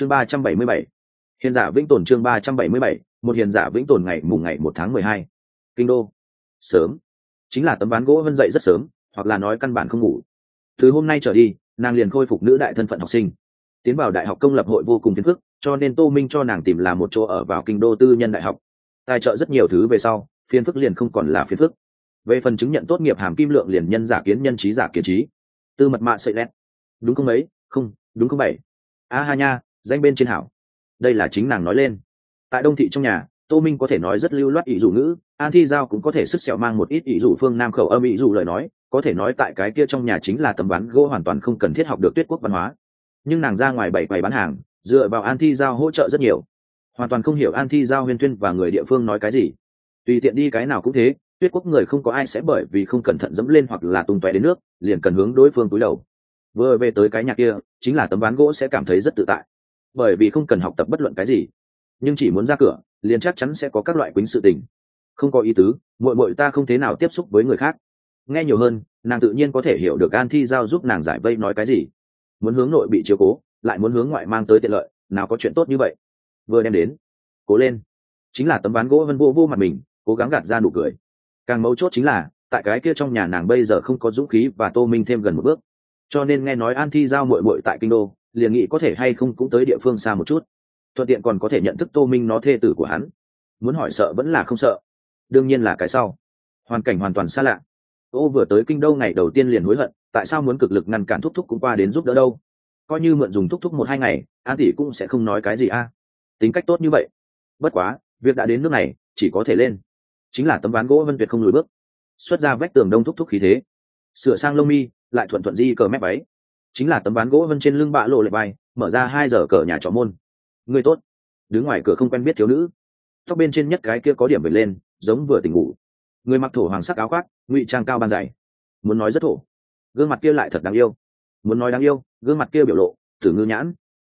chương ba trăm bảy mươi bảy. Hiền giả vĩnh tồn chương ba trăm bảy mươi bảy, một hiền giả vĩnh tồn ngày mùng ngày một tháng mười hai. Kinh đô. Sớm. Chính là tấm ván gỗ vân dậy rất sớm, hoặc là nói căn bản không ngủ. Từ hôm nay trở đi, nàng liền khôi phục nữ đại thân phận học sinh. Tiến vào đại học công lập hội vô cùng phiền phức, cho nên tô minh cho nàng tìm là một chỗ ở vào kinh đô tư nhân đại học. Tài trợ rất nhiều thứ về sau, phiền phức liền không còn là phiền phức. Về phần chứng nhận tốt nghiệp hàm kim lượng liền nhân giả kiến nhân trí giả kiến trí. Tư mật mạ sợi lét đúng không ấy? Không, đúng không bảy. A ha nha danh bên trên hảo. Đây là chính nàng nói lên. Tại đông thị trong nhà, tô minh có thể nói rất lưu loát ý dụ ngữ, an thi giao cũng có thể sức sẹo mang một ít ý dụ phương nam khẩu âm ý dụ lời nói, có thể nói tại cái kia trong nhà chính là tấm ván gỗ hoàn toàn không cần thiết học được tuyết quốc văn hóa. Nhưng nàng ra ngoài bảy quầy bán hàng, dựa vào an thi giao hỗ trợ rất nhiều. Hoàn toàn không hiểu an thi giao huyên tuyên và người địa phương nói cái gì. Tùy tiện đi cái nào cũng thế, tuyết quốc người không có ai sẽ bởi vì không cẩn thận dẫm lên hoặc là tung tóe đến nước, liền cần hướng đối phương túi đầu. Vừa về tới cái nhà kia, chính là tấm ván gỗ sẽ cảm thấy rất tự tại bởi vì không cần học tập bất luận cái gì. Nhưng chỉ muốn ra cửa, liền chắc chắn sẽ có các loại quýnh sự tình. Không có ý tứ, muội muội ta không thế nào tiếp xúc với người khác. Nghe nhiều hơn, nàng tự nhiên có thể hiểu được an thi giao giúp nàng giải vây nói cái gì. Muốn hướng nội bị chiếu cố, lại muốn hướng ngoại mang tới tiện lợi, nào có chuyện tốt như vậy. Vừa đem đến, cố lên. Chính là tấm ván gỗ vân vô vô mặt mình, cố gắng gạt ra nụ cười. Càng mấu chốt chính là, tại cái kia trong nhà nàng bây giờ không có dũng khí và tô minh thêm gần một bước. Cho nên nghe nói an thi giao mội mội tại kinh đô liền nghĩ có thể hay không cũng tới địa phương xa một chút. Thuận tiện còn có thể nhận thức tô minh nó thê tử của hắn. Muốn hỏi sợ vẫn là không sợ. Đương nhiên là cái sau. Hoàn cảnh hoàn toàn xa lạ. Ô vừa tới kinh đô ngày đầu tiên liền hối hận, tại sao muốn cực lực ngăn cản thúc thúc cũng qua đến giúp đỡ đâu? Coi như mượn dùng thúc thúc một hai ngày, an tỷ cũng sẽ không nói cái gì a. Tính cách tốt như vậy. Bất quá, việc đã đến nước này, chỉ có thể lên. Chính là tấm ván gỗ vân tuyệt không lùi bước. Xuất ra vách tường đông thúc thúc khí thế. Sửa sang lông mi, lại thuận thuận di cờ mép váy chính là tấm ván gỗ vân trên lưng bạ lộ lệ bay mở ra hai giờ cờ nhà trọ môn. Người tốt. Đứng ngoài cửa không quen biết thiếu nữ. Tóc bên trên nhất cái kia có điểm về lên, giống vừa tỉnh ngủ. Người mặc thổ hoàng sắc áo khoác, ngụy trang cao ban dày. Muốn nói rất thổ. Gương mặt kia lại thật đáng yêu. Muốn nói đáng yêu, gương mặt kia biểu lộ, tử ngư nhãn.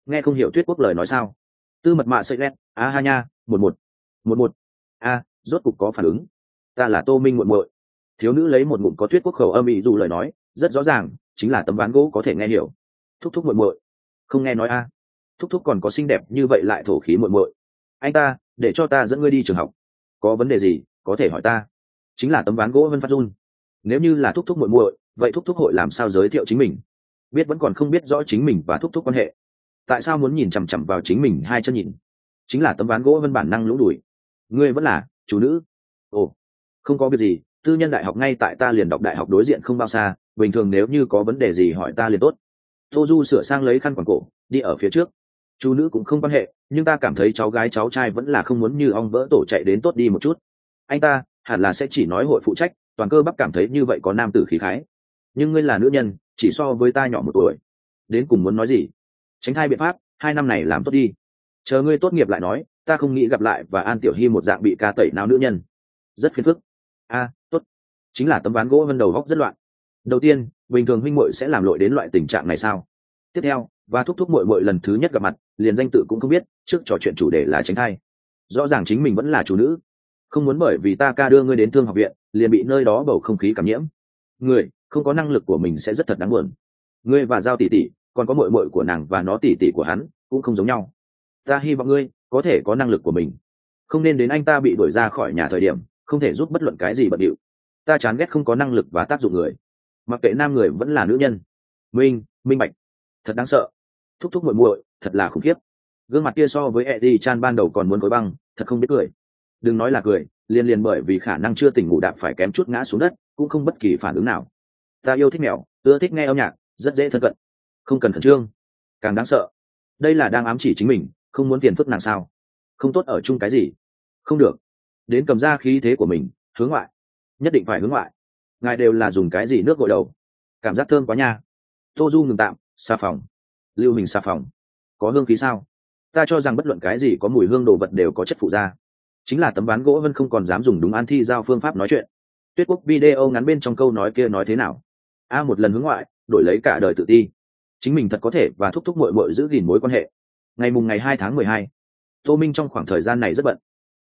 Nghe không hiểu tuyết quốc lời nói sao. Tư mật mạ sợi lét, a ha nha, một một. Một một. A, rốt cục có phản ứng. Ta là tô minh muộn muội. Thiếu nữ lấy một ngụm có tuyết quốc khẩu âm ý dù lời nói, rất rõ ràng chính là tấm ván gỗ có thể nghe hiểu. Thúc thúc muội muội. Không nghe nói a. Thúc thúc còn có xinh đẹp như vậy lại thổ khí muội muội. Anh ta, để cho ta dẫn ngươi đi trường học. Có vấn đề gì, có thể hỏi ta. Chính là tấm ván gỗ vân phát run. Nếu như là thúc thúc muội muội, vậy thúc thúc hội làm sao giới thiệu chính mình? Biết vẫn còn không biết rõ chính mình và thúc thúc quan hệ. Tại sao muốn nhìn chằm chằm vào chính mình hai chân nhìn? Chính là tấm ván gỗ vân bản năng lũ đuổi. Ngươi vẫn là chủ nữ. Ồ, không có việc gì tư nhân đại học ngay tại ta liền đọc đại học đối diện không bao xa, bình thường nếu như có vấn đề gì hỏi ta liền tốt. Tô du sửa sang lấy khăn quảng cổ, đi ở phía trước. Chú nữ cũng không quan hệ, nhưng ta cảm thấy cháu gái cháu trai vẫn là không muốn như ong vỡ tổ chạy đến tốt đi một chút. Anh ta, hẳn là sẽ chỉ nói hội phụ trách, toàn cơ bắp cảm thấy như vậy có nam tử khí khái. Nhưng ngươi là nữ nhân, chỉ so với ta nhỏ một tuổi. Đến cùng muốn nói gì? Tránh hai biện pháp, hai năm này làm tốt đi. Chờ ngươi tốt nghiệp lại nói, ta không nghĩ gặp lại và an tiểu hy một dạng bị ca tẩy nào nữ nhân. Rất phiền phức. A chính là tấm ván gỗ vân đầu góc rất loạn. Đầu tiên, bình thường huynh muội sẽ làm lội đến loại tình trạng này sao? Tiếp theo, và thúc thúc muội muội lần thứ nhất gặp mặt, liền danh tự cũng không biết, trước trò chuyện chủ đề là tránh thai. Rõ ràng chính mình vẫn là chủ nữ. Không muốn bởi vì ta ca đưa ngươi đến thương học viện, liền bị nơi đó bầu không khí cảm nhiễm. Người, không có năng lực của mình sẽ rất thật đáng buồn. Ngươi và giao tỷ tỷ, còn có muội muội của nàng và nó tỷ tỷ của hắn, cũng không giống nhau. Ta hy vọng ngươi, có thể có năng lực của mình. Không nên đến anh ta bị đuổi ra khỏi nhà thời điểm, không thể giúp bất luận cái gì bận điệu ta chán ghét không có năng lực và tác dụng người. Mặc kệ nam người vẫn là nữ nhân. Minh minh bạch. Thật đáng sợ. Thúc thúc muội muội, thật là khủng khiếp. Gương mặt kia so với eddie chan ban đầu còn muốn gối băng, thật không biết cười. Đừng nói là cười liên liên bởi vì khả năng chưa tỉnh ngủ đạp phải kém chút ngã xuống đất, cũng không bất kỳ phản ứng nào. Ta yêu thích mèo, ưa thích nghe âm nhạc, rất dễ thân cận. Không cần khẩn trương. Càng đáng sợ. Đây là đang ám chỉ chính mình, không muốn phiền phức nàng sao. Không tốt ở chung cái gì. Không được. Đến cầm ra khí thế của mình, hướng ngoại nhất định phải hướng ngoại. Ngài đều là dùng cái gì nước gội đầu? Cảm giác thơm quá nha. Tô du ngừng tạm, xà phòng. Lưu hình xà phòng. Có hương khí sao? Ta cho rằng bất luận cái gì có mùi hương đồ vật đều có chất phụ da. Chính là tấm ván gỗ vân không còn dám dùng đúng an thi giao phương pháp nói chuyện. Tuyết quốc video ngắn bên trong câu nói kia nói thế nào? A, một lần hướng ngoại, đổi lấy cả đời tự ti. Chính mình thật có thể và thúc thúc mội mội giữ gìn mối quan hệ. Ngày mùng ngày hai tháng mười hai, tô minh trong khoảng thời gian này rất bận.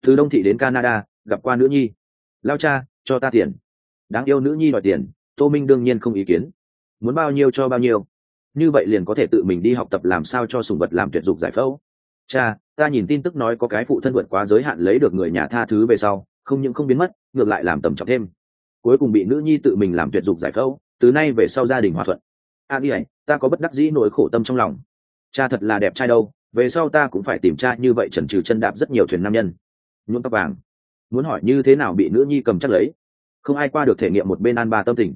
Từ đông thị đến canada, gặp qua nữ nhi. Lao cha cho ta tiền. Đáng yêu nữ nhi đòi tiền, tô minh đương nhiên không ý kiến. Muốn bao nhiêu cho bao nhiêu. Như vậy liền có thể tự mình đi học tập làm sao cho sùng vật làm tuyệt dục giải phẫu. Cha, ta nhìn tin tức nói có cái phụ thân vượt quá giới hạn lấy được người nhà tha thứ về sau, không những không biến mất, ngược lại làm tầm trọng thêm. Cuối cùng bị nữ nhi tự mình làm tuyệt dục giải phẫu, từ nay về sau gia đình hòa thuận. A di ấy ta có bất đắc dĩ nỗi khổ tâm trong lòng. Cha thật là đẹp trai đâu, về sau ta cũng phải tìm cha như vậy trần trừ chân đạp rất nhiều thuyền nam nhân. Nhuộm tóc vàng muốn hỏi như thế nào bị nữ nhi cầm chắc lấy. Không ai qua được thể nghiệm một bên an ba tâm tình.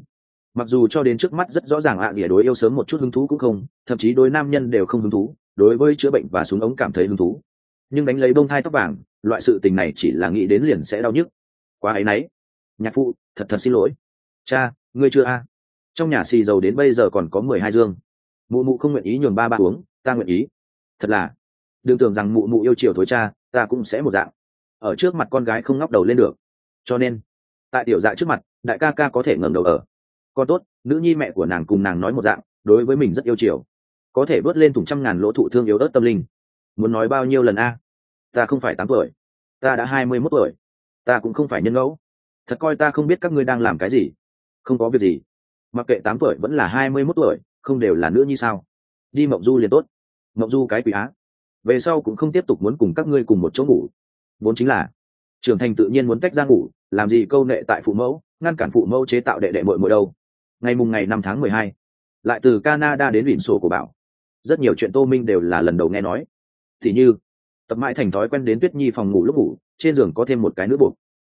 Mặc dù cho đến trước mắt rất rõ ràng ạ à đối yêu sớm một chút hứng thú cũng không, thậm chí đối nam nhân đều không hứng thú, đối với chữa bệnh và súng ống cảm thấy hứng thú. Nhưng đánh lấy bông thai tóc vàng, loại sự tình này chỉ là nghĩ đến liền sẽ đau nhức. Quá ấy nấy nhạc phụ, thật thật xin lỗi. Cha, ngươi chưa a? Trong nhà xì dầu đến bây giờ còn có mười hai dương. Mụ mụ không nguyện ý nhường ba ba uống, ta nguyện ý. Thật là. Đừng tưởng rằng mụ mụ yêu chiều thối cha, ta cũng sẽ một dạng ở trước mặt con gái không ngóc đầu lên được. Cho nên, tại tiểu dạ trước mặt, đại ca ca có thể ngẩng đầu ở. Con tốt, nữ nhi mẹ của nàng cùng nàng nói một dạng, đối với mình rất yêu chiều. Có thể bớt lên thủng trăm ngàn lỗ thụ thương yếu ớt tâm linh. Muốn nói bao nhiêu lần a? Ta không phải tám tuổi. Ta đã hai mươi mốt tuổi. Ta cũng không phải nhân ngẫu. Thật coi ta không biết các ngươi đang làm cái gì. Không có việc gì. Mặc kệ tám tuổi vẫn là hai mươi mốt tuổi, không đều là nữ nhi sao? Đi mộng du liền tốt. Mộng du cái quỷ á. Về sau cũng không tiếp tục muốn cùng các ngươi cùng một chỗ ngủ vốn chính là, trưởng thành tự nhiên muốn tách ra ngủ, làm gì câu nệ tại phụ mẫu, ngăn cản phụ mẫu chế tạo đệ đệ mội mội đâu. Ngày mùng ngày năm tháng mười hai, lại từ canada đến biển sổ của bảo. Rất nhiều chuyện tô minh đều là lần đầu nghe nói. Thì như, tập mãi thành thói quen đến tuyết nhi phòng ngủ lúc ngủ, trên giường có thêm một cái nữ buộc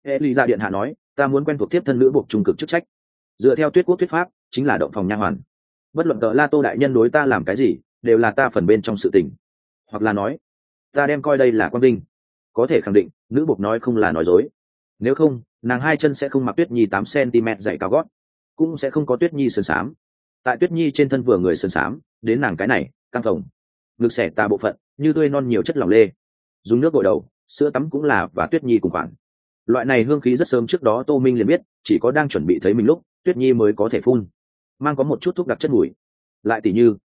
hệ ly ra điện hạ nói, ta muốn quen thuộc tiếp thân nữ buộc trung cực chức trách. Dựa theo tuyết quốc thuyết pháp, chính là động phòng nha hoàn. Bất luận tờ la tô đại nhân đối ta làm cái gì, đều là ta phần bên trong sự tình. Hoặc là nói, ta đem coi đây là quan binh có thể khẳng định, nữ bột nói không là nói dối. Nếu không, nàng hai chân sẽ không mặc tuyết nhi tám cm dày cao gót, cũng sẽ không có tuyết nhi sơn sám tại tuyết nhi trên thân vừa người sơn sám đến nàng cái này, căng phồng. Ngực xẻ ta bộ phận, như tươi non nhiều chất lỏng lê. Dùng nước gội đầu, sữa tắm cũng là, và tuyết nhi cùng khoản. Loại này hương khí rất sớm trước đó tô minh liền biết, chỉ có đang chuẩn bị thấy mình lúc, tuyết nhi mới có thể phun. Mang có một chút thuốc đặc chất mùi. Lại tỉ như,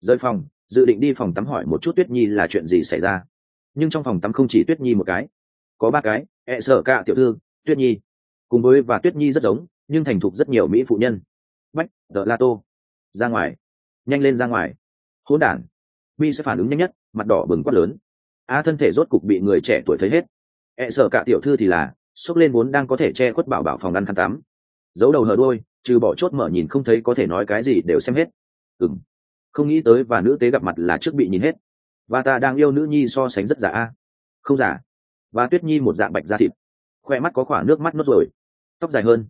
rời phòng, dự định đi phòng tắm hỏi một chút tuyết nhi là chuyện gì xảy ra nhưng trong phòng tắm không chỉ tuyết nhi một cái. Có ba cái, ẹ sợ cả tiểu thư, tuyết nhi. Cùng với và tuyết nhi rất giống, nhưng thành thục rất nhiều mỹ phụ nhân. Bách đờ la tô. Ra ngoài. Nhanh lên ra ngoài. Hỗn đản. Mi sẽ phản ứng nhanh nhất, mặt đỏ bừng quát lớn. A thân thể rốt cục bị người trẻ tuổi thấy hết. Ẹ sợ cả tiểu thư thì là, xốc lên vốn đang có thể che khuất bảo bảo phòng ăn khăn tắm. Giấu đầu hở đôi trừ bỏ chốt mở nhìn không thấy có thể nói cái gì đều xem hết. Ừng không nghĩ tới và nữ tế gặp mặt là trước bị nhìn hết và ta đang yêu nữ nhi so sánh rất giả a. Không giả. Và tuyết nhi một dạng bạch da thịt. Khoe mắt có khỏa nước mắt nốt rồi tóc dài hơn.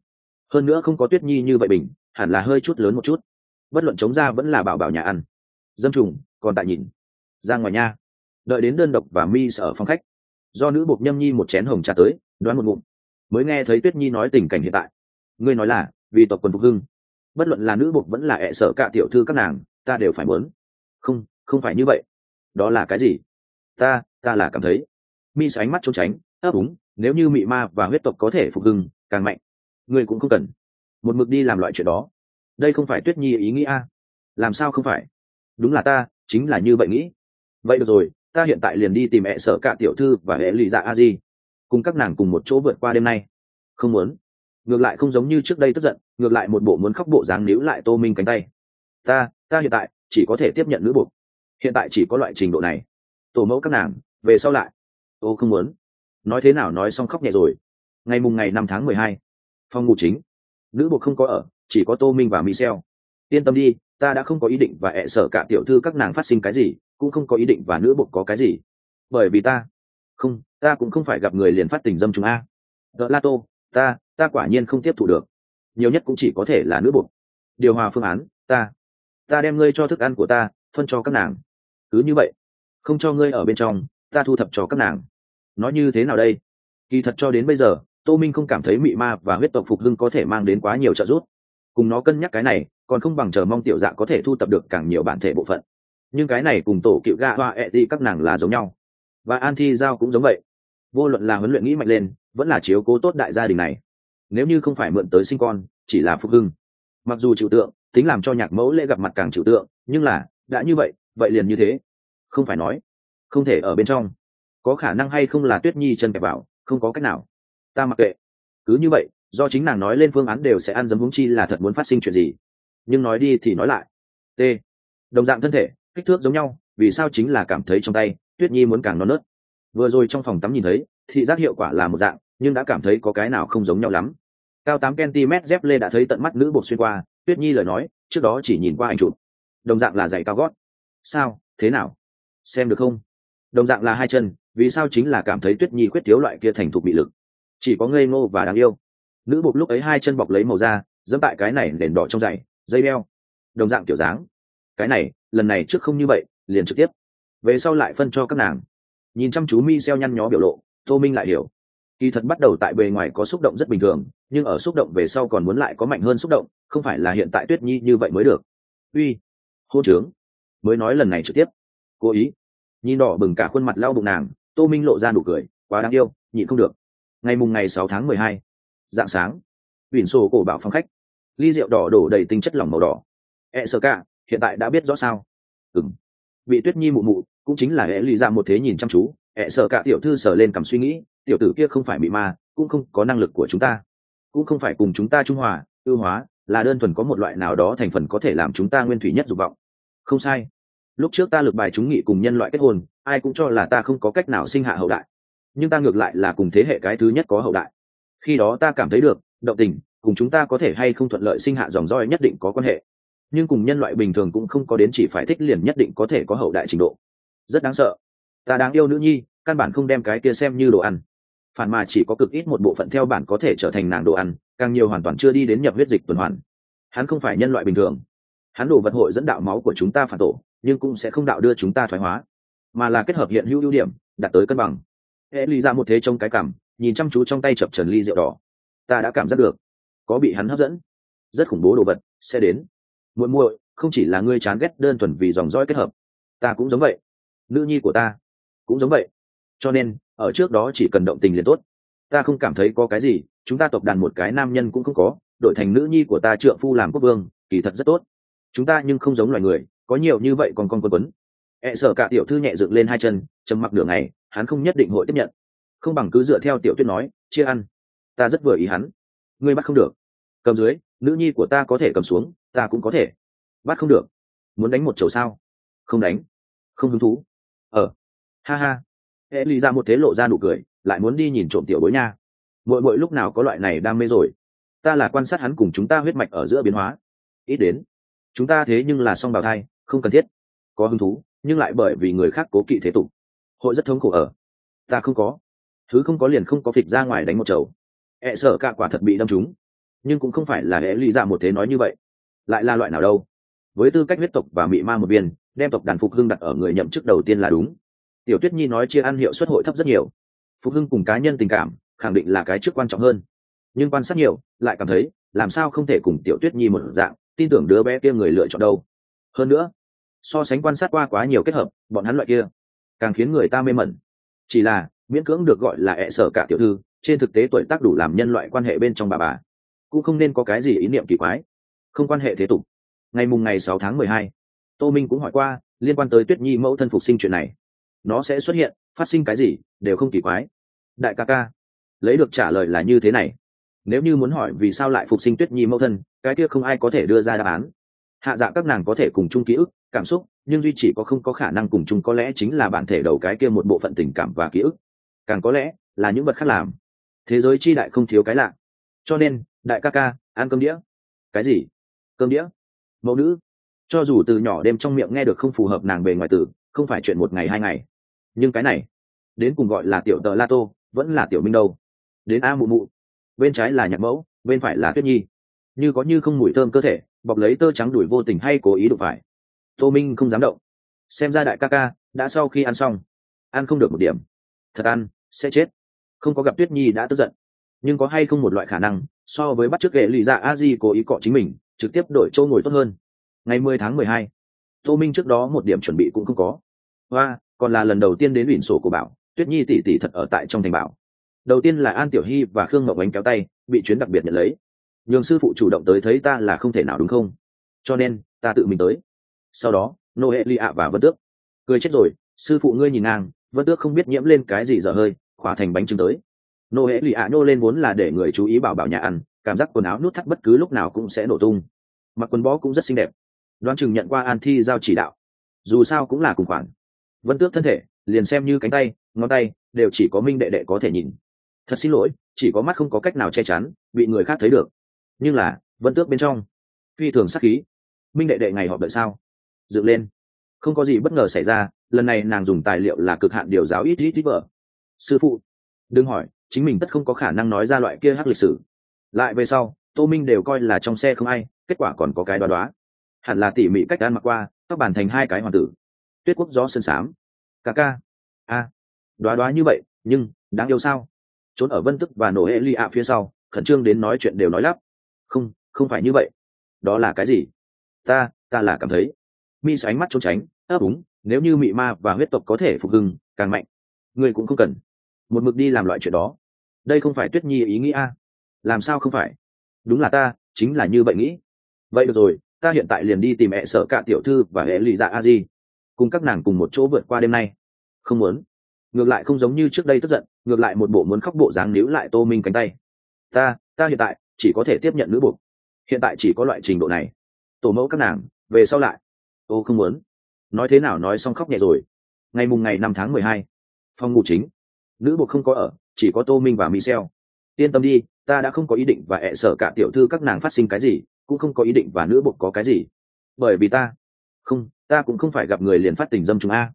Hơn nữa không có tuyết nhi như vậy bình, hẳn là hơi chút lớn một chút. Bất luận chống ra vẫn là bảo bảo nhà ăn. Dâm trùng, còn tại nhìn. Ra ngoài nha. Đợi đến đơn độc và mi sở phòng khách. Do nữ bột nhâm nhi một chén hồng trà tới, đoán một ngụm. Mới nghe thấy tuyết nhi nói tình cảnh hiện tại. Ngươi nói là, vì tộc quần phục hưng. Bất luận là nữ bột vẫn là ẹ sở cả tiểu thư các nàng, ta đều phải muốn. Không không phải như vậy đó là cái gì? Ta ta là cảm thấy. Mi sánh ánh mắt trốn tránh, ấp úng, nếu như mị ma và huyết tộc có thể phục hưng, càng mạnh, ngươi cũng không cần. Một mực đi làm loại chuyện đó. Đây không phải tuyết nhi ý nghĩ a? Làm sao không phải? Đúng là ta, chính là như vậy nghĩ. Vậy được rồi, ta hiện tại liền đi tìm mẹ sở cả tiểu thư và hệ lụy dạ a di. Cùng các nàng cùng một chỗ vượt qua đêm nay. Không muốn. Ngược lại không giống như trước đây tức giận, ngược lại một bộ muốn khóc bộ dáng níu lại tô minh cánh tay. Ta ta hiện tại chỉ có thể tiếp nhận nữ buộc hiện tại chỉ có loại trình độ này. Tổ mẫu các nàng, về sau lại. Ô, không muốn. Nói thế nào nói xong khóc nhẹ rồi. Ngày mùng ngày năm tháng mười hai, phòng ngủ chính. Nữ buộc không có ở, chỉ có tô minh và michel yên tâm đi, ta đã không có ý định và hẹ sợ cả tiểu thư các nàng phát sinh cái gì, cũng không có ý định và nữ buộc có cái gì. Bởi vì ta, không, ta cũng không phải gặp người liền phát tình dâm chúng a. Đỡ la tô, ta ta quả nhiên không tiếp thu được. Nhiều nhất cũng chỉ có thể là nữ buộc điều hòa phương án, ta ta đem ngươi cho thức ăn của ta, phân cho các nàng cứ như vậy. Không cho ngươi ở bên trong, ta thu thập cho các nàng. Nói như thế nào đây? Kỳ thật cho đến bây giờ, tô minh không cảm thấy mị ma và huyết tộc phục hưng có thể mang đến quá nhiều trợ giúp. Cùng nó cân nhắc cái này, còn không bằng chờ mong tiểu dạ có thể thu tập được càng nhiều bản thể bộ phận. Nhưng cái này cùng tổ cựu gạ hoa ẹ đi các nàng là giống nhau. Và an thi giao cũng giống vậy. Vô luận là huấn luyện nghĩ mạnh lên, vẫn là chiếu cố tốt đại gia đình này. Nếu như không phải mượn tới sinh con, chỉ là phục hưng. Mặc dù chịu tượng, tính làm cho nhạc mẫu lễ gặp mặt càng chịu tượng, nhưng là, đã như vậy vậy liền như thế. Không phải nói, không thể ở bên trong. Có khả năng hay không là tuyết nhi chân kẹp bảo, không có cách nào. Ta mặc kệ. Cứ như vậy, do chính nàng nói lên phương án đều sẽ ăn dấm húng chi là thật muốn phát sinh chuyện gì. Nhưng nói đi thì nói lại. T. Đồng dạng thân thể, kích thước giống nhau, vì sao chính là cảm thấy trong tay, tuyết nhi muốn càng non nớt. Vừa rồi trong phòng tắm nhìn thấy, thị giác hiệu quả là một dạng, nhưng đã cảm thấy có cái nào không giống nhau lắm. Cao tám cm dép lê đã thấy tận mắt nữ bột xuyên qua, tuyết nhi lời nói, trước đó chỉ nhìn qua ảnh chụp. Đồng dạng là giày cao gót sao? Thế nào? Xem được không? Đồng dạng là hai chân, vì sao chính là cảm thấy tuyết nhi quyết thiếu loại kia thành thục bị lực? Chỉ có ngây ngô và đáng yêu. Nữ bột lúc ấy hai chân bọc lấy màu da, dẫm tại cái này nền đỏ trong giày, dây đeo. Đồng dạng kiểu dáng. Cái này, lần này trước không như vậy, liền trực tiếp. Về sau lại phân cho các nàng. Nhìn chăm chú mi xeo nhăn nhó biểu lộ, tô minh lại hiểu. Kỳ thật bắt đầu tại bề ngoài có xúc động rất bình thường, nhưng ở xúc động về sau còn muốn lại có mạnh hơn xúc động, không phải là hiện tại tuyết nhi như vậy mới được. Uy hô trướng mới nói lần này trực tiếp. Cố ý. Nhìn đỏ bừng cả khuôn mặt lau bụng nàng, tô minh lộ ra nụ cười, quá đáng yêu, nhịn không được. Ngày mùng ngày sáu tháng mười hai dạng sáng, biển sổ cổ bảo phong khách. Ly rượu đỏ đổ đầy tinh chất lỏng màu đỏ. E sơ cả hiện tại đã biết rõ sao? Ừng bị tuyết nhi mụ mụ, cũng chính là e ly ra một thế nhìn chăm chú. E sơ cả tiểu thư sờ lên cầm suy nghĩ, tiểu tử kia không phải bị ma, cũng không có năng lực của chúng ta. Cũng không phải cùng chúng ta trung hòa, ưu hóa, là đơn thuần có một loại nào đó thành phần có thể làm chúng ta nguyên thủy nhất dục vọng không sai. Lúc trước ta lực bài chúng nghị cùng nhân loại kết hôn, ai cũng cho là ta không có cách nào sinh hạ hậu đại. Nhưng ta ngược lại là cùng thế hệ cái thứ nhất có hậu đại. Khi đó ta cảm thấy được, động tình, cùng chúng ta có thể hay không thuận lợi sinh hạ dòng roi nhất định có quan hệ. Nhưng cùng nhân loại bình thường cũng không có đến chỉ phải thích liền nhất định có thể có hậu đại trình độ. Rất đáng sợ. Ta đáng yêu nữ nhi, căn bản không đem cái kia xem như đồ ăn. Phản mà chỉ có cực ít một bộ phận theo bản có thể trở thành nàng đồ ăn, càng nhiều hoàn toàn chưa đi đến nhập huyết dịch tuần hoàn. Hắn không phải nhân loại bình thường hắn đồ vật hội dẫn đạo máu của chúng ta phản tổ, nhưng cũng sẽ không đạo đưa chúng ta thoái hóa, mà là kết hợp hiện hữu ưu điểm, đạt tới cân bằng. Hệ ly ra một thế trong cái cảm, nhìn chăm chú trong tay chập trần ly rượu đỏ. Ta đã cảm giác được, có bị hắn hấp dẫn. Rất khủng bố đồ vật, sẽ đến. Muội muội, không chỉ là ngươi chán ghét đơn thuần vì dòng dõi kết hợp, ta cũng giống vậy. Nữ nhi của ta cũng giống vậy. Cho nên, ở trước đó chỉ cần động tình liền tốt. Ta không cảm thấy có cái gì, chúng ta tộc đàn một cái nam nhân cũng không có, đổi thành nữ nhi của ta trượng phu làm quốc vương, kỳ thật rất tốt chúng ta nhưng không giống loài người, có nhiều như vậy còn con quân tuấn. E sợ cả tiểu thư nhẹ dựng lên hai chân, trầm mặc đường này hắn không nhất định hội tiếp nhận. Không bằng cứ dựa theo tiểu tuyết nói, chia ăn. Ta rất vừa ý hắn. Ngươi bắt không được. Cầm dưới, nữ nhi của ta có thể cầm xuống, ta cũng có thể. Bắt không được. Muốn đánh một chầu sao? Không đánh. Không hứng thú. Ờ. Ha ha. E ly ra một thế lộ ra nụ cười, lại muốn đi nhìn trộm tiểu bối nha. Mỗi mỗi lúc nào có loại này đam mê rồi? Ta là quan sát hắn cùng chúng ta huyết mạch ở giữa biến hóa. Ít đến chúng ta thế nhưng là song bào thai, không cần thiết. Có hứng thú, nhưng lại bởi vì người khác cố kỵ thế tục. Hội rất thống khổ ở. Ta không có. Thứ không có liền không có phịch ra ngoài đánh một chầu. E sợ cả quả thật bị đâm trúng. Nhưng cũng không phải là hệ lụy ra dạ một thế nói như vậy. Lại là loại nào đâu? Với tư cách huyết tộc và mị ma một viên, đem tộc đàn phục hưng đặt ở người nhậm chức đầu tiên là đúng. Tiểu tuyết nhi nói chia ăn hiệu suất hội thấp rất nhiều. Phục hưng cùng cá nhân tình cảm, khẳng định là cái trước quan trọng hơn. Nhưng quan sát nhiều, lại cảm thấy, làm sao không thể cùng tiểu tuyết nhi một dạng? Tin tưởng đứa bé kia người lựa chọn đâu. Hơn nữa, so sánh quan sát qua quá nhiều kết hợp, bọn hắn loại kia, càng khiến người ta mê mẩn. Chỉ là, miễn cưỡng được gọi là ẹ sở cả tiểu thư, trên thực tế tuổi tác đủ làm nhân loại quan hệ bên trong bà bà, cũng không nên có cái gì ý niệm kỳ quái. Không quan hệ thế tục. Ngày mùng ngày sáu tháng mười hai, tô minh cũng hỏi qua liên quan tới tuyết nhi mẫu thân phục sinh chuyện này. Nó sẽ xuất hiện, phát sinh cái gì, đều không kỳ quái. Đại ca ca, lấy được trả lời là như thế này nếu như muốn hỏi vì sao lại phục sinh tuyết nhi mẫu thân, cái kia không ai có thể đưa ra đáp án. Hạ dạ các nàng có thể cùng chung ký ức, cảm xúc, nhưng duy chỉ có không có khả năng cùng chung có lẽ chính là bản thể đầu cái kia một bộ phận tình cảm và ký ức. Càng có lẽ là những vật khác làm. Thế giới chi đại không thiếu cái lạ. Cho nên, đại ca ca, ăn cơm đĩa. Cái gì? Cơm đĩa? Mẫu nữ. Cho dù từ nhỏ đêm trong miệng nghe được không phù hợp nàng bề ngoài tử, không phải chuyện một ngày hai ngày. Nhưng cái này, đến cùng gọi là tiểu tờ la tô, vẫn là tiểu minh đâu. Đến a mụ mụ bên trái là nhạc mẫu, bên phải là tuyết nhi. Như có như không mùi thơm cơ thể, bọc lấy tơ trắng đuổi vô tình hay cố ý đụng phải. Tô minh không dám động. Xem ra đại ca ca đã sau khi ăn xong, ăn không được một điểm. Thật ăn, sẽ chết. Không có gặp tuyết nhi đã tức giận. Nhưng có hay không một loại khả năng, so với bắt t r ư ớ c ghệ lì dạ a di cố ý cọ chính mình, trực tiếp đổi chỗ ngồi tốt hơn. Ngày mười tháng mười hai, tô minh trước đó một điểm chuẩn bị cũng không có. Và còn là lần đầu tiên đến ủy sổ của bảo, tuyết nhi tỉ tỉ thật ở tại trong thành bảo đầu tiên là an tiểu hy và khương ngọc ánh kéo tay, bị chuyến đặc biệt nhận lấy. Nhường sư phụ chủ động tới thấy ta là không thể nào đúng không? Cho nên, ta tự mình tới. Sau đó, nô hệ ly ạ và vân tước. Cười chết rồi, sư phụ ngươi nhìn nàng vân tước không biết nhiễm lên cái gì dở hơi, khỏa thành bánh trưng tới. Nô hệ lì ạ nô lên vốn là để người chú ý bảo bảo nhà ăn, cảm giác quần áo nút thắt bất cứ lúc nào cũng sẽ nổ tung. Mặc quần bó cũng rất xinh đẹp. Đoán chừng nhận qua an thi giao chỉ đạo. Dù sao cũng là cùng khoản. Vân tước thân thể, liền xem như cánh tay, ngón tay, đều chỉ có minh đệ đệ có thể nhìn thật xin lỗi, chỉ có mắt không có cách nào che chắn, bị người khác thấy được. Nhưng là vẫn tước bên trong. Phi thường sắc khí. Minh đệ đệ ngày họp đợi sao? Dựng lên. Không có gì bất ngờ xảy ra, lần này nàng dùng tài liệu là cực hạn điều giáo ít ít ít vợ sư phụ. Đừng hỏi, chính mình tất không có khả năng nói ra loại kia hắc lịch sử. Lại về sau, tô minh đều coi là trong xe không ai, kết quả còn có cái đoá đoá. Hẳn là tỉ mỉ cách ăn mặc qua các bàn thành hai cái hoàng tử. Tuyết quốc gió sơn sám. Ca ca. A. Đoá đoá như vậy, nhưng, đáng yêu sao? Trốn ở vân tức và nổ hệ ly ạ phía sau, khẩn trương đến nói chuyện đều nói lắp. Không không phải như vậy. Đó là cái gì? Ta ta là cảm thấy. Mi sẽ ánh mắt trốn tránh, ấp úng, nếu như mị ma và huyết tộc có thể phục hưng, càng mạnh ngươi cũng không cần. Một mực đi làm loại chuyện đó. Đây không phải tuyết nhi ý nghĩ a? Làm sao không phải? Đúng là ta, chính là như vậy nghĩ. Vậy được rồi, ta hiện tại liền đi tìm mẹ sợ cả tiểu thư và hệ lụy dạ a di. Cùng các nàng cùng một chỗ vượt qua đêm nay. Không muốn. Ngược lại không giống như trước đây tức giận ngược lại một bộ muốn khóc bộ dáng níu lại tô minh cánh tay. Ta ta hiện tại chỉ có thể tiếp nhận nữ buộc hiện tại chỉ có loại trình độ này. Tổ mẫu các nàng, về sau lại. Ô, không muốn. Nói thế nào nói xong khóc nhẹ rồi. Ngày mùng ngày năm tháng mười hai, phòng ngủ chính. Nữ buộc không có ở, chỉ có tô minh và michel yên tâm đi, ta đã không có ý định và hẹ sợ cả tiểu thư các nàng phát sinh cái gì, cũng không có ý định và nữ buộc có cái gì. Bởi vì ta, không, ta cũng không phải gặp người liền phát tình dâm chúng a.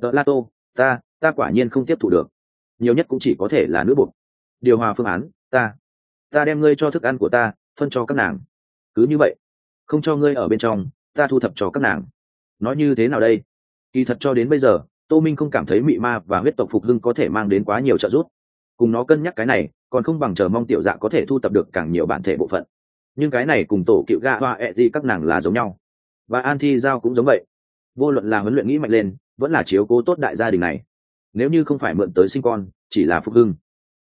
Đỡ la tô, ta ta quả nhiên không tiếp thu được nhiều nhất cũng chỉ có thể là nữ buộc điều hòa phương án, ta ta đem ngươi cho thức ăn của ta, phân cho các nàng. Cứ như vậy, không cho ngươi ở bên trong, ta thu thập cho các nàng. Nói như thế nào đây? Kỳ thật cho đến bây giờ, tô minh không cảm thấy mị ma và huyết tộc phục hưng có thể mang đến quá nhiều trợ giúp. Cùng nó cân nhắc cái này, còn không bằng chờ mong tiểu dạ có thể thu tập được càng nhiều bản thể bộ phận. Nhưng cái này cùng tổ cựu ga hoa ẹ gì các nàng là giống nhau. Và an thi giao cũng giống vậy. Vô luận là huấn luyện nghĩ mạnh lên, vẫn là chiếu cố tốt đại gia đình này nếu như không phải mượn tới sinh con, chỉ là phục hưng.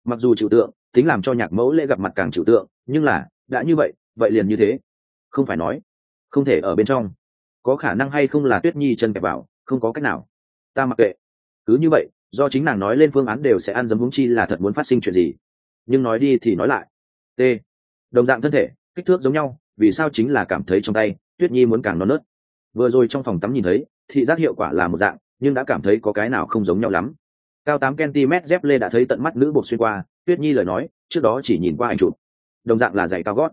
Mặc dù chịu tượng, tính làm cho nhạc mẫu lễ gặp mặt càng chịu tượng, nhưng là, đã như vậy vậy liền như thế. Không phải nói, không thể ở bên trong. Có khả năng hay không là tuyết nhi chân kẹp vào không có cách nào. Ta mặc kệ. Cứ như vậy, do chính nàng nói lên phương án đều sẽ ăn dấm vúng chi là thật muốn phát sinh chuyện gì. Nhưng nói đi thì nói lại. T. Đồng dạng thân thể, kích thước giống nhau, vì sao chính là cảm thấy trong tay, tuyết nhi muốn càng non nớt. Vừa rồi trong phòng tắm nhìn thấy, thị giác hiệu quả là một dạng nhưng đã cảm thấy có cái nào không giống nhau lắm. Cao tám cm dép lê đã thấy tận mắt nữ bộ xuyên qua, tuyết nhi lời nói, trước đó chỉ nhìn qua ảnh chụp. Đồng dạng là giày cao gót.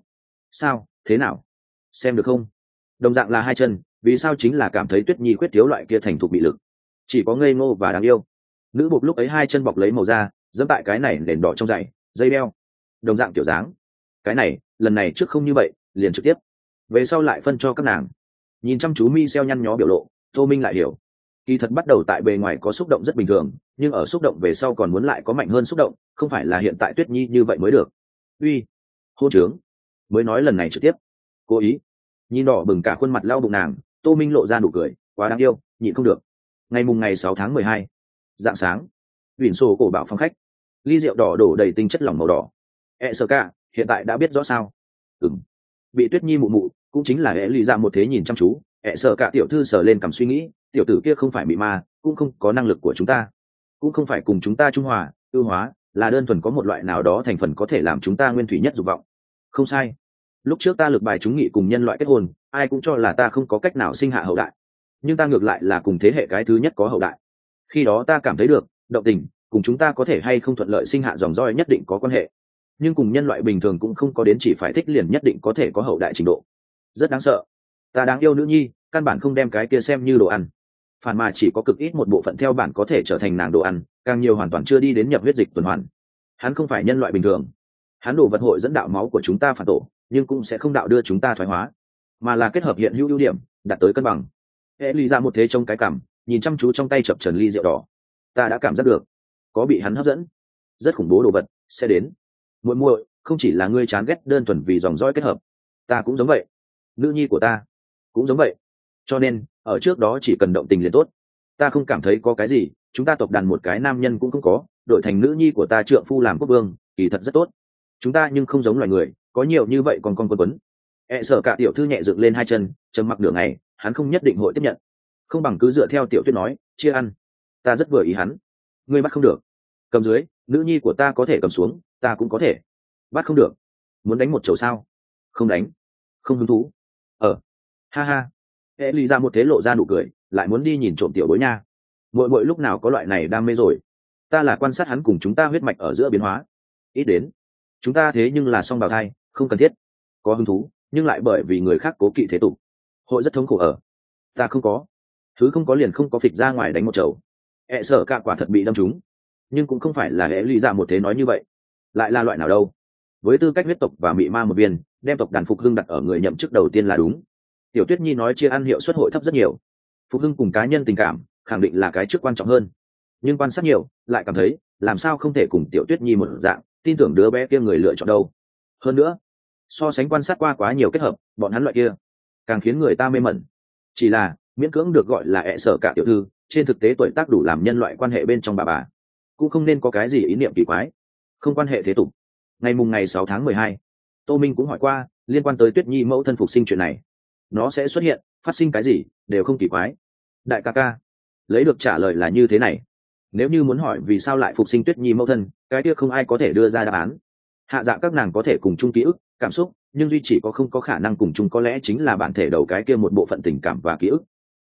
Sao? Thế nào? Xem được không? Đồng dạng là hai chân, vì sao chính là cảm thấy tuyết nhi quyết thiếu loại kia thành thục bị lực? Chỉ có ngây ngô và đáng yêu. Nữ bộ lúc ấy hai chân bọc lấy màu da dẫm tại cái này nền đỏ trong giày, dây đeo. Đồng dạng kiểu dáng. Cái này, lần này trước không như vậy, liền trực tiếp. Về sau lại phân cho các nàng. Nhìn chăm chú mi xeo nhăn nhó biểu lộ, tô minh lại hiểu kỳ thật bắt đầu tại bề ngoài có xúc động rất bình thường, nhưng ở xúc động về sau còn muốn lại có mạnh hơn xúc động, không phải là hiện tại tuyết nhi như vậy mới được. Uy hô trướng. Mới nói lần này trực tiếp. Cố ý. Nhìn đỏ bừng cả khuôn mặt lau bụng nàng, tô minh lộ ra nụ cười, quá đáng yêu, nhịn không được. Ngày mùng ngày sáu tháng mười hai dạng sáng. Vỉn sổ cổ bảo phong khách. Ly rượu đỏ đổ đầy tinh chất lỏng màu đỏ. E sơ ca, hiện tại đã biết rõ sao? Ừng bị tuyết nhi mụ mụ, cũng chính là e ly ra một thế nhìn chăm chú hẹ sợ cả tiểu thư sờ lên cầm suy nghĩ, tiểu tử kia không phải bị ma, cũng không có năng lực của chúng ta. Cũng không phải cùng chúng ta trung hòa, ưu hóa, là đơn thuần có một loại nào đó thành phần có thể làm chúng ta nguyên thủy nhất dục vọng. Không sai. Lúc trước ta lực bài chúng nghị cùng nhân loại kết hôn, ai cũng cho là ta không có cách nào sinh hạ hậu đại. Nhưng ta ngược lại là cùng thế hệ cái thứ nhất có hậu đại. Khi đó ta cảm thấy được, động tình, cùng chúng ta có thể hay không thuận lợi sinh hạ dòng roi nhất định có quan hệ. Nhưng cùng nhân loại bình thường cũng không có đến chỉ phải thích liền nhất định có thể có hậu đại trình độ. Rất đáng sợ ta đáng yêu nữ nhi, căn bản không đem cái kia xem như đồ ăn. Phản mà chỉ có cực ít một bộ phận theo bản có thể trở thành nàng đồ ăn, càng nhiều hoàn toàn chưa đi đến nhập huyết dịch tuần hoàn. Hắn không phải nhân loại bình thường. Hắn đồ vật hội dẫn đạo máu của chúng ta phản tổ, nhưng cũng sẽ không đạo đưa chúng ta thoái hóa, mà là kết hợp hiện hữu ưu điểm, đạt tới cân bằng. Hệ ly ra một thế trong cái cảm, nhìn chăm chú trong tay chập trần ly rượu đỏ. Ta đã cảm giác được, có bị hắn hấp dẫn. Rất khủng bố đồ vật, sẽ đến. Muội muội, không chỉ là ngươi chán ghét đơn thuần vì dòng dõi kết hợp, ta cũng giống vậy. Nữ nhi của ta cũng giống vậy. Cho nên, ở trước đó chỉ cần động tình liền tốt. Ta không cảm thấy có cái gì, chúng ta tộc đàn một cái nam nhân cũng không có, đổi thành nữ nhi của ta trượng phu làm quốc vương, kỳ thật rất tốt. Chúng ta nhưng không giống loài người, có nhiều như vậy còn con quân tuấn e sợ cả tiểu thư nhẹ dựng lên hai chân, trầm mặc nửa ngày, hắn không nhất định hội tiếp nhận. Không bằng cứ dựa theo tiểu tuyết nói, chia ăn. Ta rất vừa ý hắn. Ngươi bắt không được. Cầm dưới, nữ nhi của ta có thể cầm xuống, ta cũng có thể. Bắt không được. Muốn đánh một chầu sao? Không đánh. Không hứng thú ha ha. Hệ ly ra một thế lộ ra nụ cười, lại muốn đi nhìn trộm tiểu bối nha. Mỗi mỗi lúc nào có loại này đam mê rồi? Ta là quan sát hắn cùng chúng ta huyết mạch ở giữa biến hóa. Ít đến, chúng ta thế nhưng là song bào thai, không cần thiết. Có hứng thú, nhưng lại bởi vì người khác cố kỵ thế tục. Hội rất thống khổ ở. Ta không có. Thứ không có liền không có phịch ra ngoài đánh một chầu. Hẹ sợ cả quả thật bị đâm trúng. Nhưng cũng không phải là hệ ly ra một thế nói như vậy. Lại là loại nào đâu? Với tư cách huyết tộc và mị ma một viên, đem tộc đàn phục hưng đặt ở người nhậm chức đầu tiên là đúng tiểu tuyết nhi nói chia ăn hiệu suất hội thấp rất nhiều. Phục hưng cùng cá nhân tình cảm, khẳng định là cái trước quan trọng hơn. Nhưng quan sát nhiều, lại cảm thấy, làm sao không thể cùng tiểu tuyết nhi một dạng, tin tưởng đứa bé kia người lựa chọn đâu. Hơn nữa, so sánh quan sát qua quá nhiều kết hợp, bọn hắn loại kia, càng khiến người ta mê mẩn. Chỉ là, miễn cưỡng được gọi là ẹ sở cả tiểu thư, trên thực tế tuổi tác đủ làm nhân loại quan hệ bên trong bà bà, cũng không nên có cái gì ý niệm kỳ quái. Không quan hệ thế tục. Ngày mùng ngày sáu tháng mười hai, tô minh cũng hỏi qua, liên quan tới tuyết nhi mẫu thân phục sinh chuyện này nó sẽ xuất hiện, phát sinh cái gì, đều không kỳ quái. Đại ca ca, lấy được trả lời là như thế này. Nếu như muốn hỏi vì sao lại phục sinh tuyết nhi mẫu thân, cái kia không ai có thể đưa ra đáp án. Hạ dạ các nàng có thể cùng chung ký ức, cảm xúc, nhưng duy chỉ có không có khả năng cùng chung có lẽ chính là bản thể đầu cái kia một bộ phận tình cảm và ký ức.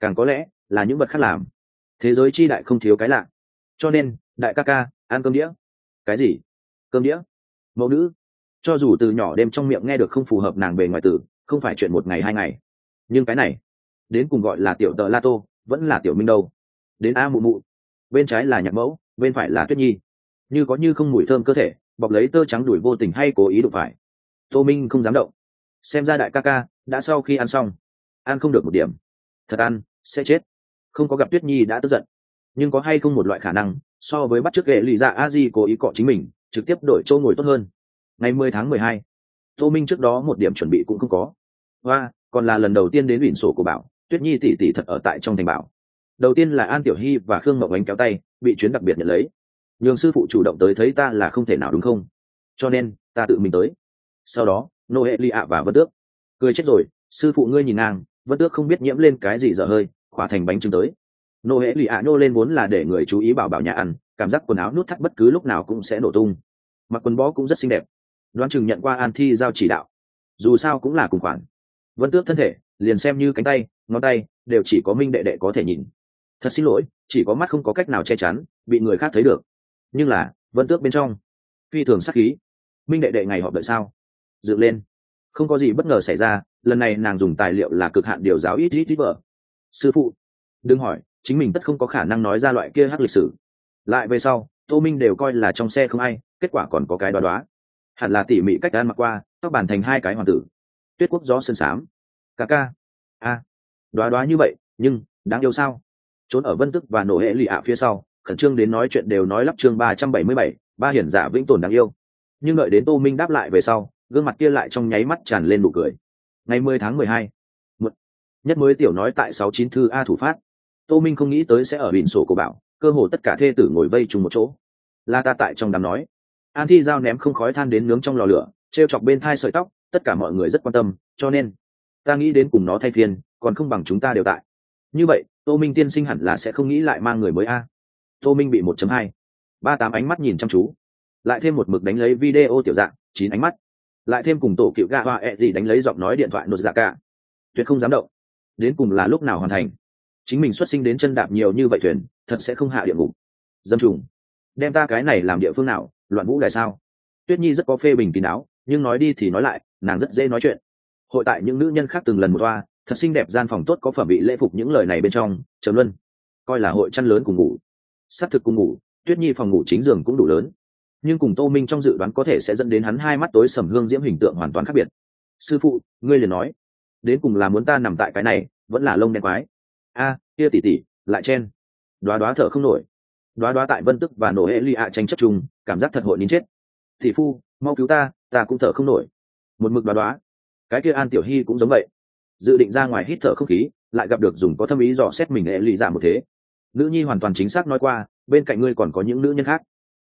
Càng có lẽ là những vật khác làm. Thế giới chi đại không thiếu cái lạ. Cho nên, đại ca ca, ăn cơm đĩa. Cái gì? Cơm đĩa? Mẫu nữ. Cho dù từ nhỏ đêm trong miệng nghe được không phù hợp nàng bề ngoài tử không phải chuyện một ngày hai ngày. Nhưng cái này, đến cùng gọi là tiểu tờ la tô, vẫn là tiểu minh đâu. Đến a mụ mụ, bên trái là nhạc mẫu, bên phải là tuyết nhi. Như có như không mùi thơm cơ thể, bọc lấy tơ trắng đuổi vô tình hay cố ý đụng phải. Tô minh không dám động. Xem ra đại ca ca, đã sau khi ăn xong, ăn không được một điểm. Thật ăn, sẽ chết. Không có gặp tuyết nhi đã tức giận. Nhưng có hay không một loại khả năng, so với bắt t r ư ớ c ghệ lì dạ a di cố ý cọ chính mình, trực tiếp đổi chỗ ngồi tốt hơn. Ngày mười tháng mười hai, tô minh trước đó một điểm chuẩn bị cũng không có hoa, còn là lần đầu tiên đến biển sổ của bảo, tuyết nhi tỉ tỉ thật ở tại trong thành bảo. Đầu tiên là an tiểu hy và khương mậu ánh kéo tay, bị chuyến đặc biệt nhận lấy. Nhường sư phụ chủ động tới thấy ta là không thể nào đúng không? Cho nên, ta tự mình tới. Sau đó nô hệ ly ạ và vân tước. Cười chết rồi, sư phụ ngươi nhìn nàng, vân tước không biết nhiễm lên cái gì dở hơi khỏa thành bánh trứng tới. Nô hệ lì ạ nô lên vốn là để người chú ý bảo bảo nhà ăn, cảm giác quần áo nút thắt bất cứ lúc nào cũng sẽ nổ tung. Mặc quần bó cũng rất xinh đẹp. Đoán chừng nhận qua an thi giao chỉ đạo. Dù sao cũng là cùng khoản vân tước thân thể, liền xem như cánh tay, ngón tay, đều chỉ có minh đệ đệ có thể nhìn. Thật xin lỗi, chỉ có mắt không có cách nào che chắn, bị người khác thấy được. Nhưng là, vân tước bên trong, phi thường sắc khí. Minh đệ đệ ngày họp đợi sao? Dựng lên. Không có gì bất ngờ xảy ra, lần này nàng dùng tài liệu là cực hạn điều giáo ít ít ít vợ. Sư phụ, đừng hỏi, chính mình tất không có khả năng nói ra loại kia hắc lịch sử. Lại về sau, tô minh đều coi là trong xe không ai, kết quả còn có cái đoá đoá. Hẳn là tỉ mỉ cách ăn mặc qua, tóc bàn thành hai cái hoàng tử tuyết quốc gió sơn sám, ca ca. A đoá đoá như vậy nhưng đáng yêu sao? Trốn ở vân tức và nổ hệ lụy ạ phía sau khẩn trương đến nói chuyện đều nói lắp chương ba trăm bảy mươi bảy ba hiển giả vĩnh tồn đáng yêu. Nhưng đợi đến tô minh đáp lại về sau gương mặt kia lại trong nháy mắt tràn lên nụ cười. Ngày mười tháng mười hai nhất mới tiểu nói tại sáu chín thư a thủ phát. Tô minh không nghĩ tới sẽ ở biển sổ của bảo cơ hồ tất cả thê tử ngồi vây chung một chỗ. La ta tại trong đám nói. An thi giao ném không khói than đến nướng trong lò lửa t r e o chọc bên thai sợi tóc tất cả mọi người rất quan tâm, cho nên, ta nghĩ đến cùng nó thay phiên, còn không bằng chúng ta đều tại. Như vậy, tô minh tiên sinh hẳn là sẽ không nghĩ lại mang người mới a. Tô minh bị một chấm hai. ba tám ánh mắt nhìn chăm chú. Lại thêm một mực đánh lấy video tiểu dạng, chín ánh mắt. Lại thêm cùng tổ cựu gạ hoa ẹ、e、gì gì đánh lấy giọng nói điện thoại nột dạ cả. Tuyệt không dám động. Đến cùng là lúc nào hoàn thành? Chính mình xuất sinh đến chân đạp nhiều như vậy thuyền, thật sẽ không hạ địa ngục. Dâm trùng. Đem ta cái này làm địa phương nào, loạn vũ đại sao? Tuyết nhi rất có phê bình kín đáo, nhưng nói đi thì nói lại nàng rất dễ nói chuyện. Hội tại những nữ nhân khác từng lần một toa, thật xinh đẹp gian phòng tốt có phẩm bị lễ phục những lời này bên trong, trầm luân, coi là hội chăn lớn cùng ngủ. S á c thực cùng ngủ, tuyết nhi phòng ngủ chính giường cũng đủ lớn. Nhưng cùng tô minh trong dự đoán có thể sẽ dẫn đến hắn hai mắt tối sầm hương diễm hình tượng hoàn toàn khác biệt. Sư phụ, ngươi liền nói, đến cùng là muốn ta nằm tại cái này, vẫn là lông đen quái? A, kia tỉ tỉ, lại chen. Đoá đoá thở không nổi. Đoá đoá tại vân tức và nổ hệ ly ạ tranh chấp chung, cảm giác thật hội nín chết. Thị phu, mau cứu ta ta cũng thở không nổi một mực đoá đoá. Cái kia an tiểu hy cũng giống vậy. Dự định ra ngoài hít thở không khí, lại gặp được dùng có thâm ý dò xét mình hệ lụy giả một thế. Nữ nhi hoàn toàn chính xác nói qua, bên cạnh ngươi còn có những nữ nhân khác.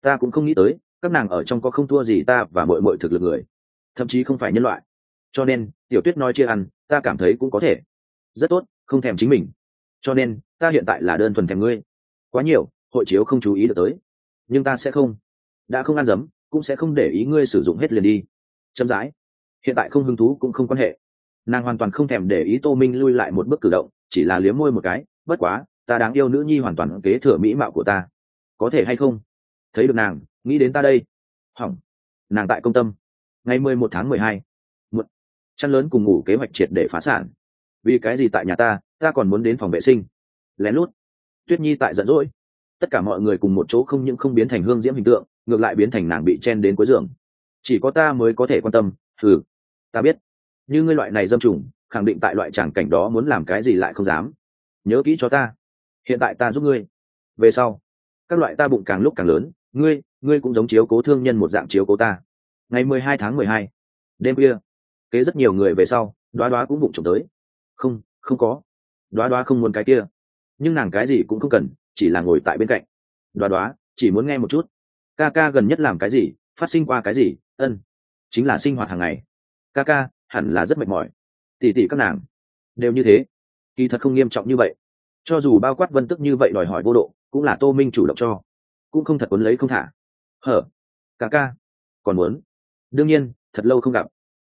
Ta cũng không nghĩ tới, các nàng ở trong có không thua gì ta và mọi mọi thực lực người. Thậm chí không phải nhân loại. Cho nên, tiểu tuyết nói chia ăn, ta cảm thấy cũng có thể. Rất tốt, không thèm chính mình. Cho nên, ta hiện tại là đơn thuần thèm ngươi. Quá nhiều, hội chiếu không chú ý được tới. Nhưng ta sẽ không. Đã không ăn dấm, cũng sẽ không để ý ngươi sử dụng hết liền đi. Chậm rãi hiện tại không hứng thú cũng không quan hệ. Nàng hoàn toàn không thèm để ý tô minh lui lại một bước cử động, chỉ là liếm môi một cái, bất quá, ta đáng yêu nữ nhi hoàn toàn kế thừa mỹ mạo của ta. Có thể hay không? Thấy được nàng, nghĩ đến ta đây. Hỏng. Nàng tại công tâm. Ngày mười một tháng mười hai một chăn lớn cùng ngủ kế hoạch triệt để phá sản. Vì cái gì tại nhà ta ta còn muốn đến phòng vệ sinh. Lén lút. Tuyết nhi tại giận dỗi. Tất cả mọi người cùng một chỗ không những không biến thành hương diễm hình tượng, ngược lại biến thành nàng bị chen đến cuối giường. Chỉ có ta mới có thể quan tâm thử ta biết. Như ngươi loại này dâm trùng, khẳng định tại loại tràng cảnh đó muốn làm cái gì lại không dám. Nhớ kỹ cho ta. Hiện tại ta giúp ngươi. Về sau, các loại ta bụng càng lúc càng lớn, ngươi ngươi cũng giống chiếu cố thương nhân một dạng chiếu cố ta. Ngày mười hai tháng mười hai, đêm kia kế rất nhiều người về sau, đoá đoá cũng bụng trộm tới. Không không có. Đoá đoá không muốn cái kia. Nhưng nàng cái gì cũng không cần, chỉ là ngồi tại bên cạnh. Đoá đoá, chỉ muốn nghe một chút. Ca ca gần nhất làm cái gì, phát sinh qua cái gì, ân chính là sinh hoạt hàng ngày. Ca ca, hẳn là rất mệt mỏi. Tỉ tỉ các nàng, đều như thế. Kỳ thật không nghiêm trọng như vậy. Cho dù bao quát vân tức như vậy đòi hỏi vô độ, cũng là tô minh chủ động cho. Cũng không thật quấn lấy không thả. Hở, ca ca, còn muốn. Đương nhiên, thật lâu không gặp.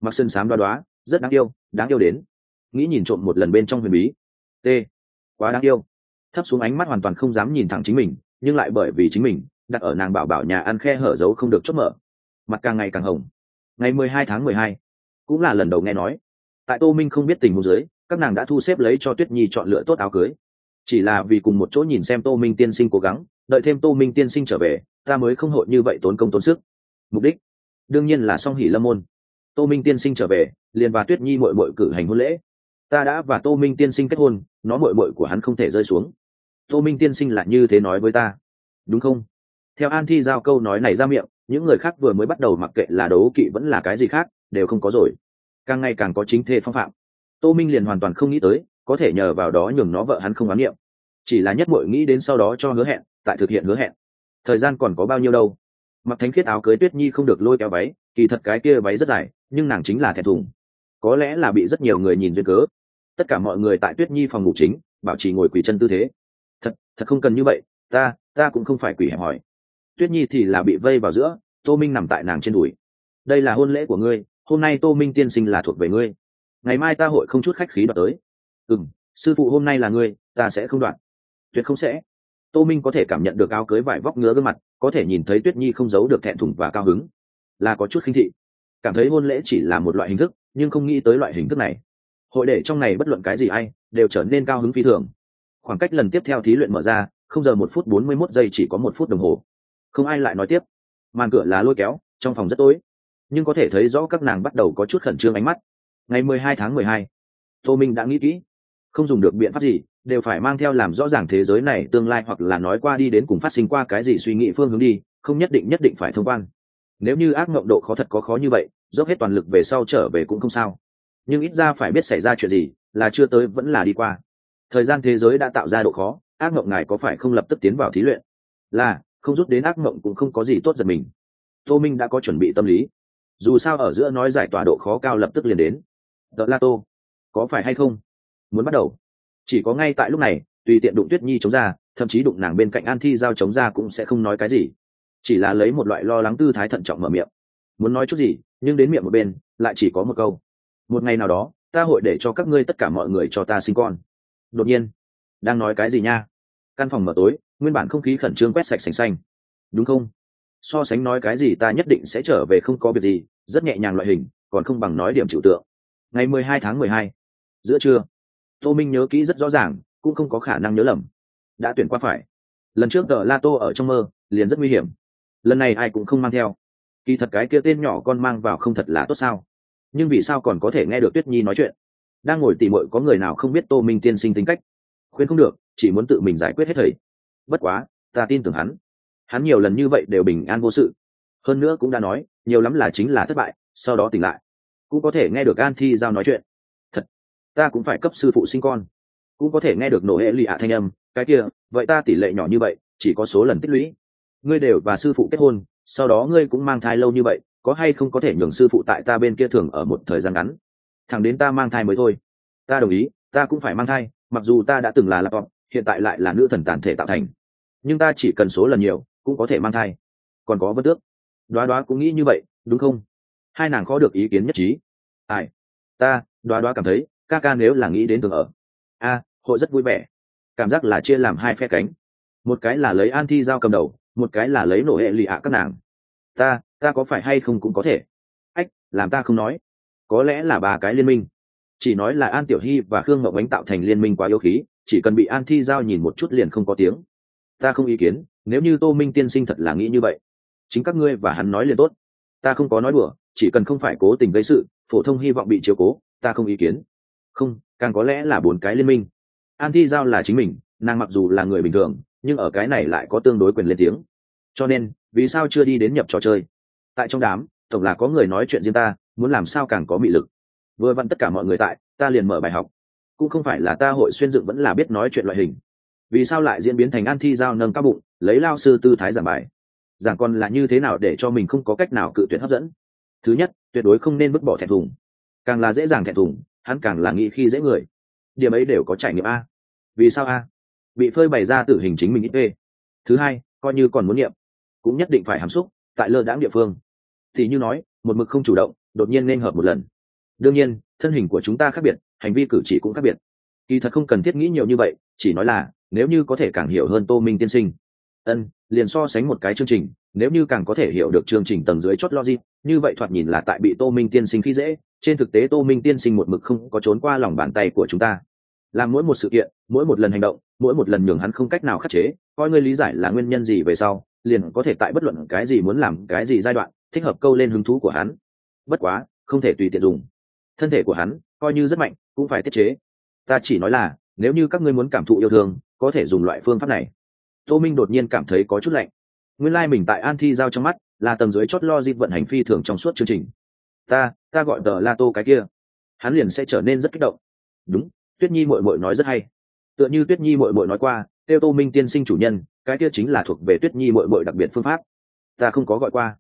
Mặc sân sám đoá đoá, rất đáng yêu đáng yêu đến. Nghĩ nhìn trộm một lần bên trong huyền bí. T, quá đáng yêu. Thấp xuống ánh mắt hoàn toàn không dám nhìn thẳng chính mình, nhưng lại bởi vì chính mình, đặt ở nàng bảo bảo nhà ăn khe hở giấu không được chốt mở. Mặt càng ngày càng hồng ngày mười hai tháng mười hai, cũng là lần đầu nghe nói. Tại tô minh không biết tình huống dưới, các nàng đã thu xếp lấy cho tuyết nhi chọn lựa tốt áo cưới. Chỉ là vì cùng một chỗ nhìn xem tô minh tiên sinh cố gắng, đợi thêm tô minh tiên sinh trở về, ta mới không hội như vậy tốn công tốn sức. Mục đích? Đương nhiên là song hỷ lâm môn. Tô minh tiên sinh trở về, liền và tuyết nhi mội mội cử hành hôn lễ. Ta đã và tô minh tiên sinh kết hôn, nó mội mội của hắn không thể rơi xuống. Tô minh tiên sinh là như thế nói với ta. Đúng không? Theo an thi giao câu nói này ra miệng, những người khác vừa mới bắt đầu mặc kệ là đấu kỵ vẫn là cái gì khác, đều không có rồi. Càng ngày càng có chính thê phong phạm. Tô minh liền hoàn toàn không nghĩ tới, có thể nhờ vào đó nhường nó vợ hắn không oán niệm. Chỉ là nhất mội nghĩ đến sau đó cho hứa hẹn, tại thực hiện hứa hẹn. Thời gian còn có bao nhiêu đâu? Mặc thánh khiết áo cưới tuyết nhi không được lôi kéo váy, kỳ thật cái kia váy rất dài, nhưng nàng chính là thẹn thùng. Có lẽ là bị rất nhiều người nhìn duyên cớ. Tất cả mọi người tại tuyết nhi phòng ngủ chính, bảo trì ngồi quỳ chân tư thế. Thật thật không cần như vậy, ta ta cũng không phải quỷ hẹp hỏi tuyết nhi thì là bị vây vào giữa, tô minh nằm tại nàng trên đùi. Đây là hôn lễ của ngươi, hôm nay tô minh tiên sinh là thuộc về ngươi. Ngày mai ta hội không chút khách khí đoạt tới. Ừ m sư phụ hôm nay là ngươi, ta sẽ không đoạt. Tuyệt không sẽ. Tô minh có thể cảm nhận được áo cưới vải vóc ngứa gương mặt, có thể nhìn thấy tuyết nhi không giấu được thẹn thùng và cao hứng. Là có chút khinh thị. Cảm thấy hôn lễ chỉ là một loại hình thức, nhưng không nghĩ tới loại hình thức này. Hội để trong này bất luận cái gì ai, đều trở nên cao hứng phi thường. Khoảng cách lần tiếp theo thí luyện mở ra, không giờ một phút bốn mươi mốt giây chỉ có một phút đồng hồ không ai lại nói tiếp. Màn cửa lá lôi kéo, trong phòng rất tối. Nhưng có thể thấy rõ các nàng bắt đầu có chút khẩn trương ánh mắt. Ngày mười hai tháng mười hai, tô minh đã nghĩ kỹ. Không dùng được biện pháp gì, đều phải mang theo làm rõ ràng thế giới này tương lai hoặc là nói qua đi đến cùng phát sinh qua cái gì suy nghĩ phương hướng đi, không nhất định nhất định phải thông quan. Nếu như ác mộng độ khó thật có khó như vậy, dốc hết toàn lực về sau trở về cũng không sao. Nhưng ít ra phải biết xảy ra chuyện gì, là chưa tới vẫn là đi qua. Thời gian thế giới đã tạo ra độ khó, ác mộng ngài có phải không lập tức tiến vào thí luyện? Là không rút đến ác mộng cũng không có gì tốt giật mình. Tô minh đã có chuẩn bị tâm lý. Dù sao ở giữa nói giải tỏa độ khó cao lập tức liền đến. Đợt la tô, có phải hay không? Muốn bắt đầu. Chỉ có ngay tại lúc này, tùy tiện đụng tuyết nhi chống ra, thậm chí đụng nàng bên cạnh an thi giao chống ra cũng sẽ không nói cái gì. Chỉ là lấy một loại lo lắng tư thái thận trọng mở miệng. Muốn nói chút gì, nhưng đến miệng một bên, lại chỉ có một câu. Một ngày nào đó, ta hội để cho các ngươi tất cả mọi người cho ta sinh con. Đột nhiên, đang nói cái gì nha? Căn phòng mở tối nguyên bản không khí khẩn trương quét sạch sành xanh. Đúng không? So sánh nói cái gì ta nhất định sẽ trở về không có việc gì, rất nhẹ nhàng loại hình, còn không bằng nói điểm trừu tượng. Ngày mười hai tháng mười hai, giữa trưa, tô minh nhớ kỹ rất rõ ràng, cũng không có khả năng nhớ lầm. Đã tuyển qua phải. Lần trước tờ la tô ở trong mơ, liền rất nguy hiểm. Lần này ai cũng không mang theo. Kỳ thật cái kia tên nhỏ con mang vào không thật là tốt sao? Nhưng vì sao còn có thể nghe được tuyết nhi nói chuyện? Đang ngồi tỉ mội có người nào không biết tô minh tiên sinh tính cách? Khuyên không được, chỉ muốn tự mình giải quyết hết thầy bất quá, ta tin tưởng hắn. Hắn nhiều lần như vậy đều bình an vô sự. Hơn nữa cũng đã nói, nhiều lắm là chính là thất bại, sau đó tỉnh lại. Cũng có thể nghe được an thi giao nói chuyện. Thật, ta cũng phải cấp sư phụ sinh con. Cũng có thể nghe được nổ hệ lụy ạ thanh âm, cái kia, vậy ta tỷ lệ nhỏ như vậy, chỉ có số lần tích lũy. Ngươi đều và sư phụ kết hôn, sau đó ngươi cũng mang thai lâu như vậy, có hay không có thể nhường sư phụ tại ta bên kia thường ở một thời gian ngắn? Thẳng đến ta mang thai mới thôi. Ta đồng ý, ta cũng phải mang thai, mặc dù ta đã từng là lạp vọng hiện tại lại là nữ thần tàn thể tạo thành. Nhưng ta chỉ cần số lần nhiều, cũng có thể mang thai. Còn có vân tước. Đoá đoá cũng nghĩ như vậy, đúng không? Hai nàng khó được ý kiến nhất trí. Ai? Ta, đoá đoá cảm thấy, ca ca nếu là nghĩ đến tường ở. A, hội rất vui vẻ. Cảm giác là chia làm hai phe cánh. Một cái là lấy an thi giao cầm đầu, một cái là lấy nổ hệ lụy ạ các nàng. Ta ta có phải hay không cũng có thể. Ách, làm ta không nói. Có lẽ là ba cái liên minh. Chỉ nói là an tiểu hy và khương ngọc ánh tạo thành liên minh quá yêu khí chỉ cần bị an thi giao nhìn một chút liền không có tiếng. Ta không ý kiến, nếu như tô minh tiên sinh thật là nghĩ như vậy, chính các ngươi và hắn nói liền tốt. Ta không có nói đùa, chỉ cần không phải cố tình gây sự, phổ thông hy vọng bị chiếu cố, ta không ý kiến. Không, càng có lẽ là bốn cái liên minh. An thi giao là chính mình, nàng mặc dù là người bình thường, nhưng ở cái này lại có tương đối quyền lên tiếng. Cho nên, vì sao chưa đi đến nhập trò chơi? Tại trong đám, tổng là có người nói chuyện riêng ta, muốn làm sao càng có mị lực. Vừa vặn tất cả mọi người tại, ta liền mở bài học cũng không phải là ta hội xuyên dựng vẫn là biết nói chuyện loại hình. Vì sao lại diễn biến thành an thi giao nâng các bụng, lấy lao sư tư thái giảng bài? Giảng còn là như thế nào để cho mình không có cách nào cự tuyệt hấp dẫn? Thứ nhất, tuyệt đối không nên vứt bỏ thẹn thùng. Càng là dễ dàng thẹn thùng, hắn càng là nghĩ khi dễ người. Điểm ấy đều có trải nghiệm a. Vì sao a? Bị phơi bày ra tử hình chính mình ít ê. Thứ hai, coi như còn muốn niệm, cũng nhất định phải hàm xúc, tại lơ đãng địa phương. Thì như nói, một mực không chủ động, đột nhiên nên hợp một lần. Đương nhiên, thân hình của chúng ta khác biệt hành vi cử chỉ cũng khác biệt. Kỳ thật không cần thiết nghĩ nhiều như vậy, chỉ nói là, nếu như có thể càng hiểu hơn tô minh tiên sinh. Ân, liền so sánh một cái chương trình, nếu như càng có thể hiểu được chương trình tầng dưới chót logic, như vậy thoạt nhìn là tại bị tô minh tiên sinh khi dễ, trên thực tế tô minh tiên sinh một mực không có trốn qua lòng bàn tay của chúng ta. Làm mỗi một sự kiện, mỗi một lần hành động, mỗi một lần nhường hắn không cách nào khắc chế, coi ngươi lý giải là nguyên nhân gì về sau, liền có thể tại bất luận cái gì muốn làm cái gì giai đoạn, thích hợp câu lên hứng thú của hắn. Bất quá, không thể tùy tiện dùng. Thân thể của hắn coi như rất mạnh cũng phải tiết chế. Ta chỉ nói là, nếu như các ngươi muốn cảm thụ yêu thương, có thể dùng loại phương pháp này. Tô minh đột nhiên cảm thấy có chút lạnh. Nguyên lai、like、mình tại an thi giao trong mắt là tầng dưới chót lo dịp vận hành phi thường trong suốt chương trình. Ta ta gọi tờ la tô cái kia. Hắn liền sẽ trở nên rất kích động. Đúng, tuyết nhi mội mội nói rất hay. Tựa như tuyết nhi mội mội nói qua, tiêu tô minh tiên sinh chủ nhân, cái kia chính là thuộc về tuyết nhi mội mội đặc biệt phương pháp. Ta không có gọi qua.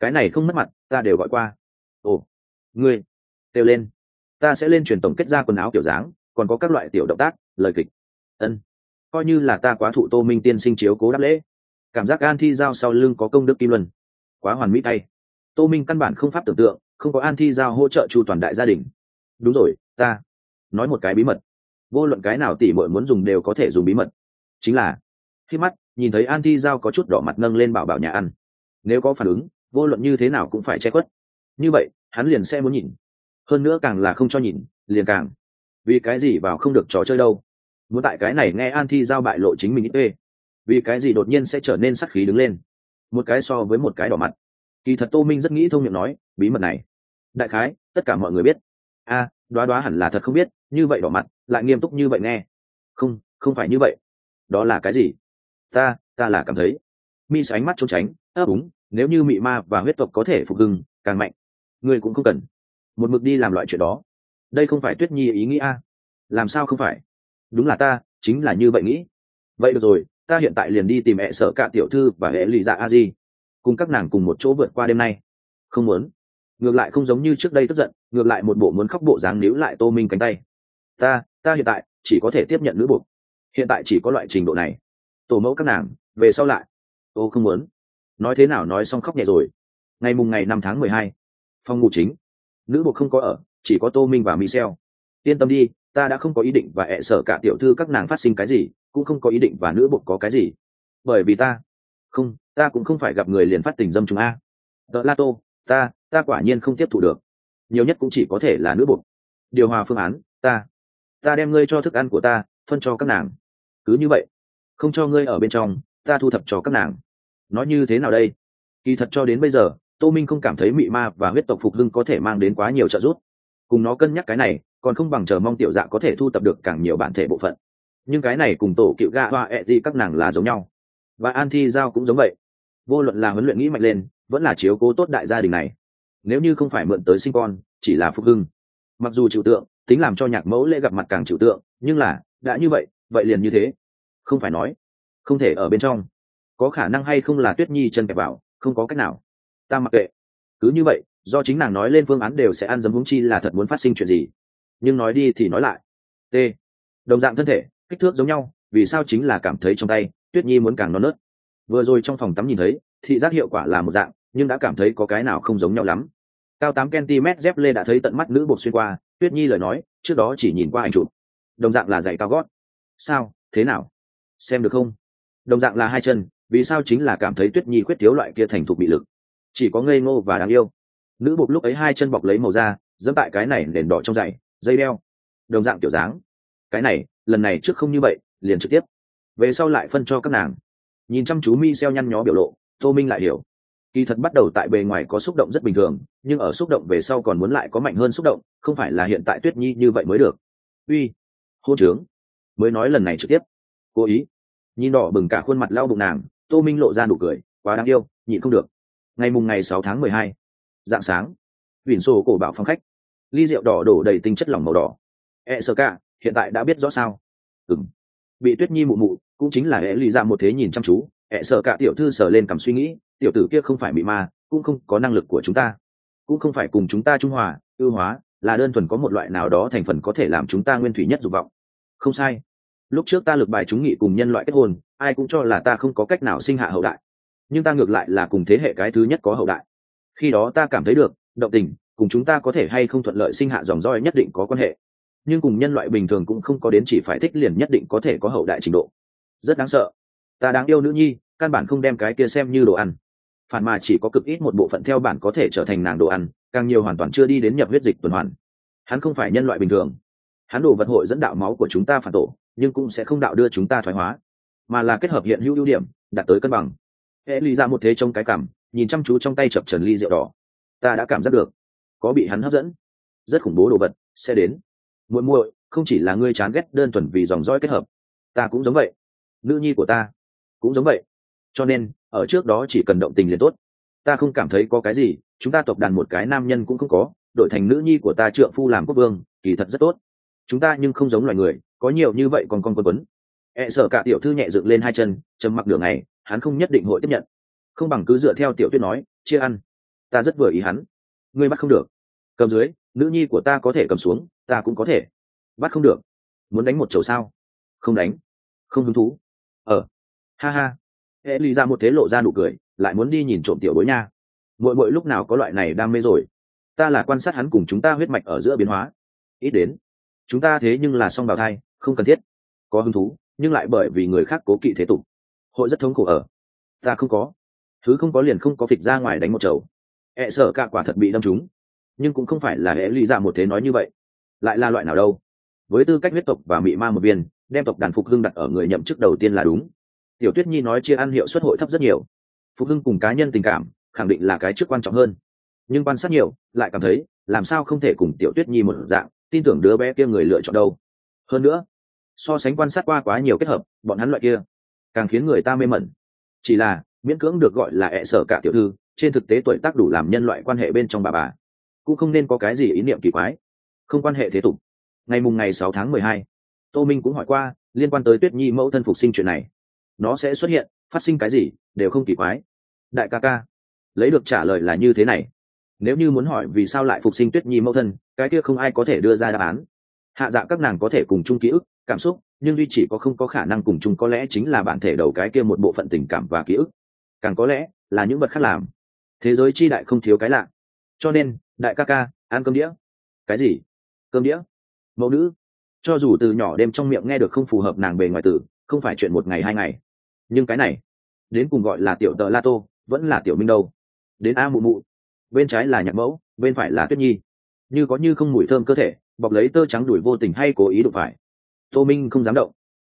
Cái này không mất mặt, ta đều gọi qua. Ồ, ngươi, kêu lên ta sẽ lên truyền tổng kết ra quần áo kiểu dáng, còn có các loại tiểu động tác, lời kịch. Ân. Coi như là ta quá thụ tô minh tiên sinh chiếu cố đáp lễ. Cảm giác an thi giao sau lưng có công đức kim luân. Quá hoàn mỹ tay tô minh căn bản không pháp tưởng tượng, không có an thi giao hỗ trợ chu toàn đại gia đình. Đúng rồi, ta. Nói một cái bí mật. Vô luận cái nào tỉ mội muốn dùng đều có thể dùng bí mật. Chính là, khi mắt, nhìn thấy an thi giao có chút đỏ mặt nâng lên bảo bảo nhà ăn. Nếu có phản ứng, vô luận như thế nào cũng phải che khuất. Như vậy, hắn liền sẽ muốn nhìn hơn nữa càng là không cho nhìn, liền càng. Vì cái gì vào không được trò chơi đâu? Muốn tại cái này nghe an thi giao bại lộ chính mình ít ê vì cái gì đột nhiên sẽ trở nên sắc khí đứng lên? Một cái so với một cái đỏ mặt. Kỳ thật tô minh rất nghĩ thông miệng nói, bí mật này. Đại khái, tất cả mọi người biết. A đoá đoá hẳn là thật không biết, như vậy đỏ mặt, lại nghiêm túc như vậy nghe. Không không phải như vậy. Đó là cái gì? Ta ta là cảm thấy. Mi ánh mắt trốn tránh. Ấp úng nếu như mị ma và huyết tộc có thể phục hưng, càng mạnh. Ngươi cũng không cần một mực đi làm loại chuyện đó. Đây không phải tuyết nhi ý nghĩ a? Làm sao không phải? Đúng là ta, chính là như vậy nghĩ. Vậy được rồi, ta hiện tại liền đi tìm hệ sợ cả tiểu thư và hệ lụy dạ a di. Cùng các nàng cùng một chỗ vượt qua đêm nay. Không muốn. Ngược lại không giống như trước đây tức giận, ngược lại một bộ muốn khóc bộ dáng níu lại tô minh cánh tay. Ta ta hiện tại chỉ có thể tiếp nhận nữ buộc. Hiện tại chỉ có loại trình độ này. Tổ mẫu các nàng, về sau lại. Ô, không muốn. Nói thế nào nói xong khóc nhẹ rồi. Ngày mùng ngày năm tháng mười hai, phòng ngủ chính nữ bộ không có ở, chỉ có tô minh và michel yên tâm đi, ta đã không có ý định và hẹ sở cả tiểu thư các nàng phát sinh cái gì, cũng không có ý định và nữ bộ có cái gì. Bởi vì ta, không, ta cũng không phải gặp người liền phát tình dâm chúng a. Đợt la tô, ta ta quả nhiên không tiếp thu được. Nhiều nhất cũng chỉ có thể là nữ bột. điều hòa phương án, ta ta đem ngươi cho thức ăn của ta, phân cho các nàng. Cứ như vậy, không cho ngươi ở bên trong, ta thu thập cho các nàng. Nói như thế nào đây? Kỳ thật cho đến bây giờ tô minh không cảm thấy mị ma và huyết tộc phục hưng có thể mang đến quá nhiều trợ giúp. Cùng nó cân nhắc cái này, còn không bằng chờ mong tiểu dạ có thể thu tập được càng nhiều bản thể bộ phận. Nhưng cái này cùng tổ cựu gạ hoa ẹ gì các nàng là giống nhau. Và an thi giao cũng giống vậy. Vô luận là huấn luyện nghĩ mạnh lên, vẫn là chiếu cố tốt đại gia đình này. Nếu như không phải mượn tới sinh con, chỉ là phục hưng. Mặc dù chịu tượng, tính làm cho nhạc mẫu lễ gặp mặt càng chịu tượng, nhưng là, đã như vậy vậy liền như thế. Không phải nói, không thể ở bên trong. Có khả năng hay không là tuyết nhi chân kẹp vào, không có cách nào ta mặc kệ. Cứ như vậy, do chính nàng nói lên phương án đều sẽ ăn dấm húng chi là thật muốn phát sinh chuyện gì. Nhưng nói đi thì nói lại. T. Đồng dạng thân thể, kích thước giống nhau, vì sao chính là cảm thấy trong tay, tuyết nhi muốn càng non nớt. Vừa rồi trong phòng tắm nhìn thấy, thị giác hiệu quả là một dạng, nhưng đã cảm thấy có cái nào không giống nhau lắm. Cao tám cm dép lê đã thấy tận mắt nữ bột xuyên qua, tuyết nhi lời nói, trước đó chỉ nhìn qua ảnh chụp. Đồng dạng là giày cao gót. Sao? Thế nào? Xem được không? Đồng dạng là hai chân, vì sao chính là cảm thấy tuyết nhi khuyết thiếu loại kia thành thục bị lực? Chỉ có ngây ngô và đáng yêu. Nữ bục lúc ấy hai chân bọc lấy màu da, dẫm tại cái này nền đỏ trong giày dây đeo. Đồng dạng kiểu dáng. Cái này, lần này trước không như vậy, liền trực tiếp. Về sau lại phân cho các nàng. Nhìn chăm chú mi xeo nhăn nhó biểu lộ, tô minh lại hiểu. Kỳ thật bắt đầu tại bề ngoài có xúc động rất bình thường, nhưng ở xúc động về sau còn muốn lại có mạnh hơn xúc động, không phải là hiện tại tuyết nhi như vậy mới được. Uy hô trướng. Mới nói lần này trực tiếp. Cố ý. Nhìn đỏ bừng cả khuôn mặt lau bụng nàng, tô minh lộ ra nụ cười, quá đáng yêu, nhịn không được ngày mùng ngày sáu tháng mười hai. Dạng sáng. Vỉn sổ cổ bảo phong khách. Ly rượu đỏ đổ đầy tinh chất lỏng màu đỏ. E sơ cả hiện tại đã biết rõ sao? Ừng bị tuyết nhi mụ mụ, cũng chính là e ly ra một thế nhìn chăm chú. E sợ cả tiểu thư sở lên cầm suy nghĩ, tiểu tử kia không phải bị ma, cũng không có năng lực của chúng ta. Cũng không phải cùng chúng ta trung hòa, ưu hóa, là đơn thuần có một loại nào đó thành phần có thể làm chúng ta nguyên thủy nhất dục vọng. Không sai. Lúc trước ta lực bài chúng nghị cùng nhân loại kết hôn, ai cũng cho là ta không có cách nào sinh hạ hậu đại nhưng ta ngược lại là cùng thế hệ cái thứ nhất có hậu đại. Khi đó ta cảm thấy được, động tình cùng chúng ta có thể hay không thuận lợi sinh hạ dòng roi nhất định có quan hệ. Nhưng cùng nhân loại bình thường cũng không có đến chỉ phải thích liền nhất định có thể có hậu đại trình độ. Rất đáng sợ. Ta đáng yêu nữ nhi, căn bản không đem cái kia xem như đồ ăn. Phản mà chỉ có cực ít một bộ phận theo bản có thể trở thành nàng đồ ăn, càng nhiều hoàn toàn chưa đi đến nhập huyết dịch tuần hoàn. Hắn không phải nhân loại bình thường. Hắn đồ vật hội dẫn đạo máu của chúng ta phản tổ, nhưng cũng sẽ không đạo đưa chúng ta thoái hóa, mà là kết hợp hiện hữu ưu điểm, đạt tới cân bằng hệ ly ra một thế trong cái cảm, nhìn chăm chú trong tay chập trần ly rượu đỏ. Ta đã cảm giác được, có bị hắn hấp dẫn. Rất khủng bố đồ vật, sẽ đến. Muội muội, không chỉ là ngươi chán ghét đơn thuần vì dòng dõi kết hợp, ta cũng giống vậy. Nữ nhi của ta cũng giống vậy. Cho nên, ở trước đó chỉ cần động tình liền tốt. Ta không cảm thấy có cái gì, chúng ta tộc đàn một cái nam nhân cũng không có, đổi thành nữ nhi của ta trượng phu làm quốc vương, kỳ thật rất tốt. Chúng ta nhưng không giống loài người, có nhiều như vậy còn con quân quấn e sợ cả tiểu thư nhẹ dựng lên hai chân chấm mặc đường này hắn không nhất định hội tiếp nhận. Không bằng cứ dựa theo tiểu tuyết nói, chia ăn. Ta rất vừa ý hắn. Ngươi bắt không được. Cầm dưới, nữ nhi của ta có thể cầm xuống, ta cũng có thể. Bắt không được. Muốn đánh một chầu sao? Không đánh. Không hứng thú. Ờ. Ha ha. E lì ra một thế lộ ra nụ cười, lại muốn đi nhìn trộm tiểu bối nha. Mỗi mỗi lúc nào có loại này đam mê rồi? Ta là quan sát hắn cùng chúng ta huyết mạch ở giữa biến hóa. Ít đến. Chúng ta thế nhưng là song bào thai, không cần thiết. Có hứng thú nhưng lại bởi vì người khác cố kỵ thế tục. Hội rất thống khổ ở. Ta không có. Thứ không có liền không có phịch ra ngoài đánh một chầu. E sợ cả quả thật bị đâm trúng. Nhưng cũng không phải là e ly ra một thế nói như vậy. Lại là loại nào đâu. Với tư cách huyết tộc và mị ma một viên, đem tộc đàn phục hưng đặt ở người nhậm chức đầu tiên là đúng. Tiểu tuyết nhi nói chia ăn hiệu suất hội thấp rất nhiều. Phục hưng cùng cá nhân tình cảm, khẳng định là cái trước quan trọng hơn. Nhưng quan sát nhiều, lại cảm thấy, làm sao không thể cùng tiểu tuyết nhi một dạng, tin tưởng đứa bé kia người lựa chọn đâu. Hơn nữa so sánh quan sát qua quá nhiều kết hợp, bọn hắn loại kia, càng khiến người ta mê mẩn. Chỉ là, miễn cưỡng được gọi là ẹ sở cả tiểu thư, trên thực tế tuổi tác đủ làm nhân loại quan hệ bên trong bà bà, cũng không nên có cái gì ý niệm kỳ quái. Không quan hệ thế tục. Ngày mùng ngày sáu tháng mười hai, tô minh cũng hỏi qua liên quan tới tuyết nhi mẫu thân phục sinh chuyện này. Nó sẽ xuất hiện, phát sinh cái gì, đều không kỳ quái. Đại ca ca, lấy được trả lời là như thế này. Nếu như muốn hỏi vì sao lại phục sinh tuyết nhi mẫu thân, cái kia không ai có thể đưa ra đáp án hạ dạ các nàng có thể cùng chung ký ức, cảm xúc, nhưng duy chỉ có không có khả năng cùng chung có lẽ chính là bản thể đầu cái kia một bộ phận tình cảm và ký ức. Càng có lẽ là những vật khác làm. Thế giới chi đại không thiếu cái lạ. Cho nên, đại ca ca, ăn cơm đĩa. Cái gì? Cơm đĩa? Mẫu nữ. Cho dù từ nhỏ đêm trong miệng nghe được không phù hợp nàng bề ngoài tử, không phải chuyện một ngày hai ngày. Nhưng cái này, đến cùng gọi là tiểu tợ la tô, vẫn là tiểu minh đâu. Đến a mụ mụ. Bên trái là nhạc mẫu, bên phải là tuyết nhi. Như có như không mùi thơm cơ thể bọc lấy tơ trắng đuổi vô tình hay cố ý đụng phải. Tô minh không dám động.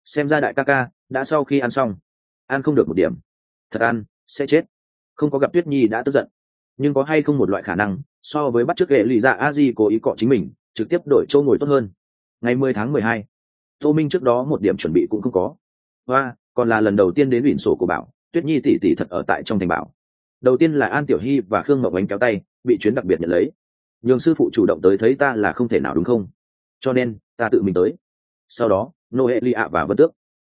Xem ra đại ca ca đã sau khi ăn xong, ăn không được một điểm. Thật ăn, sẽ chết. Không có gặp tuyết nhi đã tức giận. Nhưng có hay không một loại khả năng, so với bắt t r ư ớ c ghệ lụy dạ a di cố ý cọ chính mình, trực tiếp đổi châu ngồi tốt hơn. Ngày mười tháng mười hai, tô minh trước đó một điểm chuẩn bị cũng không có. Và còn là lần đầu tiên đến biển sổ của bảo, tuyết nhi tỉ tỉ thật ở tại trong thành bảo. Đầu tiên là an tiểu hy và khương ngọc ánh kéo tay, bị chuyến đặc biệt nhận lấy nhường sư phụ chủ động tới thấy ta là không thể nào đúng không? Cho nên, ta tự mình tới. Sau đó nô hệ ly ạ và vân tước.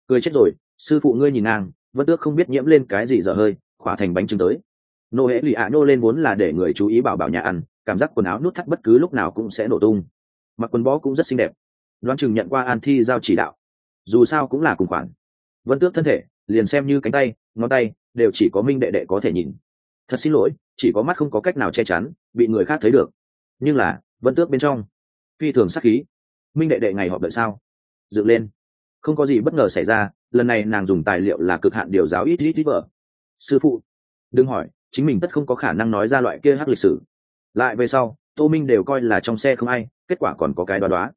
Cười chết rồi, sư phụ ngươi nhìn ngang, vân tước không biết nhiễm lên cái gì dở hơi, khỏa thành bánh trưng tới. Nô hệ lì ạ nô lên vốn là để người chú ý bảo bảo nhà ăn, cảm giác quần áo nút thắt bất cứ lúc nào cũng sẽ nổ tung. Mặc quần bó cũng rất xinh đẹp. Đoán chừng nhận qua an thi giao chỉ đạo. Dù sao cũng là cùng khoản. Vân tước thân thể, liền xem như cánh tay, ngón tay, đều chỉ có minh đệ đệ có thể nhìn. Thật xin lỗi, chỉ có mắt không có cách nào che chắn, bị người khác thấy được nhưng là vân tước bên trong. Phi thường sắc khí. Minh đệ đệ ngày họp đợi sao? Dựng lên. Không có gì bất ngờ xảy ra, lần này nàng dùng tài liệu là cực hạn điều giáo ít ít ít vợ sư phụ. Đừng hỏi, chính mình tất không có khả năng nói ra loại kia hắc lịch sử. Lại về sau, tô minh đều coi là trong xe không ai, kết quả còn có cái đoá đoá.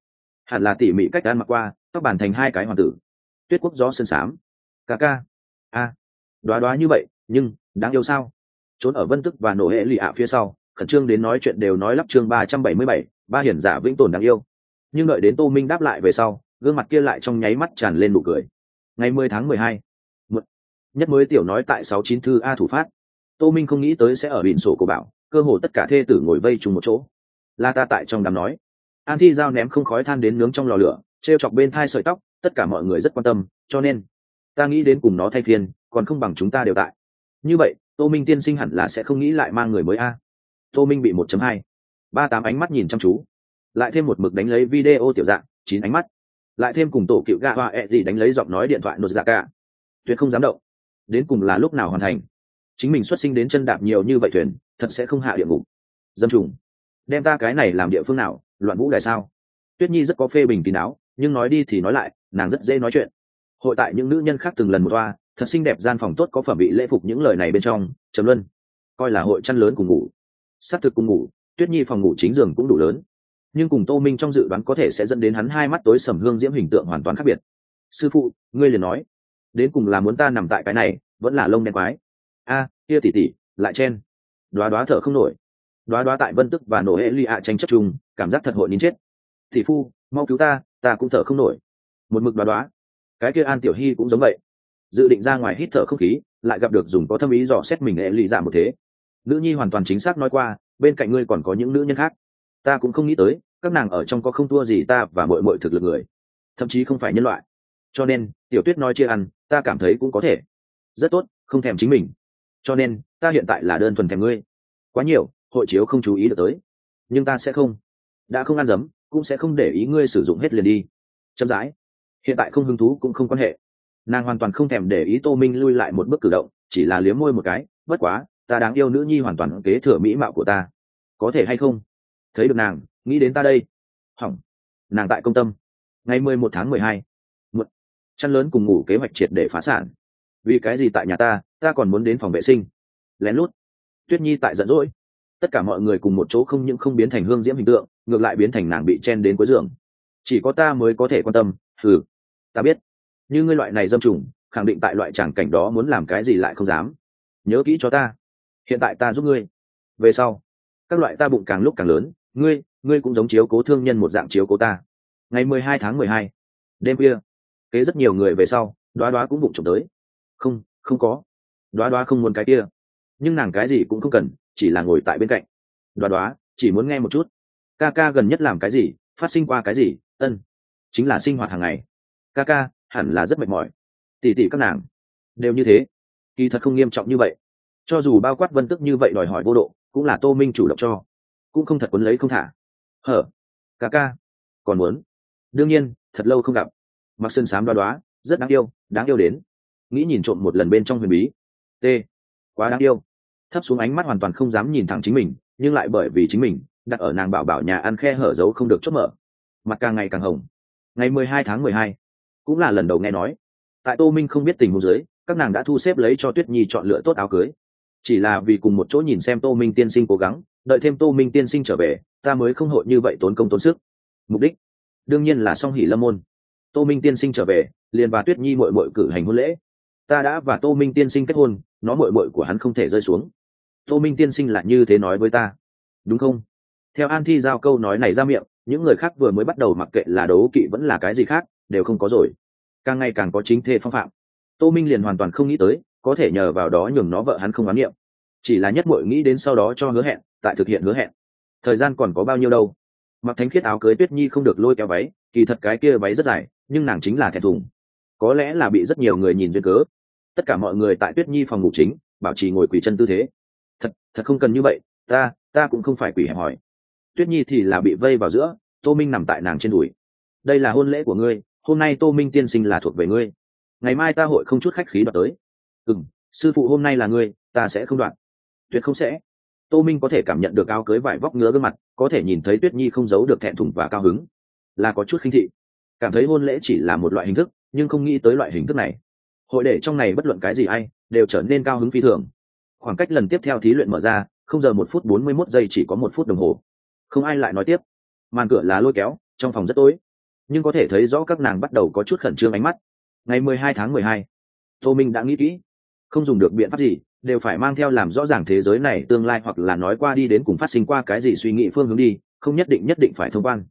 Hẳn là tỉ mỉ cách ăn mặc qua, tóc bàn thành hai cái hoàng tử. Tuyết quốc gió sơn xám ca ca. A. Đoá đoá như vậy, nhưng, đáng yêu sao? Trốn ở vân tức và nổ hệ lì ạ phía sau khẩn trương đến nói chuyện đều nói lắp chương ba trăm bảy mươi bảy, ba hiển giả vĩnh tồn đáng yêu. Nhưng đợi đến tô minh đáp lại về sau, gương mặt kia lại trong nháy mắt tràn lên nụ cười. Ngày mười tháng mười hai nhất mới tiểu nói tại sáu chín thư a thủ phát. Tô minh không nghĩ tới sẽ ở biển sổ của bảo, cơ hồ tất cả thê tử ngồi vây chung một chỗ. Là ta tại trong đám nói. An thi giao ném không khói than đến nướng trong lò lửa t r e o chọc bên thai sợi tóc, tất cả mọi người rất quan tâm, cho nên, ta nghĩ đến cùng nó thay phiên, còn không bằng chúng ta đều tại. Như vậy, tô minh tiên sinh hẳn là sẽ không nghĩ lại mang người mới a tô minh bị một hai. Ba tám ánh mắt nhìn chăm chú. Lại thêm một mực đánh lấy video tiểu dạng, chín ánh mắt. Lại thêm cùng tổ cựu gạ hoa ẹ gì đánh lấy giọng nói điện thoại nột dạ cả. Tuyệt không dám động. Đến cùng là lúc nào hoàn thành? Chính mình xuất sinh đến chân đạp nhiều như vậy thuyền, thật sẽ không hạ địa ngục. Dâm trùng. Đem ta cái này làm địa phương nào, loạn vũ đại sao? Tuyết nhi rất có phê bình kín đáo, nhưng nói đi thì nói lại, nàng rất dễ nói chuyện. Hội tại những nữ nhân khác từng lần một toa, thật xinh đẹp gian phòng tốt có phẩm bị lễ phục những lời này bên trong, trầm luân. Coi là hội chăn lớn cùng ngủ xác thực cùng ngủ, tuyết nhi phòng ngủ chính giường cũng đủ lớn. Nhưng cùng tô minh trong dự đoán có thể sẽ dẫn đến hắn hai mắt tối sầm hương diễm hình tượng hoàn toàn khác biệt. Sư phụ, ngươi liền nói, đến cùng là muốn ta nằm tại cái này, vẫn là lông đen quái? A, kia tỉ tỉ, lại chen. Đoá đoá thở không nổi. Đoá đoá tại vân tức và nổ hệ ly ạ tranh chấp chung, cảm giác thật hội nín chết. Tỷ phu, mau cứu ta ta cũng thở không nổi. Một mực đoá đoá. Cái kia an tiểu hy cũng giống vậy. Dự định ra ngoài hít thở không khí, lại gặp được dùng có tâm ý dò xét mình hệ lụy dạ một thế nữ nhi hoàn toàn chính xác nói qua, bên cạnh ngươi còn có những nữ nhân khác. Ta cũng không nghĩ tới, các nàng ở trong có không thua gì ta và mọi mọi thực lực người. Thậm chí không phải nhân loại. Cho nên, tiểu tuyết nói chia ăn, ta cảm thấy cũng có thể. Rất tốt, không thèm chính mình. Cho nên, ta hiện tại là đơn thuần thèm ngươi. Quá nhiều, hội chiếu không chú ý được tới. Nhưng ta sẽ không. Đã không ăn dấm, cũng sẽ không để ý ngươi sử dụng hết liền đi. Chậm rãi. Hiện tại không hứng thú cũng không quan hệ. Nàng hoàn toàn không thèm để ý tô minh lui lại một bước cử động, chỉ là liếm môi một cái, bất quá ta đáng yêu nữ nhi hoàn toàn kế thừa mỹ mạo của ta. Có thể hay không? Thấy được nàng, nghĩ đến ta đây. Hỏng. Nàng tại công tâm. Ngày mười một tháng mười hai. Một chăn lớn cùng ngủ kế hoạch triệt để phá sản. Vì cái gì tại nhà ta ta còn muốn đến phòng vệ sinh. Lén lút. Tuyết nhi tại giận dỗi. Tất cả mọi người cùng một chỗ không những không biến thành hương diễm hình tượng, ngược lại biến thành nàng bị chen đến cuối giường. Chỉ có ta mới có thể quan tâm. Thử ta biết. Như ngươi loại này dâm trùng, khẳng định tại loại tràng cảnh đó muốn làm cái gì lại không dám. Nhớ kỹ cho ta hiện tại ta giúp ngươi. Về sau, các loại ta bụng càng lúc càng lớn, ngươi ngươi cũng giống chiếu cố thương nhân một dạng chiếu cố ta. Ngày mười hai tháng mười hai, đêm kia kế rất nhiều người về sau, đoá đoá cũng bụng trộm tới. Không không có. Đoá đoá không muốn cái kia. Nhưng nàng cái gì cũng không cần, chỉ là ngồi tại bên cạnh. Đoá đoá, chỉ muốn nghe một chút. Ca ca gần nhất làm cái gì, phát sinh qua cái gì, ân, chính là sinh hoạt hàng ngày. Ca ca, hẳn là rất mệt mỏi. Tỉ tỉ các nàng, đều như thế. Kỳ thật không nghiêm trọng như vậy cho dù bao quát vân tức như vậy đòi hỏi vô độ, cũng là tô minh chủ động cho. Cũng không thật quấn lấy không thả. Hở, ca ca, còn muốn. Đương nhiên, thật lâu không gặp. Mặc sơn sám đoá đoá, rất đáng yêu đáng yêu đến. Nghĩ nhìn trộm một lần bên trong huyền bí. T, quá đáng yêu. Thấp xuống ánh mắt hoàn toàn không dám nhìn thẳng chính mình, nhưng lại bởi vì chính mình, đặt ở nàng bảo bảo nhà ăn khe hở dấu không được chốt mở. Mặt càng ngày càng hồng. Ngày mười hai tháng mười hai, cũng là lần đầu nghe nói. Tại tô minh không biết tình huống dưới, các nàng đã thu xếp lấy cho tuyết nhi chọn lựa tốt áo cưới chỉ là vì cùng một chỗ nhìn xem tô minh tiên sinh cố gắng, đợi thêm tô minh tiên sinh trở về, ta mới không hội như vậy tốn công tốn sức. Mục đích? Đương nhiên là song hỷ lâm môn. Tô minh tiên sinh trở về, liền và tuyết nhi mội mội cử hành hôn lễ. Ta đã và tô minh tiên sinh kết hôn, nó mội mội của hắn không thể rơi xuống. Tô minh tiên sinh là như thế nói với ta. Đúng không? Theo an thi giao câu nói này ra miệng, những người khác vừa mới bắt đầu mặc kệ là đấu kỵ vẫn là cái gì khác, đều không có rồi. Càng ngày càng có chính thê phong phạm. Tô minh liền hoàn toàn không nghĩ tới có thể nhờ vào đó nhường nó vợ hắn không oán niệm. Chỉ là nhất mội nghĩ đến sau đó cho hứa hẹn, tại thực hiện hứa hẹn. Thời gian còn có bao nhiêu đâu? Mặc thánh khiết áo cưới tuyết nhi không được lôi kéo váy, kỳ thật cái kia váy rất dài, nhưng nàng chính là thẹn thùng. Có lẽ là bị rất nhiều người nhìn duyên cớ. Tất cả mọi người tại tuyết nhi phòng ngủ chính, bảo trì ngồi quỳ chân tư thế. Thật thật không cần như vậy, ta ta cũng không phải quỳ hẹp hỏi. Tuyết nhi thì là bị vây vào giữa, tô minh nằm tại nàng trên đùi. Đây là hôn lễ của ngươi, hôm nay tô minh tiên sinh là thuộc về ngươi. Ngày mai ta hội không chút khách khí đoạt tới ừ m sư phụ hôm nay là ngươi, ta sẽ không đoạn. Tuyệt không sẽ. Tô minh có thể cảm nhận được áo cưới vải vóc ngứa gương mặt, có thể nhìn thấy tuyết nhi không giấu được thẹn thùng và cao hứng. Là có chút khinh thị. Cảm thấy hôn lễ chỉ là một loại hình thức, nhưng không nghĩ tới loại hình thức này. Hội để trong này bất luận cái gì ai, đều trở nên cao hứng phi thường. Khoảng cách lần tiếp theo thí luyện mở ra, không giờ một phút bốn mươi mốt giây chỉ có một phút đồng hồ. Không ai lại nói tiếp. Màn cửa là lôi kéo, trong phòng rất tối. Nhưng có thể thấy rõ các nàng bắt đầu có chút khẩn trương ánh mắt. Ngày mười hai tháng mười hai, tô minh đã nghĩ kỹ không dùng được biện pháp gì, đều phải mang theo làm rõ ràng thế giới này tương lai hoặc là nói qua đi đến cùng phát sinh qua cái gì suy nghĩ phương hướng đi, không nhất định nhất định phải thông quan.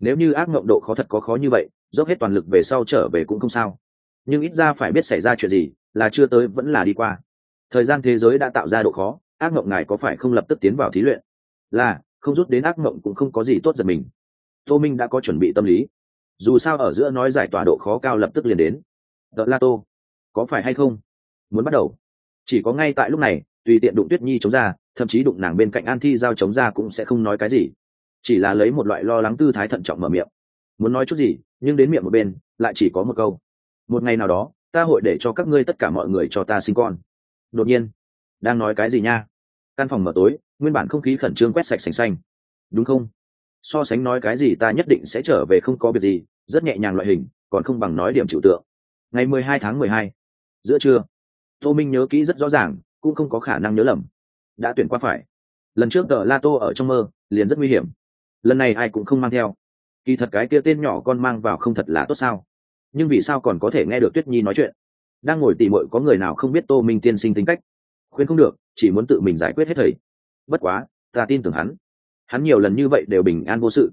Nếu như ác mộng độ khó thật có khó như vậy, dốc hết toàn lực về sau trở về cũng không sao. Nhưng ít ra phải biết xảy ra chuyện gì, là chưa tới vẫn là đi qua. Thời gian thế giới đã tạo ra độ khó, ác mộng ngài có phải không lập tức tiến vào thí luyện? Là, không rút đến ác mộng cũng không có gì tốt giật mình. Tô minh đã có chuẩn bị tâm lý. Dù sao ở giữa nói giải tỏa độ khó cao lập tức liền đến. Đợt la tô, có phải hay không? Muốn bắt đầu. Chỉ có ngay tại lúc này, tùy tiện đụng tuyết nhi chống ra, thậm chí đụng nàng bên cạnh an thi giao chống ra cũng sẽ không nói cái gì. Chỉ là lấy một loại lo lắng tư thái thận trọng mở miệng. Muốn nói chút gì, nhưng đến miệng một bên, lại chỉ có một câu. Một ngày nào đó, ta hội để cho các ngươi tất cả mọi người cho ta sinh con. Đột nhiên, đang nói cái gì nha? Căn phòng mở tối, nguyên bản không khí khẩn trương quét sạch sành xanh. Đúng không? So sánh nói cái gì ta nhất định sẽ trở về không có việc gì, rất nhẹ nhàng loại hình, còn không bằng nói điểm trừu tượng. Ngày mười hai tháng mười hai, giữa trưa tô minh nhớ kỹ rất rõ ràng, cũng không có khả năng nhớ lầm. Đã tuyển qua phải. Lần trước tờ la tô ở trong mơ, liền rất nguy hiểm. Lần này ai cũng không mang theo. Kỳ thật cái kia tên nhỏ con mang vào không thật là tốt sao. Nhưng vì sao còn có thể nghe được tuyết nhi nói chuyện? Đang ngồi tỉ mội có người nào không biết tô minh tiên sinh tính cách? Khuyên không được, chỉ muốn tự mình giải quyết hết thầy. Bất quá, ta tin tưởng hắn. Hắn nhiều lần như vậy đều bình an vô sự.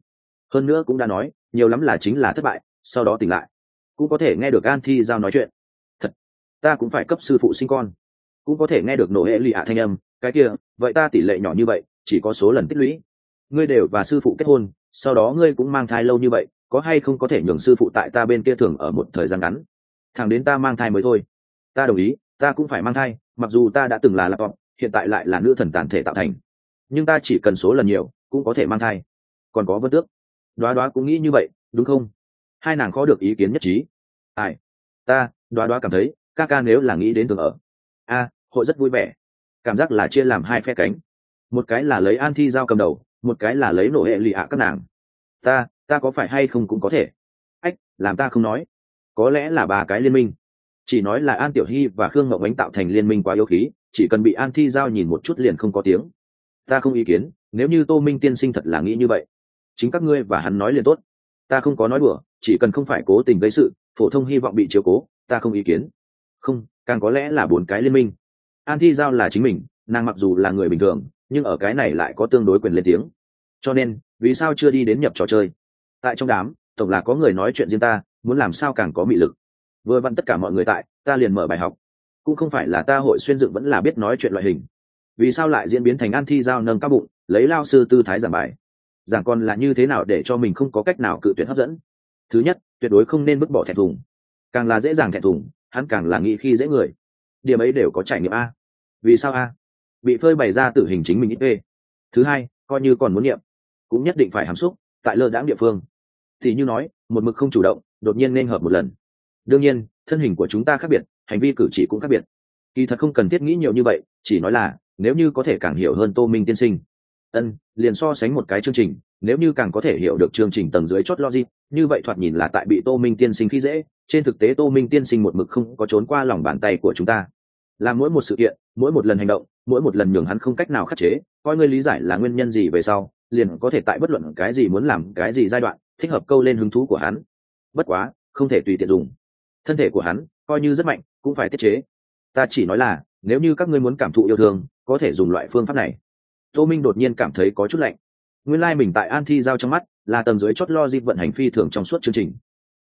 Hơn nữa cũng đã nói, nhiều lắm là chính là thất bại, sau đó tỉnh lại. Cũng có thể nghe được an thi giao nói chuyện ta cũng phải cấp sư phụ sinh con. Cũng có thể nghe được nổ hệ lụy ạ thanh âm, cái kia, vậy ta tỷ lệ nhỏ như vậy, chỉ có số lần tích lũy. Ngươi đều và sư phụ kết hôn, sau đó ngươi cũng mang thai lâu như vậy, có hay không có thể nhường sư phụ tại ta bên kia thường ở một thời gian ngắn? Thẳng đến ta mang thai mới thôi. Ta đồng ý, ta cũng phải mang thai, mặc dù ta đã từng là laptop hiện tại lại là nữ thần tàn thể tạo thành. Nhưng ta chỉ cần số lần nhiều, cũng có thể mang thai. Còn có vân tước. Đoá đoá cũng nghĩ như vậy, đúng không? Hai nàng khó được ý kiến nhất trí. Ai? Ta, đoá đoá cảm thấy ca ca nếu là nghĩ đến tường ở. A, hội rất vui vẻ. Cảm giác là chia làm hai phe cánh. Một cái là lấy an thi giao cầm đầu, một cái là lấy nổ hệ lụy à các nàng. Ta ta có phải hay không cũng có thể. Ách, làm ta không nói. Có lẽ là ba cái liên minh. Chỉ nói là an tiểu hy và khương ngọc ánh tạo thành liên minh quá yếu khí, chỉ cần bị an thi giao nhìn một chút liền không có tiếng. Ta không ý kiến, nếu như tô minh tiên sinh thật là nghĩ như vậy, chính các ngươi và hắn nói liền tốt. Ta không có nói đùa, chỉ cần không phải cố tình gây sự, phổ thông hy vọng bị chiếu cố, ta không ý kiến không, càng có lẽ là bốn cái liên minh. An thi giao là chính mình, nàng mặc dù là người bình thường, nhưng ở cái này lại có tương đối quyền lên tiếng. Cho nên, vì sao chưa đi đến nhập trò chơi? Tại trong đám, tổng là có người nói chuyện riêng ta, muốn làm sao càng có mị lực. Vừa vặn tất cả mọi người tại, ta liền mở bài học. Cũng không phải là ta hội xuyên dựng vẫn là biết nói chuyện loại hình. Vì sao lại diễn biến thành an thi giao nâng cao bụng, lấy lao sư tư thái giảng bài? Giảng còn là như thế nào để cho mình không có cách nào cự tuyệt hấp dẫn? Thứ nhất, tuyệt đối không nên vứt bỏ thẹn thùng. Càng là dễ dàng thẹn thùng hắn càng là nghĩ khi dễ người. Điểm ấy đều có trải nghiệm a. Vì sao a? Bị phơi bày ra tử hình chính mình ít ê. Thứ hai, coi như còn muốn niệm, cũng nhất định phải hàm xúc, tại lơ đãng địa phương. Thì như nói, một mực không chủ động, đột nhiên nên hợp một lần. Đương nhiên, thân hình của chúng ta khác biệt, hành vi cử chỉ cũng khác biệt. Kỳ thật không cần thiết nghĩ nhiều như vậy, chỉ nói là, nếu như có thể càng hiểu hơn tô minh tiên sinh. Ân, liền so sánh một cái chương trình nếu như càng có thể hiểu được chương trình tầng dưới chốt logic, như vậy thoạt nhìn là tại bị tô minh tiên sinh khi dễ, trên thực tế tô minh tiên sinh một mực không có trốn qua lòng bàn tay của chúng ta. Là mỗi một sự kiện, mỗi một lần hành động, mỗi một lần nhường hắn không cách nào khắc chế, coi ngươi lý giải là nguyên nhân gì về sau, liền có thể tại bất luận cái gì muốn làm cái gì giai đoạn, thích hợp câu lên hứng thú của hắn. Bất quá, không thể tùy tiện dùng. Thân thể của hắn, coi như rất mạnh, cũng phải tiết chế. Ta chỉ nói là, nếu như các ngươi muốn cảm thụ yêu thương, có thể dùng loại phương pháp này. Tô minh đột nhiên cảm thấy có chút lạnh nguyên lai、like、mình tại an thi giao trong mắt là tầng dưới chót lo dịp vận hành phi thường trong suốt chương trình.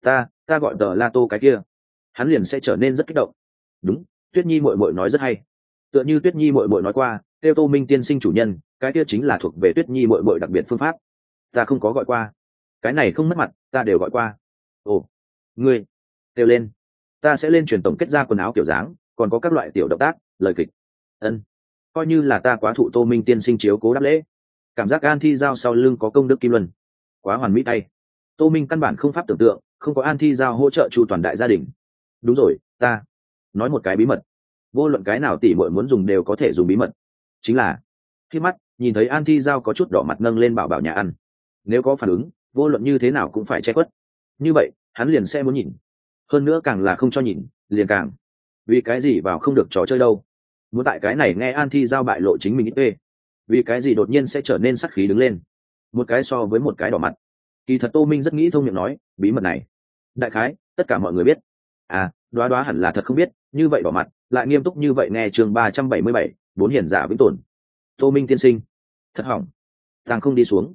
Ta ta gọi tờ la tô cái kia. Hắn liền sẽ trở nên rất kích động. Đúng, tuyết nhi mội mội nói rất hay. Tựa như tuyết nhi mội mội nói qua theo tô minh tiên sinh chủ nhân, cái kia chính là thuộc về tuyết nhi mội mội đặc biệt phương pháp. Ta không có gọi qua. Cái này không mất mặt, ta đều gọi qua. Ồ, ngươi, kêu lên. Ta sẽ lên truyền tổng kết ra quần áo kiểu dáng, còn có các loại tiểu động tác, lời kịch. Ân, coi như là ta quá thụ tô minh tiên sinh chiếu cố đáp lễ cảm giác an thi giao sau lưng có công đức kim luân. Quá hoàn mỹ tay. Tô minh căn bản không pháp tưởng tượng, không có an thi giao hỗ trợ chu toàn đại gia đình. Đúng rồi, ta. Nói một cái bí mật. Vô luận cái nào tỉ mội muốn dùng đều có thể dùng bí mật. Chính là, khi mắt, nhìn thấy an thi giao có chút đỏ mặt nâng lên bảo bảo nhà ăn. Nếu có phản ứng, vô luận như thế nào cũng phải che khuất. Như vậy, hắn liền sẽ muốn nhìn. Hơn nữa càng là không cho nhìn, liền càng. Vì cái gì vào không được trò chơi đâu? Muốn tại cái này nghe an thi giao bại lộ chính mình ít ê vì cái gì đột nhiên sẽ trở nên sắc khí đứng lên? Một cái so với một cái đỏ mặt. Kỳ thật tô minh rất nghĩ thông miệng nói, bí mật này. Đại khái, tất cả mọi người biết. À đoá đoá hẳn là thật không biết, như vậy đỏ mặt, lại nghiêm túc như vậy nghe chương ba trăm bảy mươi bảy, bốn hiển giả vĩnh tồn. Tô minh tiên sinh, thật hỏng. Tàng không đi xuống.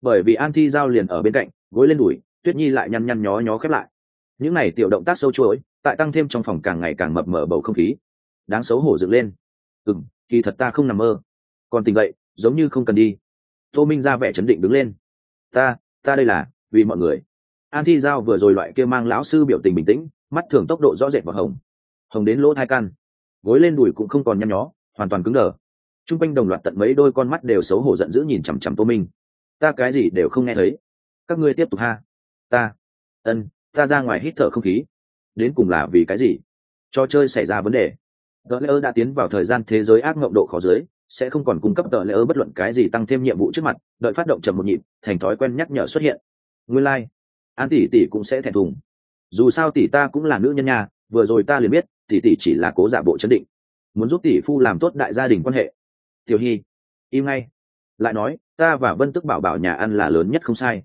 Bởi vì an thi giao liền ở bên cạnh, gối lên đùi, tuyết nhi lại nhăn nhăn nhó nhó khép lại. Những n à y tiểu động tác sâu chuỗi, tại tăng thêm trong phòng càng ngày càng mập mở bầu không khí. Đáng xấu hổ dựng lên. Ừ m kỳ thật ta không nằm mơ còn tình vậy giống như không cần đi. Tô minh ra vẻ chấn định đứng lên. Ta ta đây là, vì mọi người. An thi giao vừa rồi loại kia mang lão sư biểu tình bình tĩnh, mắt thường tốc độ rõ rệt và hồng. Hồng đến lỗ thai căn gối lên đùi cũng không còn nhăn nhó, hoàn toàn cứng đờ. T r u n g quanh đồng loạt tận mấy đôi con mắt đều xấu hổ giận dữ nhìn chằm chằm tô minh. Ta cái gì đều không nghe thấy. Các ngươi tiếp tục ha. Ta. Ân, ta ra ngoài hít thở không khí. Đến cùng là vì cái gì? Trò chơi xảy ra vấn đề. Gỡ lỡ đã tiến vào thời gian thế giới ác mộng độ khó dưới sẽ không còn cung cấp tờ lễ ơ bất luận cái gì tăng thêm nhiệm vụ trước mặt, đợi phát động chậm một nhịp, thành thói quen nhắc nhở xuất hiện. Nguyên lai、like. an tỷ tỷ cũng sẽ thẹn thùng. Dù sao tỷ ta cũng là nữ nhân nhà vừa rồi ta liền biết, tỷ tỷ chỉ là cố giả bộ chấn định. Muốn giúp tỷ phu làm tốt đại gia đình quan hệ. Tiểu hy, im ngay. Lại nói, ta và vân tức bảo bảo nhà ăn là lớn nhất không sai.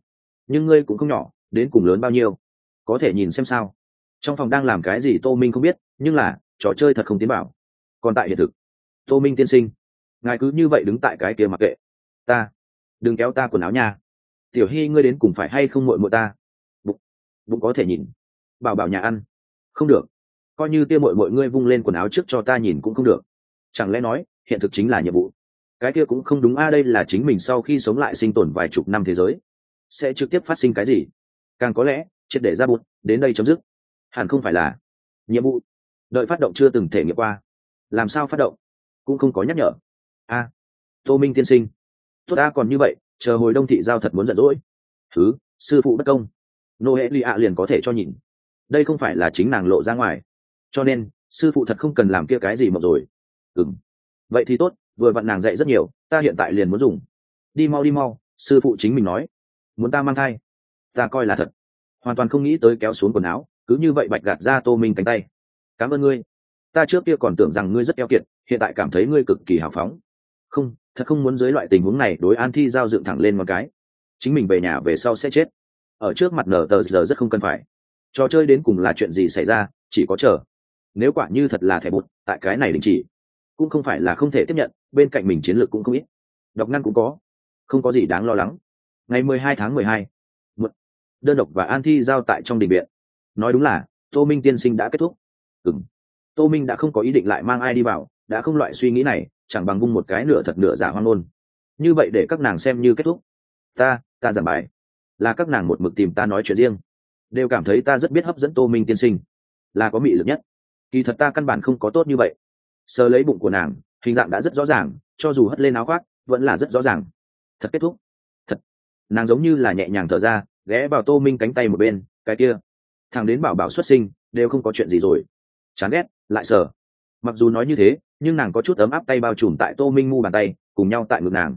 Nhưng ngươi cũng không nhỏ, đến cùng lớn bao nhiêu? Có thể nhìn xem sao? Trong phòng đang làm cái gì tô minh không biết, nhưng là, trò chơi thật không tiến bảo. Còn tại hiện thực. Tô minh tiên sinh ngài cứ như vậy đứng tại cái kia mặc kệ. Ta, đừng kéo ta quần áo nha. Tiểu hy, ngươi đến cùng phải hay không muội muội ta? Bụng bụng có thể nhìn. Bảo bảo nhà ăn. Không được. Coi như tiêu mội mội ngươi vung lên quần áo trước cho ta nhìn cũng không được. Chẳng lẽ nói, hiện thực chính là nhiệm vụ? Cái kia cũng không đúng a, đây là chính mình sau khi sống lại sinh tồn vài chục năm thế giới. Sẽ trực tiếp phát sinh cái gì? Càng có lẽ, triệt để ra bụt đến đây chấm dứt. Hẳn không phải là nhiệm vụ. Đợi phát động chưa từng thể nghiệm qua. Làm sao phát động? Cũng không có nhắc nhở a tô minh tiên sinh. Tốt ta còn như vậy, chờ hồi đông thị giao thật muốn giận dỗi. Thứ, sư phụ bất công. Nô hệ lụy ạ liền có thể cho nhìn. Đây không phải là chính nàng lộ ra ngoài. Cho nên, sư phụ thật không cần làm kia cái gì mộng rồi. Ừng vậy thì tốt, vừa vặn nàng dạy rất nhiều, ta hiện tại liền muốn dùng. Đi mau đi mau, sư phụ chính mình nói. Muốn ta mang thai? Ta coi là thật. Hoàn toàn không nghĩ tới kéo xuống quần áo, cứ như vậy bạch gạt ra tô minh cánh tay. Cảm ơn ngươi. Ta trước kia còn tưởng rằng ngươi rất eo kiệt, hiện tại cảm thấy ngươi cực kỳ hào phóng không, thật không muốn dưới loại tình huống này đối an thi giao dựng thẳng lên một cái. Chính mình về nhà về sau sẽ chết. Ở trước mặt nở tờ giờ rất không cần phải. Trò chơi đến cùng là chuyện gì xảy ra, chỉ có chờ. Nếu quả như thật là thẻ bụt, tại cái này đình chỉ, cũng không phải là không thể tiếp nhận, bên cạnh mình chiến lược cũng không ít. Độc ngăn cũng có. Không có gì đáng lo lắng. Ngày mười hai tháng mười hai, một đơn độc và an thi giao tại trong đình viện. Nói đúng là, tô minh tiên sinh đã kết thúc. Ừng tô minh đã không có ý định lại mang ai đi vào, đã không loại suy nghĩ này chẳng bằng vung một cái nửa thật nửa giả hoang ngôn. Như vậy để các nàng xem như kết thúc. Ta ta giảng bài. Là các nàng một mực tìm ta nói chuyện riêng. Đều cảm thấy ta rất biết hấp dẫn tô minh tiên sinh. Là có mị lực nhất. Kỳ thật ta căn bản không có tốt như vậy. Sờ lấy bụng của nàng, hình dạng đã rất rõ ràng, cho dù hất lên áo khoác, vẫn là rất rõ ràng. Thật kết thúc. Thật. Nàng giống như là nhẹ nhàng thở ra, ghé vào tô minh cánh tay một bên, cái kia. Thằng đến bảo bảo xuất sinh, đều không có chuyện gì rồi. Chán ghét, lại sờ. Mặc dù nói như thế nhưng nàng có chút ấm áp tay bao trùm tại tô minh mu bàn tay, cùng nhau tại ngực nàng.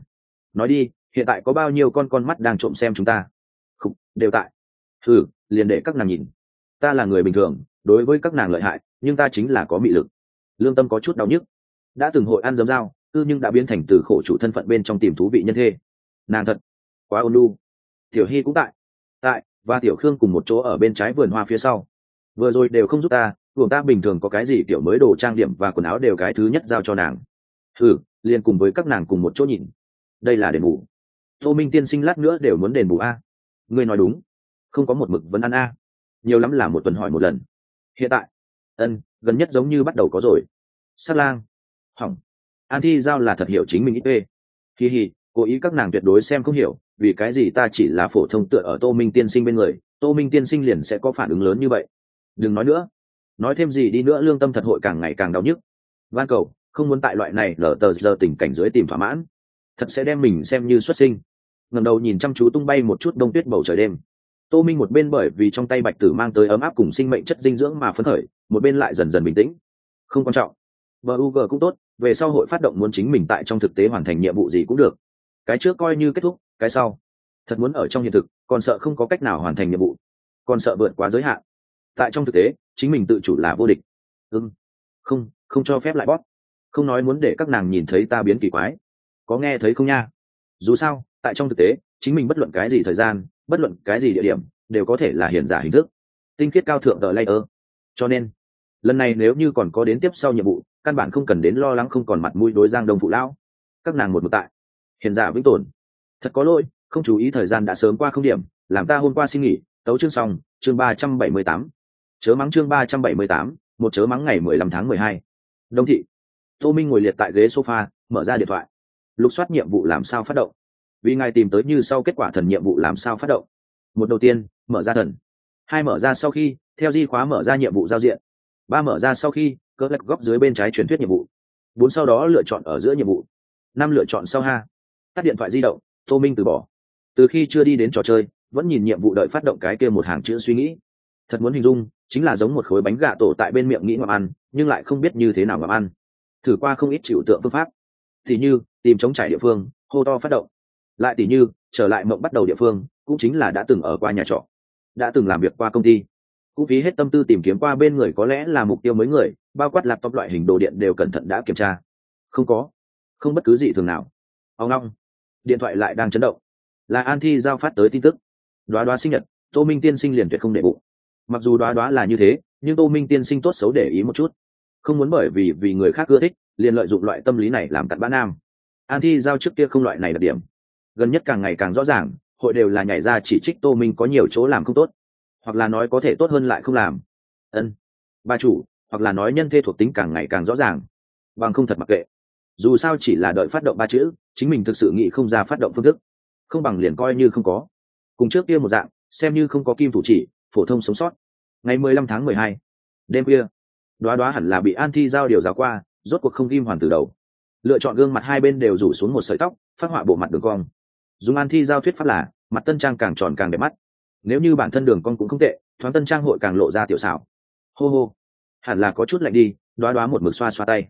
Nói đi, hiện tại có bao nhiêu con con mắt đang trộm xem chúng ta? Không đều tại. Ừ liền để các nàng nhìn. Ta là người bình thường, đối với các nàng lợi hại, nhưng ta chính là có mị lực. Lương tâm có chút đau nhức. Đã từng hội ăn dấm dao ư nhưng đã biến thành từ khổ chủ thân phận bên trong tìm thú vị nhân thê. Nàng thật, quá ôn lu tiểu hy cũng tại. Tại, và tiểu khương cùng một chỗ ở bên trái vườn hoa phía sau. Vừa rồi đều không giúp ta buồng ta bình thường có cái gì kiểu mới đồ trang điểm và quần áo đều cái thứ nhất giao cho nàng? Ừ, liền cùng với các nàng cùng một chỗ nhìn. Đây là đền bù. Tô minh tiên sinh lát nữa đều muốn đền bù a. Ngươi nói đúng. Không có một mực vẫn ăn a. Nhiều lắm là một tuần hỏi một lần. Hiện tại ân gần nhất giống như bắt đầu có rồi. Sát lang. Hỏng. An thi giao là thật hiểu chính mình ít ê. Kỳ hì cố ý các nàng tuyệt đối xem không hiểu vì cái gì ta chỉ là phổ thông tựa ở tô minh tiên sinh bên người tô minh tiên sinh liền sẽ có phản ứng lớn như vậy. Đừng nói nữa nói thêm gì đi nữa lương tâm thật hội càng ngày càng đau nhức. Van cầu, không muốn tại loại này lở tờ giờ tình cảnh dưới tìm thỏa mãn. Thật sẽ đem mình xem như xuất sinh. Ngầm đầu nhìn chăm chú tung bay một chút đông tuyết bầu trời đêm. Tô minh một bên bởi vì trong tay bạch tử mang tới ấm áp cùng sinh mệnh chất dinh dưỡng mà phấn khởi, một bên lại dần dần bình tĩnh. Không quan trọng. Bug cũng tốt, về sau hội phát động muốn chính mình tại trong thực tế hoàn thành nhiệm vụ gì cũng được. Cái trước coi như kết thúc, cái sau. Thật muốn ở trong hiện thực, còn sợ không có cách nào hoàn thành nhiệm vụ. Còn sợ vượt quá giới hạn tại trong thực tế, chính mình tự chủ là vô địch. Ưng không không cho phép lại bóp. Không nói muốn để các nàng nhìn thấy ta biến kỳ quái. Có nghe thấy không nha? Dù sao, tại trong thực tế, chính mình bất luận cái gì thời gian, bất luận cái gì địa điểm, đều có thể là hiện giả hình thức. Tinh khiết cao thượng tờ layer. Cho nên, lần này nếu như còn có đến tiếp sau nhiệm vụ, căn bản không cần đến lo lắng không còn mặt mũi đối giang đông phụ lão. Các nàng một một tại. Hiện giả vĩnh tồn. Thật có lỗi, không chú ý thời gian đã sớm qua không điểm, làm ta hôm qua xin nghỉ, tấu chương xong, chương ba trăm bảy mươi tám chớ mắng chương ba trăm bảy mươi tám, một chớ mắng ngày mười lăm tháng mười hai. Đông thị. Tô minh ngồi liệt tại ghế sofa, mở ra điện thoại. Lục soát nhiệm vụ làm sao phát động. Vì ngài tìm tới như sau kết quả thần nhiệm vụ làm sao phát động. Một đầu tiên, mở ra thần. Hai mở ra sau khi, theo di khóa mở ra nhiệm vụ giao diện. Ba mở ra sau khi cỡ lật góc dưới bên trái truyền thuyết nhiệm vụ. Bốn sau đó lựa chọn ở giữa nhiệm vụ. Năm lựa chọn sau ha. Tắt điện thoại di động, tô minh từ bỏ. Từ khi chưa đi đến trò chơi, vẫn nhìn nhiệm vụ đợi phát động cái kia một hàng chữ suy nghĩ. Thật muốn hình dung chính là giống một khối bánh gà tổ tại bên miệng nghĩ ngậm ăn, nhưng lại không biết như thế nào ngậm ăn. Thử qua không ít chịu tượng phương pháp. Thì như, tìm chống trải địa phương, hô to phát động. Lại tỉ như, trở lại mộng bắt đầu địa phương, cũng chính là đã từng ở qua nhà trọ. Đã từng làm việc qua công ty. Cũng phí hết tâm tư tìm kiếm qua bên người có lẽ là mục tiêu mới người, bao quát laptop loại hình đồ điện đều cẩn thận đã kiểm tra. Không có. Không bất cứ gì thường nào. Ông long điện thoại lại đang chấn động. Là an thi giao phát tới tin tức. Đoá đoá sinh nhật, tô minh tiên sinh liền tuyệt không để bụng mặc dù đoá đoá là như thế, nhưng tô minh tiên sinh tốt xấu để ý một chút. Không muốn bởi vì vì người khác ưa thích, liền lợi dụng loại tâm lý này làm cặn bã nam. An thi giao trước kia không loại này đặc điểm. Gần nhất càng ngày càng rõ ràng, hội đều là nhảy ra chỉ trích tô minh có nhiều chỗ làm không tốt. Hoặc là nói có thể tốt hơn lại không làm. Ân. Bà chủ, hoặc là nói nhân thê thuộc tính càng ngày càng rõ ràng. Bằng không thật mặc kệ. Dù sao chỉ là đợi phát động ba chữ, chính mình thực sự nghĩ không ra phát động phương thức. Không bằng liền coi như không có. Cùng trước kia một dạng, xem như không có kim thủ chỉ phổ thông sống sót. Ngày mười lăm tháng mười hai, đêm kia đoá đoá hẳn là bị an thi giao điều giáo qua, rốt cuộc không kim hoàn từ đầu. Lựa chọn gương mặt hai bên đều rủ xuống một sợi tóc, phát họa bộ mặt đường cong. Dùng an thi giao thuyết pháp là, mặt tân trang càng tròn càng đẹp mắt. Nếu như bản thân đường cong cũng không tệ, thoáng tân trang hội càng lộ ra tiểu xảo. Hô hô. Hẳn là có chút lạnh đi, đoá đoá một mực xoa xoa tay.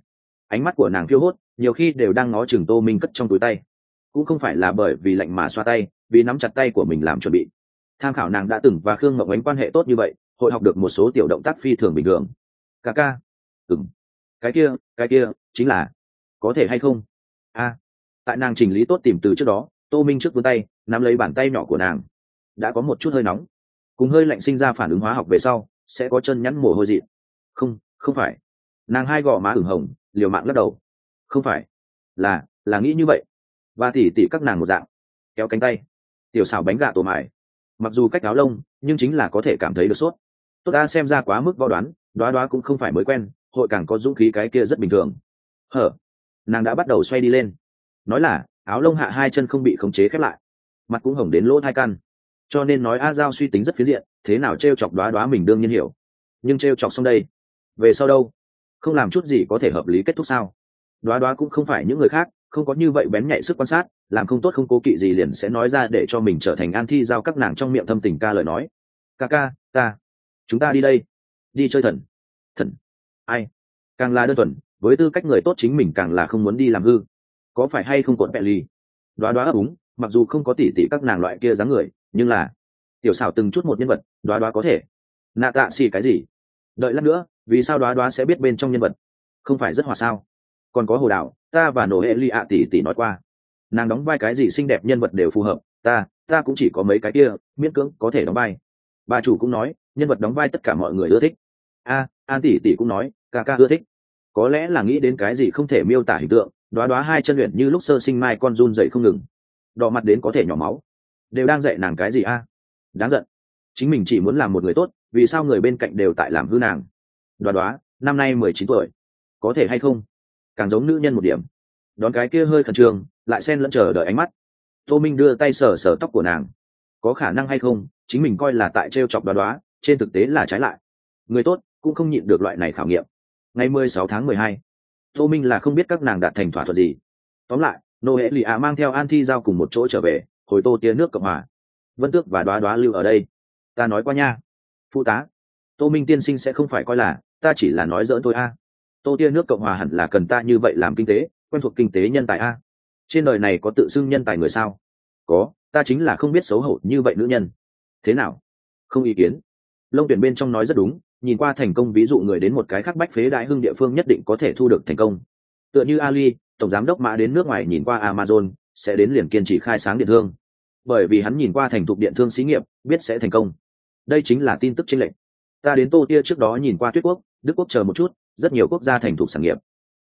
Ánh mắt của nàng phiêu hốt, nhiều khi đều đang ngó chừng tô minh cất trong túi tay. Cũng không phải là bởi vì lạnh mà xoa tay, vì nắm chặt tay của mình làm chuẩn bị tham khảo nàng đã từng và khương mộng ánh quan hệ tốt như vậy, hội học được một số tiểu động tác phi thường bình thường. Ca ca. Ừng cái kia cái kia, chính là. Có thể hay không? A. Tại nàng chỉnh lý tốt tìm từ trước đó, tô minh trước vươn tay, nắm lấy bàn tay nhỏ của nàng. Đã có một chút hơi nóng. Cùng hơi lạnh sinh ra phản ứng hóa học về sau, sẽ có chân nhắn mồ hôi dị. Không không phải. Nàng hai gò má ửng hồng, liều mạng lắc đầu. Không phải. Là là nghĩ như vậy. Và tỉ tỉ các nàng một dạng. Kéo cánh tay. Tiểu xào bánh gà tổ mải mặc dù cách áo lông, nhưng chính là có thể cảm thấy được sốt. Tốt ta xem ra quá mức võ đoán, đoá đoá cũng không phải mới quen, hội càng có dũng khí cái kia rất bình thường. Hở? Nàng đã bắt đầu xoay đi lên. Nói là, áo lông hạ hai chân không bị khống chế khép lại. Mặt cũng hồng đến lỗ thai căn. Cho nên nói a giao suy tính rất phiến diện, thế nào t r e o chọc đoá đoá mình đương nhiên hiểu. Nhưng t r e o chọc xong đây, về sau đâu? Không làm chút gì có thể hợp lý kết thúc sao? Đoá đoá cũng không phải những người khác không có như vậy bén nhạy sức quan sát, làm không tốt không cố kỵ gì liền sẽ nói ra để cho mình trở thành an thi giao các nàng trong miệng thâm tình ca lời nói. Ca ca, ta, chúng ta đi đây, đi chơi thần. Thần? Ai? Càng là đơn thuần, với tư cách người tốt chính mình càng là không muốn đi làm hư. Có phải hay không cuộn bẹ ly đoá đoá ấp úng, mặc dù không có tỉ tỉ các nàng loại kia dáng người, nhưng là tiểu xảo từng chút một nhân vật, đoá đoá có thể. Nạ tạ xì cái gì? Đợi lát nữa, vì sao đoá đoá sẽ biết bên trong nhân vật? Không phải rất hòa sao? Còn có hồ đạo ta và nổ hệ ly ạ tỷ tỷ nói qua. Nàng đóng vai cái gì xinh đẹp nhân vật đều phù hợp, ta ta cũng chỉ có mấy cái kia, miễn cưỡng có thể đóng vai. Bà chủ cũng nói, nhân vật đóng vai tất cả mọi người ưa thích. A an tỷ tỷ cũng nói, ca ca ưa thích. Có lẽ là nghĩ đến cái gì không thể miêu tả hình tượng đoá đoá hai chân luyện như lúc sơ sinh mai con run dậy không ngừng. Đỏ mặt đến có thể nhỏ máu. Đều đang dạy nàng cái gì a? Đáng giận. Chính mình chỉ muốn làm một người tốt, vì sao người bên cạnh đều tại làm hư nàng? Đoá đoá năm nay mười chín tuổi. Có thể hay không? Càng giống nữ nhân một điểm. Đón cái kia hơi khẩn trương, lại xen lẫn chờ đợi ánh mắt. Tô minh đưa tay sờ sờ tóc của nàng. Có khả năng hay không, chính mình coi là tại t r e o chọc đoá đoá, trên thực tế là trái lại. Người tốt, cũng không nhịn được loại này khảo nghiệm. Ngày mười sáu tháng mười hai, tô minh là không biết các nàng đạt thành thỏa thuận gì. Tóm lại, nô hệ lì ạ mang theo an thi giao cùng một chỗ trở về, hồi tô tía nước cộng hòa. Vân tước và đoá đoá lưu ở đây. Ta nói qua nha. Phụ tá, tô minh tiên sinh sẽ không phải coi là, ta chỉ là nói dỡn thôi a tô tia nước cộng hòa hẳn là cần ta như vậy làm kinh tế, quen thuộc kinh tế nhân tài a. Trên đời này có tự xưng nhân tài người sao? Có, ta chính là không biết xấu hổ như vậy nữ nhân. Thế nào? Không ý kiến. Lông tuyển bên trong nói rất đúng, nhìn qua thành công ví dụ người đến một cái khác bách phế đại hưng địa phương nhất định có thể thu được thành công. Tựa như ali, tổng giám đốc mã đến nước ngoài nhìn qua amazon, sẽ đến liền kiên trì khai sáng điện thương. Bởi vì hắn nhìn qua thành thục điện thương xí nghiệp, biết sẽ thành công. Đây chính là tin tức chênh lệnh ta đến tô tia trước đó nhìn qua tuyết quốc, đức quốc chờ một chút rất nhiều quốc gia thành thục sản nghiệp,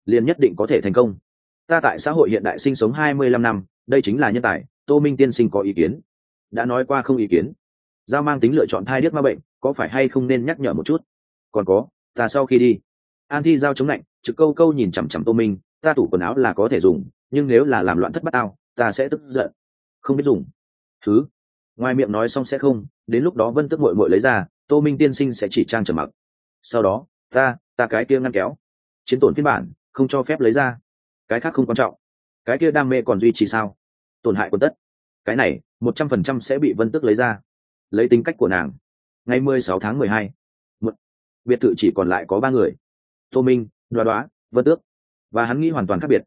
liền nhất định có thể thành công. Ta tại xã hội hiện đại sinh sống hai mươi lăm năm, đây chính là nhân tài, tô minh tiên sinh có ý kiến. Đã nói qua không ý kiến. Giao mang tính lựa chọn thai điếc ma bệnh, có phải hay không nên nhắc nhở một chút? Còn có, ta sau khi đi. An thi giao chống lạnh, trực câu câu nhìn chằm chằm tô minh, ta tủ quần áo là có thể dùng, nhưng nếu là làm loạn thất bát tao, ta sẽ tức giận. Không biết dùng. Thứ. Ngoài miệng nói xong sẽ không, đến lúc đó vân tức mội mội lấy ra, tô minh tiên sinh sẽ chỉ trang trầm mặc. Sau đó, ta ta cái kia ngăn kéo. Chiến tổn phiên bản, không cho phép lấy ra. Cái khác không quan trọng. Cái kia đam mê còn duy trì sao? Tổn hại quân tất. Cái này, một trăm phần trăm sẽ bị vân tức lấy ra. Lấy tính cách của nàng. Ngày mười sáu tháng mười hai. Biệt thự chỉ còn lại có ba người. Tô minh, đoá đoá, vân tước. Và hắn nghĩ hoàn toàn khác biệt.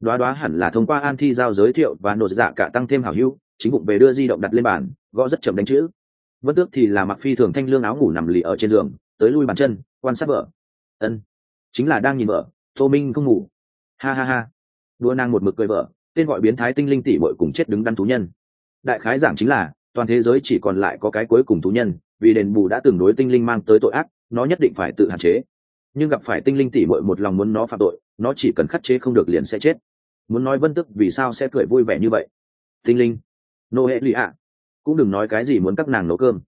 Đoá đoá hẳn là thông qua an thi giao giới thiệu và nộp dạ cả tăng thêm hảo hữu, chính bụng về đưa di động đặt lên bàn, gõ rất chậm đánh chữ. Vân tước thì là mặc phi thường thanh lương áo ngủ nằm lì ở trên giường, tới lui bàn chân, quan sát vợ ân chính là đang nhìn vợ tô minh không ngủ ha ha ha đua nàng một mực cười vợ tên gọi biến thái tinh linh tỷ bội cùng chết đứng đắn thú nhân đại khái giảng chính là toàn thế giới chỉ còn lại có cái cuối cùng thú nhân vì đền bù đã từng đối tinh linh mang tới tội ác nó nhất định phải tự hạn chế nhưng gặp phải tinh linh tỷ bội một lòng muốn nó phạm tội nó chỉ cần khắc chế không được liền sẽ chết muốn nói vân tức vì sao sẽ cười vui vẻ như vậy tinh linh nô hệ lụy ạ cũng đừng nói cái gì muốn các nàng nấu cơm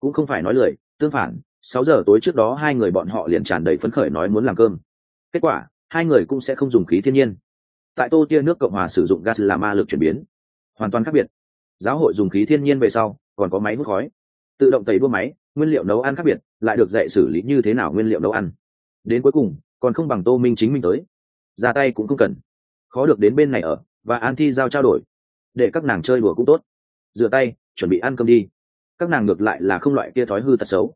cũng không phải nói lời tương phản sáu giờ tối trước đó hai người bọn họ liền tràn đầy phấn khởi nói muốn làm cơm. Kết quả, hai người cũng sẽ không dùng khí thiên nhiên. Tại tô tia nước cộng hòa sử dụng gas làm ma lực chuyển biến. Hoàn toàn khác biệt. Giáo hội dùng khí thiên nhiên về sau, còn có máy hút khói. Tự động tẩy đua máy, nguyên liệu nấu ăn khác biệt, lại được dạy xử lý như thế nào nguyên liệu nấu ăn. Đến cuối cùng, còn không bằng tô minh chính mình tới. Ra tay cũng không cần. Khó được đến bên này ở, và an thi giao trao đổi. Để các nàng chơi đùa cũng tốt. Rửa tay, chuẩn bị ăn cơm đi. Các nàng ngược lại là không loại kia thói hư tật xấu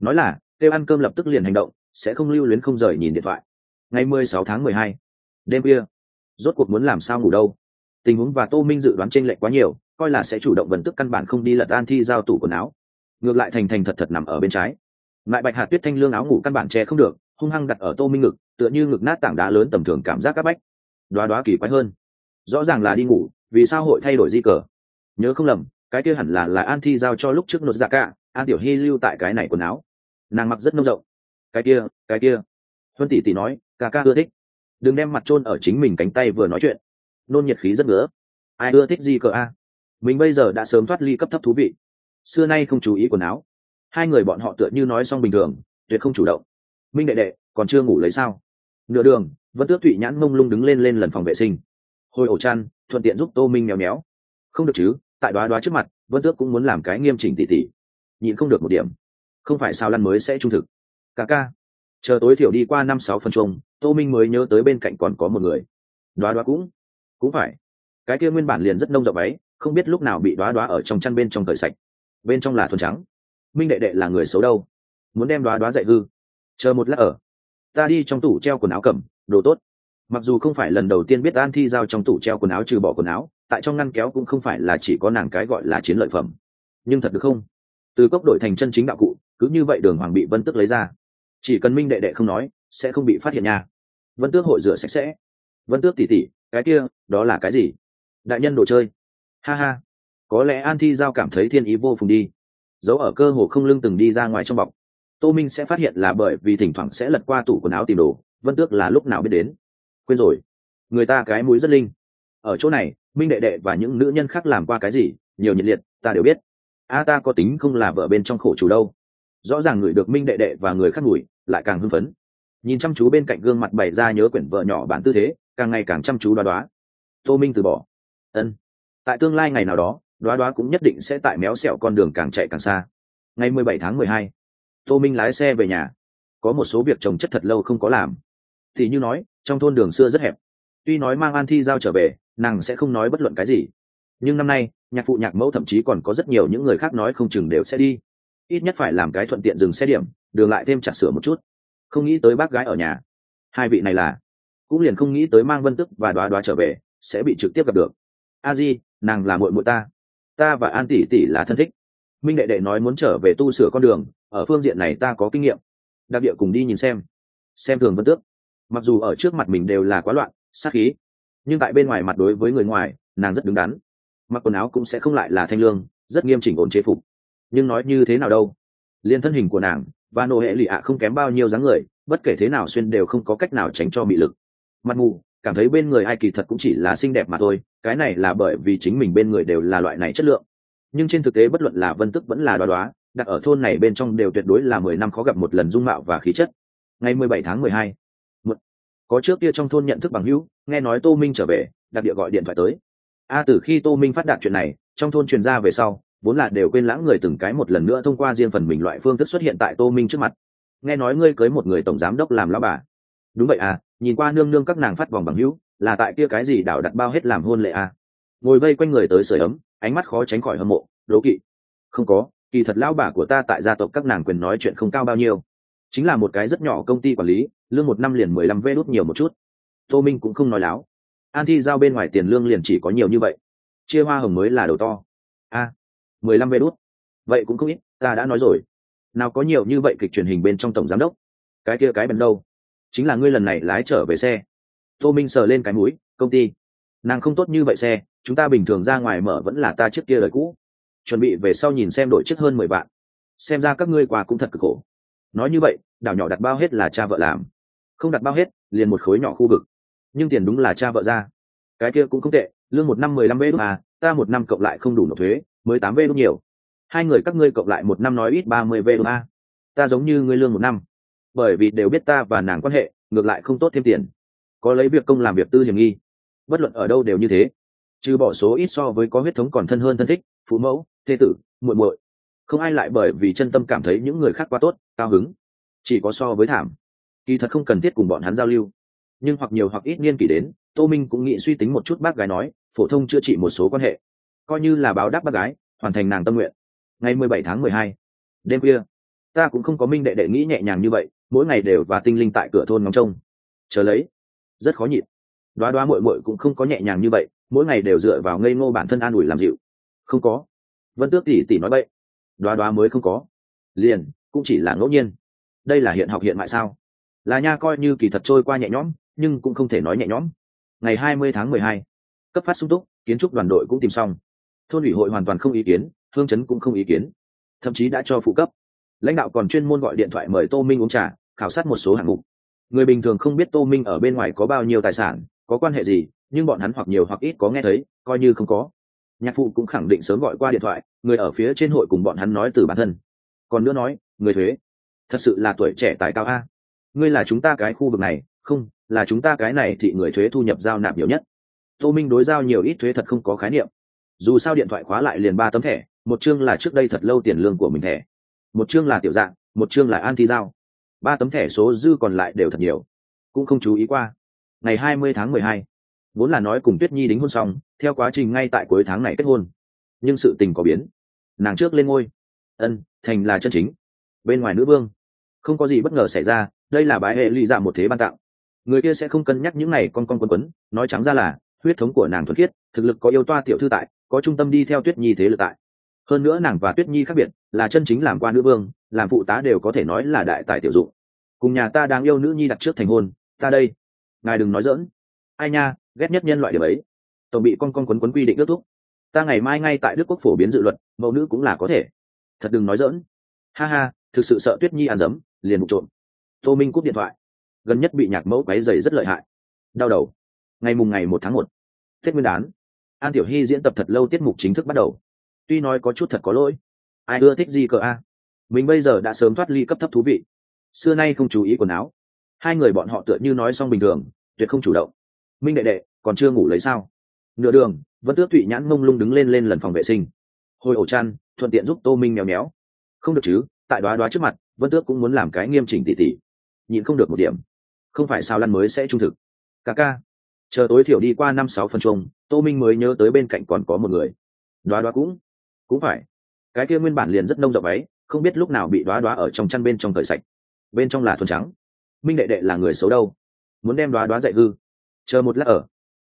nói là, kêu ăn cơm lập tức liền hành động, sẽ không lưu luyến không rời nhìn điện thoại. Ngày mười sáu tháng mười hai, đêm kia rốt cuộc muốn làm sao ngủ đâu? Tình huống và tô minh dự đoán t r ê n lệch quá nhiều, coi là sẽ chủ động vần tức căn bản không đi lật an thi giao tủ quần áo. Ngược lại thành thành thật thật nằm ở bên trái. Lại bạch hạt tuyết thanh lương áo ngủ căn bản che không được, hung hăng đặt ở tô minh ngực, tựa như ngực nát tảng đá lớn tầm thường cảm giác c áp bách. Đoá đoá kỳ quái hơn. Rõ ràng là đi ngủ, vì sao hội thay đổi di cờ? Nhớ không lầm, cái kia hẳn là là an thi giao cho lúc trước nốt dạ cả an tiểu hy lưu tại cái này quần áo. Nàng mặc rất nông rộng. Cái kia cái kia. Huân tỷ tỷ nói, ca ca ưa thích. Đừng đem mặt trôn ở chính mình cánh tay vừa nói chuyện. Nôn nhiệt khí rất ngứa. Ai ưa thích gì cờ a? Mình bây giờ đã sớm thoát ly cấp thấp thú vị. Xưa nay không chú ý quần áo. Hai người bọn họ tựa như nói xong bình thường, tuyệt không chủ động. Minh đệ đệ, còn chưa ngủ lấy sao? Nửa đường vẫn tước thụy nhãn mông lung đứng lên lên lần phòng vệ sinh. Hồi ổ chăn, thuận tiện giúp tô minh mèo méo. Không được chứ, tại đoá đoá trước mặt, vân tước cũng muốn làm cái nghiêm chỉnh tỉ tỉ nhịn không được một điểm. Không phải sao lăn mới sẽ trung thực. Ca ca. Chờ tối thiểu đi qua năm sáu phần chung, tô minh mới nhớ tới bên cạnh còn có một người. Đoá đoá cũng. Cũng phải. Cái kia nguyên bản liền rất nông rộng ấy, không biết lúc nào bị đoá đoá ở trong chăn bên trong thời sạch. Bên trong là thuần trắng. Minh đệ đệ là người xấu đâu? Muốn đem đoá đoá dạy hư. Chờ một lát ở. Ta đi trong tủ treo quần áo cầm, đồ tốt. Mặc dù không phải lần đầu tiên biết an thi giao trong tủ treo quần áo trừ bỏ quần áo, tại trong ngăn kéo cũng không phải là chỉ có nàng cái gọi là chiến lợi phẩm. Nhưng thật được không? Từ cốc đổi thành chân chính đạo cụ, cứ như vậy đường hoàng bị vân tước lấy ra. Chỉ cần minh đệ đệ không nói, sẽ không bị phát hiện nha. Vân tước hội rửa sạch sẽ. Vân tước tỉ tỉ, cái kia, đó là cái gì? Đại nhân đồ chơi. Ha ha. Có lẽ an thi giao cảm thấy thiên ý vô phùng đi. Giấu ở cơ hồ không lưng từng đi ra ngoài trong bọc. Tô minh sẽ phát hiện là bởi vì thỉnh thoảng sẽ lật qua tủ quần áo tìm đồ, vân tước là lúc nào biết đến. Quên rồi. Người ta cái mũi rất linh. Ở chỗ này, minh đệ đệ và những nữ nhân khác làm qua cái gì, nhiều nhiệt liệt, ta đều biết a ta có tính không là vợ bên trong khổ chủ đâu. Rõ ràng người được minh đệ đệ và người khác ngủi, lại càng hưng phấn. Nhìn chăm chú bên cạnh gương mặt bày ra nhớ quyển vợ nhỏ bản tư thế, càng ngày càng chăm chú đoá đoá. Tô minh từ bỏ. Ân. Tại tương lai ngày nào đó, đoá đoá cũng nhất định sẽ tại méo xẹo con đường càng chạy càng xa. Ngày mười bảy tháng mười hai, tô minh lái xe về nhà. Có một số việc trồng chất thật lâu không có làm. Thì như nói, trong thôn đường xưa rất hẹp. Tuy nói mang an thi giao trở về, nàng sẽ không nói bất luận cái gì. Nhưng năm nay nhạc phụ nhạc mẫu thậm chí còn có rất nhiều những người khác nói không chừng đều sẽ đi. Ít nhất phải làm cái thuận tiện dừng xe điểm, đường lại thêm chặt sửa một chút. Không nghĩ tới bác gái ở nhà. Hai vị này là, cũng liền không nghĩ tới mang vân tức và đoá đoá trở về, sẽ bị trực tiếp gặp được. A di, nàng là muội muội ta. Ta và an tỷ tỷ là thân thích. Minh đệ đệ nói muốn trở về tu sửa con đường, ở phương diện này ta có kinh nghiệm. Đặc địa cùng đi nhìn xem. Xem thường vân tước. Mặc dù ở trước mặt mình đều là quá loạn, sát khí, nhưng tại bên ngoài mặt đối với người ngoài, nàng rất đứng đắn mặc quần áo cũng sẽ không lại là thanh lương, rất nghiêm chỉnh ổn chế phục. Nhưng nói như thế nào đâu? Liên thân hình của nàng, và nô hệ lụy ạ không kém bao nhiêu dáng người, bất kể thế nào xuyên đều không có cách nào tránh cho bị lực. Mặt mù, cảm thấy bên người ai kỳ thật cũng chỉ là xinh đẹp mà thôi, cái này là bởi vì chính mình bên người đều là loại này chất lượng. Nhưng trên thực tế bất luận là vân tức vẫn là đoá đoá, đặt ở thôn này bên trong đều tuyệt đối là mười năm khó gặp một lần dung mạo và khí chất. Ngày mười bảy tháng mười hai có trước kia trong thôn nhận thức bằng hữu, nghe nói tô minh trở về, đặc địa gọi điện thoại tới a từ khi tô minh phát đạt chuyện này, trong thôn truyền ra về sau, vốn là đều quên lãng người từng cái một lần nữa thông qua riêng phần mình loại phương thức xuất hiện tại tô minh trước mặt. Nghe nói ngươi cưới một người tổng giám đốc làm lão bà. Đúng vậy à nhìn qua nương nương các nàng phát vòng bằng hữu, là tại kia cái gì đảo đặt bao hết làm hôn lệ à? Ngồi vây quanh người tới sưởi ấm, ánh mắt khó tránh khỏi hâm mộ đố kỵ. Không có, kỳ thật lão bà của ta tại gia tộc các nàng quyền nói chuyện không cao bao nhiêu. Chính là một cái rất nhỏ công ty quản lý, lương một năm liền mười lăm vê đốt nhiều một chút. Tô minh cũng không nói láo an thi giao bên ngoài tiền lương liền chỉ có nhiều như vậy. Chia hoa hồng mới là đầu to. A, mười lăm vê đốt vậy cũng không ít, ta đã nói rồi. Nào có nhiều như vậy kịch truyền hình bên trong tổng giám đốc? Cái kia cái bần đâu? Chính là ngươi lần này lái trở về xe. Tô minh sờ lên cái mũi, công ty. Nàng không tốt như vậy xe, chúng ta bình thường ra ngoài mở vẫn là ta trước kia lời cũ. Chuẩn bị về sau nhìn xem đổi trước hơn mười vạn. Xem ra các ngươi quà cũng thật cực khổ. Nói như vậy, đảo nhỏ đặt bao hết là cha vợ làm. Không đặt bao hết, liền một khối nhỏ khu vực nhưng tiền đúng là cha vợ ra. Cái kia cũng không tệ, lương một năm mười lăm vê đốt à ta một năm cộng lại không đủ nộp thuế, mới tám vê đốt nhiều. Hai người các ngươi cộng lại một năm nói ít ba mươi vê đốt à? ta giống như ngươi lương một năm. Bởi vì đều biết ta và nàng quan hệ, ngược lại không tốt thêm tiền. Có lấy việc công làm việc tư hiểm nghi. Bất luận ở đâu đều như thế. Trừ bỏ số ít so với có huyết thống còn thân hơn thân thích, phụ mẫu, thê tử, muội muội. Không ai lại bởi vì chân tâm cảm thấy những người khác quá tốt, cao hứng. Chỉ có so với thảm. Kỳ thật không cần thiết cùng bọn hắn giao lưu nhưng hoặc nhiều hoặc ít niên kỷ đến, tô minh cũng nghĩ suy tính một chút bác gái nói, phổ thông chữa trị một số quan hệ, coi như là báo đáp bác gái, hoàn thành nàng tâm nguyện. Ngày mười bảy tháng mười hai, đêm khuya, ta cũng không có minh đệ đệ nghĩ nhẹ nhàng như vậy, mỗi ngày đều và tinh linh tại cửa thôn ngóng trông. Chờ lấy, rất khó nhịn. Đoá đoá mội mội cũng không có nhẹ nhàng như vậy, mỗi ngày đều dựa vào ngây ngô bản thân an ủi làm dịu. Không có. Vân tước tỉ tỉ nói vậy. Đoá đoá mới không có. Liền, cũng chỉ là ngẫu nhiên. Đây là hiện học hiện mại sao? Là nha coi như kỳ thật trôi qua nhẹ nhõm nhưng cũng không thể nói nhẹ nhõm. Ngày hai mươi tháng mười hai, cấp phát sung túc, kiến trúc đoàn đội cũng tìm xong. Thôn ủy hội hoàn toàn không ý kiến, hương chấn cũng không ý kiến. Thậm chí đã cho phụ cấp. Lãnh đạo còn chuyên môn gọi điện thoại mời tô minh uống trà, khảo sát một số hạng mục. Người bình thường không biết tô minh ở bên ngoài có bao nhiêu tài sản, có quan hệ gì, nhưng bọn hắn hoặc nhiều hoặc ít có nghe thấy, coi như không có. Nhạc phụ cũng khẳng định sớm gọi qua điện thoại, người ở phía trên hội cùng bọn hắn nói từ bản thân. Còn nữa nói, người thuế. Thật sự là tuổi trẻ tài cao a. Ngươi là chúng ta cái khu vực này, không là chúng ta cái này thì người thuế thu nhập giao nạp nhiều nhất. Tô minh đối giao nhiều ít thuế thật không có khái niệm. Dù sao điện thoại khóa lại liền ba tấm thẻ, một chương là trước đây thật lâu tiền lương của mình thẻ. Một chương là tiểu dạng, một chương là an thi giao. Ba tấm thẻ số dư còn lại đều thật nhiều. Cũng không chú ý qua. Ngày hai mươi tháng mười hai, vốn là nói cùng tuyết nhi đính hôn xong, theo quá trình ngay tại cuối tháng này kết hôn. Nhưng sự tình có biến. Nàng trước lên ngôi. Ân, thành là chân chính. Bên ngoài nữ vương. Không có gì bất ngờ xảy ra, đây là bái hệ lụy dạ một thế ban tặng người kia sẽ không cân nhắc những này con con quấn quấn, nói trắng ra là, huyết thống của nàng thuần khiết, thực lực có yêu toa tiểu thư tại, có trung tâm đi theo tuyết nhi thế lực tại. Hơn nữa nàng và tuyết nhi khác biệt, là chân chính làm qua nữ vương, làm phụ tá đều có thể nói là đại tài tiểu dụng. Cùng nhà ta đang yêu nữ nhi đặt trước thành hôn, ta đây. Ngài đừng nói dỡn ai nha, ghét nhất nhân loại điểm ấy. Tổng bị con con quấn quấn quy định ước thúc. Ta ngày mai ngay tại đức quốc phổ biến dự luật, mẫu nữ cũng là có thể. Thật đừng nói dỡn ha ha, thực sự sợ tuyết nhi ăn dấm, liền mục trộm. Tô minh cúp điện thoại gần nhất bị nhạc mẫu quấy dày rất lợi hại. Đau đầu. Ngày mùng ngày một tháng một. Tết nguyên đán. An tiểu hy diễn tập thật lâu tiết mục chính thức bắt đầu. Tuy nói có chút thật có lỗi. Ai ưa thích gì cờ a? Mình bây giờ đã sớm thoát ly cấp thấp thú vị. Xưa nay không chú ý quần áo. Hai người bọn họ tựa như nói xong bình thường, tuyệt không chủ động. Minh đệ đệ, còn chưa ngủ lấy sao? Nửa đường vẫn tước thụy nhãn mông lung đứng lên lên lần phòng vệ sinh. Hồi ổ chăn, thuận tiện giúp tô minh méo méo. Không được chứ, tại đoá đoá trước mặt, vân tước cũng muốn làm cái nghiêm chỉnh tỉ tỉ. Nhịn không được một điểm không phải sao lăn mới sẽ trung thực. Ca ca, chờ tối thiểu đi qua năm sáu phần chung tô minh mới nhớ tới bên cạnh còn có một người. Đoá đoá cũng cũng phải. Cái kia nguyên bản liền rất nông rộng ấy, không biết lúc nào bị đoá đoá ở trong chăn bên trong thời sạch. Bên trong là thuần trắng. Minh đệ đệ là người xấu đâu? Muốn đem đoá đoá dạy hư. Chờ một lát ở.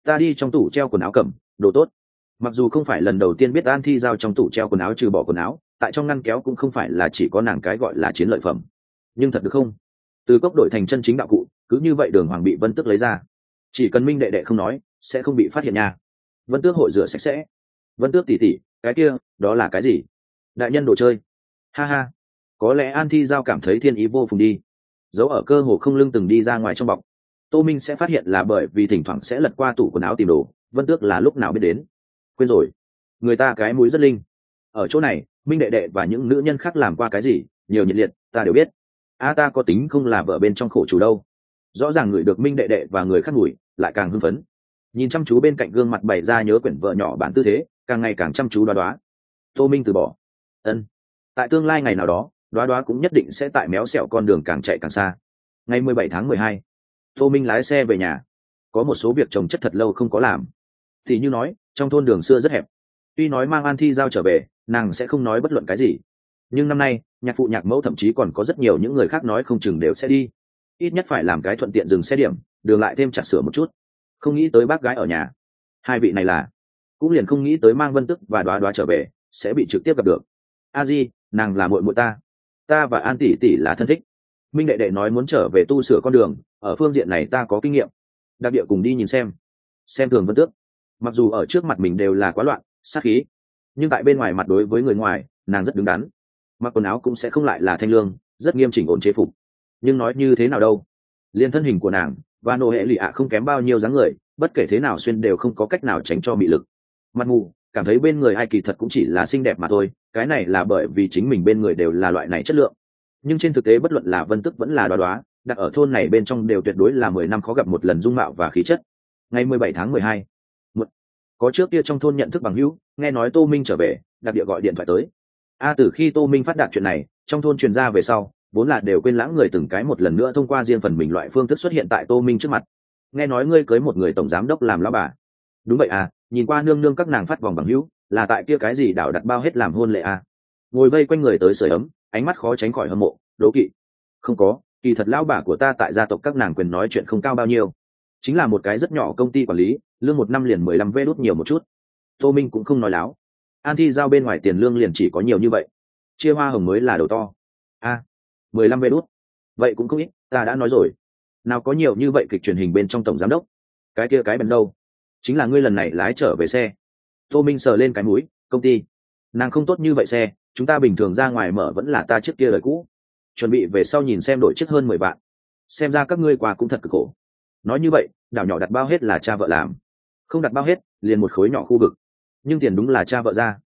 Ta đi trong tủ treo quần áo cầm, đồ tốt. Mặc dù không phải lần đầu tiên biết an thi giao trong tủ treo quần áo trừ bỏ quần áo, tại trong ngăn kéo cũng không phải là chỉ có nàng cái gọi là chiến lợi phẩm. Nhưng thật được không? Từ cốc đổi thành chân chính đạo cụ cứ như vậy đường hoàng bị vân tước lấy ra. Chỉ cần minh đệ đệ không nói, sẽ không bị phát hiện nha. Vân tước hội rửa sạch sẽ. Vân tước tỉ tỉ cái kia, đó là cái gì? Đại nhân đồ chơi. Ha ha. Có lẽ an thi giao cảm thấy thiên ý vô phùng đi. Dấu ở cơ hồ không lưng từng đi ra ngoài trong bọc. Tô minh sẽ phát hiện là bởi vì thỉnh thoảng sẽ lật qua tủ quần áo tìm đồ, vân tước là lúc nào biết đến. Quên rồi. Người ta cái mũi rất linh. Ở chỗ này, minh đệ đệ và những nữ nhân khác làm qua cái gì, nhiều nhiệt liệt, ta đều biết. A ta có tính không là vợ bên trong khổ chủ đâu rõ ràng người được minh đệ đệ và người khác ngủi, lại càng hưng phấn. Nhìn chăm chú bên cạnh gương mặt bày ra nhớ quyển vợ nhỏ bản tư thế, càng ngày càng chăm chú đoá đoá. Tô minh từ bỏ. Ân. Tại tương lai ngày nào đó, đoá đoá cũng nhất định sẽ tại méo xẹo con đường càng chạy càng xa. Ngày mười bảy tháng mười hai, tô minh lái xe về nhà. Có một số việc trồng chất thật lâu không có làm. Thì như nói, trong thôn đường xưa rất hẹp. Tuy nói mang an thi giao trở về, nàng sẽ không nói bất luận cái gì. Nhưng năm nay, nhạc phụ nhạc mẫu thậm chí còn có rất nhiều những người khác nói không chừng đều sẽ đi ít nhất phải làm cái thuận tiện dừng xe điểm, đường lại thêm chặt sửa một chút. Không nghĩ tới bác gái ở nhà. Hai vị này là, cũng liền không nghĩ tới mang vân tức và đoá đoá trở về, sẽ bị trực tiếp gặp được. A di, nàng là muội muội ta. Ta và an tỷ tỷ là thân thích. Minh đệ đệ nói muốn trở về tu sửa con đường, ở phương diện này ta có kinh nghiệm. Đặc địa cùng đi nhìn xem. Xem thường vân tước. Mặc dù ở trước mặt mình đều là quá loạn, sát khí, nhưng tại bên ngoài mặt đối với người ngoài, nàng rất đứng đắn. Mặc quần áo cũng sẽ không lại là thanh lương, rất nghiêm chỉnh ổn chế phục nhưng nói như thế nào đâu. Liên thân hình của nàng, và nô hệ lụy ạ không kém bao nhiêu dáng người, bất kể thế nào xuyên đều không có cách nào tránh cho bị lực. Mặt mù, cảm thấy bên người ai kỳ thật cũng chỉ là xinh đẹp mà thôi, cái này là bởi vì chính mình bên người đều là loại này chất lượng. Nhưng trên thực tế bất luận là vân tức vẫn là đoá đoá, đặt ở thôn này bên trong đều tuyệt đối là mười năm khó gặp một lần dung mạo và khí chất. Ngày mười bảy tháng mười hai có trước kia trong thôn nhận thức bằng hữu, nghe nói tô minh trở về, đặc địa gọi điện thoại tới. A, từ khi tô minh phát đạt chuyện này, trong thôn truyền ra về sau vốn là đều quên lãng người từng cái một lần nữa thông qua riêng phần mình loại phương thức xuất hiện tại tô minh trước mặt. Nghe nói ngươi cưới một người tổng giám đốc làm lao bà. Đúng vậy à nhìn qua nương nương các nàng phát vòng bằng hữu, là tại kia cái gì đảo đặt bao hết làm hôn lệ à? Ngồi vây quanh người tới sưởi ấm, ánh mắt khó tránh khỏi hâm mộ đố kỵ. Không có, kỳ thật lao bà của ta tại gia tộc các nàng quyền nói chuyện không cao bao nhiêu. Chính là một cái rất nhỏ công ty quản lý, lương một năm liền mười lăm vê đốt nhiều một chút. Tô minh cũng không nói láo. An thi giao bên ngoài tiền lương liền chỉ có nhiều như vậy. Chia hoa hồng mới là đầu to. A mười lăm vê đốt vậy cũng không ít, ta đã nói rồi. Nào có nhiều như vậy kịch truyền hình bên trong tổng giám đốc? Cái kia cái bần đâu? Chính là ngươi lần này lái trở về xe. Tô minh sờ lên cái mũi, công ty. Nàng không tốt như vậy xe, chúng ta bình thường ra ngoài mở vẫn là ta trước kia lời cũ. Chuẩn bị về sau nhìn xem đổi chiếc hơn mười vạn. Xem ra các ngươi qua cũng thật cực khổ. Nói như vậy, đảo nhỏ đặt bao hết là cha vợ làm. Không đặt bao hết, liền một khối nhỏ khu vực. Nhưng tiền đúng là cha vợ ra.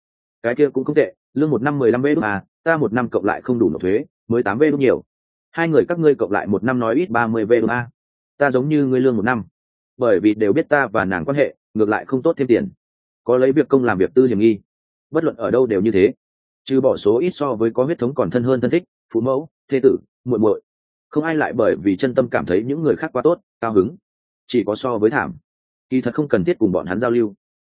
Cái kia cũng không tệ, lương một năm mười lăm vê đốt à ta một năm cộng lại không đủ nộp thuế mới tám v đốt nhiều. Hai người các ngươi cộng lại một năm nói ít ba mươi v đốt a. Ta giống như ngươi lương một năm. Bởi vì đều biết ta và nàng quan hệ, ngược lại không tốt thêm tiền. Có lấy việc công làm việc tư hiểm nghi. Bất luận ở đâu đều như thế. Trừ bỏ số ít so với có huyết thống còn thân hơn thân thích, phụ mẫu, thê tử, muội muội. Không ai lại bởi vì chân tâm cảm thấy những người khác quá tốt, cao hứng. Chỉ có so với thảm. Kỳ thật không cần thiết cùng bọn hắn giao lưu.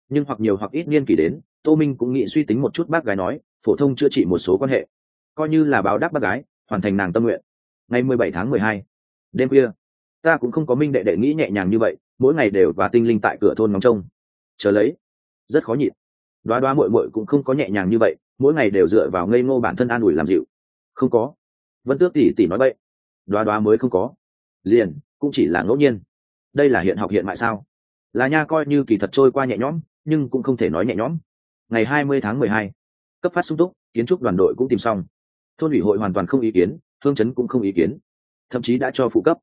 Nhưng hoặc nhiều hoặc ít niên kỷ đến, tô minh cũng nghĩ suy tính một chút bác gái nói, phổ thông chữa trị một số quan hệ coi như là báo đáp bác gái, hoàn thành nàng tâm nguyện. Ngày mười bảy tháng mười hai, đêm khuya, ta cũng không có minh đệ đệ nghĩ nhẹ nhàng như vậy, mỗi ngày đều và tinh linh tại cửa thôn ngóng trông. Chờ lấy, rất khó nhịn. Đoá đoá mội mội cũng không có nhẹ nhàng như vậy, mỗi ngày đều dựa vào ngây ngô bản thân an ủi làm dịu. Không có. Vân tước tỉ tỉ nói vậy. Đoá đoá mới không có. Liền, cũng chỉ là ngẫu nhiên. Đây là hiện học hiện mại sao? Là nha coi như kỳ thật trôi qua nhẹ nhõm, nhưng cũng không thể nói nhẹ nhõm. Ngày hai mươi tháng mười hai, cấp phát sung túc, kiến trúc đoàn đội cũng tìm xong thôn ủy hội hoàn toàn không ý kiến thương chấn cũng không ý kiến. Thậm chí đã cho phụ cấp.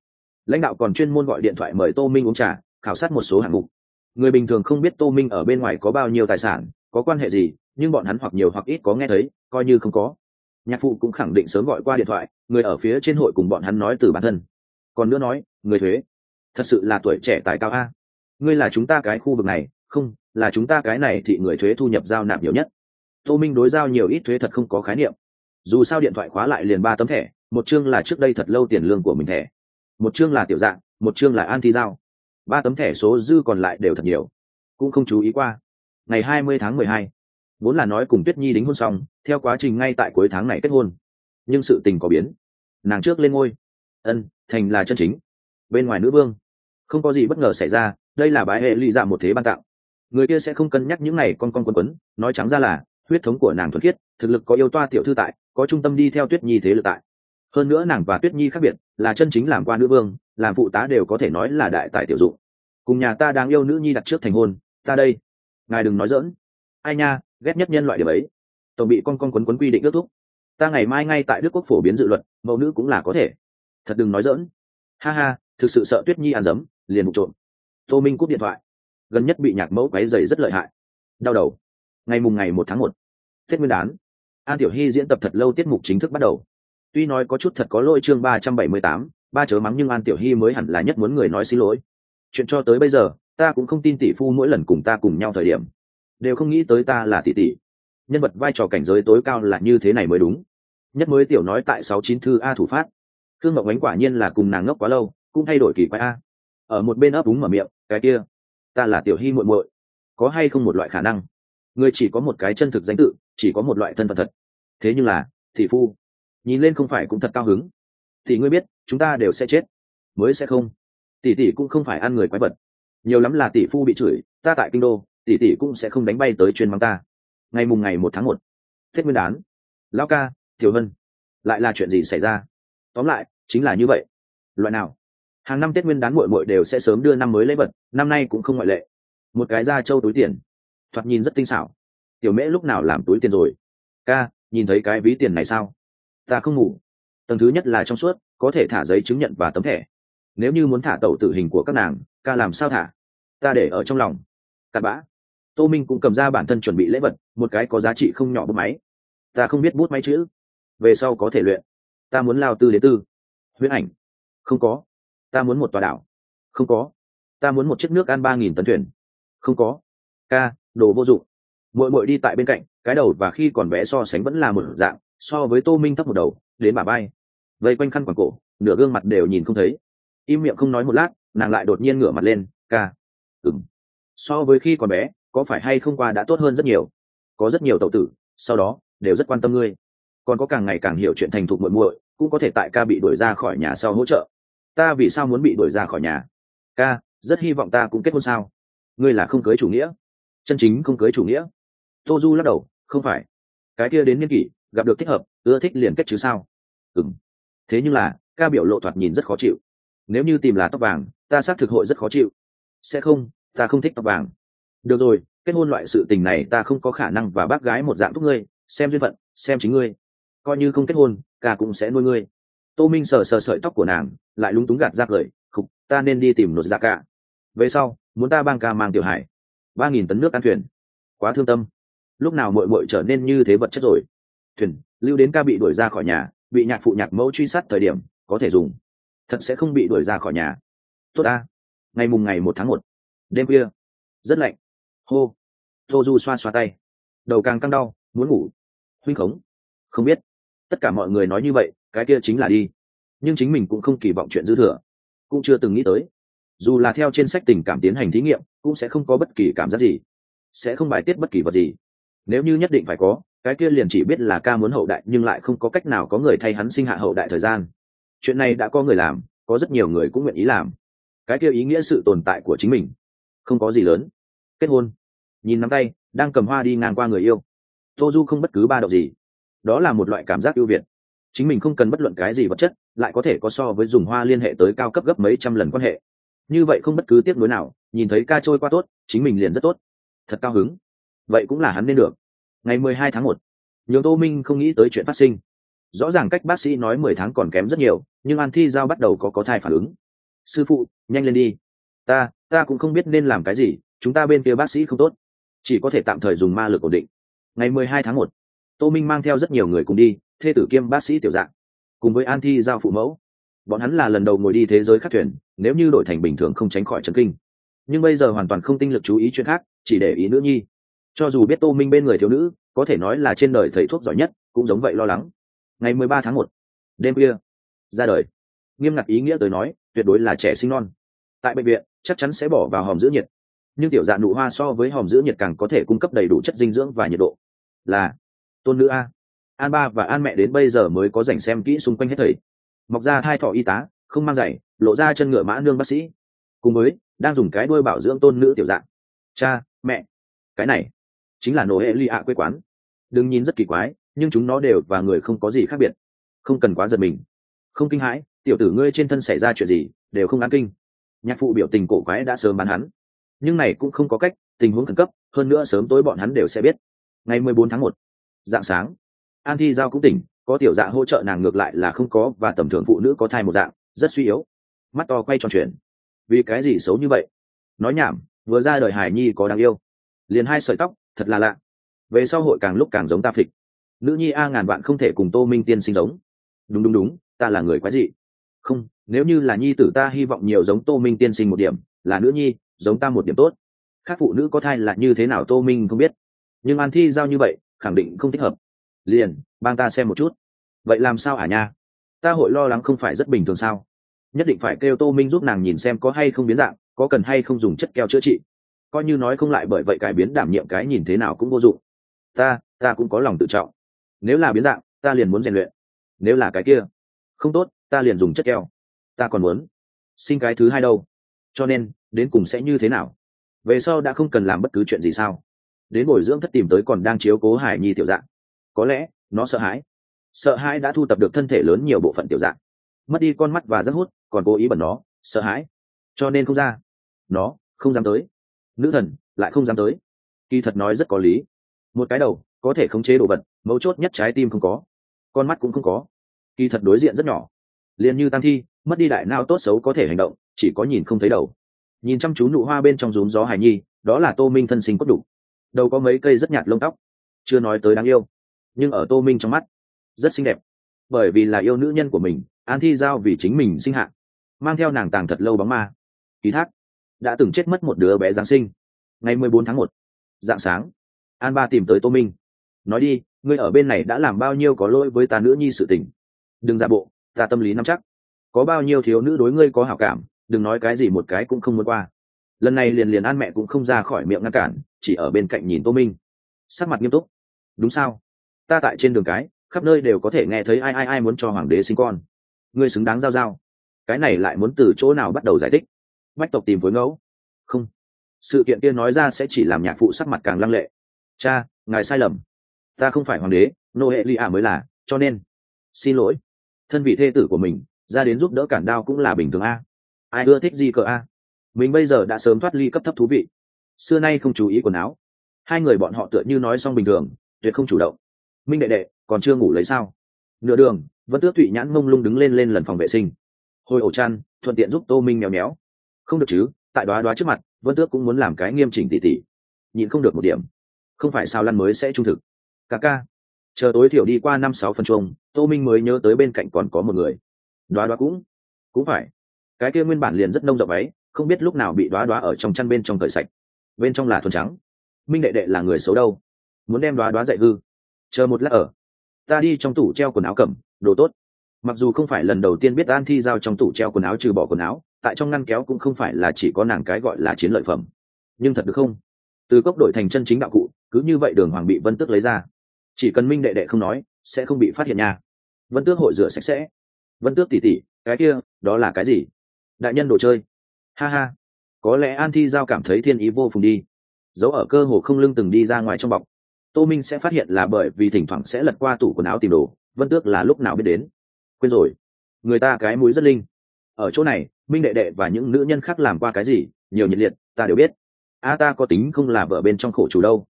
Lãnh đạo còn chuyên môn gọi điện thoại mời tô minh uống trà, khảo sát một số hạng mục. Người bình thường không biết tô minh ở bên ngoài có bao nhiêu tài sản, có quan hệ gì, nhưng bọn hắn hoặc nhiều hoặc ít có nghe thấy, coi như không có. Nhạc phụ cũng khẳng định sớm gọi qua điện thoại, người ở phía trên hội cùng bọn hắn nói từ bản thân. Còn nữa nói, người thuế. Thật sự là tuổi trẻ tài cao a. Ngươi là chúng ta cái khu vực này, không, là chúng ta cái này thì người thuế thu nhập giao nạp nhiều nhất. Tô minh đối giao nhiều ít thuế thật không có khái niệm dù sao điện thoại khóa lại liền ba tấm thẻ, một chương là trước đây thật lâu tiền lương của mình thẻ, một chương là tiểu dạng, một chương là an thi giao. Ba tấm thẻ số dư còn lại đều thật nhiều, cũng không chú ý qua. Ngày hai mươi tháng mười hai, vốn là nói cùng tuyết nhi đính hôn xong, theo quá trình ngay tại cuối tháng này kết hôn, nhưng sự tình có biến. Nàng trước lên ngôi, ân, thành là chân chính, bên ngoài nữ vương, không có gì bất ngờ xảy ra, đây là bái hệ lụy dạ một thế ban tặng người kia sẽ không cân nhắc những này con con quân quấn, nói trắng ra là huyết thống của nàng thuần khiết, thực lực có yêu toa tiểu thư tại, có trung tâm đi theo tuyết nhi thế lực tại. Hơn nữa nàng và tuyết nhi khác biệt, là chân chính làm qua nữ vương, làm phụ tá đều có thể nói là đại tài tiểu dụng. Cùng nhà ta đang yêu nữ nhi đặt trước thành hôn, ta đây. Ngài đừng nói dỡn ai nha, ghét nhất nhân loại điểm ấy. Tổng bị con con quấn quấn quy định ước thúc. Ta ngày mai ngay tại đức quốc phổ biến dự luật, mẫu nữ cũng là có thể. Thật đừng nói dỡn ha ha, thực sự sợ tuyết nhi ăn dấm, liền mục trộm. Tô minh cúp điện thoại. Gần nhất bị nhạc mẫu quáy dày rất lợi hại. Đau đầu. Ngày mùng ngày một tháng một tết nguyên đán. An tiểu hy diễn tập thật lâu tiết mục chính thức bắt đầu. Tuy nói có chút thật có lỗi chương ba trăm bảy mươi tám, ba chớ mắng nhưng an tiểu hy mới hẳn là nhất muốn người nói xin lỗi. Chuyện cho tới bây giờ, ta cũng không tin tỷ phu mỗi lần cùng ta cùng nhau thời điểm. Đều không nghĩ tới ta là tỷ tỷ. Nhân vật vai trò cảnh giới tối cao là như thế này mới đúng. Nhất mới tiểu nói tại sáu chín thư a thủ phát. Thương ngọc ánh quả nhiên là cùng nàng ngốc quá lâu, cũng thay đổi kỳ quái a. Ở một bên ấp úng mở miệng, cái kia, ta là tiểu hy muội muội. Có hay không một loại khả năng? Người chỉ có một cái chân thực danh tự chỉ có một loại thân phận thật. Thế nhưng là thị phu, nhìn lên không phải cũng thật cao hứng. Thì ngươi biết, chúng ta đều sẽ chết. Mới sẽ không. Tỷ tỷ cũng không phải ăn người quái vật. Nhiều lắm là tỷ phu bị chửi, ta tại kinh đô, tỷ tỷ cũng sẽ không đánh bay tới chuyên mắng ta. Ngày mùng ngày một tháng một. Tết nguyên đán. Lão ca, tiểu vân lại là chuyện gì xảy ra? Tóm lại, chính là như vậy. Loại nào? Hàng năm tết nguyên đán muội muội đều sẽ sớm đưa năm mới lễ vật, năm nay cũng không ngoại lệ. Một cái da trâu túi tiền. Thoạt nhìn rất tinh xảo tiểu mễ lúc nào làm túi tiền rồi? Ca, nhìn thấy cái ví tiền này sao? Ta không ngủ. Tầng thứ nhất là trong suốt, có thể thả giấy chứng nhận và tấm thẻ. Nếu như muốn thả tẩu tử hình của các nàng, ca làm sao thả? Ta để ở trong lòng. Cặn bã. Tô minh cũng cầm ra bản thân chuẩn bị lễ vật, một cái có giá trị không nhỏ bút máy. Ta không biết bút máy chữ. Về sau có thể luyện. Ta muốn lao tư đến tư. Huyễn ảnh. Không có. Ta muốn một tòa đảo. Không có. Ta muốn một chiếc nước ăn ba nghìn tấn thuyền. Không có. Ca, đồ vô dụng mội mội đi tại bên cạnh, cái đầu và khi còn bé so sánh vẫn là một dạng, so với tô minh thấp một đầu, đến bà bay vây quanh khăn quảng cổ, nửa gương mặt đều nhìn không thấy. Im miệng không nói một lát, nàng lại đột nhiên ngửa mặt lên, ca. Ừng so với khi còn bé, có phải hay không qua đã tốt hơn rất nhiều. Có rất nhiều tậu tử, sau đó, đều rất quan tâm ngươi. Còn có càng ngày càng hiểu chuyện thành thục muội muội, cũng có thể tại ca bị đuổi ra khỏi nhà sau hỗ trợ. Ta vì sao muốn bị đuổi ra khỏi nhà? Ca, rất hy vọng ta cũng kết hôn sao. Ngươi là không cưới chủ nghĩa. Chân chính không cưới chủ nghĩa tô du lắc đầu, không phải. Cái kia đến niên kỷ, gặp được thích hợp, ưa thích liền kết chứ sao? Ừ m thế nhưng là, ca biểu lộ thoạt nhìn rất khó chịu. Nếu như tìm là tóc vàng, ta xác thực hội rất khó chịu. Sẽ không, ta không thích tóc vàng. Được rồi, kết hôn loại sự tình này ta không có khả năng và bác gái một dạng thúc ngươi, xem duyên phận, xem chính ngươi. Coi như không kết hôn, ca cũng sẽ nuôi ngươi. Tô minh sờ sờ sợi tóc của nàng, lại lúng túng gạt ra cười, khục, ta nên đi tìm nột dạ ra ca về sau, muốn ta bang ca mang tiểu hải. Ba nghìn tấn nước ăn thuyền. Quá thương tâm lúc nào mội mội trở nên như thế vật chất rồi? Thuyền, lưu đến ca bị đuổi ra khỏi nhà, bị nhạc phụ nhạc mẫu truy sát thời điểm, có thể dùng. Thật sẽ không bị đuổi ra khỏi nhà. Tốt ta. Ngày mùng ngày một tháng một. Đêm khuya. Rất lạnh. Hô. Tô du xoa xoa tay. Đầu càng căng đau, muốn ngủ. Huynh khống. Không biết. Tất cả mọi người nói như vậy, cái kia chính là đi. Nhưng chính mình cũng không kỳ vọng chuyện dư thừa. Cũng chưa từng nghĩ tới. Dù là theo trên sách tình cảm tiến hành thí nghiệm, cũng sẽ không có bất kỳ cảm giác gì. Sẽ không bài tiết bất kỳ vật gì nếu như nhất định phải có, cái kia liền chỉ biết là ca muốn hậu đại nhưng lại không có cách nào có người thay hắn sinh hạ hậu đại thời gian. Chuyện này đã có người làm, có rất nhiều người cũng nguyện ý làm. Cái kia ý nghĩa sự tồn tại của chính mình, không có gì lớn. Kết hôn. Nhìn nắm tay, đang cầm hoa đi ngang qua người yêu. Tô du không bất cứ ba động gì. Đó là một loại cảm giác ưu việt. Chính mình không cần bất luận cái gì vật chất, lại có thể có so với dùng hoa liên hệ tới cao cấp gấp mấy trăm lần quan hệ. Như vậy không bất cứ tiếc nuối nào, nhìn thấy ca trôi qua tốt, chính mình liền rất tốt. Thật cao hứng vậy cũng là hắn nên được. Ngày mười hai tháng một, nhường tô minh không nghĩ tới chuyện phát sinh. Rõ ràng cách bác sĩ nói mười tháng còn kém rất nhiều, nhưng an thi giao bắt đầu có có thai phản ứng. Sư phụ, nhanh lên đi. Ta ta cũng không biết nên làm cái gì, chúng ta bên kia bác sĩ không tốt. Chỉ có thể tạm thời dùng ma lực ổn định. Ngày mười hai tháng một, tô minh mang theo rất nhiều người cùng đi, thê tử kiêm bác sĩ tiểu dạng, cùng với an thi giao phụ mẫu. Bọn hắn là lần đầu ngồi đi thế giới khắc thuyền, nếu như đổi thành bình thường không tránh khỏi trấn kinh. Nhưng bây giờ hoàn toàn không tinh lực chú ý chuyện khác, chỉ để ý nữ nhi cho dù biết tô minh bên người thiếu nữ, có thể nói là trên đời thầy thuốc giỏi nhất, cũng giống vậy lo lắng. Ngày mười ba tháng một, đêm khuya, ra đời. Nghiêm ngặt ý nghĩa tới nói, tuyệt đối là trẻ sinh non. Tại bệnh viện, chắc chắn sẽ bỏ vào hòm giữ nhiệt. Nhưng tiểu dạ nụ hoa so với hòm giữ nhiệt càng có thể cung cấp đầy đủ chất dinh dưỡng và nhiệt độ. Là, tôn nữ a. An ba và an mẹ đến bây giờ mới có dành xem kỹ xung quanh hết thầy. Mọc ra thai thọ y tá, không mang giày, lộ ra chân ngựa mã nương bác sĩ. Cùng với, đang dùng cái đuôi bảo dưỡng tôn nữ tiểu dạng cha, mẹ. Cái này chính là nổ hệ ly ạ quê quán. Đừng nhìn rất kỳ quái nhưng chúng nó đều và người không có gì khác biệt. Không cần quá giật mình. Không kinh hãi tiểu tử ngươi trên thân xảy ra chuyện gì đều không đáng kinh. Nhạc phụ biểu tình cổ quái đã sớm bán hắn. Nhưng này cũng không có cách tình huống khẩn cấp hơn nữa sớm tối bọn hắn đều sẽ biết. Ngày mười bốn tháng một dạng sáng an thi giao cũng tỉnh có tiểu dạ hỗ trợ nàng ngược lại là không có và tầm thường phụ nữ có thai một dạng rất suy yếu. Mắt to quay tròn chuyển, vì cái gì xấu như vậy? Nói nhảm vừa ra đời hải nhi có đáng yêu. Liền hai sợi tóc thật là lạ. Về sau hội càng lúc càng giống ta phịch. Nữ nhi a ngàn vạn không thể cùng tô minh tiên sinh giống. Đúng đúng đúng, ta là người quái dị. Không, nếu như là nhi tử ta hy vọng nhiều giống tô minh tiên sinh một điểm, là nữ nhi, giống ta một điểm tốt. Khác phụ nữ có thai là như thế nào tô minh không biết. Nhưng an thi giao như vậy, khẳng định không thích hợp. Liền, bang ta xem một chút. Vậy làm sao hả nha? Ta hội lo lắng không phải rất bình thường sao? Nhất định phải kêu tô minh giúp nàng nhìn xem có hay không biến dạng, có cần hay không dùng chất keo chữa trị coi như nói không lại bởi vậy cải biến đảm nhiệm cái nhìn thế nào cũng vô dụng. Ta ta cũng có lòng tự trọng. Nếu là biến dạng, ta liền muốn rèn luyện. Nếu là cái kia, không tốt, ta liền dùng chất keo. Ta còn muốn xin cái thứ hai đâu. Cho nên, đến cùng sẽ như thế nào? Về sau đã không cần làm bất cứ chuyện gì sao. Đến bồi dưỡng thất tìm tới còn đang chiếu cố hải nhi tiểu dạng. Có lẽ, nó sợ hãi. Sợ hãi đã thu tập được thân thể lớn nhiều bộ phận tiểu dạng. Mất đi con mắt và rất hút, còn cố ý bẩn nó. Sợ hãi. Cho nên không ra. Nó không dám tới nữ thần lại không dám tới. Kỳ thật nói rất có lý. Một cái đầu có thể khống chế đồ vật, mấu chốt nhất trái tim không có. Con mắt cũng không có. Kỳ thật đối diện rất nhỏ. Liền như tam thi, mất đi đại nao tốt xấu có thể hành động, chỉ có nhìn không thấy đầu. Nhìn chăm chú nụ hoa bên trong rúm gió hải nhi, đó là tô minh thân sinh cốt đủ. Đầu có mấy cây rất nhạt lông tóc. Chưa nói tới đáng yêu, nhưng ở tô minh trong mắt, rất xinh đẹp. Bởi vì là yêu nữ nhân của mình, an thi giao vì chính mình sinh hạ, mang theo nàng tàng thật lâu bóng ma. Ký thác đã từng chết mất một đứa bé giáng sinh. Ngày mười bốn tháng một, dạng sáng, an ba tìm tới tô minh. Nói đi, ngươi ở bên này đã làm bao nhiêu có lỗi với ta nữ nhi sự tình? Đừng giả bộ, ta tâm lý nắm chắc. Có bao nhiêu thiếu nữ đối ngươi có hảo cảm, đừng nói cái gì một cái cũng không muốn qua. Lần này liền liền an mẹ cũng không ra khỏi miệng ngăn cản, chỉ ở bên cạnh nhìn tô minh. Sắc mặt nghiêm túc. Đúng sao? Ta tại trên đường cái, khắp nơi đều có thể nghe thấy ai ai ai muốn cho hoàng đế sinh con. Ngươi xứng đáng giao giao. Cái này lại muốn từ chỗ nào bắt đầu giải thích? Bách tộc tìm phối ngẫu. Không. Sự kiện kia nói ra sẽ chỉ làm nhạc phụ sắc mặt càng lăng lệ. Cha, ngài sai lầm. Ta không phải hoàng đế nô hệ ly ả mới là, cho nên. Xin lỗi. Thân vị thê tử của mình, ra đến giúp đỡ cản đao cũng là bình thường a. Ai ưa thích gì cờ a? Mình bây giờ đã sớm thoát ly cấp thấp thú vị. Xưa nay không chú ý quần áo. Hai người bọn họ tựa như nói xong bình thường, tuyệt không chủ động. Minh đệ đệ, còn chưa ngủ lấy sao? Nửa đường vẫn tước thụy nhãn mông lung đứng lên lên lần phòng vệ sinh. Hồi ổ chăn, thuận tiện giúp tô minh méo méo không được chứ, tại đoá đoá trước mặt, vân tước cũng muốn làm cái nghiêm chỉnh tỉ tỉ. Nhịn không được một điểm. Không phải sao lăn mới sẽ trung thực. Ca ca. Chờ tối thiểu đi qua năm sáu phần chuông, tô minh mới nhớ tới bên cạnh còn có một người. Đoá đoá cũng. Cũng phải. Cái kia nguyên bản liền rất nông rộng ấy, không biết lúc nào bị đoá đoá ở trong chăn bên trong thời sạch. Bên trong là thuần trắng. Minh đệ đệ là người xấu đâu? Muốn đem đoá đoá dạy hư. Chờ một lát ở. Ta đi trong tủ treo quần áo cầm, đồ tốt. Mặc dù không phải lần đầu tiên biết an thi giao trong tủ treo quần áo trừ bỏ quần áo tại trong ngăn kéo cũng không phải là chỉ có nàng cái gọi là chiến lợi phẩm. Nhưng thật được không? Từ cốc đổi thành chân chính đạo cụ, cứ như vậy đường hoàng bị vân tước lấy ra. Chỉ cần minh đệ đệ không nói, sẽ không bị phát hiện nha. Vân tước hội rửa sạch sẽ. Vân tước tỉ tỉ cái kia, đó là cái gì? Đại nhân đồ chơi. Ha ha. Có lẽ an thi giao cảm thấy thiên ý vô phùng đi. Dấu ở cơ hồ không lưng từng đi ra ngoài trong bọc. Tô minh sẽ phát hiện là bởi vì thỉnh thoảng sẽ lật qua tủ quần áo tìm đồ, vân tước là lúc nào biết đến. Quên rồi. Người ta cái mũi rất linh. Ở chỗ này minh đệ đệ và những nữ nhân khác làm qua cái gì, nhiều nhiệt liệt, ta đều biết. A ta có tính không là vợ bên trong khổ chủ đâu.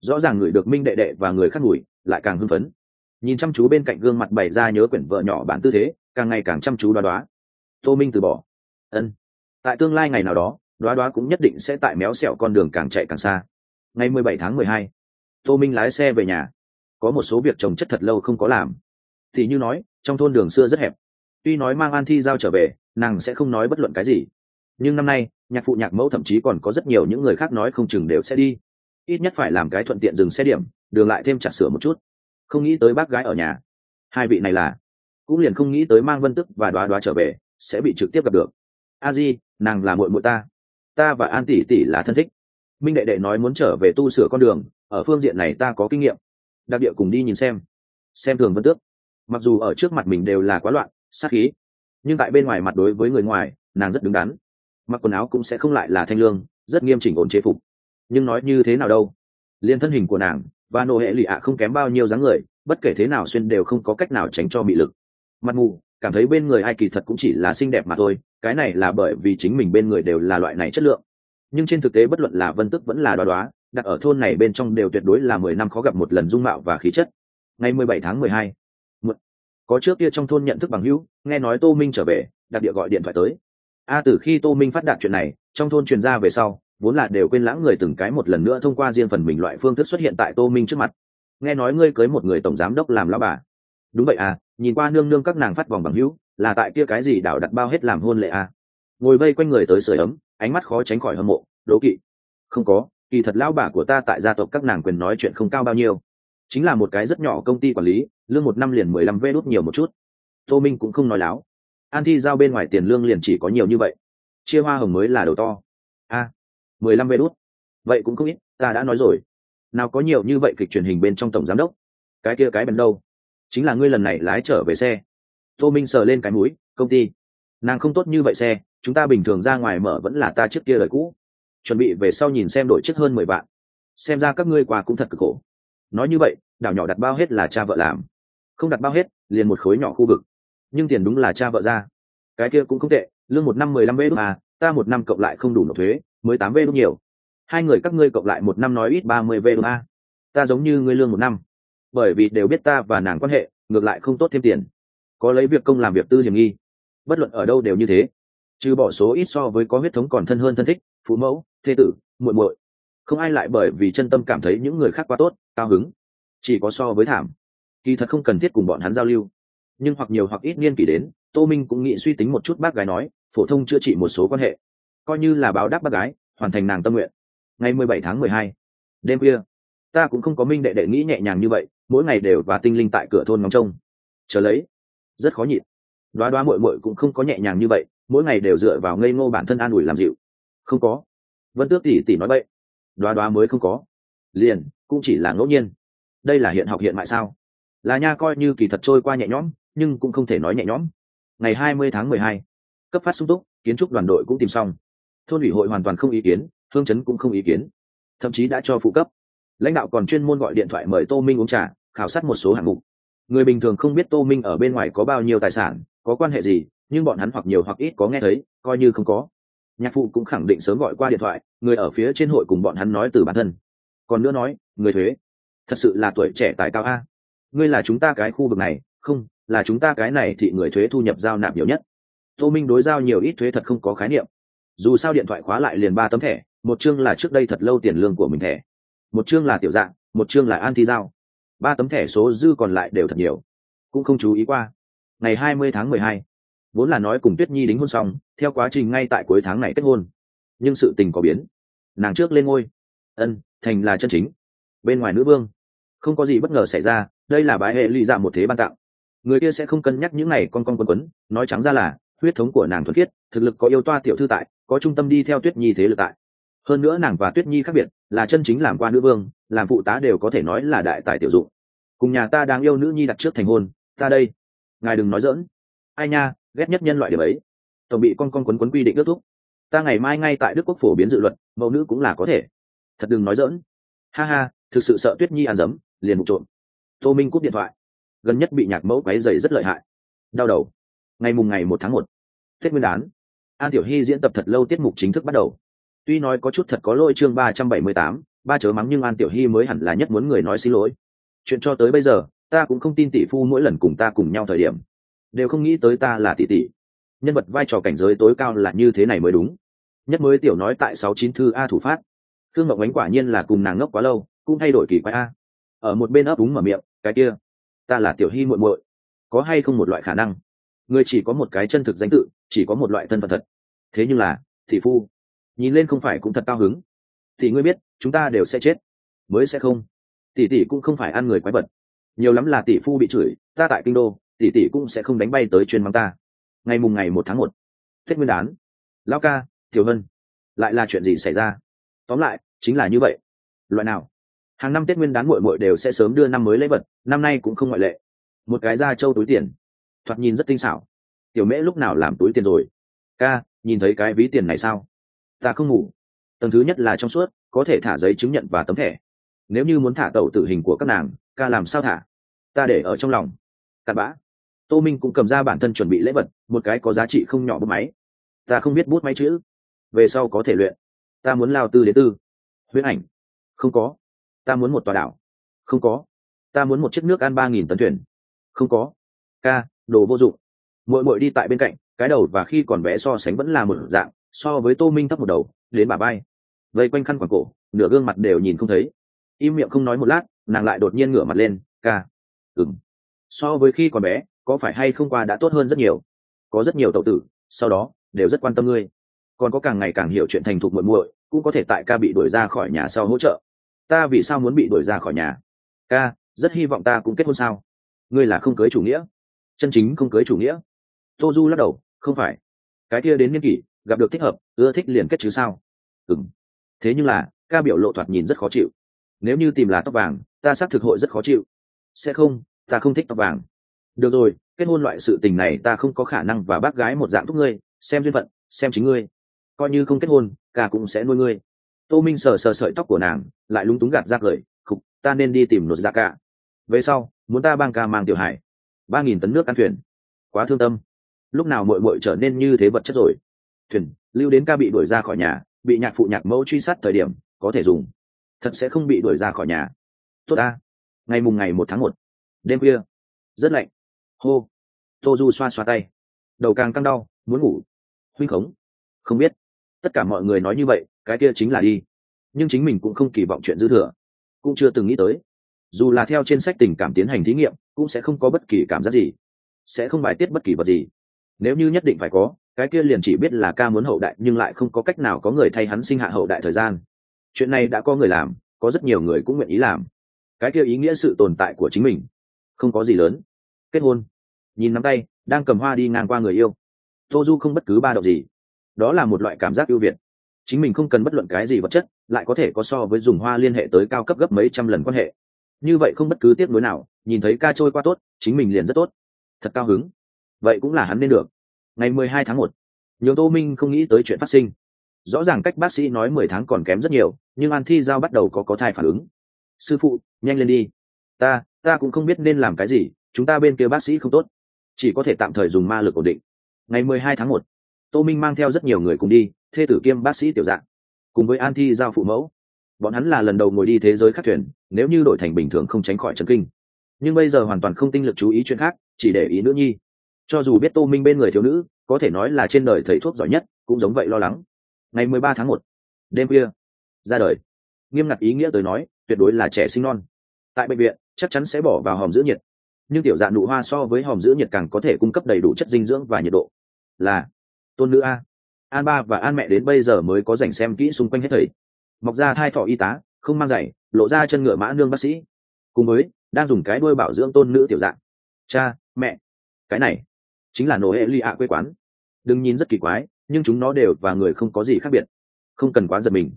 Rõ ràng người được minh đệ đệ và người khác ngủi, lại càng hưng phấn. Nhìn chăm chú bên cạnh gương mặt bày ra nhớ quyển vợ nhỏ bản tư thế, càng ngày càng chăm chú đoá đoá. Tô minh từ bỏ. Ân. Tại tương lai ngày nào đó, đoá đoá cũng nhất định sẽ tại méo xẹo con đường càng chạy càng xa. Ngày mười bảy tháng mười hai, tô minh lái xe về nhà. Có một số việc trồng chất thật lâu không có làm. Thì như nói, trong thôn đường xưa rất hẹp. Tuy nói mang an thi giao trở về nàng sẽ không nói bất luận cái gì. Nhưng năm nay, nhạc phụ nhạc mẫu thậm chí còn có rất nhiều những người khác nói không chừng đều sẽ đi. Ít nhất phải làm cái thuận tiện dừng xe điểm, đường lại thêm chặt sửa một chút. Không nghĩ tới bác gái ở nhà. Hai vị này là, cũng liền không nghĩ tới mang vân tức và đoá đoá trở về, sẽ bị trực tiếp gặp được. A di, nàng là muội muội ta. Ta và an tỷ tỷ là thân thích. Minh đệ đệ nói muốn trở về tu sửa con đường, ở phương diện này ta có kinh nghiệm. Đặc địa cùng đi nhìn xem. Xem thường vân tước. Mặc dù ở trước mặt mình đều là quá loạn, sát khí nhưng tại bên ngoài mặt đối với người ngoài, nàng rất đứng đắn. Mặc quần áo cũng sẽ không lại là thanh lương, rất nghiêm chỉnh ổn chế phục. Nhưng nói như thế nào đâu? Liên thân hình của nàng, và nô hệ lụy ạ không kém bao nhiêu dáng người, bất kể thế nào xuyên đều không có cách nào tránh cho bị lực. Mặt mù, cảm thấy bên người ai kỳ thật cũng chỉ là xinh đẹp mà thôi, cái này là bởi vì chính mình bên người đều là loại này chất lượng. Nhưng trên thực tế bất luận là vân tức vẫn là đoá đoá, đặt ở thôn này bên trong đều tuyệt đối là mười năm khó gặp một lần dung mạo và khí chất. Ngày mười bảy tháng mười hai có trước kia trong thôn nhận thức bằng hữu, nghe nói tô minh trở về đặc địa gọi điện thoại tới. A, từ khi tô minh phát đạt chuyện này, trong thôn truyền ra về sau, vốn là đều quên lãng người từng cái một lần nữa thông qua riêng phần mình loại phương thức xuất hiện tại tô minh trước mặt. Nghe nói ngươi cưới một người tổng giám đốc làm lão bà. Đúng vậy à nhìn qua nương nương các nàng phát vòng bằng hữu, là tại kia cái gì đảo đặt bao hết làm hôn lệ à? Ngồi vây quanh người tới sưởi ấm, ánh mắt khó tránh khỏi hâm mộ đố kỵ. Không có, kỳ thật lão bà của ta tại gia tộc các nàng quyền nói chuyện không cao bao nhiêu chính là một cái rất nhỏ công ty quản lý, lương một năm liền mười lăm vê đốt nhiều một chút. Tô minh cũng không nói láo. An thi giao bên ngoài tiền lương liền chỉ có nhiều như vậy. Chia hoa hồng mới là đầu to. A, mười lăm vê đốt. Vậy cũng không ít, ta đã nói rồi. Nào có nhiều như vậy kịch truyền hình bên trong tổng giám đốc? Cái kia cái bần đâu? Chính là ngươi lần này lái trở về xe. Tô minh sờ lên cái mũi, công ty. Nàng không tốt như vậy xe, chúng ta bình thường ra ngoài mở vẫn là ta trước kia đời cũ. Chuẩn bị về sau nhìn xem đổi chiếc hơn mười vạn. Xem ra các ngươi quà cũng thật cực khổ nói như vậy, đảo nhỏ đặt bao hết là cha vợ làm. Không đặt bao hết, liền một khối nhỏ khu vực. Nhưng tiền đúng là cha vợ ra. Cái kia cũng không tệ, lương một năm mười lăm vê đốt à ta một năm cộng lại không đủ nộp thuế, mới tám vê đốt nhiều. Hai người các ngươi cộng lại một năm nói ít ba mươi vê đốt à. ta giống như ngươi lương một năm. Bởi vì đều biết ta và nàng quan hệ, ngược lại không tốt thêm tiền. Có lấy việc công làm việc tư hiểm nghi. Bất luận ở đâu đều như thế. Trừ bỏ số ít so với có huyết thống còn thân hơn thân thích, phụ mẫu, thê tử, muội muội không ai lại bởi vì chân tâm cảm thấy những người khác quá tốt, cao hứng. Chỉ có so với thảm. Kỳ thật không cần thiết cùng bọn hắn giao lưu. Nhưng hoặc nhiều hoặc ít niên kỷ đến, tô minh cũng nghĩ suy tính một chút bác gái nói, phổ thông chữa trị một số quan hệ. Coi như là báo đáp bác gái, hoàn thành nàng tâm nguyện. Ngày mười bảy tháng mười hai, đêm khuya, ta cũng không có minh đệ đệ nghĩ nhẹ nhàng như vậy, mỗi ngày đều và tinh linh tại cửa thôn ngóng trông. Chờ lấy, rất khó nhịn. Đoá đoá mội mội cũng không có nhẹ nhàng như vậy, mỗi ngày đều dựa vào ngây ngô bản thân an ủi làm dịu. Không có. Vân tước tỉ tỉ nói vậy đoá đoá mới không có. Liền, cũng chỉ là ngẫu nhiên. Đây là hiện học hiện mại sao? Là nha coi như kỳ thật trôi qua nhẹ nhõm, nhưng cũng không thể nói nhẹ nhõm. Ngày hai mươi tháng mười hai, cấp phát sung túc, kiến trúc đoàn đội cũng tìm xong. Thôn ủy hội hoàn toàn không ý kiến, phương chấn cũng không ý kiến. Thậm chí đã cho phụ cấp. Lãnh đạo còn chuyên môn gọi điện thoại mời tô minh uống trà, khảo sát một số hạng mục. Người bình thường không biết tô minh ở bên ngoài có bao nhiêu tài sản, có quan hệ gì, nhưng bọn hắn hoặc nhiều hoặc ít có nghe thấy, coi như không có nhạc phụ cũng khẳng định sớm gọi qua điện thoại, người ở phía trên hội cùng bọn hắn nói từ bản thân. Còn nữa nói, người thuế thật sự là tuổi trẻ tài cao a. Ngươi là chúng ta cái khu vực này, không, là chúng ta cái này thì người thuế thu nhập giao nạp nhiều nhất. Tô minh đối giao nhiều ít thuế thật không có khái niệm. Dù sao điện thoại khóa lại liền ba tấm thẻ, một chương là trước đây thật lâu tiền lương của mình thẻ. Một chương là tiểu dạng, một chương là an thi giao. Ba tấm thẻ số dư còn lại đều thật nhiều. Cũng không chú ý qua. Ngày hai mươi tháng mười hai vốn là nói cùng tuyết nhi đính hôn xong, theo quá trình ngay tại cuối tháng này kết hôn. Nhưng sự tình có biến. Nàng trước lên ngôi. Ân, thành là chân chính. Bên ngoài nữ vương. Không có gì bất ngờ xảy ra, đây là bái hệ lụy dạ một thế ban tặng. Người kia sẽ không cân nhắc những này con con quấn quấn, nói trắng ra là, huyết thống của nàng thuần khiết, thực lực có yêu toa tiểu thư tại, có trung tâm đi theo tuyết nhi thế lực tại. Hơn nữa nàng và tuyết nhi khác biệt, là chân chính làm qua nữ vương, làm phụ tá đều có thể nói là đại tài tiểu dụng. Cùng nhà ta đang yêu nữ nhi đặt trước thành hôn, ta đây. Ngài đừng nói dỡn ai nha, ghét nhất nhân loại điểm ấy. Tổng bị con con quấn quấn quy định ước thúc. Ta ngày mai ngay tại đức quốc phổ biến dự luật, mẫu nữ cũng là có thể. Thật đừng nói dỡn ha ha, thực sự sợ tuyết nhi ăn dấm, liền mục trộm. Tô minh cúp điện thoại. Gần nhất bị nhạc mẫu quáy dày rất lợi hại. Đau đầu. Ngày mùng ngày một tháng một. Tết nguyên đán. An tiểu hy diễn tập thật lâu tiết mục chính thức bắt đầu. Tuy nói có chút thật có lỗi chương ba trăm bảy mươi tám, ba chớ mắng nhưng an tiểu hy mới hẳn là nhất muốn người nói xin lỗi. Chuyện cho tới bây giờ, ta cũng không tin tỷ phu mỗi lần cùng ta cùng nhau thời điểm đều không nghĩ tới ta là tỷ tỷ. Nhân vật vai trò cảnh giới tối cao là như thế này mới đúng. Nhất mới tiểu nói tại sáu chín thư a thủ phát. Thương mộng ánh quả nhiên là cùng nàng ngốc quá lâu, cũng thay đổi kỳ quái a. Ở một bên ấp úng mở miệng, cái kia, ta là tiểu hy muội muội. Có hay không một loại khả năng? Người chỉ có một cái chân thực danh tự, chỉ có một loại thân phận thật. Thế nhưng là thị phu, nhìn lên không phải cũng thật cao hứng. Thì ngươi biết, chúng ta đều sẽ chết. Mới sẽ không. Tỷ tỷ cũng không phải ăn người quái vật. Nhiều lắm là tỷ phu bị chửi, ta tại kinh đô tỷ tỷ cũng sẽ không đánh bay tới chuyên mắng ta. Ngày mùng ngày một tháng một. Tết nguyên đán. Lao ca, tiểu hân. Lại là chuyện gì xảy ra? Tóm lại, chính là như vậy. Loại nào? Hàng năm tết nguyên đán muội muội đều sẽ sớm đưa năm mới lễ vật, năm nay cũng không ngoại lệ. Một cái da trâu túi tiền. Thoạt nhìn rất tinh xảo. Tiểu mễ lúc nào làm túi tiền rồi? Ca, nhìn thấy cái ví tiền này sao? Ta không ngủ. Tầng thứ nhất là trong suốt, có thể thả giấy chứng nhận và tấm thẻ. Nếu như muốn thả tẩu tử hình của các nàng, ca làm sao thả? Ta để ở trong lòng. Cặn bã tô minh cũng cầm ra bản thân chuẩn bị lễ vật, một cái có giá trị không nhỏ bút máy. Ta không biết bút máy chữ. Về sau có thể luyện. Ta muốn lao tư đến tư. Huyết ảnh. Không có. Ta muốn một tòa đảo. Không có. Ta muốn một chiếc nước ăn ba nghìn tấn thuyền. Không có. Ca, đồ vô dụng. Mội mội đi tại bên cạnh, cái đầu và khi còn bé so sánh vẫn là một dạng, so với tô minh thấp một đầu, đến bà bay vây quanh khăn quảng cổ, nửa gương mặt đều nhìn không thấy. Im miệng không nói một lát, nàng lại đột nhiên ngửa mặt lên, ca. Ừng so với khi còn bé có phải hay không qua đã tốt hơn rất nhiều? Có rất nhiều tậu tử sau đó đều rất quan tâm ngươi. Còn có càng ngày càng hiểu chuyện thành thục muội muội cũng có thể tại ca bị đuổi ra khỏi nhà sau hỗ trợ. Ta vì sao muốn bị đuổi ra khỏi nhà? Ca rất hy vọng ta cũng kết hôn sao? Ngươi là không cưới chủ nghĩa. Chân chính không cưới chủ nghĩa. Tô du lắc đầu không phải. Cái kia đến niên kỷ gặp được thích hợp ưa thích liền kết chứ sao? Ừm, thế nhưng là ca biểu lộ thoạt nhìn rất khó chịu. Nếu như tìm là tóc vàng ta xác thực hội rất khó chịu. Sẽ không ta không thích tóc vàng được rồi, kết hôn loại sự tình này ta không có khả năng và bác gái một dạng thúc ngươi, xem duyên phận, xem chính ngươi. Coi như không kết hôn, ca cũng sẽ nuôi ngươi. Tô minh sờ sờ sợi tóc của nàng, lại lúng túng gạt ra cười khục, ta nên đi tìm nột ra cả về sau, muốn ta bang ca mang tiểu hải. Ba nghìn tấn nước ăn thuyền. Quá thương tâm. Lúc nào mội mội trở nên như thế vật chất rồi? Thuyền, lưu đến ca bị đuổi ra khỏi nhà, bị nhạc phụ nhạc mẫu truy sát thời điểm, có thể dùng. Thật sẽ không bị đuổi ra khỏi nhà. Tốt ta. Ngày mùng ngày một tháng một. Đêm khuya. Rất lạnh hô. Tô du xoa xoa tay. Đầu càng căng đau, muốn ngủ. Huynh khống. Không biết. Tất cả mọi người nói như vậy, cái kia chính là đi. Nhưng chính mình cũng không kỳ vọng chuyện dư thừa. Cũng chưa từng nghĩ tới. Dù là theo trên sách tình cảm tiến hành thí nghiệm, cũng sẽ không có bất kỳ cảm giác gì. Sẽ không bài tiết bất kỳ vật gì. Nếu như nhất định phải có, cái kia liền chỉ biết là ca muốn hậu đại, nhưng lại không có cách nào có người thay hắn sinh hạ hậu đại thời gian. Chuyện này đã có người làm, có rất nhiều người cũng nguyện ý làm. Cái kia ý nghĩa sự tồn tại của chính mình, không có gì lớn kết hôn. Nhìn nắm tay, đang cầm hoa đi ngang qua người yêu. Tô du không bất cứ ba động gì. Đó là một loại cảm giác ưu việt. Chính mình không cần bất luận cái gì vật chất, lại có thể có so với dùng hoa liên hệ tới cao cấp gấp mấy trăm lần quan hệ. Như vậy không bất cứ tiếc nuối nào, nhìn thấy ca trôi qua tốt, chính mình liền rất tốt. Thật cao hứng. Vậy cũng là hắn nên được. Ngày mười hai tháng một, nhiều tô minh không nghĩ tới chuyện phát sinh. Rõ ràng cách bác sĩ nói mười tháng còn kém rất nhiều, nhưng an thi giao bắt đầu có có thai phản ứng. Sư phụ, nhanh lên đi. Ta ta cũng không biết nên làm cái gì chúng ta bên kia bác sĩ không tốt, chỉ có thể tạm thời dùng ma lực ổn định. Ngày mười hai tháng một, tô minh mang theo rất nhiều người cùng đi, thê tử kiêm bác sĩ tiểu dạng, cùng với an thi giao phụ mẫu. Bọn hắn là lần đầu ngồi đi thế giới khắc thuyền, nếu như đổi thành bình thường không tránh khỏi chân kinh. Nhưng bây giờ hoàn toàn không tinh lực chú ý chuyện khác, chỉ để ý nữ nhi. Cho dù biết tô minh bên người thiếu nữ, có thể nói là trên đời thầy thuốc giỏi nhất, cũng giống vậy lo lắng. Ngày mười ba tháng một, đêm khuya, ra đời. Nghiêm ngặt ý nghĩa tới nói, tuyệt đối là trẻ sinh non. Tại bệnh viện, chắc chắn sẽ bỏ vào hòm giữ nhiệt nhưng tiểu dạng nụ hoa so với hòm giữ nhiệt càng có thể cung cấp đầy đủ chất dinh dưỡng và nhiệt độ. Là, tôn nữ a. An ba và an mẹ đến bây giờ mới có dành xem kỹ xung quanh hết thầy. Mọc ra thai thọ y tá, không mang giày, lộ ra chân ngựa mã nương bác sĩ. Cùng với, đang dùng cái đuôi bảo dưỡng tôn nữ tiểu dạng cha, mẹ. Cái này, chính là nổ hệ ly ạ quê quán. Đừng nhìn rất kỳ quái, nhưng chúng nó đều và người không có gì khác biệt. Không cần quá giật mình.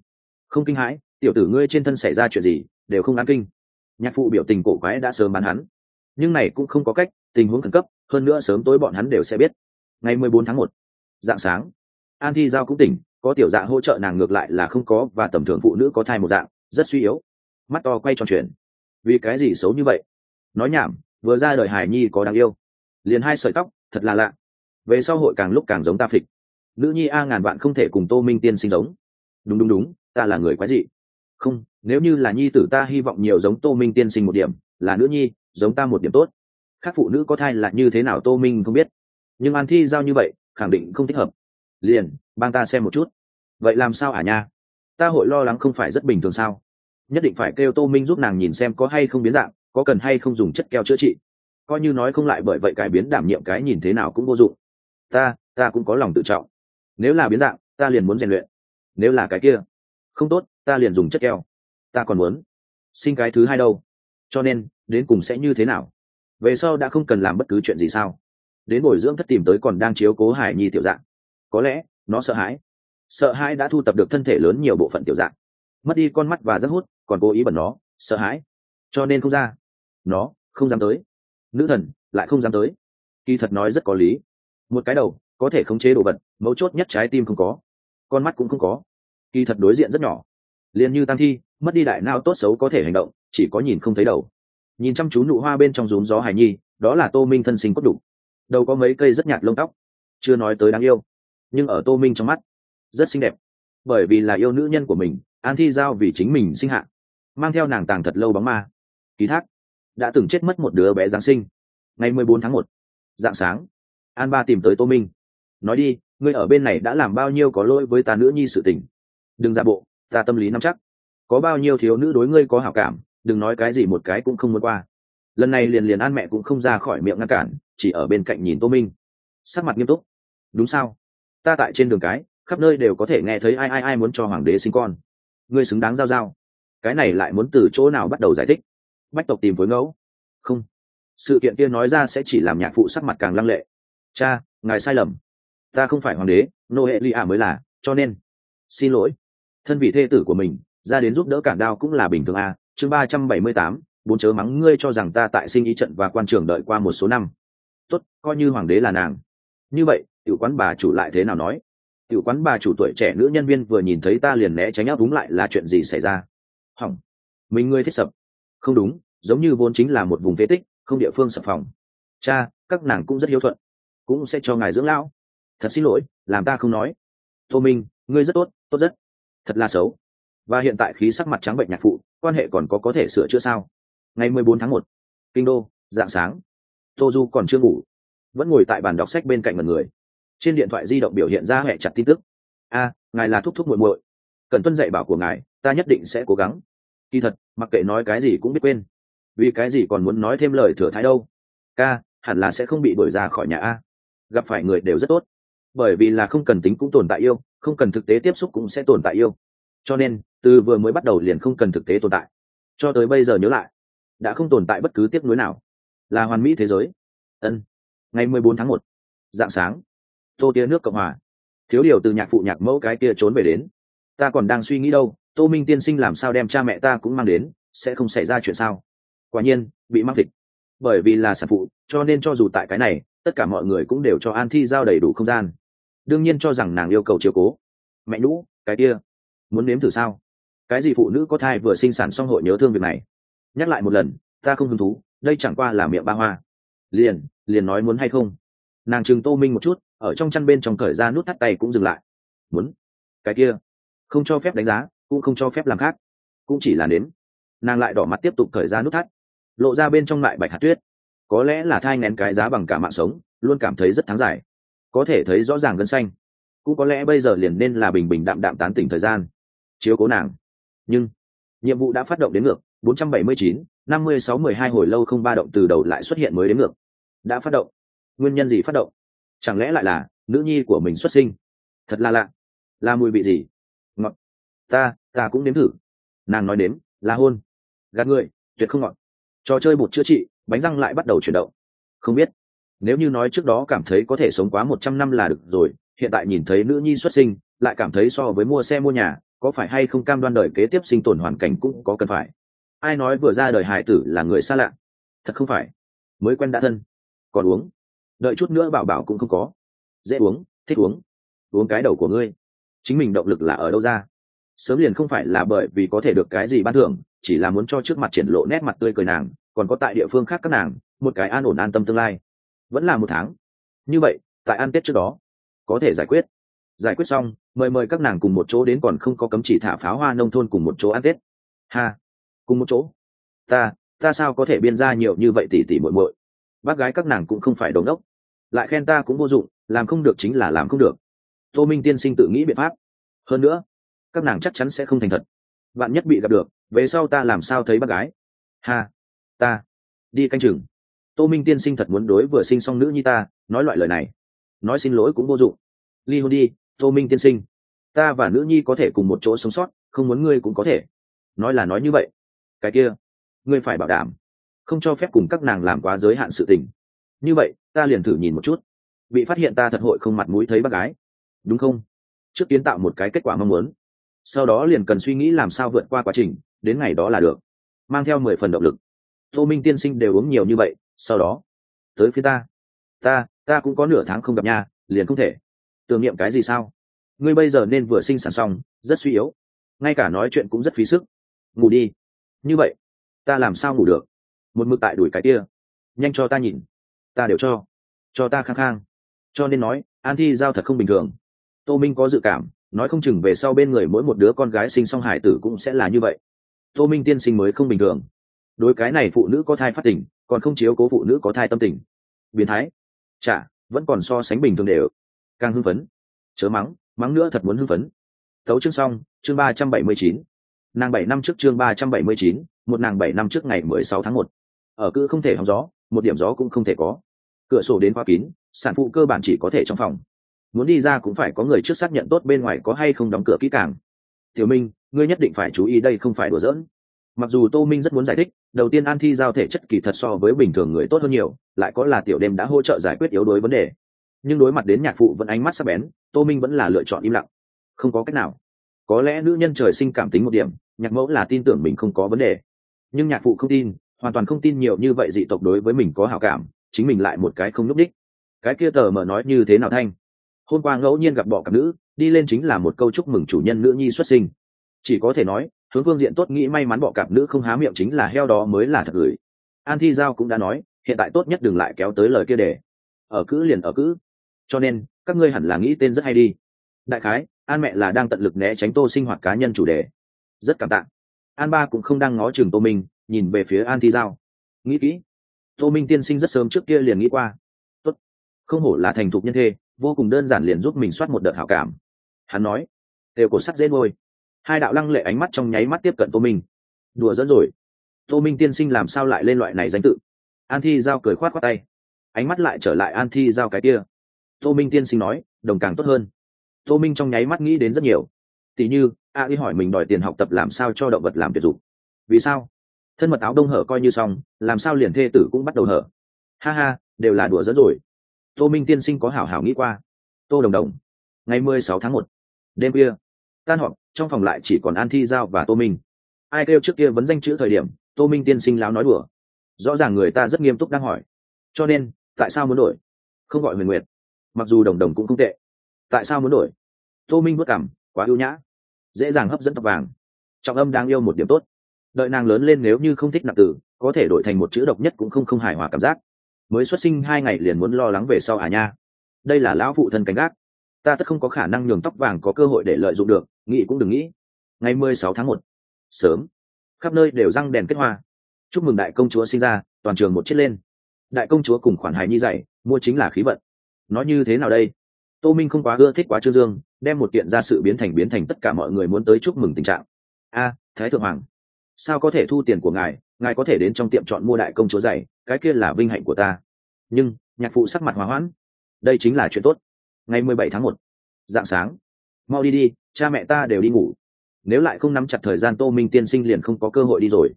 Không kinh hãi, tiểu tử ngươi trên thân xảy ra chuyện gì, đều không đáng kinh. Nhạc phụ biểu tình cổ quái đã sớm bán hắn nhưng này cũng không có cách, tình huống khẩn cấp, hơn nữa sớm tối bọn hắn đều sẽ biết. Ngày mười bốn tháng một, dạng sáng, an thi giao cũng tỉnh, có tiểu dạ hỗ trợ nàng ngược lại là không có, và tầm thường phụ nữ có thai một dạng, rất suy yếu. Mắt to quay tròn chuyển. vì cái gì xấu như vậy? Nói nhảm, vừa ra đời hải nhi có đáng yêu. Liền hai sợi tóc, thật là lạ. Về sau hội càng lúc càng giống ta phịch. Nữ nhi a ngàn vạn không thể cùng tô minh tiên sinh giống. Đúng đúng đúng, ta là người quái dị. Không, nếu như là nhi tử ta hy vọng nhiều giống tô minh tiên sinh một điểm, là nữ nhi giống ta một điểm tốt. Khác phụ nữ có thai là như thế nào tô minh không biết. Nhưng an thi giao như vậy, khẳng định không thích hợp. Liền, bang ta xem một chút. Vậy làm sao hả nha? Ta hội lo lắng không phải rất bình thường sao? Nhất định phải kêu tô minh giúp nàng nhìn xem có hay không biến dạng, có cần hay không dùng chất keo chữa trị. Coi như nói không lại bởi vậy cải biến đảm nhiệm cái nhìn thế nào cũng vô dụng. Ta ta cũng có lòng tự trọng. Nếu là biến dạng, ta liền muốn rèn luyện. Nếu là cái kia, không tốt, ta liền dùng chất keo. Ta còn muốn. Sinh cái thứ hai đâu. Cho nên đến cùng sẽ như thế nào? Về sau đã không cần làm bất cứ chuyện gì sao? Đến bồi dưỡng thất tìm tới còn đang chiếu cố hải nhi tiểu dạng. Có lẽ, nó sợ hãi. Sợ hãi đã thu tập được thân thể lớn nhiều bộ phận tiểu dạng. Mất đi con mắt và rất hút, còn cố ý bẩn nó, sợ hãi. Cho nên không ra. Nó, không dám tới. Nữ thần, lại không dám tới. Kỳ thật nói rất có lý. Một cái đầu, có thể khống chế đồ vật, mấu chốt nhất trái tim không có. Con mắt cũng không có. Kỳ thật đối diện rất nhỏ. Liền như tăng thi, mất đi đại não tốt xấu có thể hành động, chỉ có nhìn không thấy đầu nhìn chăm chú nụ hoa bên trong rúm gió hải nhi, đó là tô minh thân sinh cốt đủ. Đầu có mấy cây rất nhạt lông tóc. Chưa nói tới đáng yêu, nhưng ở tô minh trong mắt, rất xinh đẹp. Bởi vì là yêu nữ nhân của mình, an thi giao vì chính mình sinh hạ, mang theo nàng tàng thật lâu bóng ma. Ký thác, đã từng chết mất một đứa bé giáng sinh. Ngày mười bốn tháng một, dạng sáng, an ba tìm tới tô minh. Nói đi, ngươi ở bên này đã làm bao nhiêu có lỗi với ta nữ nhi sự tình? Đừng giả bộ, ta tâm lý nắm chắc. Có bao nhiêu thiếu nữ đối ngươi có hảo cảm đừng nói cái gì một cái cũng không muốn qua. Lần này liền liền an mẹ cũng không ra khỏi miệng ngăn cản, chỉ ở bên cạnh nhìn tô minh. Sắc mặt nghiêm túc. Đúng sao? Ta tại trên đường cái, khắp nơi đều có thể nghe thấy ai ai ai muốn cho hoàng đế sinh con. Ngươi xứng đáng giao giao. Cái này lại muốn từ chỗ nào bắt đầu giải thích? Bách tộc tìm phối ngẫu. Không. Sự kiện kia nói ra sẽ chỉ làm nhạc phụ sắc mặt càng lăng lệ. Cha, ngài sai lầm. Ta không phải hoàng đế, nô hệ ly ả mới là, cho nên, xin lỗi. Thân vị thê tử của mình, ra đến giúp đỡ cản đao cũng là bình thường à? Chương ba trăm bảy mươi tám, bốn chớ mắng ngươi cho rằng ta tại sinh ý trận và quan trường đợi qua một số năm. Tốt, coi như hoàng đế là nàng. Như vậy, tiểu quán bà chủ lại thế nào nói? Tiểu quán bà chủ tuổi trẻ nữ nhân viên vừa nhìn thấy ta liền né tránh áp đúng lại là chuyện gì xảy ra? Hỏng. Mình ngươi thiết sập. Không đúng, giống như vốn chính là một vùng phế tích, không địa phương sập phòng. Cha, các nàng cũng rất hiếu thuận. Cũng sẽ cho ngài dưỡng lão. Thật xin lỗi, làm ta không nói. Tô minh, ngươi rất tốt tốt rất. Thật là xấu và hiện tại khí sắc mặt trắng bệnh nhạc phụ, quan hệ còn có có thể sửa chữa sao? Ngày mười bốn tháng một, kinh đô, dạng sáng. Tô du còn chưa ngủ. Vẫn ngồi tại bàn đọc sách bên cạnh một người. Trên điện thoại di động biểu hiện ra hệ chặt tin tức. A, ngài là thúc thúc muội muội. Cần tuân dạy bảo của ngài, ta nhất định sẽ cố gắng. Kỳ thật, mặc kệ nói cái gì cũng biết quên. Vì cái gì còn muốn nói thêm lời thừa thái đâu? Ca, hẳn là sẽ không bị đuổi ra khỏi nhà a. Gặp phải người đều rất tốt. Bởi vì là không cần tính cũng tồn tại yêu, không cần thực tế tiếp xúc cũng sẽ tồn tại yêu cho nên, từ vừa mới bắt đầu liền không cần thực tế tồn tại. Cho tới bây giờ nhớ lại, đã không tồn tại bất cứ tiếp nối nào. Là hoàn mỹ thế giới. Ân. Ngày mười bốn tháng một, dạng sáng, tô tia nước cộng hòa. Thiếu điều từ nhạc phụ nhạc mẫu cái kia trốn về đến. Ta còn đang suy nghĩ đâu, tô minh tiên sinh làm sao đem cha mẹ ta cũng mang đến, sẽ không xảy ra chuyện sao? Quả nhiên, bị mắc thịt bởi vì là sản phụ, cho nên cho dù tại cái này, tất cả mọi người cũng đều cho an thi giao đầy đủ không gian. Đương nhiên cho rằng nàng yêu cầu chiều cố. Mẹ nhũ, cái kia muốn nếm thử sao? Cái gì phụ nữ có thai vừa sinh sản xong hội nhớ thương việc này? Nhắc lại một lần, ta không hứng thú, đây chẳng qua là miệng ba hoa. Liền liền nói muốn hay không? Nàng chừng tô minh một chút, ở trong chăn bên trong cởi ra nút thắt tay cũng dừng lại. Muốn. Cái kia. Không cho phép đánh giá, cũng không cho phép làm khác. Cũng chỉ là nếm. Nàng lại đỏ mặt tiếp tục cởi ra nút thắt. Lộ ra bên trong lại bạch hạt tuyết. Có lẽ là thai ngén cái giá bằng cả mạng sống, luôn cảm thấy rất thắng giải. Có thể thấy rõ ràng gân xanh. Cũng có lẽ bây giờ liền nên là bình bình đạm đạm tán tỉnh thời gian chiếu cố nàng. Nhưng nhiệm vụ đã phát động đến ngược 479, 56 12 hồi lâu không ba động từ đầu lại xuất hiện mới đến ngược. Đã phát động. Nguyên nhân gì phát động? Chẳng lẽ lại là nữ nhi của mình xuất sinh? Thật là lạ. Là mùi vị gì? Ngọt. Ta ta cũng nếm thử. Nàng nói nếm là hôn. Gạt người tuyệt không ngọt. Trò chơi bột chữa trị bánh răng lại bắt đầu chuyển động. Không biết. Nếu như nói trước đó cảm thấy có thể sống quá một trăm năm là được rồi hiện tại nhìn thấy nữ nhi xuất sinh lại cảm thấy so với mua xe mua nhà có phải hay không cam đoan đời kế tiếp sinh tồn hoàn cảnh cũng có cần phải? Ai nói vừa ra đời hải tử là người xa lạ? Thật không phải. Mới quen đã thân. Còn uống. Đợi chút nữa bảo bảo cũng không có. Dễ uống, thích uống. Uống cái đầu của ngươi. Chính mình động lực là ở đâu ra? Sớm liền không phải là bởi vì có thể được cái gì ban thưởng, chỉ là muốn cho trước mặt triển lộ nét mặt tươi cười nàng, còn có tại địa phương khác các nàng, một cái an ổn an tâm tương lai. Vẫn là một tháng. Như vậy, tại ăn tết trước đó, có thể giải quyết. Giải quyết xong mời mời các nàng cùng một chỗ đến còn không có cấm chỉ thả pháo hoa nông thôn cùng một chỗ ăn tết. Ha, cùng một chỗ. Ta ta sao có thể biên ra nhiều như vậy tỉ tỉ muội muội? Bác gái các nàng cũng không phải đồn đốc lại khen ta cũng vô dụng, làm không được chính là làm không được. Tô minh tiên sinh tự nghĩ biện pháp. Hơn nữa, các nàng chắc chắn sẽ không thành thật. Bạn nhất bị gặp được, về sau ta làm sao thấy bác gái? Ha, ta, đi canh chừng. Tô minh tiên sinh thật muốn đối vừa sinh xong nữ như ta, nói loại lời này. Nói xin lỗi cũng vô dụng. Ly hôn đi, tô minh tiên sinh ta và nữ nhi có thể cùng một chỗ sống sót, không muốn ngươi cũng có thể. Nói là nói như vậy. Cái kia, ngươi phải bảo đảm, không cho phép cùng các nàng làm quá giới hạn sự tình. Như vậy, ta liền thử nhìn một chút. Bị phát hiện ta thật hội không mặt mũi thấy bác gái. Đúng không? Trước kiến tạo một cái kết quả mong muốn. Sau đó liền cần suy nghĩ làm sao vượt qua quá trình, đến ngày đó là được. Mang theo mười phần động lực. Tô minh tiên sinh đều uống nhiều như vậy, sau đó, tới phía ta. Ta ta cũng có nửa tháng không gặp nhà liền không thể. Tưởng niệm cái gì sao? Ngươi bây giờ nên vừa sinh sản xong, rất suy yếu. Ngay cả nói chuyện cũng rất phí sức. Ngủ đi. Như vậy, ta làm sao ngủ được? Một mực tại đuổi cái kia. Nhanh cho ta nhìn. Ta đều cho. Cho ta khang khang cho nên nói, an thi giao thật không bình thường. Tô minh có dự cảm, nói không chừng về sau bên người mỗi một đứa con gái sinh xong hải tử cũng sẽ là như vậy. Tô minh tiên sinh mới không bình thường. Đối cái này phụ nữ có thai phát tình, còn không chiếu cố phụ nữ có thai tâm tình. Biến thái. Chả, vẫn còn so sánh bình thường đều. Càng hưng phấn. Chớ mắng mắng nữa thật muốn hưng phấn. Tấu chương xong, chương ba trăm bảy mươi chín. Nàng bảy năm trước chương ba trăm bảy mươi chín, một nàng bảy năm trước ngày mười sáu tháng một. Ở cữ không thể hóng gió, một điểm gió cũng không thể có. Cửa sổ đến khóa kín, sản phụ cơ bản chỉ có thể trong phòng. Muốn đi ra cũng phải có người trước xác nhận tốt bên ngoài có hay không đóng cửa kỹ càng. Tiểu minh, ngươi nhất định phải chú ý đây không phải đùa giỡn. Mặc dù tô minh rất muốn giải thích, đầu tiên an thi giao thể chất kỳ thật so với bình thường người tốt hơn nhiều, lại có là tiểu đêm đã hỗ trợ giải quyết yếu đuối vấn đề nhưng đối mặt đến nhạc phụ vẫn ánh mắt sắc bén, tô minh vẫn là lựa chọn im lặng. Không có cách nào. Có lẽ nữ nhân trời sinh cảm tính một điểm, nhạc mẫu là tin tưởng mình không có vấn đề. Nhưng nhạc phụ không tin, hoàn toàn không tin nhiều như vậy dị tộc đối với mình có hảo cảm, chính mình lại một cái không n ú c đích. Cái kia tờ mở nói như thế nào thanh? Hôm qua ngẫu nhiên gặp bọ cặp nữ, đi lên chính là một câu chúc mừng chủ nhân nữ nhi xuất sinh. Chỉ có thể nói, hướng phương diện tốt nghĩ may mắn bọ cặp nữ không há miệng chính là heo đó mới là thật gửi. An thi giao cũng đã nói, hiện tại tốt nhất đừng lại kéo tới lời kia để. Ở cữ liền ở cữ cho nên, các ngươi hẳn là nghĩ tên rất hay đi. Đại khái, an mẹ là đang tận lực né tránh tô sinh hoạt cá nhân chủ đề. Rất cảm tạ. An ba cũng không đang ngó chừng tô minh, nhìn về phía an thi giao. Nghĩ kỹ. Tô minh tiên sinh rất sớm trước kia liền nghĩ qua. Tốt. không hổ là thành thục nhân thê, vô cùng đơn giản liền giúp mình soát một đợt hảo cảm. Hắn nói. Đều cổ sắt dễ ngôi hai đạo lăng lệ ánh mắt trong nháy mắt tiếp cận tô minh. Đùa dẫn rồi. Tô minh tiên sinh làm sao lại lên loại này danh tự? An thi giao cười khoát khoát tay. Ánh mắt lại trở lại an thi giao cái kia tô minh tiên sinh nói, đồng càng tốt hơn. Tô minh trong nháy mắt nghĩ đến rất nhiều. Tỉ như, a y hỏi mình đòi tiền học tập làm sao cho động vật làm tuyệt dụng. Vì sao? Thân mật áo đông hở coi như xong, làm sao liền thê tử cũng bắt đầu hở. Ha ha, đều là đùa dẫn rồi. Tô minh tiên sinh có hảo hảo nghĩ qua. Tô đồng đồng, ngày mười sáu tháng một, đêm kia tan họp, trong phòng lại chỉ còn an thi giao và tô minh. Ai kêu trước kia vấn danh chữ thời điểm, tô minh tiên sinh láo nói đùa. Rõ ràng người ta rất nghiêm túc đang hỏi. Cho nên, tại sao muốn đổi? Không gọi huyền nguyệt mặc dù đồng đồng cũng không tệ. Tại sao muốn đổi? Tô minh vất cảm quá ưu nhã. Dễ dàng hấp dẫn tóc vàng. Trọng âm đang yêu một điểm tốt. Đợi nàng lớn lên nếu như không thích nạp tử, có thể đổi thành một chữ độc nhất cũng không không hài hòa cảm giác. Mới xuất sinh hai ngày liền muốn lo lắng về sau à nha. Đây là lão phụ thân cánh gác. Ta tất không có khả năng nhường tóc vàng có cơ hội để lợi dụng được, nghĩ cũng đừng nghĩ. Ngày mười sáu tháng một. Sớm. Khắp nơi đều răng đèn kết hoa. Chúc mừng đại công chúa sinh ra, toàn trường một chiếc lên. Đại công chúa cùng khoản hài nhi dạy, mua chính là khí vận nói như thế nào đây? Tô minh không quá ưa thích quá trương dương, đem một kiện ra sự biến thành biến thành tất cả mọi người muốn tới chúc mừng tình trạng. A, thái thượng hoàng, sao có thể thu tiền của ngài ngài có thể đến trong tiệm chọn mua đại công chúa giày cái kia là vinh hạnh của ta. Nhưng, nhạc phụ sắc mặt hòa hoãn. Đây chính là chuyện tốt. Ngày mười bảy tháng một, dạng sáng. Mau đi đi, cha mẹ ta đều đi ngủ. Nếu lại không nắm chặt thời gian tô minh tiên sinh liền không có cơ hội đi rồi.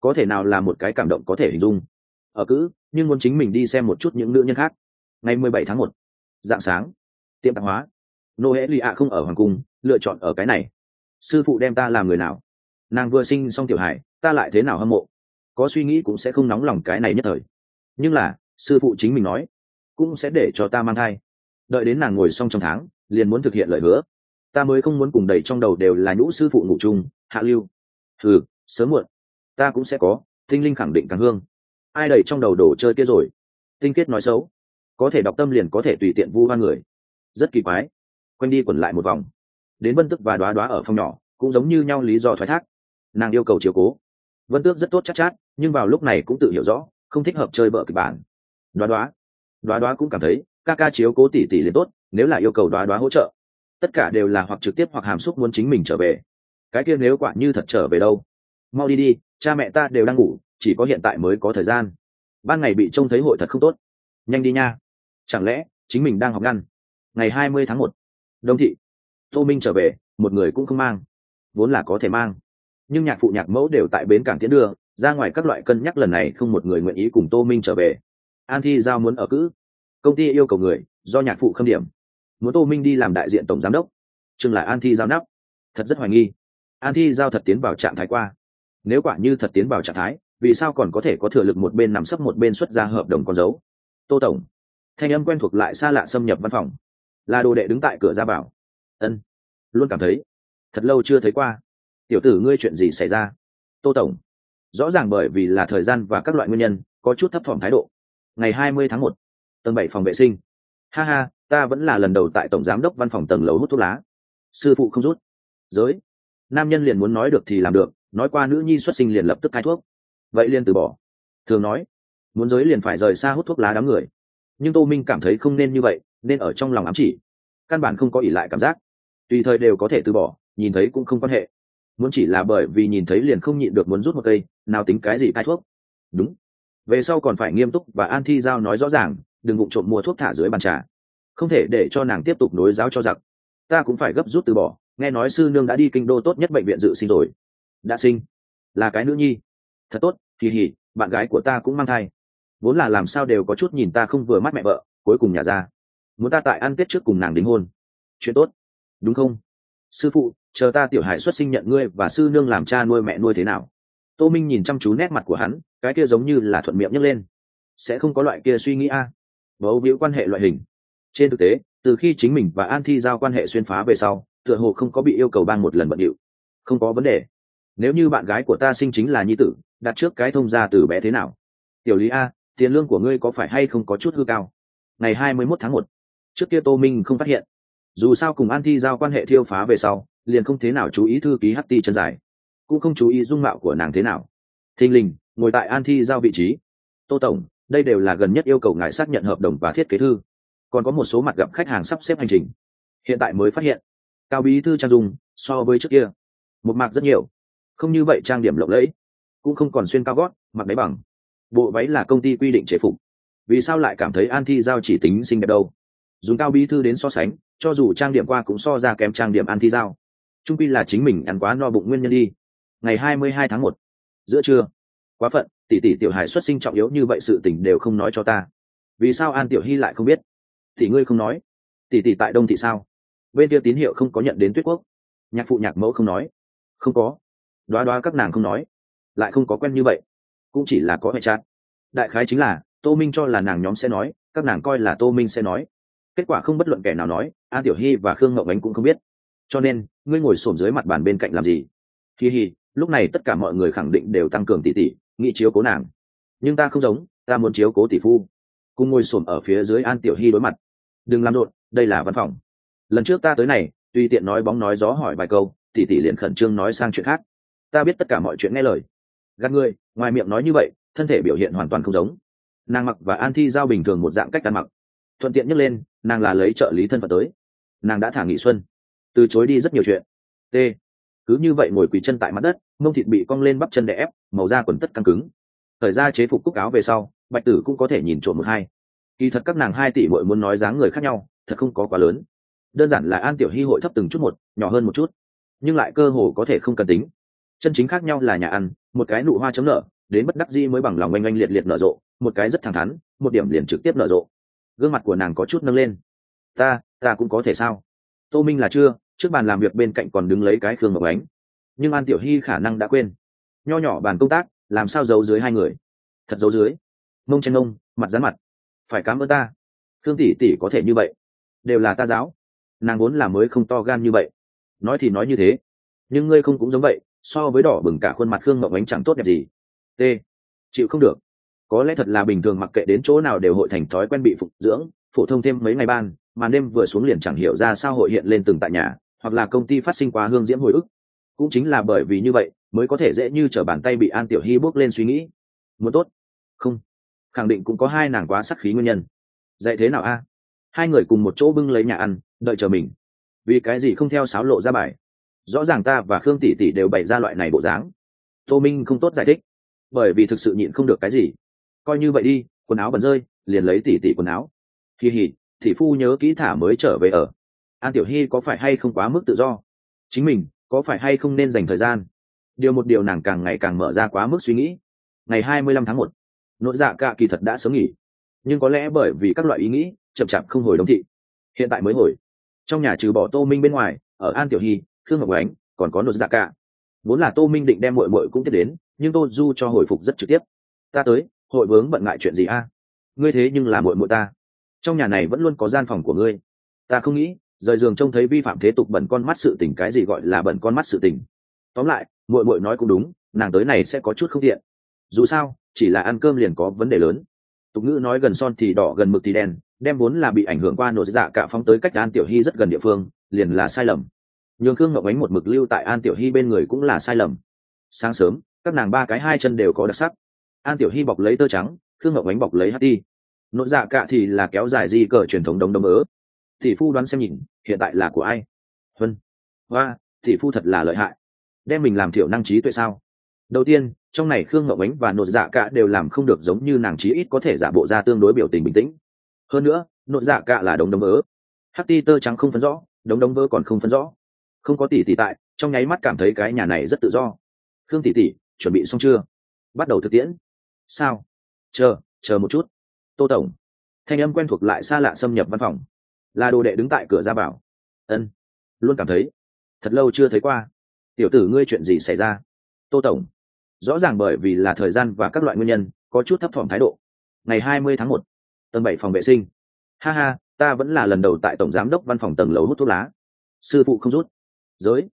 Có thể nào là một cái cảm động có thể hình dung? Ở cữ nhưng muốn chính mình đi xem một chút những nữ nhân khác ngày mười bảy tháng một, dạng sáng, tiệm tạp hóa. Nô hễ lì ạ không ở hoàng cung, lựa chọn ở cái này. Sư phụ đem ta làm người nào? Nàng vừa sinh xong tiểu hải ta lại thế nào hâm mộ? Có suy nghĩ cũng sẽ không nóng lòng cái này nhất thời. Nhưng là, sư phụ chính mình nói, cũng sẽ để cho ta mang thai. Đợi đến nàng ngồi xong trong tháng, liền muốn thực hiện lời hứa. Ta mới không muốn cùng đầy trong đầu đều là nhũ sư phụ ngủ chung, hạ lưu. Ừ sớm muộn. Ta cũng sẽ có, tinh linh khẳng định càng hương. Ai đầy trong đầu đổ chơi kia rồi? Tinh kết nói xấu có thể đọc tâm liền có thể tùy tiện vu hoa người. Rất kỳ quái. Quanh đi quẩn lại một vòng. Đến vân tức và đoá đoá ở phòng nhỏ cũng giống như nhau lý do thoái thác. Nàng yêu cầu chiều cố. Vân tước rất tốt chắc chát, chát nhưng vào lúc này cũng tự hiểu rõ không thích hợp chơi vợ kịch bản. Đoá đoá. Đoá đoá cũng cảm thấy ca ca chiếu cố tỉ tỉ liền tốt nếu là yêu cầu đoá đoá hỗ trợ. Tất cả đều là hoặc trực tiếp hoặc hàm xúc muốn chính mình trở về. Cái kia nếu quả như thật trở về đâu? Mau đi đi cha mẹ ta đều đang ngủ chỉ có hiện tại mới có thời gian. Ban ngày bị trông thấy hội thật không tốt. Nhanh đi nha chẳng lẽ chính mình đang học ngăn? Ngày hai mươi tháng một, đông thị. Tô minh trở về, một người cũng không mang. Vốn là có thể mang. Nhưng nhạc phụ nhạc mẫu đều tại bến cảng tiến đưa, ra ngoài các loại cân nhắc lần này không một người nguyện ý cùng tô minh trở về. An thi giao muốn ở cữ. Công ty yêu cầu người, do nhạc phụ khâm điểm. Muốn tô minh đi làm đại diện tổng giám đốc. Chừng là an thi giao nắp. Thật rất hoài nghi. An thi giao thật tiến vào trạng thái qua. Nếu quả như thật tiến vào trạng thái, vì sao còn có thể có thừa lực một bên nằm sấp một bên xuất ra hợp đồng con dấu? Tô tổng thanh âm quen thuộc lại xa lạ xâm nhập văn phòng. Là đồ đệ đứng tại cửa ra vào. Ân, luôn cảm thấy, thật lâu chưa thấy qua. Tiểu tử ngươi chuyện gì xảy ra? Tô tổng, rõ ràng bởi vì là thời gian và các loại nguyên nhân, có chút thấp thỏm thái độ. Ngày hai mươi tháng một, tầng bảy phòng vệ sinh. Ha ha, ta vẫn là lần đầu tại tổng giám đốc văn phòng tầng lầu hút thuốc lá. Sư phụ không rút. Giới, nam nhân liền muốn nói được thì làm được, nói qua nữ nhi xuất sinh liền lập tức khai thuốc. Vậy liền từ bỏ. Thường nói, muốn giới liền phải rời xa hút thuốc lá đám người nhưng tô minh cảm thấy không nên như vậy, nên ở trong lòng ám chỉ. Căn bản không có ỉ lại cảm giác. Tùy thời đều có thể từ bỏ, nhìn thấy cũng không quan hệ. Muốn chỉ là bởi vì nhìn thấy liền không nhịn được muốn rút một cây, nào tính cái gì cai thuốc. Đúng. Về sau còn phải nghiêm túc và an thi giao nói rõ ràng, đừng vụng trộm mua thuốc thả dưới bàn trà. Không thể để cho nàng tiếp tục nối giáo cho giặc. Ta cũng phải gấp rút từ bỏ, nghe nói sư nương đã đi kinh đô tốt nhất bệnh viện dự sinh rồi. Đã sinh. Là cái nữ nhi. Thật tốt kỳ hỉ bạn gái của ta cũng mang thai vốn là làm sao đều có chút nhìn ta không vừa mắt mẹ vợ, cuối cùng nhà ra. Muốn ta tại ăn tết trước cùng nàng đính hôn. Chuyện tốt. Đúng không? Sư phụ, chờ ta tiểu hải xuất sinh nhận ngươi và sư nương làm cha nuôi mẹ nuôi thế nào? Tô minh nhìn chăm chú nét mặt của hắn, cái kia giống như là thuận miệng nhấc lên. Sẽ không có loại kia suy nghĩ a. À. bấu víu quan hệ loại hình. Trên thực tế, từ khi chính mình và an thi giao quan hệ xuyên phá về sau, tựa hồ không có bị yêu cầu ban một lần bận điệu. Không có vấn đề. Nếu như bạn gái của ta sinh chính là nhi tử, đặt trước cái thông gia từ bé thế nào? Tiểu lý a tiền lương của ngươi có phải hay không có chút hư cao? Ngày hai mươi mốt tháng một, trước kia tô minh không phát hiện. Dù sao cùng an thi giao quan hệ thiêu phá về sau, liền không thế nào chú ý thư ký ht chân dài. Cũng không chú ý dung mạo của nàng thế nào. Thình lình, ngồi tại an thi giao vị trí. Tô tổng, đây đều là gần nhất yêu cầu ngài xác nhận hợp đồng và thiết kế thư. Còn có một số mặt gặp khách hàng sắp xếp hành trình. Hiện tại mới phát hiện. Cao bí thư trang dung, so với trước kia, một mạc rất nhiều. Không như vậy trang điểm lộng lẫy, cũng không còn xuyên cao gót, mặc đáy bằng bộ váy là công ty quy định chế phục. Vì sao lại cảm thấy an thi giao chỉ tính xinh đẹp đâu? Dùng cao bí thư đến so sánh, cho dù trang điểm qua cũng so ra kém trang điểm an thi giao. Trung pi là chính mình ăn quá no bụng nguyên nhân đi. Ngày hai mươi hai tháng một. Giữa trưa. Quá phận, tỷ tỷ tiểu hải xuất sinh trọng yếu như vậy sự tình đều không nói cho ta. Vì sao an tiểu hy lại không biết? Thì ngươi không nói. Tỷ tỷ tại đông thị sao? Bên kia tín hiệu không có nhận đến tuyết quốc. Nhạc phụ nhạc mẫu không nói. Không có. Đoá đoá các nàng không nói. Lại không có quen như vậy cũng chỉ là có hệ chát đại khái chính là, tô minh cho là nàng nhóm sẽ nói, các nàng coi là tô minh sẽ nói. Kết quả không bất luận kẻ nào nói an tiểu hy và khương ngậu ánh cũng không biết. Cho nên, ngươi ngồi xổm dưới mặt bàn bên cạnh làm gì? Hi hi, lúc này tất cả mọi người khẳng định đều tăng cường tỷ tỷ nghị chiếu cố nàng. Nhưng ta không giống, ta muốn chiếu cố tỷ phu. Cùng ngồi xổm ở phía dưới an tiểu hy đối mặt. Đừng làm rộn, đây là văn phòng. Lần trước ta tới này, tùy tiện nói bóng nói gió hỏi vài câu, tỷ tỷ liền khẩn trương nói sang chuyện khác. Ta biết tất cả mọi chuyện nghe lời gạt ngươi ngoài miệng nói như vậy, thân thể biểu hiện hoàn toàn không giống. Nàng mặc và an thi giao bình thường một dạng cách ăn mặc. Thuận tiện nhắc lên, nàng là lấy trợ lý thân phận tới. Nàng đã thả nghị xuân. Từ chối đi rất nhiều chuyện. T. Cứ như vậy ngồi quỳ chân tại mặt đất, mông thịt bị cong lên bắp chân đè ép, màu da quần tất căng cứng. Thời ra chế phục cúc áo về sau, bạch tử cũng có thể nhìn trộm một hai. Kỳ thật các nàng hai tỷ bội muốn nói dáng người khác nhau, thật không có quá lớn. Đơn giản là an tiểu hy hội thấp từng chút một, nhỏ hơn một chút. Nhưng lại cơ hồ có thể không cần tính chân chính khác nhau là nhà ăn, một cái nụ hoa chấm nở, đến bất đắc di mới bằng lòng oanh oanh liệt liệt nở rộ, một cái rất thẳng thắn, một điểm liền trực tiếp nở rộ. Gương mặt của nàng có chút nâng lên. Ta ta cũng có thể sao? Tô minh là chưa, trước bàn làm việc bên cạnh còn đứng lấy cái khương ngọc ánh. Nhưng an tiểu hy khả năng đã quên. Nho nhỏ bàn công tác, làm sao giấu dưới hai người? Thật giấu dưới. Mông chen mông, mặt rán mặt. Phải cám ơn ta. Thương tỷ tỷ có thể như vậy. Đều là ta giáo. Nàng vốn là mới không to gan như vậy. Nói thì nói như thế. Nhưng ngươi không cũng giống vậy so với đỏ bừng cả khuôn mặt khương ngọc ánh chẳng tốt đẹp gì. T. Chịu không được. Có lẽ thật là bình thường mặc kệ đến chỗ nào đều hội thành thói quen bị phục dưỡng, phổ thông thêm mấy ngày ban, mà đêm vừa xuống liền chẳng hiểu ra sao hội hiện lên từng tại nhà, hoặc là công ty phát sinh qua hương diễm hồi ức. Cũng chính là bởi vì như vậy, mới có thể dễ như t r ở bàn tay bị an tiểu hy bước lên suy nghĩ. Muốn tốt? Không. Khẳng định cũng có hai nàng quá sắc khí nguyên nhân. Dạy thế nào a? Hai người cùng một chỗ bưng lấy nhà ăn, đợi chờ mình. Vì cái gì không theo sáo lộ ra bài? Rõ ràng ta và khương tỷ tỷ đều bày ra loại này bộ dáng. Tô minh không tốt giải thích, bởi vì thực sự nhịn không được cái gì. Coi như vậy đi, quần áo bẩn rơi, liền lấy tỷ tỷ quần áo. Kỳ hỉ thị phu nhớ kỹ thả mới trở về ở. An tiểu hy có phải hay không quá mức tự do? Chính mình, có phải hay không nên dành thời gian? Điều một điều nàng càng ngày càng mở ra quá mức suy nghĩ. Ngày hai mươi lăm tháng một nội dạ cả kỳ thật đã sớm nghỉ. Nhưng có lẽ bởi vì các loại ý nghĩ, chậm chạp không hồi đống thị. Hiện tại mới hồi. Trong nhà trừ bỏ tô minh bên ngoài, ở an tiểu hy khương ngọc ánh, còn có nội dạ cả. Vốn là tô minh định đem mội mội cũng tiếp đến, nhưng tô du cho hồi phục rất trực tiếp. Ta tới, hội vướng bận ngại chuyện gì a? Ngươi thế nhưng là mội mội ta. Trong nhà này vẫn luôn có gian phòng của ngươi. Ta không nghĩ, rời giường trông thấy vi phạm thế tục bẩn con mắt sự tình cái gì gọi là bẩn con mắt sự tình. Tóm lại, muội muội nói cũng đúng, nàng tới này sẽ có chút không tiện. Dù sao, chỉ là ăn cơm liền có vấn đề lớn. Tục ngữ nói gần son thì đỏ, gần mực thì đen, đem vốn là bị ảnh hưởng qua nội dạ cả phóng tới cách an tiểu hy rất gần địa phương, liền là sai lầm nhường khương ngọc ánh một mực lưu tại an tiểu hy bên người cũng là sai lầm. Sáng sớm, các nàng ba cái hai chân đều có đặc sắc. An tiểu hy bọc lấy tơ trắng, khương ngọc ánh bọc lấy hát ti. Nội dạ cạ thì là kéo dài di cờ truyền thống đông đông ớ thì phu đoán xem nhìn, hiện tại là của ai? Vân. Hoa thì phu thật là lợi hại. Đem mình làm thiểu năng trí tuệ sao? Đầu tiên, trong này khương ngọc ánh và nội dạ cạ đều làm không được giống như nàng trí ít có thể giả bộ ra tương đối biểu tình bình tĩnh. Hơn nữa nội dạ cạ là đống đống ớ hát ti tơ trắng không phân rõ, đống đống vỡ còn không phân rõ không có tỷ tỷ tại, trong nháy mắt cảm thấy cái nhà này rất tự do. Khương tỷ tỷ chuẩn bị xong chưa? Bắt đầu thực tiễn. Sao? Chờ chờ một chút. Tô tổng. Thanh âm quen thuộc lại xa lạ xâm nhập văn phòng. Là đồ đệ đứng tại cửa ra bảo ân. Luôn cảm thấy. Thật lâu chưa thấy qua. Tiểu tử ngươi chuyện gì xảy ra? Tô tổng. Rõ ràng bởi vì là thời gian và các loại nguyên nhân, có chút thấp thỏm thái độ. Ngày hai mươi tháng một, tầng bảy phòng vệ sinh. Ha ha, ta vẫn là lần đầu tại tổng giám đốc văn phòng tầng lầu hút thuốc lá. Sư phụ không rút giới.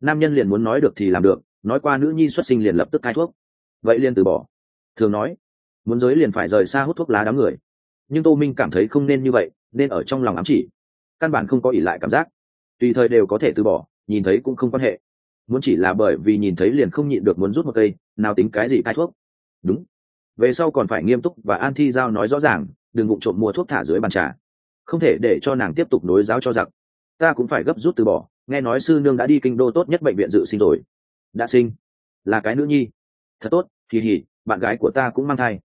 Nam nhân liền muốn nói được thì làm được, nói qua nữ nhi xuất sinh liền lập tức cai thuốc. Vậy liền từ bỏ. Thường nói, muốn giới liền phải rời xa hút thuốc lá đám người. Nhưng tô minh cảm thấy không nên như vậy, nên ở trong lòng ám chỉ. Căn bản không có ỉ lại cảm giác. Tùy thời đều có thể từ bỏ, nhìn thấy cũng không quan hệ. Muốn chỉ là bởi vì nhìn thấy liền không nhịn được muốn rút một cây, nào tính cái gì cai thuốc. Đúng. Về sau còn phải nghiêm túc và an thi giao nói rõ ràng, đừng vụng trộm mua thuốc thả dưới bàn trà. Không thể để cho nàng tiếp tục nối giáo cho giặc. Ta cũng phải gấp rút từ bỏ nghe nói sư nương đã đi kinh đô tốt nhất bệnh viện dự sinh rồi. Đã sinh. Là cái nữ nhi. Thật tốt kỳ hỉ bạn gái của ta cũng mang thai.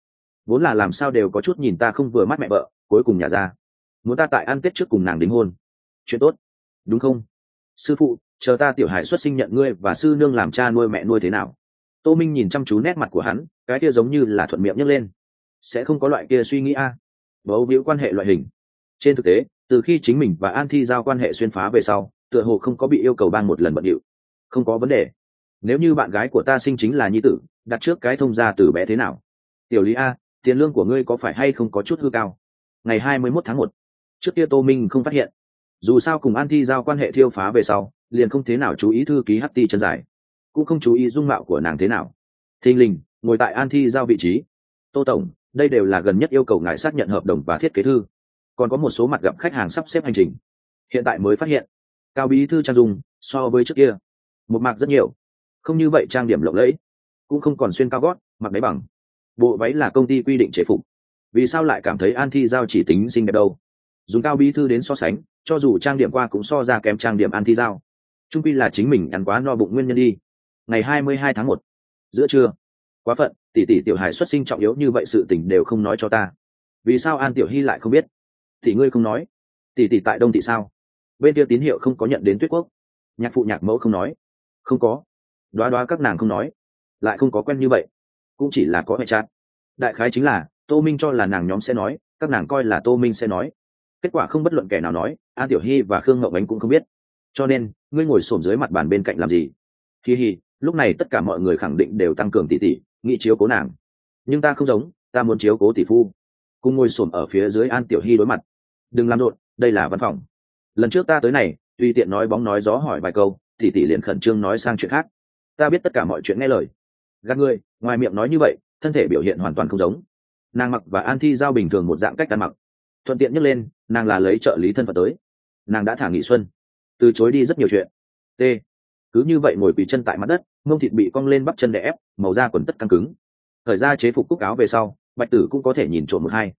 Vốn là làm sao đều có chút nhìn ta không vừa mắt mẹ vợ, cuối cùng nhà ra. Muốn ta tại ăn tết trước cùng nàng đính hôn. Chuyện tốt. Đúng không? Sư phụ, chờ ta tiểu hải xuất sinh nhận ngươi và sư nương làm cha nuôi mẹ nuôi thế nào. Tô minh nhìn chăm chú nét mặt của hắn, cái kia giống như là thuận miệng nhấc lên. Sẽ không có loại kia suy nghĩ a. À. bấu víu quan hệ loại hình. Trên thực tế, từ khi chính mình và an thi giao quan hệ xuyên phá về sau tựa hồ không có bị yêu cầu ban một lần bận điệu. Không có vấn đề. Nếu như bạn gái của ta sinh chính là nhi tử, đặt trước cái thông gia từ bé thế nào? Tiểu lý a, tiền lương của ngươi có phải hay không có chút hư cao? Ngày hai mươi 21 tháng một. Trước kia tô minh không phát hiện. Dù sao cùng an thi giao quan hệ thiêu phá về sau, liền không thế nào chú ý thư ký ht ti chân dài. Cũng không chú ý dung mạo của nàng thế nào. Thình lình, ngồi tại an thi giao vị trí. Tô tổng, đây đều là gần nhất yêu cầu ngài xác nhận hợp đồng và thiết kế thư. Còn có một số mặt gặp khách hàng sắp xếp hành trình. Hiện tại mới phát hiện cao bí thư trang dung, so với trước kia. Một mạc rất nhiều. Không như vậy trang điểm lộng lẫy, cũng không còn xuyên cao gót, mặc đáy bằng. Bộ váy là công ty quy định chế phục. Vì sao lại cảm thấy an thi giao chỉ tính xinh đẹp đâu? Dùng cao bí thư đến so sánh, cho dù trang điểm qua cũng so ra kém trang điểm an thi giao. Trung quy là chính mình ăn quá no bụng nguyên nhân đi. Ngày hai mươi hai tháng một. Giữa trưa. Quá phận, tỷ tỷ tiểu hải xuất sinh trọng yếu như vậy sự tình đều không nói cho ta. Vì sao an tiểu hy lại không biết? Tỷ ngươi không nói. Tỷ tỷ tại đông thị sao? Bên kia tín hiệu không có nhận đến tuyết quốc. Nhạc phụ nhạc mẫu không nói. Không có. Đoá đoá các nàng không nói. Lại không có quen như vậy. Cũng chỉ là có hệ chát đại khái chính là, tô minh cho là nàng nhóm sẽ nói, các nàng coi là tô minh sẽ nói. Kết quả không bất luận kẻ nào nói an tiểu hy và khương ngậu ánh cũng không biết. Cho nên, ngươi ngồi xổm dưới mặt bàn bên cạnh làm gì? Hi hi, lúc này tất cả mọi người khẳng định đều tăng cường tỷ tỷ nghị chiếu cố nàng. Nhưng ta không giống, ta muốn chiếu cố tỷ phu. Cùng ngồi xổm ở phía dưới an tiểu hy đối mặt. Đừng làm rộn, đây là văn phòng lần trước ta tới này, tùy tiện nói bóng nói gió hỏi vài câu tỷ tỷ liền khẩn trương nói sang chuyện khác. Ta biết tất cả mọi chuyện nghe lời. Gạt ngươi ngoài miệng nói như vậy, thân thể biểu hiện hoàn toàn không giống. Nàng mặc và an thi giao bình thường một dạng cách ăn mặc. Thuận tiện nhắc lên, nàng là lấy trợ lý thân phận tới. Nàng đã thả nghị xuân. Từ chối đi rất nhiều chuyện. T. Cứ như vậy ngồi quỳ chân tại mặt đất, mông thịt bị cong lên bắp chân đè ép, màu da quần tất căng cứng. Thời ra chế phục cúc áo về sau, bạch tử cũng có thể nhìn trộm một hai.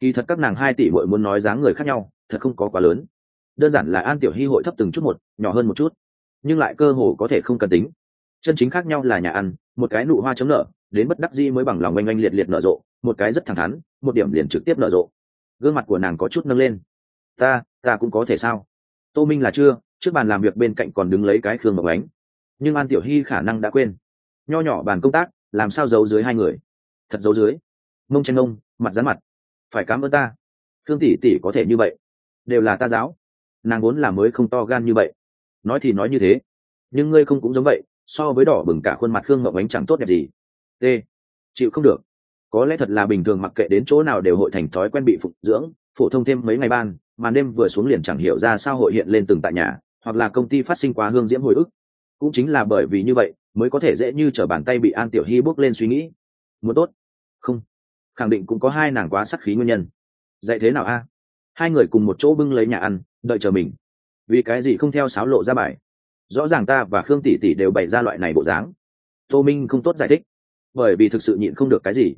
Kỳ thật các nàng hai tỷ bội muốn nói dáng người khác nhau, thật không có quá lớn đơn giản là an tiểu hy hội thấp từng chút một, nhỏ hơn một chút. Nhưng lại cơ hồ có thể không cần tính. Chân chính khác nhau là nhà ăn, một cái nụ hoa chống nợ đến bất đắc di mới bằng lòng oanh oanh liệt liệt nở rộ, một cái rất thẳng thắn, một điểm liền trực tiếp nở rộ. Gương mặt của nàng có chút nâng lên. Ta ta cũng có thể sao? Tô minh là chưa, trước bàn làm việc bên cạnh còn đứng lấy cái khương ngọc ánh. Nhưng an tiểu hy khả năng đã quên. Nho nhỏ bàn công tác, làm sao giấu dưới hai người? Thật giấu dưới. Mông tranh ông, mặt rán mặt. Phải cám ơn ta. Thương tỷ tỷ có thể như vậy, đều là ta giáo nàng vốn là mới không to gan như vậy. Nói thì nói như thế, nhưng ngươi không cũng giống vậy, so với đỏ bừng cả khuôn mặt khương ngọc ánh chẳng tốt đẹp gì. T. Chịu không được. Có lẽ thật là bình thường mặc kệ đến chỗ nào đều hội thành thói quen bị phục dưỡng, phổ thông thêm mấy ngày ban, mà đêm vừa xuống liền chẳng hiểu ra sao hội hiện lên từng tại nhà, hoặc là công ty phát sinh quá hương diễm hồi ức. Cũng chính là bởi vì như vậy, mới có thể dễ như t r ở bàn tay bị an tiểu hy bước lên suy nghĩ. Muốn tốt. Không. Khẳng định cũng có hai nàng quá sắc khí nguyên nhân. Dạy thế nào a? Hai người cùng một chỗ bưng lấy nhà ăn, đợi chờ mình. Vì cái gì không theo sáo lộ ra bài? Rõ ràng ta và khương tỷ tỷ đều bày ra loại này bộ dáng. Tô minh không tốt giải thích, bởi vì thực sự nhịn không được cái gì.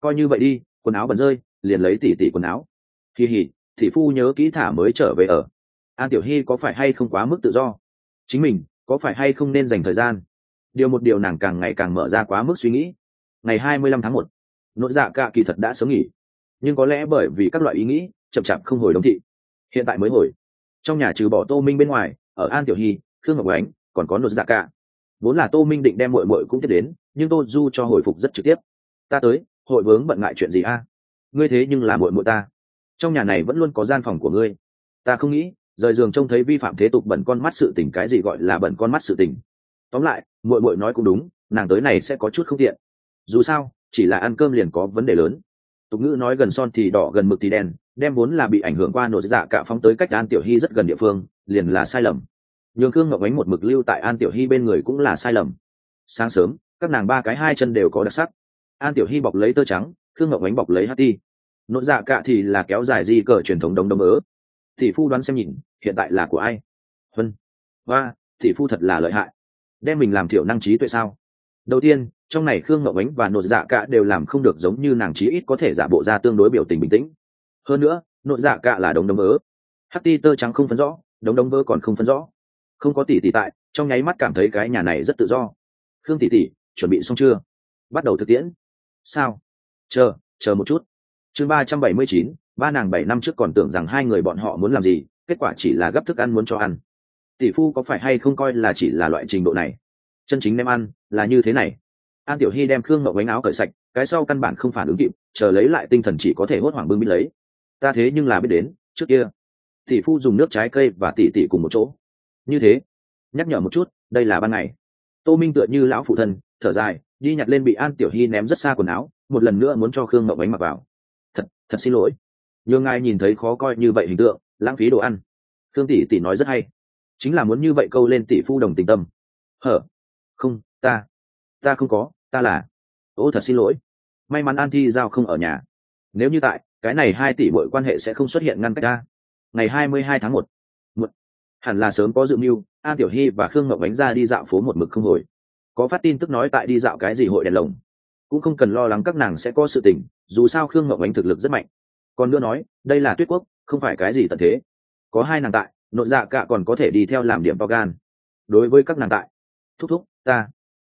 Coi như vậy đi, quần áo bẩn rơi, liền lấy tỷ tỷ quần áo. Kỳ hỉ thị phu nhớ kỹ thả mới trở về ở. An tiểu hy có phải hay không quá mức tự do? Chính mình, có phải hay không nên dành thời gian? Điều một điều nàng càng ngày càng mở ra quá mức suy nghĩ. Ngày hai mươi lăm tháng một nội dạ cạ kỳ thật đã sớm nghỉ. Nhưng có lẽ bởi vì các loại ý nghĩ chậm chạp không hồi đống thị. Hiện tại mới hồi. Trong nhà trừ bỏ tô minh bên ngoài, ở an tiểu hy, khương ngọc ánh, còn có nội dạ cả. Vốn là tô minh định đem mội mội cũng tiếp đến, nhưng tô du cho hồi phục rất trực tiếp. Ta tới, hội vướng bận ngại chuyện gì a? Ngươi thế nhưng là mội mội ta. Trong nhà này vẫn luôn có gian phòng của ngươi. Ta không nghĩ, rời giường trông thấy vi phạm thế tục bẩn con mắt sự tình cái gì gọi là bẩn con mắt sự tình. Tóm lại mội mội nói cũng đúng, nàng tới này sẽ có chút không tiện. Dù sao, chỉ là ăn cơm liền có vấn đề lớn. Tục ngữ nói gần son thì đỏ, gần mực thì đen đem vốn là bị ảnh hưởng qua nổ dạ cả phóng tới cách an tiểu hy rất gần địa phương, liền là sai lầm. Nhường khương ngọc ánh một mực lưu tại an tiểu hy bên người cũng là sai lầm. Sáng sớm, các nàng ba cái hai chân đều có đặc sắc. An tiểu hy bọc lấy tơ trắng, khương ngọc ánh bọc lấy hát ti. Nội dạ cả thì là kéo dài di cờ truyền thống đông đông ớ. Thì phu đoán xem nhìn, hiện tại là của ai? Vân. Và thì phu thật là lợi hại. Đem mình làm thiểu năng trí tuệ sao? Đầu tiên, trong này khương ngọc ánh và nội dạ cả đều làm không được giống như nàng trí ít có thể giả bộ ra tương đối biểu tình bình tĩnh hơn nữa, nội dạ cả là đống đống ớ hắc ti tơ trắng không phân rõ, đống đống vơ còn không phân rõ. Không có tỷ tỷ tại, trong nháy mắt cảm thấy cái nhà này rất tự do. Khương tỷ tỷ chuẩn bị xong chưa? Bắt đầu thực tiễn. Sao? Chờ chờ một chút. Chương ba trăm bảy mươi chín, ba nàng bảy năm trước còn tưởng rằng hai người bọn họ muốn làm gì, kết quả chỉ là gấp thức ăn muốn cho ăn. Tỷ phu có phải hay không coi là chỉ là loại trình độ này? Chân chính đem ăn là như thế này. An tiểu hy đem khương ngậu bánh áo cởi sạch, cái sau căn bản không phản ứng kịp, chờ lấy lại tinh thần chỉ có thể hốt hoảng bưng bít lấy ta thế nhưng là biết đến, trước kia, tỷ phu dùng nước trái cây và tỷ tỷ cùng một chỗ. Như thế, nhắc nhở một chút, đây là ban ngày. Tô minh tựa như lão phụ thân, thở dài, đi nhặt lên bị an tiểu hy ném rất xa quần áo, một lần nữa muốn cho khương mậu bánh mặc vào. Thật thật xin lỗi. Nhường ai nhìn thấy khó coi như vậy hình tượng, lãng phí đồ ăn. Khương tỷ tỷ nói rất hay. Chính là muốn như vậy câu lên tỷ phu đồng tình tâm. Hở? Không, ta. Ta không có, ta là. Ô, thật xin lỗi. May mắn an thi giao không ở nhà. Nếu như tại cái này hai tỷ bội quan hệ sẽ không xuất hiện ngăn cách ta. Ngày hai mươi hai tháng một hẳn là sớm có dự mưu an tiểu hy và khương ngọc bánh ra đi dạo phố một mực không hồi. Có phát tin tức nói tại đi dạo cái gì hội đèn lồng. Cũng không cần lo lắng các nàng sẽ có sự tình, dù sao khương ngọc bánh thực lực rất mạnh. Còn nữa nói, đây là tuyết quốc, không phải cái gì tận thế. Có hai nàng tại, nội dạ cả còn có thể đi theo làm điểm bao gan. Đối với các nàng tại, thúc thúc, ta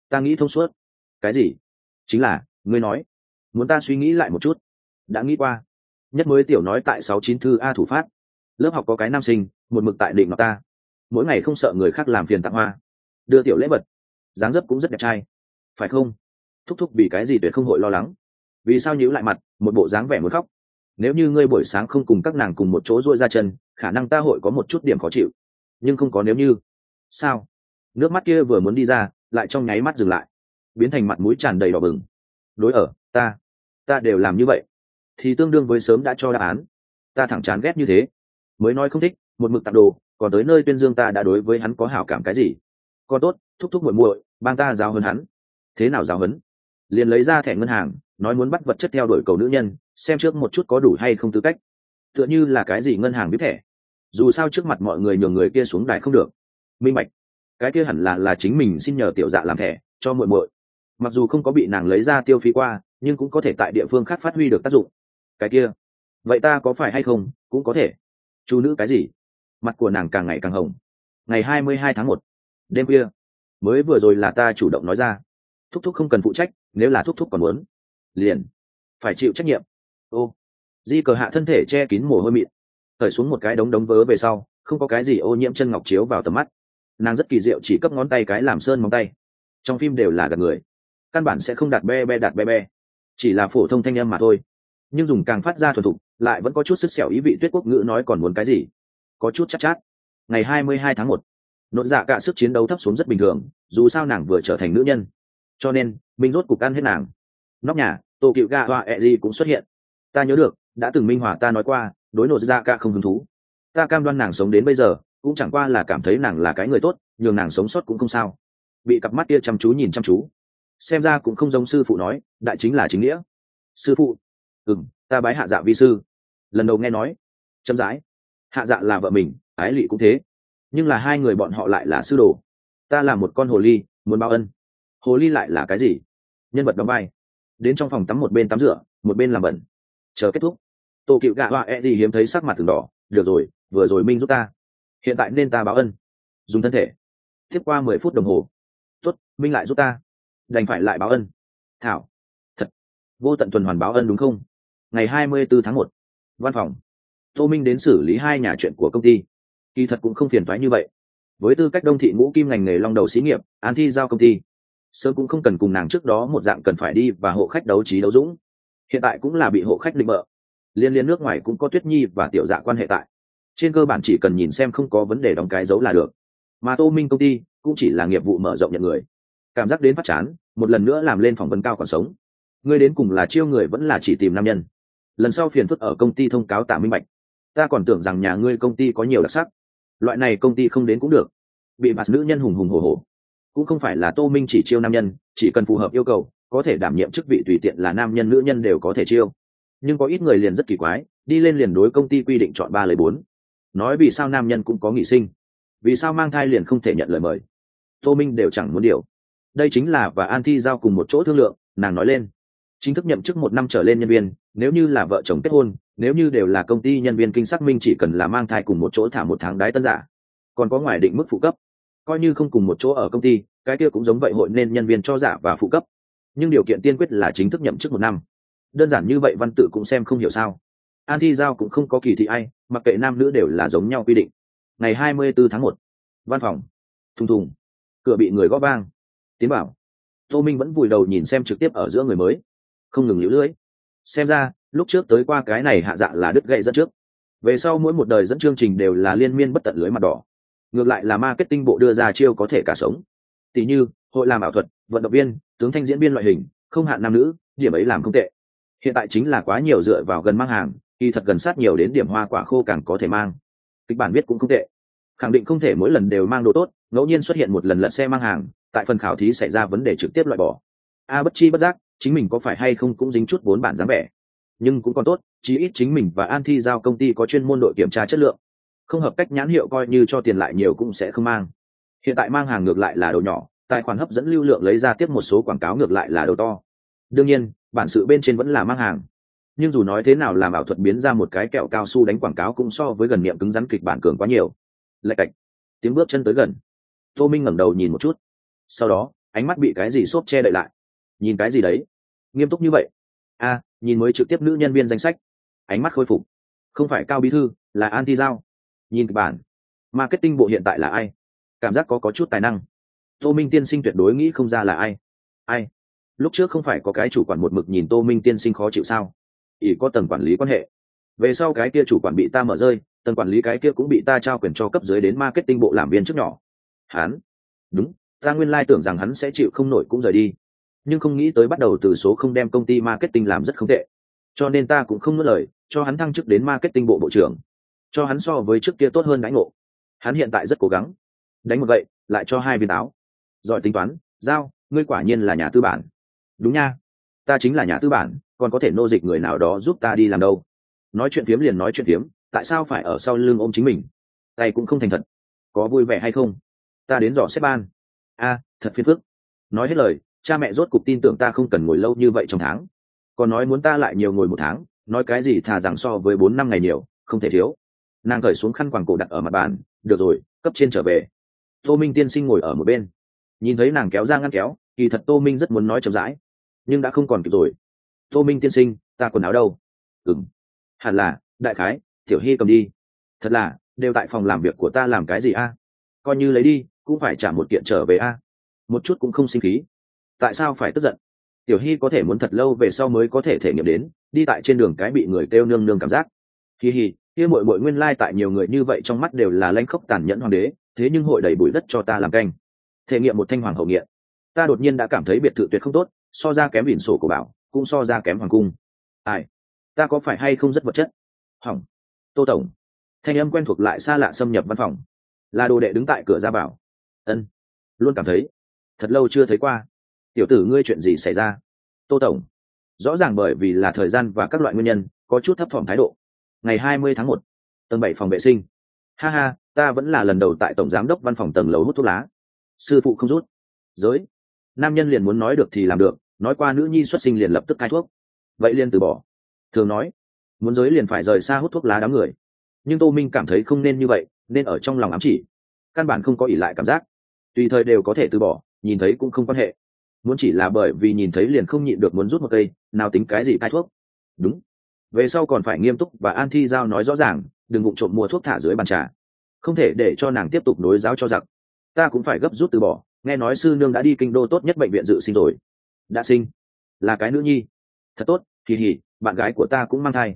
ta nghĩ thông suốt. Cái gì? Chính là, ngươi nói, muốn ta suy nghĩ lại một chút. Đã nghĩ qua nhất mới tiểu nói tại sáu chín thư a thủ phát. Lớp học có cái nam sinh, một mực tại định ngọc ta. Mỗi ngày không sợ người khác làm phiền tặng hoa. Đưa tiểu lễ vật. Dáng dấp cũng rất đẹp trai. Phải không? Thúc thúc vì cái gì tuyệt không hội lo lắng. Vì sao nhíu lại mặt, một bộ dáng vẻ muốn khóc. Nếu như ngươi buổi sáng không cùng các nàng cùng một chỗ ruôi ra chân, khả năng ta hội có một chút điểm khó chịu. Nhưng không có nếu như. Sao? Nước mắt kia vừa muốn đi ra, lại trong nháy mắt dừng lại. Biến thành mặt mũi tràn đầy đỏ bừng. Đối ở, ta. Ta đều làm như vậy thì tương đương với sớm đã cho đáp án. Ta thẳng chán ghét như thế. Mới nói không thích, một mực tặng đồ, còn tới nơi tuyên dương ta đã đối với hắn có hảo cảm cái gì? Còn tốt, thúc thúc muội muội, bang ta giáo hơn hắn. Thế nào giáo hấn liền lấy ra thẻ ngân hàng, nói muốn bắt vật chất theo đuổi cầu nữ nhân, xem trước một chút có đủ hay không tư cách. Tựa như là cái gì ngân hàng biết thẻ. Dù sao trước mặt mọi người nhường người kia xuống đài không được. Minh bạch. Cái kia hẳn là là chính mình xin nhờ tiểu dạ làm thẻ, cho muội muội. Mặc dù không có bị nàng lấy ra tiêu phí qua, nhưng cũng có thể tại địa phương khác phát huy được tác dụng cái kia, vậy ta có phải hay không, cũng có thể. Chú nữ cái gì? Mặt của nàng càng ngày càng hồng. Ngày hai mươi hai tháng một, đêm kia mới vừa rồi là ta chủ động nói ra. Thúc thúc không cần phụ trách, nếu là thúc thúc còn muốn, liền phải chịu trách nhiệm. Ô, di cờ hạ thân thể che kín mồ hôi mịn khởi xuống một cái đống đống vớ về sau, không có cái gì ô nhiễm chân ngọc chiếu vào tầm mắt. Nàng rất kỳ diệu, chỉ cấp ngón tay cái làm sơn móng tay. Trong phim đều là gạt người, căn bản sẽ không đặt be be đặt be be, chỉ là phổ thông thanh âm mà thôi nhưng dùng càng phát ra thuần thục lại vẫn có chút sức xẻo ý vị tuyết quốc ngữ nói còn muốn cái gì. Có chút chắc chát, chát. Ngày hai mươi hai tháng một nội dạ cả sức chiến đấu thấp xuống rất bình thường dù sao nàng vừa trở thành nữ nhân. Cho nên mình rốt cục ăn hết nàng. Nóc nhà tổ cựu ga hoa ẹ gì cũng xuất hiện. Ta nhớ được đã từng minh họa ta nói qua đối nội dạ cả không hứng thú. Ta cam đoan nàng sống đến bây giờ cũng chẳng qua là cảm thấy nàng là cái người tốt nhường nàng sống sót cũng không sao. Bị cặp mắt kia chăm chú nhìn chăm chú. Xem ra cũng không giống sư phụ nói đại chính là chính nghĩa. Sư phụ ừ m ta bái hạ dạ vi sư. Lần đầu nghe nói, chậm rãi, hạ dạ là vợ mình, ái lỵ cũng thế. Nhưng là hai người bọn họ lại là sư đồ. Ta là một con hồ ly, muốn báo ân. Hồ ly lại là cái gì? Nhân vật đóng vai. Đến trong phòng tắm một bên tắm rửa, một bên làm bẩn. Chờ kết thúc. Tổ cựu gạ họa e gì hiếm thấy sắc mặt từng đỏ. Được rồi, vừa rồi minh giúp ta. Hiện tại nên ta báo ân. Dùng thân thể. Tiếp qua mười phút đồng hồ. Tuất minh lại giúp ta. Đành phải lại báo ân. Thảo. Thật. Vô tận tuần hoàn báo ân đúng không? Ngày hai mươi bốn tháng một. Văn phòng. Tô minh đến xử lý hai nhà chuyện của công ty. Kỳ thật cũng không phiền toái như vậy. Với tư cách đông thị ngũ kim ngành nghề long đầu xí nghiệp, an thi giao công ty. Sớm cũng không cần cùng nàng trước đó một dạng cần phải đi và hộ khách đấu trí đấu dũng. Hiện tại cũng là bị hộ khách định bợ. Liên liên nước ngoài cũng có tuyết nhi và tiểu dạ quan hệ tại. Trên cơ bản chỉ cần nhìn xem không có vấn đề đóng cái dấu là được. Mà tô minh công ty cũng chỉ là nghiệp vụ mở rộng nhận người. Cảm giác đến phát chán, một lần nữa làm lên phỏng vấn cao còn sống. Ngươi đến cùng là chiêu người vẫn là chỉ tìm nam nhân lần sau phiền phức ở công ty thông cáo tả minh bạch. Ta còn tưởng rằng nhà ngươi công ty có nhiều đặc sắc. Loại này công ty không đến cũng được. Bị mặt nữ nhân hùng hùng hồ hồ cũng không phải là tô minh chỉ chiêu nam nhân, chỉ cần phù hợp yêu cầu, có thể đảm nhiệm chức vị tùy tiện là nam nhân nữ nhân đều có thể chiêu. Nhưng có ít người liền rất kỳ quái, đi lên liền đối công ty quy định chọn ba lời bốn. Nói vì sao nam nhân cũng có nghỉ sinh. Vì sao mang thai liền không thể nhận lời mời. Tô minh đều chẳng muốn điều. Đây chính là và an thi giao cùng một chỗ thương lượng, nàng nói lên chính thức nhậm chức một năm trở lên nhân viên, nếu như là vợ chồng kết hôn, nếu như đều là công ty nhân viên kinh xác minh chỉ cần là mang thai cùng một chỗ thả một tháng đái tân giả, còn có ngoài định mức phụ cấp, coi như không cùng một chỗ ở công ty, cái kia cũng giống vậy hội nên nhân viên cho giả và phụ cấp. Nhưng điều kiện tiên quyết là chính thức nhậm chức một năm. Đơn giản như vậy văn tự cũng xem không hiểu sao. An thi giao cũng không có kỳ thị ai, mặc kệ nam nữ đều là giống nhau quy định. Ngày hai mươi 24 tháng một, văn phòng. Thùng thùng. Cửa bị người gõ vang. Tiến bảo. Tô minh vẫn vùi đầu nhìn xem trực tiếp ở giữa người mới không ngừng lũ lưỡi. Xem ra, lúc trước tới qua cái này hạ dạ là đứt gậy dẫn trước. Về sau mỗi một đời dẫn chương trình đều là liên miên bất tận lưới mặt đỏ. Ngược lại là marketing bộ đưa ra chiêu có thể cả sống. Tỷ như, hội làm ảo thuật, vận động viên, tướng thanh diễn viên loại hình, không hạn nam nữ, điểm ấy làm không tệ. Hiện tại chính là quá nhiều dựa vào gần mang hàng khi thật gần sát nhiều đến điểm hoa quả khô càng có thể mang. Kịch bản viết cũng không tệ. Khẳng định không thể mỗi lần đều mang đồ tốt, ngẫu nhiên xuất hiện một lần lật xe mang hàng, tại phần khảo thí xảy ra vấn đề trực tiếp loại bỏ. A bất chi bất giác chính mình có phải hay không cũng dính chút vốn bản dáng vẻ. Nhưng cũng còn tốt, chí ít chính mình và an thi giao công ty có chuyên môn đội kiểm tra chất lượng. Không hợp cách nhãn hiệu coi như cho tiền lại nhiều cũng sẽ không mang. Hiện tại mang hàng ngược lại là đồ nhỏ, tài khoản hấp dẫn lưu lượng lấy ra tiếp một số quảng cáo ngược lại là đồ to. Đương nhiên, bản sự bên trên vẫn là mang hàng. Nhưng dù nói thế nào làm ảo thuật biến ra một cái kẹo cao su đánh quảng cáo cũng so với gần niệm cứng rắn kịch bản cường quá nhiều. Lạch cạch. Tiếng bước chân tới gần. Tô minh ngẩng đầu nhìn một chút. Sau đó, ánh mắt bị cái gì xốp che đậy lại nhìn cái gì đấy? Nghiêm túc như vậy? A nhìn mới trực tiếp nữ nhân viên danh sách. Ánh mắt khôi phục. Không phải cao bí thư, là an thi giao. Nhìn kịch bản. Marketing bộ hiện tại là ai? Cảm giác có có chút tài năng. Tô minh tiên sinh tuyệt đối nghĩ không ra là ai. Ai? Lúc trước không phải có cái chủ quản một mực nhìn tô minh tiên sinh khó chịu sao? Ỷ có tầng quản lý quan hệ. Về sau cái kia chủ quản bị ta mở rơi, tầng quản lý cái kia cũng bị ta trao quyền cho cấp dưới đến marketing bộ làm viên trước nhỏ. Hắn? Đúng, ta nguyên lai tưởng rằng hắn sẽ chịu không nổi cũng rời đi nhưng không nghĩ tới bắt đầu từ số không đem công ty marketing làm rất không tệ. Cho nên ta cũng không ngỡ lời, cho hắn thăng chức đến marketing bộ bộ trưởng. Cho hắn so với trước kia tốt hơn đánh ngộ. Hắn hiện tại rất cố gắng. Đánh một vậy lại cho hai viên táo. Giỏi tính toán, giao, ngươi quả nhiên là nhà tư bản. Đúng nha. Ta chính là nhà tư bản, còn có thể nô dịch người nào đó giúp ta đi làm đâu. Nói chuyện phiếm liền nói chuyện phiếm, tại sao phải ở sau lưng ôm chính mình? Tay cũng không thành thật. Có vui vẻ hay không? Ta đến dò xếp ban. A, thật phiền phức. Nói hết lời cha mẹ rốt cục tin tưởng ta không cần ngồi lâu như vậy trong tháng. Còn nói muốn ta lại nhiều ngồi một tháng, nói cái gì thà rằng so với bốn năm ngày nhiều, không thể thiếu. Nàng cởi xuống khăn quàng cổ đặt ở mặt bàn, được rồi, cấp trên trở về. Tô minh tiên sinh ngồi ở một bên. Nhìn thấy nàng kéo ra ngăn kéo, kỳ thật tô minh rất muốn nói chậm rãi, nhưng đã không còn kịp rồi. Tô minh tiên sinh, ta quần áo đâu? Ừng hẳn là, đại khái, tiểu hy cầm đi. Thật là, đều tại phòng làm việc của ta làm cái gì a? Coi như lấy đi, cũng phải trả một kiện trở về a. Một chút cũng không sinh khí tại sao phải tức giận? Tiểu hy có thể muốn thật lâu về sau mới có thể thể nghiệm đến, đi tại trên đường cái bị người kêu nương nương cảm giác. Hi hi, kia mội mội nguyên lai tại nhiều người như vậy trong mắt đều là lanh khốc tàn nhẫn hoàng đế, thế nhưng hội đầy bụi đất cho ta làm canh. Thể nghiệm một thanh hoàng hậu nghiện. Ta đột nhiên đã cảm thấy biệt thự tuyệt không tốt, so ra kém biển sổ của bảo, cũng so ra kém hoàng cung. Ai? Ta có phải hay không rất vật chất? Hỏng. Tô tổng. Thanh âm quen thuộc lại xa lạ xâm nhập văn phòng. Là đồ đệ đứng tại cửa ra bảo. ân. Luôn cảm thấy, thật lâu chưa thấy qua tiểu tử ngươi chuyện gì xảy ra? Tô tổng, rõ ràng bởi vì là thời gian và các loại nguyên nhân, có chút thấp thỏm thái độ. Ngày hai mươi tháng một, tầng bảy phòng vệ sinh. Ha ha, ta vẫn là lần đầu tại tổng giám đốc văn phòng tầng lầu hút thuốc lá. Sư phụ không rút. Giới. Nam nhân liền muốn nói được thì làm được, nói qua nữ nhi xuất sinh liền lập tức cai thuốc. Vậy liền từ bỏ. Thường nói, muốn giới liền phải rời xa hút thuốc lá đám người. Nhưng tô minh cảm thấy không nên như vậy, nên ở trong lòng ám chỉ. Căn bản không có ỉ lại cảm giác. Tùy thời đều có thể từ bỏ, nhìn thấy cũng không quan hệ muốn chỉ là bởi vì nhìn thấy liền không nhịn được muốn rút một cây, nào tính cái gì thai thuốc. Đúng. Về sau còn phải nghiêm túc và an thi giao nói rõ ràng, đừng vụng trộm mua thuốc thả dưới bàn trà. Không thể để cho nàng tiếp tục nối giáo cho giặc. Ta cũng phải gấp rút từ bỏ, nghe nói sư nương đã đi kinh đô tốt nhất bệnh viện dự sinh rồi. Đã sinh. Là cái nữ nhi. Thật tốt, kỳ hỉ, bạn gái của ta cũng mang thai.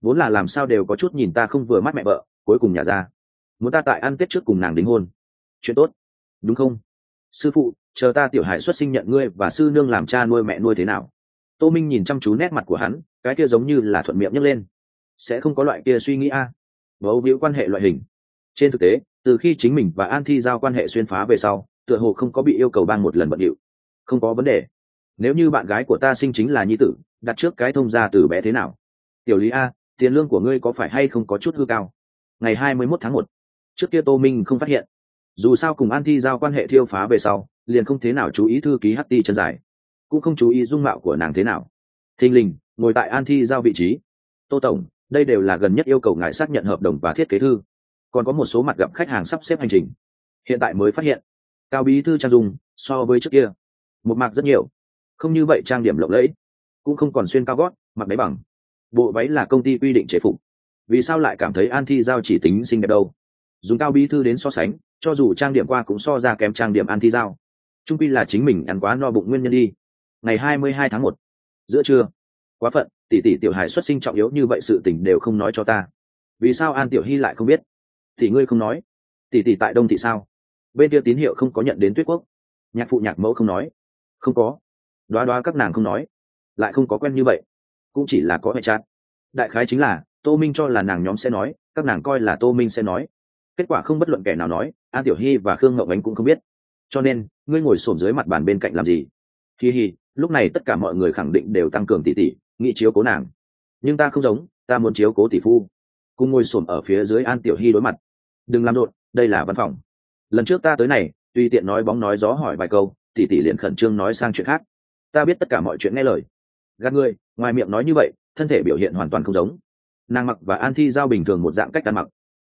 Vốn là làm sao đều có chút nhìn ta không vừa mắt mẹ vợ, cuối cùng nhà ra. Muốn ta tại ăn tết trước cùng nàng đính hôn. Chuyện tốt. Đúng không? Sư phụ chờ ta tiểu hải xuất sinh nhận ngươi và sư nương làm cha nuôi mẹ nuôi thế nào? Tô minh nhìn chăm chú nét mặt của hắn, cái kia giống như là thuận miệng nhấc lên. Sẽ không có loại kia suy nghĩ a. À. bấu víu quan hệ loại hình. Trên thực tế, từ khi chính mình và an thi giao quan hệ xuyên phá về sau, tựa hồ không có bị yêu cầu ban một lần bận điệu. Không có vấn đề. Nếu như bạn gái của ta sinh chính là nhi tử, đặt trước cái thông gia từ bé thế nào? Tiểu lý a, tiền lương của ngươi có phải hay không có chút hư cao? Ngày hai mươi mốt tháng một. Trước kia tô minh không phát hiện. Dù sao cùng an thi giao quan hệ thiêu phá về sau liền không thế nào chú ý thư ký hắt chân dài, cũng không chú ý dung mạo của nàng thế nào. Thình lình, ngồi tại an thi giao vị trí. Tô tổng, đây đều là gần nhất yêu cầu ngài xác nhận hợp đồng và thiết kế thư. Còn có một số mặt gặp khách hàng sắp xếp hành trình. Hiện tại mới phát hiện. Cao bí thư trang dung, so với trước kia. Một mạc rất nhiều. Không như vậy trang điểm lộng lẫy. Cũng không còn xuyên cao gót, mặc đáy bằng. Bộ váy là công ty quy định chế phục. Vì sao lại cảm thấy an thi giao chỉ tính xinh đẹp đâu? Dùng cao bí thư đến so sánh, cho dù trang điểm qua cũng so ra kém trang điểm an thi giao trung pi là chính mình ăn quá no bụng nguyên nhân đi. Ngày hai mươi hai tháng một, giữa trưa. Quá phận, tỷ tỷ tiểu hải xuất sinh trọng yếu như vậy sự tình đều không nói cho ta. Vì sao an tiểu hy lại không biết? Thì ngươi không nói. Tỷ tỷ tại đông thị sao? Bên kia tín hiệu không có nhận đến tuyết quốc. Nhạc phụ nhạc mẫu không nói. Không có. Đoá đoá các nàng không nói. Lại không có quen như vậy. Cũng chỉ là có hệ chát đại khái chính là, tô minh cho là nàng nhóm sẽ nói, các nàng coi là tô minh sẽ nói. Kết quả không bất luận kẻ nào nói, an tiểu hy và khương ngậu ánh cũng không biết cho nên, ngươi ngồi xổm dưới mặt bàn bên cạnh làm gì? Hi hi, lúc này tất cả mọi người khẳng định đều tăng cường tỷ tỷ nghị chiếu cố nàng. Nhưng ta không giống, ta muốn chiếu cố tỷ phu. Cùng ngồi xổm ở phía dưới an tiểu hy đối mặt. Đừng làm rộn, đây là văn phòng. Lần trước ta tới này, tùy tiện nói bóng nói gió hỏi vài câu, tỷ tỷ liền khẩn trương nói sang chuyện khác. Ta biết tất cả mọi chuyện nghe lời. Gạt ngươi ngoài miệng nói như vậy, thân thể biểu hiện hoàn toàn không giống. Nàng mặc và an thi giao bình thường một dạng cách ăn mặc.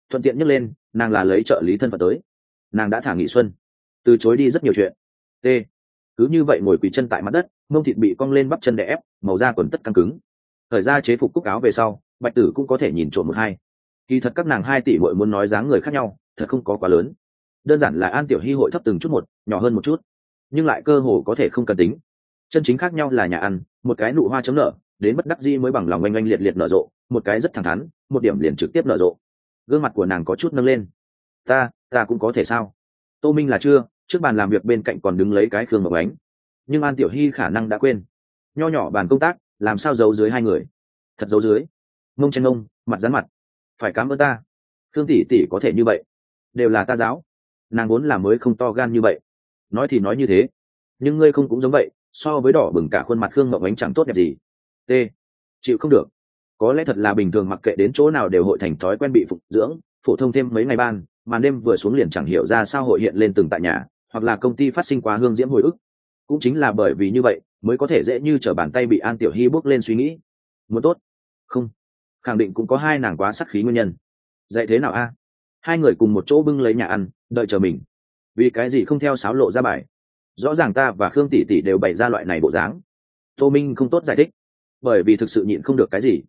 Thuận tiện nhắc lên, nàng là lấy trợ lý thân phận tới. Nàng đã thả nghị xuân từ chối đi rất nhiều chuyện. T. Cứ như vậy ngồi quỳ chân tại mặt đất, mông thịt bị cong lên bắp chân đè ép, màu da còn tất căng cứng. Thời ra chế phục cúc áo về sau, bạch tử cũng có thể nhìn trộm một hai. Kỳ thật các nàng hai tỷ bội muốn nói dáng người khác nhau, thật không có quá lớn. Đơn giản là an tiểu hy hội thấp từng chút một, nhỏ hơn một chút. Nhưng lại cơ hồ có thể không cần tính. Chân chính khác nhau là nhà ăn, một cái nụ hoa chấm nở, đến bất đắc dĩ mới bằng lòng oanh oanh liệt liệt nở rộ, một cái rất thẳng thắn, một điểm liền trực tiếp nở rộ. Gương mặt của nàng có chút nâng lên. Ta ta cũng có thể sao? Tô minh là chưa trước bàn làm việc bên cạnh còn đứng lấy cái khương ngọc ánh. Nhưng an tiểu hy khả năng đã quên. Nho nhỏ bàn công tác, làm sao giấu dưới hai người? Thật giấu dưới. Mông chen mông mặt rắn mặt. Phải cám ơn ta. Khương tỷ tỷ có thể như vậy. Đều là ta giáo. Nàng vốn là mới không to gan như vậy. Nói thì nói như thế. Nhưng ngươi không cũng giống vậy, so với đỏ bừng cả khuôn mặt khương mộng ánh chẳng tốt đẹp gì. T. Chịu không được. Có lẽ thật là bình thường mặc kệ đến chỗ nào đều hội thành thói quen bị phục dưỡng, phổ thông thêm mấy ngày ban, màn đêm vừa xuống liền chẳng hiểu ra sao hội hiện lên từng tại nhà hoặc là công ty phát sinh quá hương diễm hồi ức. Cũng chính là bởi vì như vậy mới có thể dễ như t r ở bàn tay bị an tiểu hy bước lên suy nghĩ. Muốn tốt? Không. Khẳng định cũng có hai nàng quá sắc khí nguyên nhân. Dạy thế nào a? Hai người cùng một chỗ bưng lấy nhà ăn, đợi chờ mình. Vì cái gì không theo sáo lộ ra bài? Rõ ràng ta và khương tỷ tỷ đều bày ra loại này bộ dáng. Tô minh không tốt giải thích. Bởi vì thực sự nhịn không được cái gì.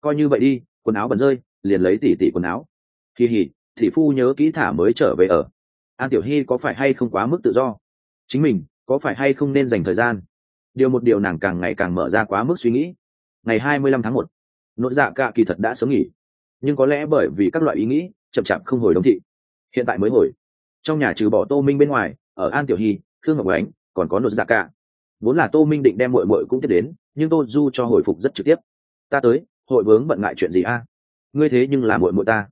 Coi như vậy đi, quần áo bẩn rơi, liền lấy tỷ tỷ quần áo. Kỳ hỉ thị phu nhớ kỹ thả mới trở về ở an tiểu hy có phải hay không quá mức tự do? Chính mình, có phải hay không nên dành thời gian? Điều một điều nàng càng ngày càng mở ra quá mức suy nghĩ. Ngày hai mươi lăm tháng một nội dạ cạ kỳ thật đã sớm nghỉ. Nhưng có lẽ bởi vì các loại ý nghĩ, chậm chạp không hồi đống thị. Hiện tại mới hồi. Trong nhà trừ bỏ tô minh bên ngoài, ở an tiểu hy, khương ngọc ánh, còn có nội dạ cạ vốn là tô minh định đem mội mội cũng tiếp đến, nhưng tô du cho hồi phục rất trực tiếp. Ta tới, hội vướng bận ngại chuyện gì a? Ngươi thế nhưng là mội mội ta.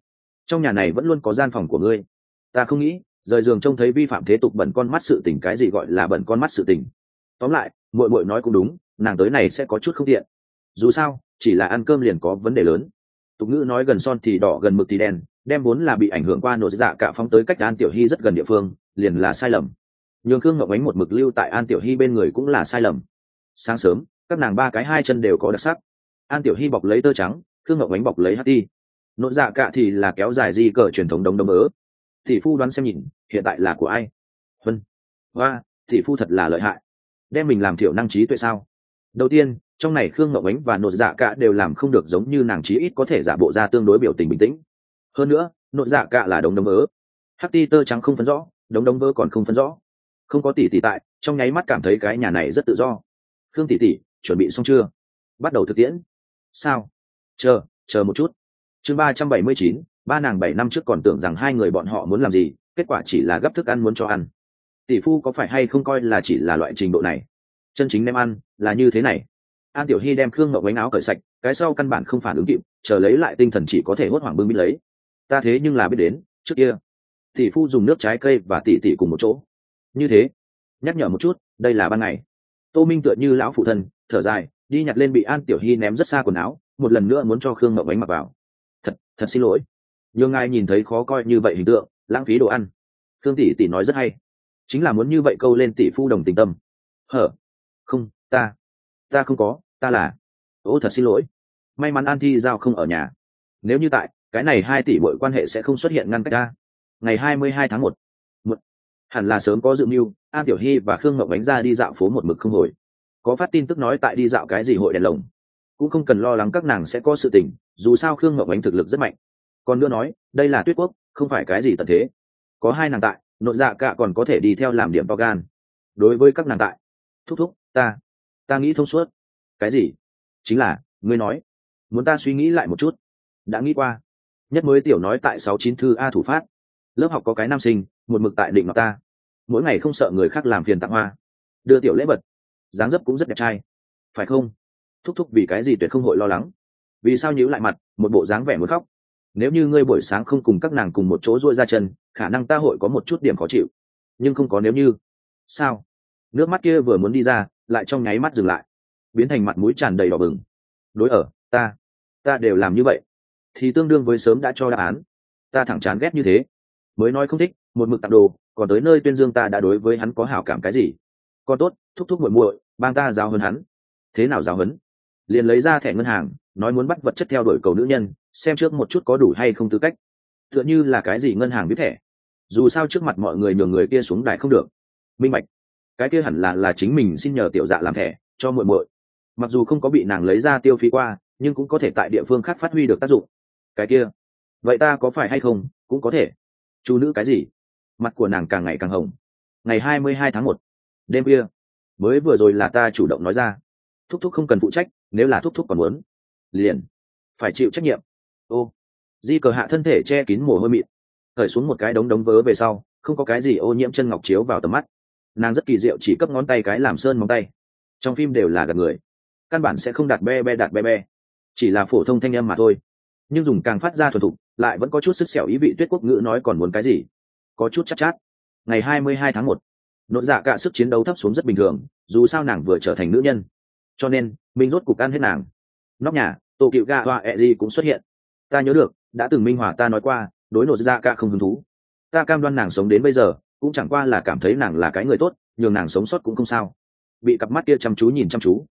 Trong nhà này vẫn luôn có gian phòng của ngươi. Ta không nghĩ rời giường trông thấy vi phạm thế tục bẩn con mắt sự tình cái gì gọi là bẩn con mắt sự tình. Tóm lại, muội muội nói cũng đúng, nàng tới này sẽ có chút không tiện. Dù sao, chỉ là ăn cơm liền có vấn đề lớn. Tục ngữ nói gần son thì đỏ, gần mực thì đen, đem vốn là bị ảnh hưởng qua nội dạ cả phóng tới cách an tiểu hy rất gần địa phương, liền là sai lầm. Nhường khương ngọc ánh một mực lưu tại an tiểu hy bên người cũng là sai lầm. Sáng sớm, các nàng ba cái hai chân đều có đặc sắc. An tiểu hy bọc lấy tơ trắng, khương ngọc ánh bọc lấy hát đi nội dạ cả thì là kéo dài di cờ truyền thống đông đông ớ thị phu đoán xem nhìn, hiện tại là của ai? Vân và thị phu thật là lợi hại. Đem mình làm thiểu năng trí tuệ sao? Đầu tiên, trong này khương ngọc ánh và nội dạ cả đều làm không được giống như nàng trí ít có thể giả bộ ra tương đối biểu tình bình tĩnh. Hơn nữa nội dạ cả là đống đống ớ hắc ti tơ trắng không phân rõ, đống đống vơ còn không phân rõ. Không có tỷ tỷ tại, trong nháy mắt cảm thấy cái nhà này rất tự do. Khương tỷ tỷ, chuẩn bị xong chưa? Bắt đầu thực tiễn. Sao? Chờ chờ một chút. Chương ba trăm bảy mươi chín ba nàng bảy năm trước còn tưởng rằng hai người bọn họ muốn làm gì, kết quả chỉ là gấp thức ăn muốn cho ăn. Tỷ phu có phải hay không coi là chỉ là loại trình độ này? Chân chính nem ăn là như thế này. An tiểu hy đem khương ngậu bánh áo cởi sạch, cái sau căn bản không phản ứng kịp, chờ lấy lại tinh thần chỉ có thể hốt hoảng bưng bít lấy. Ta thế nhưng là biết đến, trước kia, tỷ phu dùng nước trái cây và tỷ tỷ cùng một chỗ. Như thế, nhắc nhở một chút, đây là ban ngày. Tô minh tựa như lão phụ thân, thở dài, đi nhặt lên bị an tiểu hy ném rất xa quần áo, một lần nữa muốn cho khương ngậu bánh mặc vào. Thật thật xin lỗi nhưng ngài nhìn thấy khó coi như vậy hình tượng, lãng phí đồ ăn. Thương tỷ tỷ nói rất hay. Chính là muốn như vậy câu lên tỷ phu đồng tình tâm. Hở? Không, ta. Ta không có, ta là. Ô, thật xin lỗi. May mắn an thi giao không ở nhà. Nếu như tại, cái này hai tỷ bội quan hệ sẽ không xuất hiện ngăn cách ta. Ngày hai mươi hai tháng một. Một. Hẳn là sớm có dự mưu, an tiểu hy và khương ngọc bánh ra đi dạo phố một mực không hồi. Có phát tin tức nói tại đi dạo cái gì hội đèn lồng. Cũng không cần lo lắng các nàng sẽ có sự tình, dù sao khương ngọc bánh thực lực rất mạnh còn nữa nói, đây là tuyết quốc, không phải cái gì tận thế. Có hai nàng tại, nội dạ cả còn có thể đi theo làm điểm to gan. Đối với các nàng tại, thúc thúc, ta ta nghĩ thông suốt. Cái gì? Chính là, ngươi nói. Muốn ta suy nghĩ lại một chút. Đã nghĩ qua. Nhất mới tiểu nói tại sáu chín thư a thủ phát. Lớp học có cái nam sinh, một mực tại định mặt ta. Mỗi ngày không sợ người khác làm phiền tặng hoa. Đưa tiểu lễ vật. Dáng dấp cũng rất đẹp trai. Phải không? Thúc thúc vì cái gì tuyệt không hội lo lắng? Vì sao nhíu lại mặt, một bộ dáng vẻ muốn khóc? Nếu như ngươi buổi sáng không cùng các nàng cùng một chỗ ruôi ra chân, khả năng ta hội có một chút điểm khó chịu. Nhưng không có nếu như. Sao? Nước mắt kia vừa muốn đi ra, lại trong nháy mắt dừng lại. Biến thành mặt mũi tràn đầy đỏ bừng. Đối ở, ta ta đều làm như vậy. Thì tương đương với sớm đã cho đáp án. Ta thẳng chán ghét như thế. Mới nói không thích, một mực tặng đồ, còn tới nơi tuyên dương ta đã đối với hắn có hảo cảm cái gì. Con tốt, thúc thúc muội muội, bang ta giáo hơn hắn. Thế nào giáo hấn liền lấy ra thẻ ngân hàng, nói muốn bắt vật chất theo đuổi cầu nữ nhân xem trước một chút có đủ hay không tư cách. Tựa như là cái gì ngân hàng biết thẻ. Dù sao trước mặt mọi người nhường người kia xuống đài không được. Minh bạch. Cái kia hẳn là là chính mình xin nhờ tiểu dạ làm thẻ, cho muội muội. Mặc dù không có bị nàng lấy ra tiêu phí qua, nhưng cũng có thể tại địa phương khác phát huy được tác dụng. Cái kia. Vậy ta có phải hay không? Cũng có thể. Chú nữ cái gì? Mặt của nàng càng ngày càng hồng. Ngày hai mươi hai tháng một. Đêm kia mới vừa rồi là ta chủ động nói ra. Thúc thúc không cần phụ trách, nếu là thúc thúc còn muốn, liền phải chịu trách nhiệm ô di cờ hạ thân thể che kín mồ hôi mịt, khởi xuống một cái đống đống vớ về sau không có cái gì ô nhiễm chân ngọc chiếu vào tầm mắt. Nàng rất kỳ diệu chỉ cấp ngón tay cái làm sơn móng tay. Trong phim đều là gặp người căn bản sẽ không đặt be be đặt be be chỉ là phổ thông thanh âm mà thôi. Nhưng dùng càng phát ra thuần thục lại vẫn có chút sức xẻo ý vị tuyết quốc ngữ nói còn muốn cái gì có chút chắc chát, chát. Ngày hai mươi hai tháng một nội dạ cả sức chiến đấu thấp xuống rất bình thường dù sao nàng vừa trở thành nữ nhân. Cho nên mình rốt cục ăn hết nàng. Nóc nhà tổ cựu gà hoa ẹ gì cũng xuất hiện ta nhớ được, đã từng minh hòa ta nói qua, đối nội dạ cả không hứng thú. Ta cam đoan nàng sống đến bây giờ, cũng chẳng qua là cảm thấy nàng là cái người tốt, nhường nàng sống sót cũng không sao. Bị cặp mắt kia chăm chú nhìn chăm chú.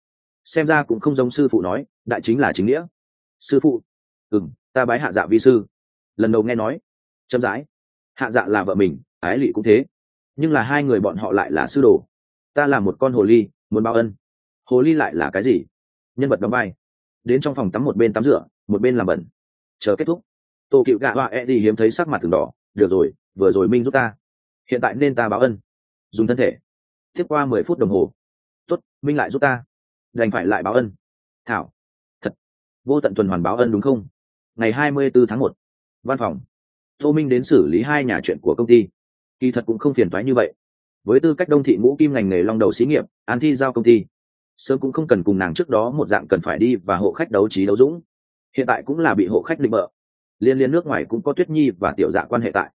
Xem ra cũng không giống sư phụ nói, đại chính là chính nghĩa. Sư phụ? Ừ ta bái hạ dạ vi sư. Lần đầu nghe nói, chậm rãi. Hạ dạ là vợ mình, ái lỵ cũng thế. Nhưng là hai người bọn họ lại là sư đồ. Ta là một con hồ ly, muốn báo ân. Hồ ly lại là cái gì? Nhân vật đóng vai. Đến trong phòng tắm một bên tắm rửa, một bên làm bẩn chờ kết thúc. Tô cựu gạ họa e gì hiếm thấy sắc mặt từng đỏ được rồi vừa rồi minh giúp ta. Hiện tại nên ta báo ân. Dùng thân thể. Tiếp qua mười phút đồng hồ. Tốt, minh lại giúp ta. Đành phải lại báo ân. Thảo. Thật. Vô tận tuần hoàn báo ân đúng không? Ngày hai mươi bốn tháng một. Văn phòng. Tô minh đến xử lý hai nhà chuyện của công ty. Kỳ thật cũng không phiền toái như vậy. Với tư cách đông thị ngũ kim ngành nghề long đầu xí nghiệp an thi giao công ty. Sớm cũng không cần cùng nàng trước đó một dạng cần phải đi và hộ khách đấu trí đấu dũng hiện tại cũng là bị hộ khách định bợ. Liên liên nước ngoài cũng có tuyết nhi và tiểu dạ quan hệ tại.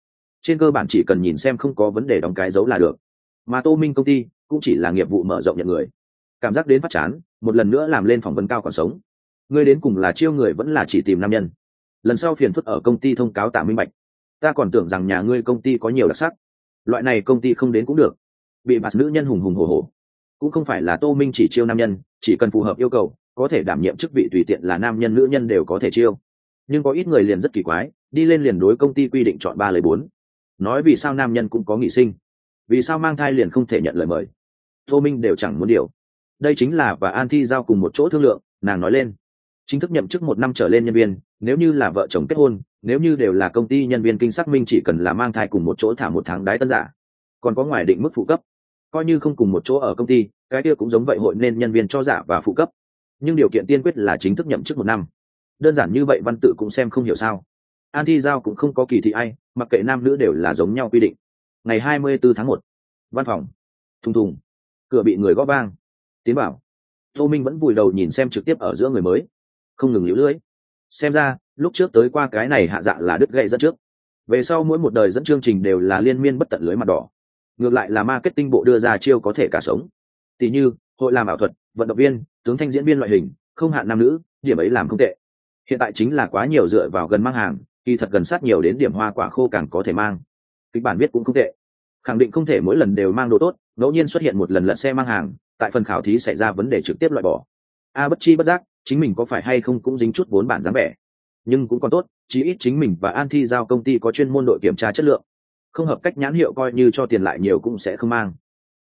Trên cơ bản chỉ cần nhìn xem không có vấn đề đóng cái dấu là được. Mà tô minh công ty cũng chỉ là nghiệp vụ mở rộng nhận người. Cảm giác đến phát chán, một lần nữa làm lên phỏng vấn cao còn sống. Ngươi đến cùng là chiêu người vẫn là chỉ tìm nam nhân. Lần sau phiền phức ở công ty thông cáo tạ minh bạch. Ta còn tưởng rằng nhà ngươi công ty có nhiều đặc sắc. Loại này công ty không đến cũng được. Bị bạt nữ nhân hùng hùng hồ hồ cũng không phải là tô minh chỉ chiêu nam nhân, chỉ cần phù hợp yêu cầu có thể đảm nhiệm chức vị tùy tiện là nam nhân nữ nhân đều có thể chiêu. Nhưng có ít người liền rất kỳ quái, đi lên liền đối công ty quy định chọn ba lời bốn. Nói vì sao nam nhân cũng có nghỉ sinh, vì sao mang thai liền không thể nhận lời mời. Tô minh đều chẳng muốn điều. Đây chính là và an thi giao cùng một chỗ thương lượng, nàng nói lên. Chính thức nhậm chức một năm trở lên nhân viên, nếu như là vợ chồng kết hôn, nếu như đều là công ty nhân viên kinh xác minh chỉ cần là mang thai cùng một chỗ thả một tháng đái tân giả. Còn có ngoài định mức phụ cấp. Coi như không cùng một chỗ ở công ty, cái kia cũng giống vậy hội nên nhân viên cho giả và phụ cấp nhưng điều kiện tiên quyết là chính thức nhậm chức một năm. Đơn giản như vậy văn tự cũng xem không hiểu sao. An thi giao cũng không có kỳ thị ai, mặc kệ nam nữ đều là giống nhau quy định. Ngày hai mươi bốn tháng một, văn phòng. Thùng thùng. Cửa bị người gõ vang. Tiến bảo. Tô minh vẫn vùi đầu nhìn xem trực tiếp ở giữa người mới. Không ngừng lũ lưỡi. Xem ra, lúc trước tới qua cái này hạ dạ là đứt gậy dẫn trước. Về sau mỗi một đời dẫn chương trình đều là liên miên bất tận lưới mặt đỏ. Ngược lại là marketing bộ đưa ra chiêu có thể cả sống. Tỷ như, hội làm ảo thuật, vận động viên tướng thanh diễn viên loại hình, không hạn nam nữ, điểm ấy làm không tệ. Hiện tại chính là quá nhiều dựa vào gần mang hàng, kỳ thật gần sát nhiều đến điểm hoa quả khô càng có thể mang. Kịch bản viết cũng không tệ. Khẳng định không thể mỗi lần đều mang đồ tốt, ngẫu nhiên xuất hiện một lần lật xe mang hàng, tại phần khảo thí xảy ra vấn đề trực tiếp loại bỏ. A bất chi bất giác, chính mình có phải hay không cũng dính chút vốn bản dáng vẻ. Nhưng cũng còn tốt, chí ít chính mình và an thi giao công ty có chuyên môn đội kiểm tra chất lượng. Không hợp cách nhãn hiệu coi như cho tiền lại nhiều cũng sẽ không mang.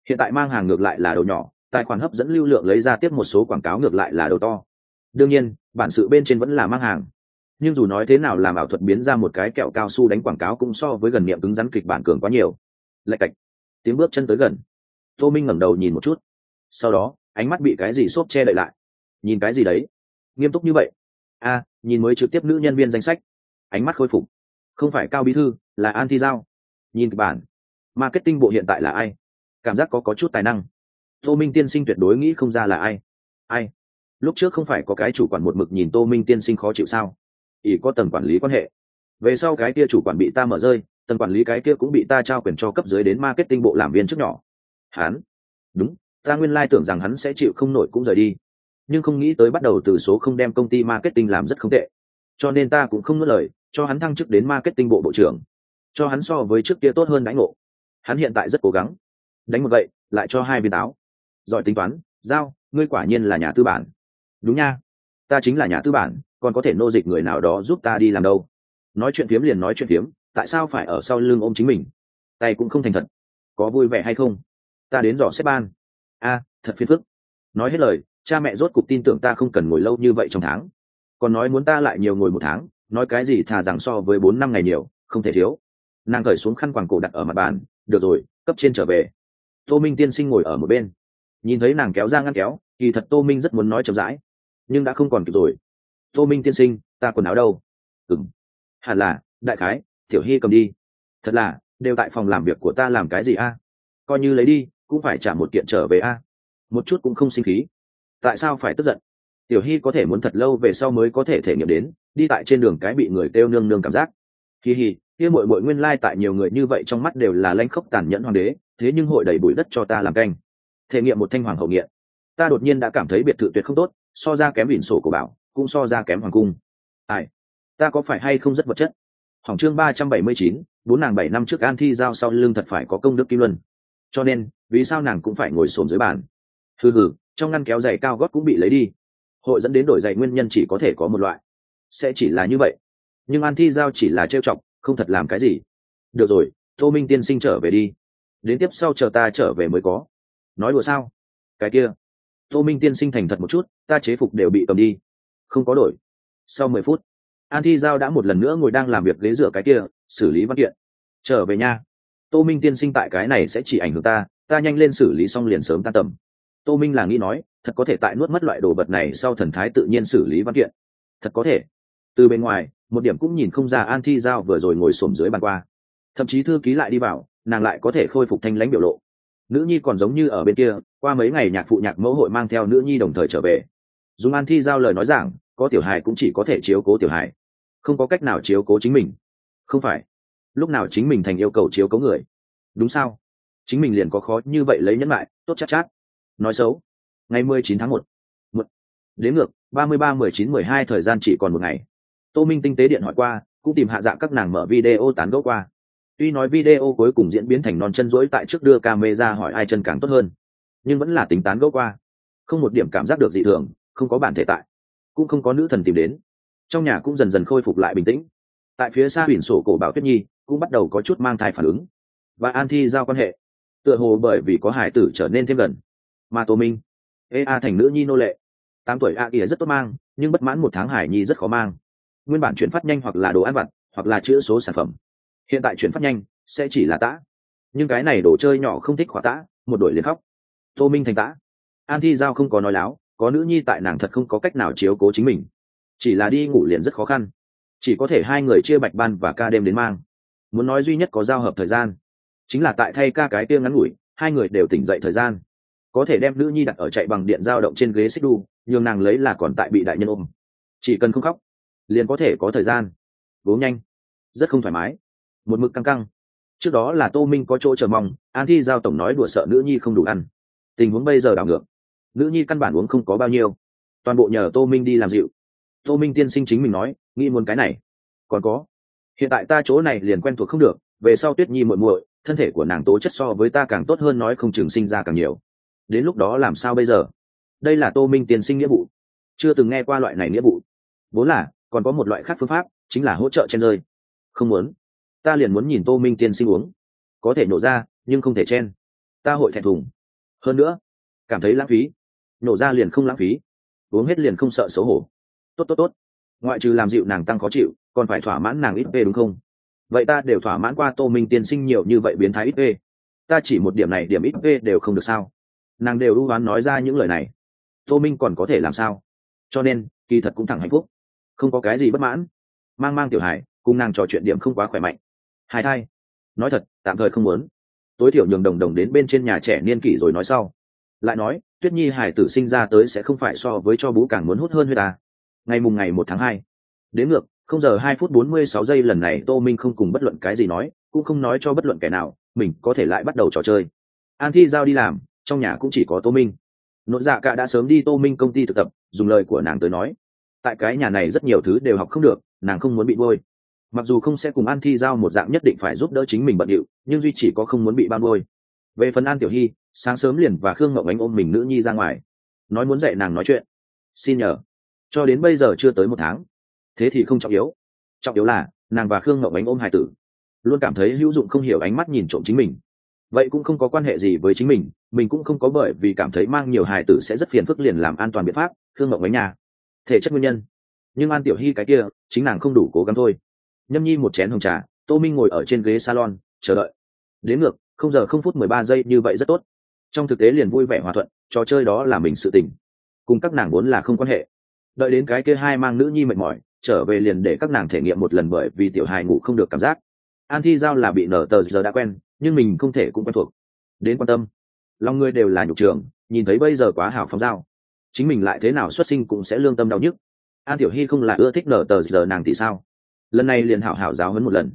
Hiện tại mang hàng ngược lại là đồ nhỏ tài khoản hấp dẫn lưu lượng lấy ra tiếp một số quảng cáo ngược lại là đầu to. Đương nhiên, bản sự bên trên vẫn là mang hàng. Nhưng dù nói thế nào làm ảo thuật biến ra một cái kẹo cao su đánh quảng cáo cũng so với gần niệm cứng rắn kịch bản cường quá nhiều. Lạch cạch. Tiếng bước chân tới gần. Tô minh ngẩng đầu nhìn một chút. Sau đó, ánh mắt bị cái gì xốp che đậy lại. Nhìn cái gì đấy? Nghiêm túc như vậy. A nhìn mới trực tiếp nữ nhân viên danh sách. Ánh mắt khôi phục. Không phải cao bí thư, là an thi giao. Nhìn kịch bản. Marketing bộ hiện tại là ai? Cảm giác có có chút tài năng tô minh tiên sinh tuyệt đối nghĩ không ra là ai. Ai? Lúc trước không phải có cái chủ quản một mực nhìn tô minh tiên sinh khó chịu sao? Ỷ có tầng quản lý quan hệ. Về sau cái kia chủ quản bị ta mở rơi, tầng quản lý cái kia cũng bị ta trao quyền cho cấp dưới đến marketing bộ làm viên trước nhỏ. Hắn đúng, ta nguyên lai tưởng rằng hắn sẽ chịu không nổi cũng rời đi. Nhưng không nghĩ tới bắt đầu từ số không đem công ty marketing làm rất không tệ. Cho nên ta cũng không nuốt lời, cho hắn thăng chức đến marketing bộ bộ trưởng. Cho hắn so với trước kia tốt hơn đánh ngộ. Hắn hiện tại rất cố gắng. Đánh một vậy lại cho hai viên táo giỏi tính toán, giao, ngươi quả nhiên là nhà tư bản. Đúng nha. Ta chính là nhà tư bản, còn có thể nô dịch người nào đó giúp ta đi làm đâu. Nói chuyện phiếm liền nói chuyện phiếm, tại sao phải ở sau lưng ôm chính mình? Tay cũng không thành thật. Có vui vẻ hay không? Ta đến dò xếp ban. A, thật phiền phức. Nói hết lời, cha mẹ rốt cục tin tưởng ta không cần ngồi lâu như vậy trong tháng. Còn nói muốn ta lại nhiều ngồi một tháng, nói cái gì thà rằng so với bốn năm ngày nhiều, không thể thiếu. Nàng cởi xuống khăn quàng cổ đặt ở mặt bàn, được rồi, cấp trên trở về. Tô minh tiên sinh ngồi ở một bên nhìn thấy nàng kéo ra ngăn kéo, kỳ thật tô minh rất muốn nói chậm rãi. Nhưng đã không còn kịp rồi. Tô minh tiên sinh, ta quần áo đâu? Ừng hẳn là, đại khái, tiểu hy cầm đi. Thật là, đều tại phòng làm việc của ta làm cái gì a? Coi như lấy đi, cũng phải trả một kiện trở về a. Một chút cũng không sinh khí. Tại sao phải tức giận? Tiểu hy có thể muốn thật lâu về sau mới có thể thể nghiệm đến, đi tại trên đường cái bị người kêu nương nương cảm giác. Kỳ hì kia mội mội nguyên lai tại nhiều người như vậy trong mắt đều là lanh khốc tàn nhẫn hoàng đế, thế nhưng hội đầy bụi đất cho ta làm canh thể nghiệm một thanh hoàng hậu nghiện. Ta đột nhiên đã cảm thấy biệt thự tuyệt không tốt, so ra kém ỉn sổ của bảo, cũng so ra kém hoàng cung. Ai? Ta có phải hay không rất vật chất? Hỏng chương ba trăm bảy mươi chín, bốn nàng bảy năm trước an thi giao sau lưng thật phải có công đức kim luân. Cho nên, vì sao nàng cũng phải ngồi xổm dưới bàn? Hừ hừ, trong ngăn kéo giày cao gót cũng bị lấy đi. Hội dẫn đến đổi giày nguyên nhân chỉ có thể có một loại. Sẽ chỉ là như vậy. Nhưng an thi giao chỉ là trêu chọc, không thật làm cái gì. Được rồi, tô minh tiên sinh trở về đi. Đến tiếp sau chờ ta trở về mới có nói đùa sao? Cái kia, tô minh tiên sinh thành thật một chút, ta chế phục đều bị cầm đi. Không có đổi. Sau mười phút, an thi giao đã một lần nữa ngồi đang làm việc ghế rửa cái kia, xử lý văn kiện. Trở về nha. Tô minh tiên sinh tại cái này sẽ chỉ ảnh hưởng ta ta nhanh lên xử lý xong liền sớm ta tầm. Tô minh là nghĩ nói, thật có thể tại nuốt mất loại đồ vật này sau thần thái tự nhiên xử lý văn kiện. Thật có thể. Từ bên ngoài, một điểm cũng nhìn không ra an thi giao vừa rồi ngồi xổm dưới bàn qua. Thậm chí thư ký lại đi vào, nàng lại có thể khôi phục thanh lãnh biểu lộ nữ nhi còn giống như ở bên kia qua mấy ngày nhạc phụ nhạc mẫu hội mang theo nữ nhi đồng thời trở về. Dùng an thi giao lời nói rằng có tiểu hài cũng chỉ có thể chiếu cố tiểu hài. Không có cách nào chiếu cố chính mình. Không phải. Lúc nào chính mình thành yêu cầu chiếu cố người? Đúng sao? Chính mình liền có khó như vậy lấy nhẫn lại tốt chắc chát, chát. Nói xấu. Ngày mười chín tháng một. Một. Đến ngược ba mươi ba mười chín mười hai thời gian chỉ còn một ngày. Tô minh tinh tế điện hỏi qua cũng tìm hạ dạng các nàng mở video tán gẫu qua tuy nói video cuối cùng diễn biến thành non chân rỗi tại trước đưa camera hỏi ai chân càng tốt hơn, nhưng vẫn là tính tán gẫu qua. Không một điểm cảm giác được dị thường, không có bản thể tại, cũng không có nữ thần tìm đến. Trong nhà cũng dần dần khôi phục lại bình tĩnh. Tại phía xa biển sổ cổ bảo tuyết nhi cũng bắt đầu có chút mang thai phản ứng. Và an thi giao quan hệ, tựa hồ bởi vì có hải tử trở nên thêm gần. Mà tô minh, ê a thành nữ nhi nô lệ. Tám tuổi a ỉa rất tốt mang, nhưng bất mãn một tháng hải nhi rất khó mang. Nguyên bản chuyển phát nhanh hoặc là đồ ăn vặt, hoặc là chữ số sản phẩm hiện tại chuyển phát nhanh, sẽ chỉ là tã. Nhưng cái này đồ chơi nhỏ không thích khỏa tã, một đội liền khóc. Tô minh thành tã. An thi giao không có nói láo, có nữ nhi tại nàng thật không có cách nào chiếu cố chính mình. Chỉ là đi ngủ liền rất khó khăn. Chỉ có thể hai người chia bạch ban và ca đêm đến mang. Muốn nói duy nhất có giao hợp thời gian, chính là tại thay ca cái kia ngắn ngủi, hai người đều tỉnh dậy thời gian. Có thể đem nữ nhi đặt ở chạy bằng điện giao động trên ghế xích đu, nhường nàng lấy là còn tại bị đại nhân ôm. Chỉ cần không khóc, liền có thể có thời gian. Uống nhanh, rất không thoải mái một mực căng căng. Trước đó là tô minh có chỗ chờ mong, an thi giao tổng nói đùa sợ nữ nhi không đủ ăn. Tình huống bây giờ đảo ngược. Nữ nhi căn bản uống không có bao nhiêu. Toàn bộ nhờ tô minh đi làm dịu. Tô minh tiên sinh chính mình nói, nghĩ muốn cái này. Còn có. Hiện tại ta chỗ này liền quen thuộc không được, về sau tuyết nhi muội muội, thân thể của nàng tố chất so với ta càng tốt hơn nói không chừng sinh ra càng nhiều. Đến lúc đó làm sao bây giờ? Đây là tô minh tiên sinh nghĩa vụ. Chưa từng nghe qua loại này nghĩa vụ. Vốn là, còn có một loại khác phương pháp, chính là hỗ trợ chen rơi. Không muốn ta liền muốn nhìn tô minh tiên sinh uống. Có thể nổ ra, nhưng không thể chen. Ta hội thẹn thùng. Hơn nữa, cảm thấy lãng phí. Nổ ra liền không lãng phí. Uống hết liền không sợ xấu hổ. Tốt tốt tốt. Ngoại trừ làm dịu nàng tăng khó chịu, còn phải thỏa mãn nàng ít p đúng không? Vậy ta đều thỏa mãn qua tô minh tiên sinh nhiều như vậy biến thái ít p ta chỉ một điểm này điểm ít p đều không được sao? Nàng đều ưu oán nói ra những lời này. Tô minh còn có thể làm sao? Cho nên, kỳ thật cũng thẳng hạnh phúc. Không có cái gì bất mãn. Mang mang tiểu hải, cùng nàng trò chuyện điểm không quá khỏe mạnh hai thai. Nói thật, tạm thời không muốn. Tối thiểu nhường đồng đồng đến bên trên nhà trẻ niên kỷ rồi nói sau. Lại nói, tuyết nhi hải tử sinh ra tới sẽ không phải so với cho bú càng muốn hút hơn huyết ta ngày mùng ngày một tháng hai. Đến ngược, không giờ hai phút bốn mươi sáu giây lần này tô minh không cùng bất luận cái gì nói, cũng không nói cho bất luận kẻ nào, mình có thể lại bắt đầu trò chơi. An thi giao đi làm, trong nhà cũng chỉ có tô minh. Nội dạ cả đã sớm đi tô minh công ty thực tập, dùng lời của nàng tới nói. Tại cái nhà này rất nhiều thứ đều học không được, nàng không muốn bị bôi mặc dù không sẽ cùng an thi giao một dạng nhất định phải giúp đỡ chính mình bận điệu, nhưng duy chỉ có không muốn bị ban bôi về phần an tiểu hy, sáng sớm liền và khương ngọc ánh ôm mình nữ nhi ra ngoài. Nói muốn dạy nàng nói chuyện. Xin nhờ. Cho đến bây giờ chưa tới một tháng. Thế thì không trọng yếu. Trọng yếu là, nàng và khương ngọc ánh ôm hải tử. Luôn cảm thấy hữu dụng không hiểu ánh mắt nhìn trộm chính mình. Vậy cũng không có quan hệ gì với chính mình mình cũng không có bởi vì cảm thấy mang nhiều hài tử sẽ rất phiền phức liền làm an toàn biện pháp, khương Mộng ánh nhà thể chất nguyên nhân. Nhưng an tiểu hy cái kia, chính nàng không đủ cố gắng thôi nhâm nhi một chén hồng trà, tô minh ngồi ở trên ghế salon, chờ đợi. Đến ngược, không giờ không phút mười ba giây như vậy rất tốt. Trong thực tế liền vui vẻ hòa thuận, trò chơi đó là mình sự tình. Cùng các nàng vốn là không quan hệ. Đợi đến cái kia hai mang nữ nhi mệt mỏi, trở về liền để các nàng thể nghiệm một lần bởi vì tiểu hài ngủ không được cảm giác. An thi giao là bị nở tờ giờ đã quen, nhưng mình không thể cũng quen thuộc. Đến quan tâm. Lòng người đều là nhục trường, nhìn thấy bây giờ quá hảo phóng giao chính mình lại thế nào xuất sinh cũng sẽ lương tâm đau nhức. An tiểu hy không là ưa thích nở tờ giờ nàng thì sao? Lần này liền hảo hảo giáo hấn một lần.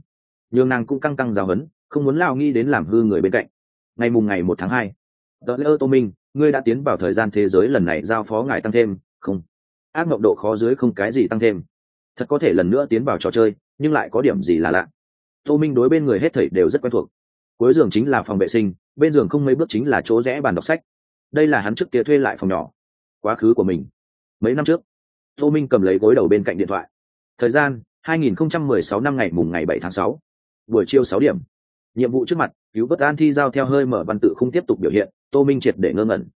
Nhưng nàng cũng căng căng giáo hấn không muốn lao nghi đến làm hư người bên cạnh. Ngày mùng ngày một tháng hai đợt lễ ơ tô minh, ngươi đã tiến vào thời gian thế giới lần này giao phó ngài tăng thêm, không. Ác mộng độ khó dưới không cái gì tăng thêm. Thật có thể lần nữa tiến vào trò chơi, nhưng lại có điểm gì là lạ. Tô minh đối bên người hết thảy đều rất quen thuộc. Cuối giường chính là phòng vệ sinh, bên giường không mấy bước chính là chỗ rẽ bàn đọc sách. Đây là hắn trước kia thuê lại phòng nhỏ. Quá khứ của mình. Mấy năm trước, tô minh cầm lấy gối đầu bên cạnh điện thoại. Thời gian 2016 năm ngày mùng ngày 7 tháng 6. buổi chiều 6 điểm. Nhiệm vụ trước mặt, cứu vớt an thi giao theo hơi mở văn tự không tiếp tục biểu hiện, tô minh triệt để ngơ ngẩn.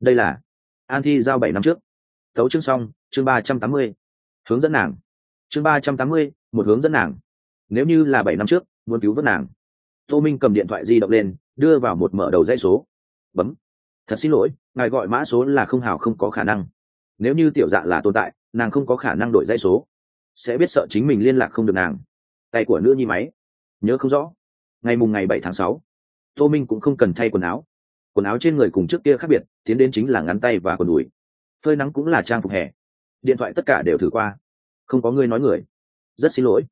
Đây là an thi giao bảy năm trước. Tấu chương xong, chương ba trăm tám mươi. Hướng dẫn nàng. Chương ba trăm tám mươi, một hướng dẫn nàng. Nếu như là bảy năm trước, muốn cứu vớt nàng. Tô minh cầm điện thoại di động lên, đưa vào một mở đầu dãy số. Bấm. Thật xin lỗi, ngài gọi mã số là không hảo không có khả năng. Nếu như tiểu dạ là tồn tại, nàng không có khả năng đổi dãy số sẽ biết sợ chính mình liên lạc không được nàng. Tay của nữ nhi máy. Nhớ không rõ. Ngày mùng ngày bảy tháng sáu, tô minh cũng không cần thay quần áo. Quần áo trên người cùng trước kia khác biệt, tiến đến chính là ngắn tay và quần đùi. Phơi nắng cũng là trang phục hè. Điện thoại tất cả đều thử qua. Không có người nói người. Rất xin lỗi.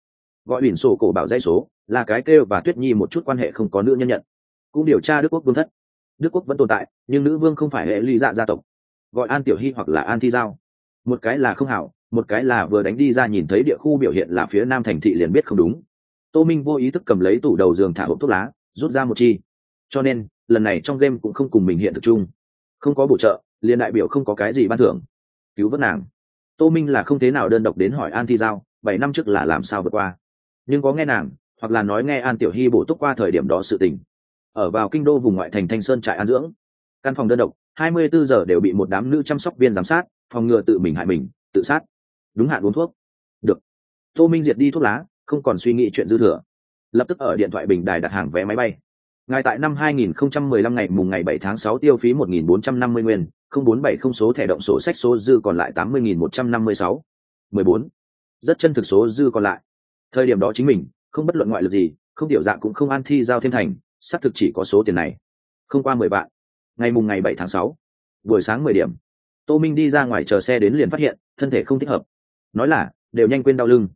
Gọi biển sổ cổ bảo dây số, là cái kêu và tuyết nhi một chút quan hệ không có nữ nhân nhận. Cũng điều tra đức quốc vương thất. Đức quốc vẫn tồn tại, nhưng nữ vương không phải hệ ly dạ gia tộc. Gọi an tiểu hy hoặc là an thi giao. Một cái là không hảo một cái là vừa đánh đi ra nhìn thấy địa khu biểu hiện là phía nam thành thị liền biết không đúng. Tô minh vô ý thức cầm lấy tủ đầu giường thả hộp thuốc lá, rút ra một chi. Cho nên, lần này trong game cũng không cùng mình hiện thực chung. Không có bổ trợ, liền đại biểu không có cái gì ban thưởng. Cứu vớt nàng. Tô minh là không thế nào đơn độc đến hỏi an thi giao, bảy năm trước là làm sao vượt qua. Nhưng có nghe nàng, hoặc là nói nghe an tiểu hy bổ túc qua thời điểm đó sự tình. Ở vào kinh đô vùng ngoại thành thanh sơn trại an dưỡng. Căn phòng đơn độc, hai mươi bốn giờ đều bị một đám nữ chăm sóc viên giám sát, phòng ngừa tự mình hại mình, tự sát đúng hạn uống thuốc. Được. Tô minh diệt đi thuốc lá không còn suy nghĩ chuyện dư thừa. Lập tức ở điện thoại bình đài đặt hàng vé máy bay. Ngài tại năm 2015 ngày mùng ngày 7 tháng 6 tiêu phí 1.450 nguyên 0470 số thẻ động sổ sách số dư còn lại 80.156 14. rất chân thực số dư còn lại. Thời điểm đó chính mình không bất luận ngoại lực gì không tiểu dạng cũng không an thi giao thêm thành xác thực chỉ có số tiền này. Không qua mười vạn. Ngày mùng ngày bảy tháng sáu, buổi sáng 10 điểm. Tô minh đi ra ngoài chờ xe đến liền phát hiện thân thể không thích hợp nói là, đều nhanh quên đau lưng.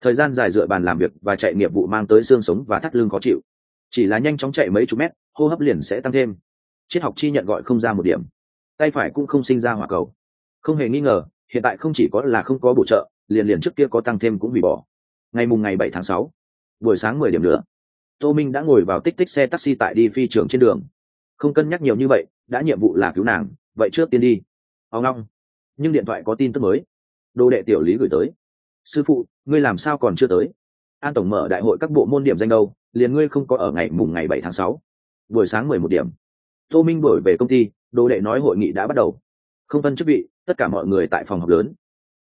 Thời gian dài dựa bàn làm việc và chạy nghiệp vụ mang tới xương sống và thắt lưng khó chịu. Chỉ là nhanh chóng chạy mấy chục mét, hô hấp liền sẽ tăng thêm. Triết học chi nhận gọi không ra một điểm. Tay phải cũng không sinh ra hỏa cầu. Không hề nghi ngờ, hiện tại không chỉ có là không có bổ trợ, liền liền trước kia có tăng thêm cũng hủy bỏ. Ngày mùng ngày bảy tháng sáu, buổi sáng mười điểm nữa, tô minh đã ngồi vào tích tích xe taxi tại đi phi trường trên đường. Không cân nhắc nhiều như vậy, đã nhiệm vụ là cứu nàng, vậy trước tiên đi. Ao ngong nhưng điện thoại có tin tức mới đô đệ tiểu lý gửi tới. Sư phụ, ngươi làm sao còn chưa tới? An tổng mở đại hội các bộ môn điểm danh đâu, liền ngươi không có ở ngày mùng ngày bảy tháng sáu. Buổi sáng mười một điểm. Tô minh đổi về công ty, đô đệ nói hội nghị đã bắt đầu. Không phân chức vị, tất cả mọi người tại phòng họp lớn.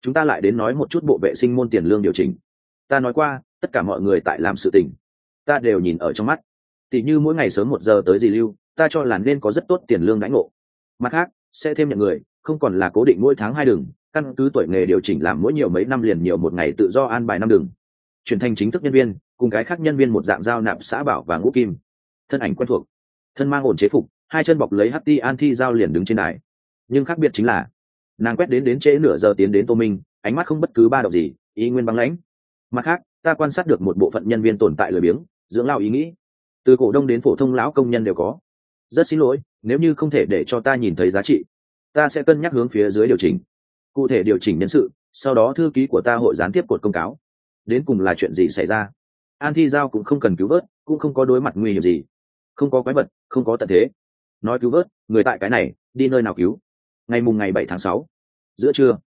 Chúng ta lại đến nói một chút bộ vệ sinh môn tiền lương điều chỉnh. Ta nói qua, tất cả mọi người tại làm sự tình. Ta đều nhìn ở trong mắt. Tỷ như mỗi ngày sớm một giờ tới di lưu, ta cho là nên có rất tốt tiền lương đãi ngộ. Mặt khác, sẽ thêm nhận người, không còn là cố định mỗi tháng hai đường căn cứ tuổi nghề điều chỉnh làm mỗi nhiều mấy năm liền nhiều một ngày tự do an bài năm đường. Chuyển thành chính thức nhân viên, cùng cái khác nhân viên một dạng giao nạp xã bảo và ngũ kim. Thân ảnh quen thuộc. Thân mang ổn chế phục, hai chân bọc lấy hati an thi giao liền đứng trên đài. Nhưng khác biệt chính là, nàng quét đến đến trễ nửa giờ tiến đến tô minh, ánh mắt không bất cứ ba động gì ý nguyên băng lãnh. Mặt khác, ta quan sát được một bộ phận nhân viên tồn tại lười biếng, dưỡng lao ý nghĩ. Từ cổ đông đến phổ thông lão công nhân đều có. Rất xin lỗi, nếu như không thể để cho ta nhìn thấy giá trị, ta sẽ cân nhắc hướng phía dưới điều chỉnh cụ thể điều chỉnh nhân sự, sau đó thư ký của ta hội gián tiếp cột công cáo. Đến cùng là chuyện gì xảy ra? An thi giao cũng không cần cứu vớt, cũng không có đối mặt nguy hiểm gì. Không có quái vật, không có tận thế. Nói cứu vớt, người tại cái này, đi nơi nào cứu? Ngày mùng ngày bảy tháng sáu, giữa trưa,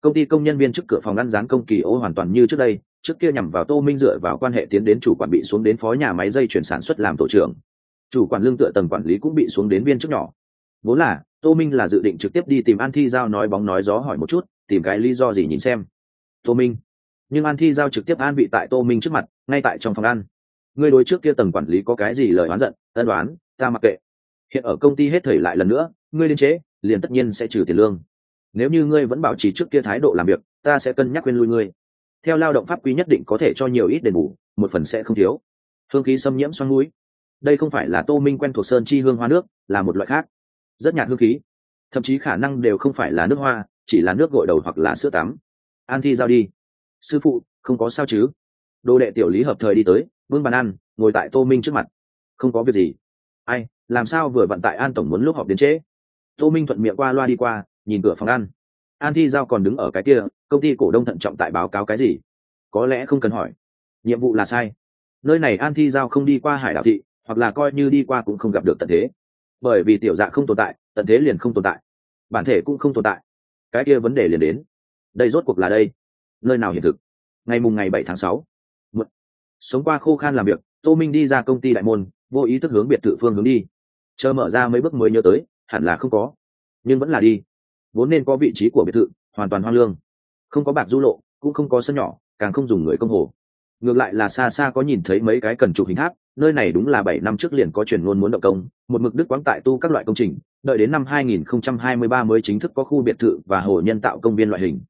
công ty công nhân viên trước cửa phòng ngăn dán công kỳ ô hoàn toàn như trước đây, trước kia nhằm vào tô minh dựa vào quan hệ tiến đến chủ quản bị xuống đến phó nhà máy dây chuyển sản xuất làm tổ trưởng. Chủ quản lương tựa tầng quản lý cũng bị xuống đến viên chức nhỏ. Vốn là tô minh là dự định trực tiếp đi tìm an thi giao nói bóng nói gió hỏi một chút, tìm cái lý do gì nhìn xem. Tô minh. Nhưng an thi giao trực tiếp an vị tại tô minh trước mặt, ngay tại trong phòng ăn. Ngươi đối trước kia tầng quản lý có cái gì lời oán giận, ân đoán ta mặc kệ. Hiện ở công ty hết thời lại lần nữa, ngươi đến chế, liền tất nhiên sẽ trừ tiền lương. Nếu như ngươi vẫn bảo trì trước kia thái độ làm việc, ta sẽ cân nhắc quên lui ngươi. Theo lao động pháp quy nhất định có thể cho nhiều ít đền bù, một phần sẽ không thiếu. Hương khí xâm nhiễm xoăn núi. Đây không phải là tô minh quen thuộc sơn chi hương hoa nước, là một loại khác rất nhạt hương khí. Thậm chí khả năng đều không phải là nước hoa, chỉ là nước gội đầu hoặc là sữa tắm. An thi giao đi. Sư phụ, không có sao chứ? Đồ đệ tiểu lý hợp thời đi tới, vương bàn ăn, ngồi tại tô minh trước mặt. Không có việc gì. Ai, làm sao vừa vận tại an tổng muốn lúc họp đến trễ? Tô minh thuận miệng qua loa đi qua, nhìn cửa phòng ăn. An thi giao còn đứng ở cái kia, công ty cổ đông thận trọng tại báo cáo cái gì? Có lẽ không cần hỏi. Nhiệm vụ là sai. Nơi này an thi giao không đi qua hải đảo thị, hoặc là coi như đi qua cũng không gặp được tận thế bởi vì tiểu dạ không tồn tại, tận thế liền không tồn tại. Bản thể cũng không tồn tại. Cái kia vấn đề liền đến. Đây rốt cuộc là đây. Nơi nào hiện thực? Ngày mùng ngày bảy tháng sáu. Sống qua khô khan làm việc, tô minh đi ra công ty đại môn, vô ý thức hướng biệt thự phương hướng đi. Chờ mở ra mấy bước mới nhớ tới, hẳn là không có. Nhưng vẫn là đi. Vốn nên có vị trí của biệt thự, hoàn toàn hoang lương. Không có bạc du lộ, cũng không có sân nhỏ, càng không dùng người công hồ. Ngược lại là xa xa có nhìn thấy mấy cái cần chụp hình tháp nơi này đúng là bảy năm trước liền có truyền ngôn muốn động công, một mực đức quáng tại tu các loại công trình, đợi đến năm 2023 mới chính thức có khu biệt thự và hồ nhân tạo công viên loại hình.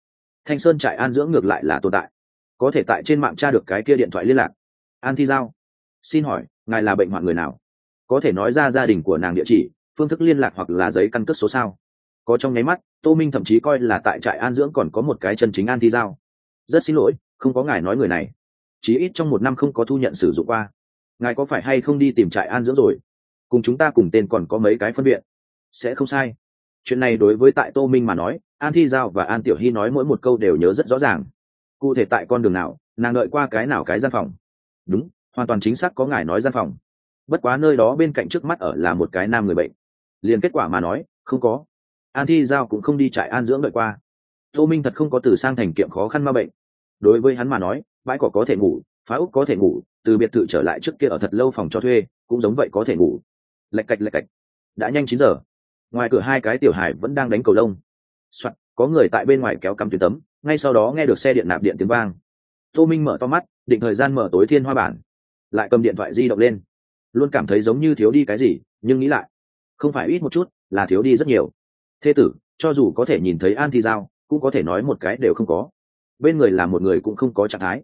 Thanh sơn trại an dưỡng ngược lại là tồn tại. Có thể tại trên mạng tra được cái kia điện thoại liên lạc. An thi giao, xin hỏi, ngài là bệnh hoạn người nào? Có thể nói ra gia đình của nàng địa chỉ, phương thức liên lạc hoặc là giấy căn cước số sao? Có trong nháy mắt, tô minh thậm chí coi là tại trại an dưỡng còn có một cái chân chính an thi giao. Rất xin lỗi, không có ngài nói người này. Chí ít trong một năm không có thu nhận sử dụng qua ngài có phải hay không đi tìm trại an dưỡng rồi? Cùng chúng ta cùng tên còn có mấy cái phân biệt sẽ không sai. Chuyện này đối với tại tô minh mà nói, an thi giao và an tiểu hy nói mỗi một câu đều nhớ rất rõ ràng. Cụ thể tại con đường nào, nàng đợi qua cái nào cái gian phòng? Đúng, hoàn toàn chính xác có ngài nói gian phòng. Bất quá nơi đó bên cạnh trước mắt ở là một cái nam người bệnh. Liền kết quả mà nói, không có. An thi giao cũng không đi trại an dưỡng đợi qua. Tô minh thật không có từ sang thành kiệm khó khăn ma bệnh. Đối với hắn mà nói, bãi cỏ có thể ngủ, phá úc có thể ngủ từ biệt thự trở lại trước kia ở thật lâu phòng cho thuê cũng giống vậy có thể ngủ. Lạch cạch lạch cạch. Đã nhanh chín giờ. Ngoài cửa hai cái tiểu hải vẫn đang đánh cầu lông. Soạn, có người tại bên ngoài kéo cắm tuyến tấm ngay sau đó nghe được xe điện nạp điện tiếng vang. Tô minh mở to mắt định thời gian mở tối thiên hoa bản. Lại cầm điện thoại di động lên. Luôn cảm thấy giống như thiếu đi cái gì nhưng nghĩ lại không phải ít một chút là thiếu đi rất nhiều. Thế tử cho dù có thể nhìn thấy an thi giao cũng có thể nói một cái đều không có. Bên người là một người cũng không có trạng thái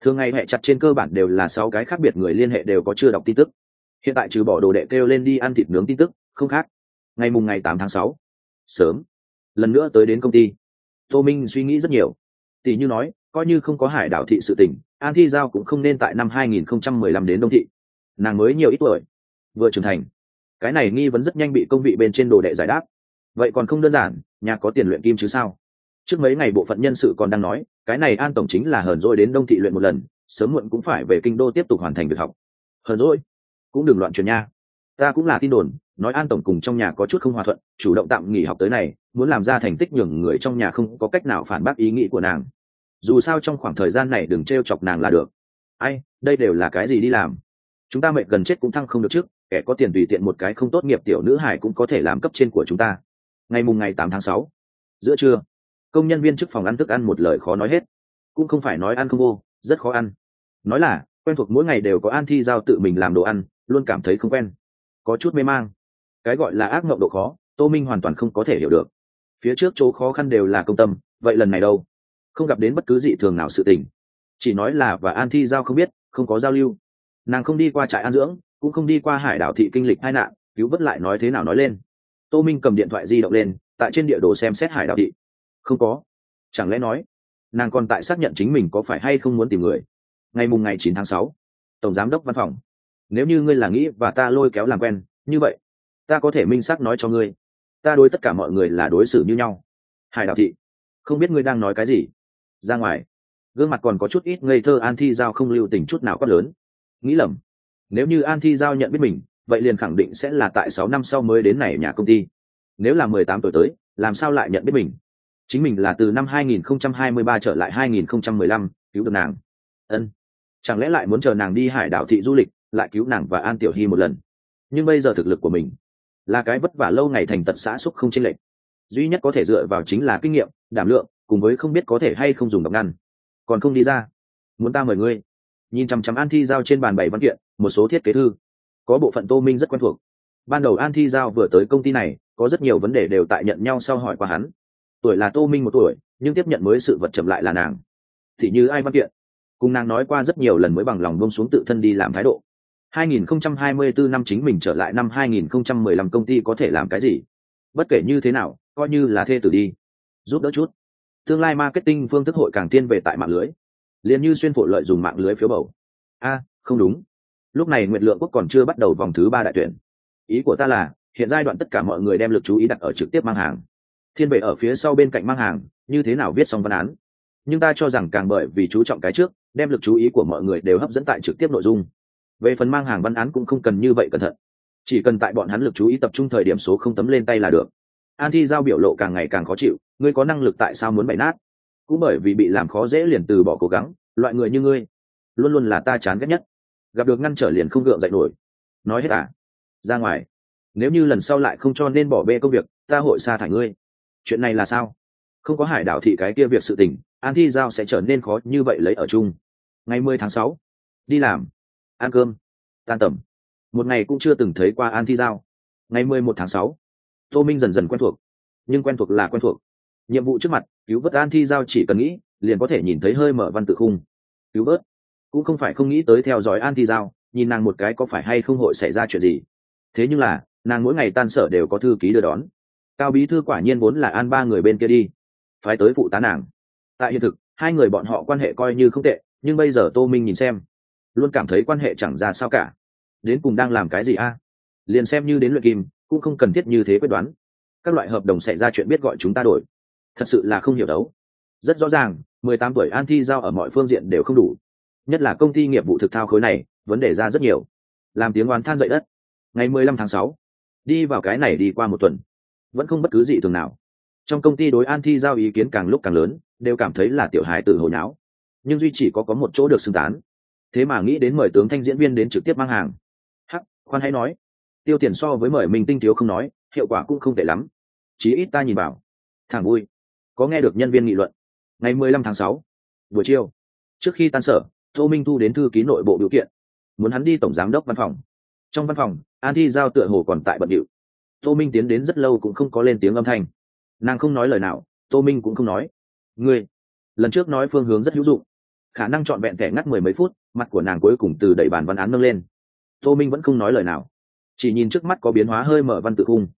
thường ngày hệ chặt trên cơ bản đều là sáu cái khác biệt người liên hệ đều có chưa đọc tin tức. Hiện tại trừ bỏ đồ đệ kêu lên đi ăn thịt nướng tin tức, không khác. Ngày mùng ngày tám tháng sáu, sớm. Lần nữa tới đến công ty. Tô minh suy nghĩ rất nhiều. Tỷ như nói, coi như không có hải đảo thị sự tỉnh an thi giao cũng không nên tại năm 2015 đến đông thị. Nàng mới nhiều ít tuổi, vừa trưởng thành. Cái này nghi vấn rất nhanh bị công vị bên trên đồ đệ giải đáp. Vậy còn không đơn giản, nhà có tiền luyện kim chứ sao? Trước mấy ngày bộ phận nhân sự còn đang nói, cái này an tổng chính là hờn dỗi đến đông thị luyện một lần, sớm muộn cũng phải về kinh đô tiếp tục hoàn thành việc học. Hờn dỗi? Cũng đừng loạn truyền nha. Ta cũng là tin đồn, nói an tổng cùng trong nhà có chút không hòa thuận, chủ động tạm nghỉ học tới này, muốn làm ra thành tích nhường người trong nhà không có cách nào phản bác ý nghĩ của nàng. Dù sao trong khoảng thời gian này đừng t r e o chọc nàng là được. Ai, đây đều là cái gì đi làm? Chúng ta mệnh gần chết cũng thăng không được trước, kẻ có tiền tùy tiện một cái không tốt nghiệp tiểu nữ hải cũng có thể làm cấp trên của chúng ta. Ngày mùng ngày tám tháng sáu. Giữa trưa công nhân viên chức phòng ăn thức ăn một lời khó nói hết. Cũng không phải nói ăn không vô, rất khó ăn. Nói là, quen thuộc mỗi ngày đều có an thi giao tự mình làm đồ ăn, luôn cảm thấy không quen. Có chút mê mang. Cái gọi là ác mộng độ khó, tô minh hoàn toàn không có thể hiểu được. Phía trước chỗ khó khăn đều là công tâm, vậy lần này đâu? Không gặp đến bất cứ dị thường nào sự tình. Chỉ nói là và an thi giao không biết, không có giao lưu. Nàng không đi qua trại an dưỡng, cũng không đi qua hải đảo thị kinh lịch hai nạn, cứu vớt lại nói thế nào nói lên. Tô minh cầm điện thoại di động lên, tại trên địa đồ xem xét hải đảo thị không có. Chẳng lẽ nói, nàng còn tại xác nhận chính mình có phải hay không muốn tìm người? Ngày mùng ngày chín tháng sáu, tổng giám đốc văn phòng. Nếu như ngươi là nghĩ và ta lôi kéo làm quen, như vậy, ta có thể minh xác nói cho ngươi. Ta đối tất cả mọi người là đối xử như nhau. Hải đạo thị, không biết ngươi đang nói cái gì? Ra ngoài, gương mặt còn có chút ít ngây thơ an thi giao không lưu tình chút nào quát lớn. Nghĩ lầm, nếu như an thi giao nhận biết mình, vậy liền khẳng định sẽ là tại sáu năm sau mới đến này nhà công ty. Nếu là mười tám tuổi tới, làm sao lại nhận biết mình? Chính mình là từ năm 2023 trở lại 2015, cứu được nàng. Ân. Chẳng lẽ lại muốn chờ nàng đi hải đảo thị du lịch lại cứu nàng và an tiểu hy một lần? Nhưng bây giờ thực lực của mình là cái vất vả lâu ngày thành tật xã xúc không chênh lệch. Duy nhất có thể dựa vào chính là kinh nghiệm đảm lượng cùng với không biết có thể hay không dùng độc ngăn. Còn không đi ra muốn ta mời ngươi? Nhìn chằm chằm an thi giao trên bàn bảy văn kiện một số thiết kế thư. Có bộ phận tô minh rất quen thuộc. Ban đầu an thi giao vừa tới công ty này có rất nhiều vấn đề đều tại nhận nhau sau hỏi qua hắn tuổi là tô minh một tuổi nhưng tiếp nhận mới sự vật chậm lại là nàng thì như ai văn kiện cùng nàng nói qua rất nhiều lần mới bằng lòng bông xuống tự thân đi làm thái độ 2024 năm chính mình trở lại năm 2015 công ty có thể làm cái gì? Bất kể như thế nào, coi như là thê tử đi. Giúp đỡ chút. Tương lai marketing phương thức hội càng tiên về tại mạng lưới. liền như xuyên phổ lợi dùng mạng lưới phiếu bầu. A, không đúng. Lúc này Nguyệt Lượng Quốc còn chưa bắt đầu vòng thứ ba đại tuyển. Ý của ta là, hiện giai đoạn tất cả mọi người đem lực chú ý đặt ở trực tiếp mang hàng. Thiên vệ ở phía sau bên cạnh mang hàng, như thế nào viết xong văn án. Nhưng ta cho rằng càng bởi vì chú trọng cái trước, đem lực chú ý của mọi người đều hấp dẫn tại trực tiếp nội dung. Về phần mang hàng văn án cũng không cần như vậy cẩn thận. Chỉ cần tại bọn hắn lực chú ý tập trung thời điểm số không tấm lên tay là được. An thi giao biểu lộ càng ngày càng khó chịu ngươi có năng lực tại sao muốn bày nát? Cũng bởi vì bị làm khó dễ liền từ bỏ cố gắng loại người như ngươi luôn luôn là ta chán ghét nhất. Gặp được ngăn trở liền không gượng dậy nổi. Nói hết à? Ra ngoài. Nếu như lần sau lại không cho nên bỏ bê công việc ta hội sa thải ngươi chuyện này là sao? Không có hải đảo thị cái kia việc sự tình, an thi giao sẽ trở nên khó như vậy lấy ở chung. Ngày mười tháng sáu, đi làm, ăn cơm, tan tầm. Một ngày cũng chưa từng thấy qua an thi giao. Ngày mười một tháng sáu, tô minh dần dần quen thuộc. Nhưng quen thuộc là quen thuộc. Nhiệm vụ trước mặt, cứu vớt an thi giao chỉ cần nghĩ, liền có thể nhìn thấy hơi mở văn tự khung. Cứu vớt? Cũng không phải không nghĩ tới theo dõi an thi giao, nhìn nàng một cái có phải hay không hội xảy ra chuyện gì. Thế nhưng là, nàng mỗi ngày tan sở đều có thư ký đưa đón cao bí thư quả nhiên vốn là an ba người bên kia đi. Phái tới phụ tá nàng. Tại hiện thực, hai người bọn họ quan hệ coi như không tệ, nhưng bây giờ tô minh nhìn xem, luôn cảm thấy quan hệ chẳng ra sao cả. Đến cùng đang làm cái gì a? Liền xem như đến luyện kim, cũng không cần thiết như thế quyết đoán. Các loại hợp đồng xảy ra chuyện biết gọi chúng ta đổi. Thật sự là không hiểu đấu. Rất rõ ràng, mười tám tuổi an thi giao ở mọi phương diện đều không đủ. Nhất là công ty nghiệp vụ thực thao khối này, vấn đề ra rất nhiều. Làm tiếng oán than dậy đất. Ngày mười lăm tháng sáu, đi vào cái này đi qua một tuần vẫn không bất cứ gì thường nào. Trong công ty đối an thi giao ý kiến càng lúc càng lớn, đều cảm thấy là tiểu hài tự hồi não nhưng duy chỉ có có một chỗ được xưng tán. Thế mà nghĩ đến mời tướng thanh diễn viên đến trực tiếp mang hàng. Hắc, khoan hãy nói. Tiêu tiền so với mời mình tinh thiếu không nói, hiệu quả cũng không tệ lắm. Chí ít ta nhìn vào. Thẳng vui. Có nghe được nhân viên nghị luận. Ngày mười lăm tháng sáu, buổi chiều. Trước khi tan sở, tô minh thu đến thư ký nội bộ biểu kiện. Muốn hắn đi tổng giám đốc văn phòng. Trong văn phòng, an thi giao tựa hồ còn tại bận điệu tô minh tiến đến rất lâu cũng không có lên tiếng âm thanh. Nàng không nói lời nào, tô minh cũng không nói. Ngươi, lần trước nói phương hướng rất hữu dụng. Khả năng trọn vẹn thẻ ngắt mười mấy phút, mặt của nàng cuối cùng từ đẩy bàn văn án nâng lên. Tô minh vẫn không nói lời nào. Chỉ nhìn trước mắt có biến hóa hơi mở văn tự cung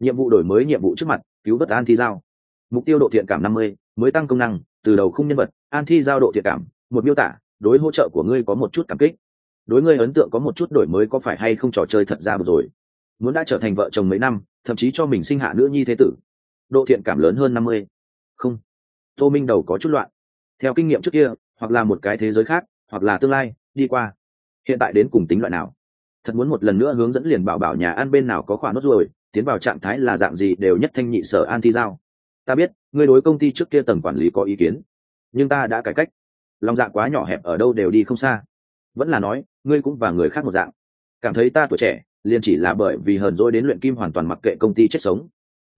nhiệm vụ đổi mới nhiệm vụ trước mặt, cứu vớt an thi giao. Mục tiêu độ thiện cảm năm mươi, mới tăng công năng, từ đầu khung nhân vật, an thi giao độ thiện cảm, một miêu tả, đối hỗ trợ của ngươi có một chút cảm kích. Đối ngươi ấn tượng có một chút đổi mới có phải hay không trò chơi thật ra rồi? Muốn đã trở thành vợ chồng mấy năm thậm chí cho mình sinh hạ nữ nhi thế tử. Độ thiện cảm lớn hơn năm mươi. Không. Tô minh đầu có chút loạn. Theo kinh nghiệm trước kia hoặc là một cái thế giới khác hoặc là tương lai đi qua. Hiện tại đến cùng tính loại nào? Thật muốn một lần nữa hướng dẫn liền bảo bảo nhà ăn bên nào có khoản nốt ruồi, tiến vào trạng thái là dạng gì đều nhất thanh nhị sở an thi giao. Ta biết ngươi đối công ty trước kia tầng quản lý có ý kiến. Nhưng ta đã cải cách. Lòng dạ quá nhỏ hẹp ở đâu đều đi không xa. Vẫn là nói ngươi cũng và người khác một dạng. Cảm thấy ta tuổi trẻ liền chỉ là bởi vì hờn dỗi đến luyện kim hoàn toàn mặc kệ công ty chết sống.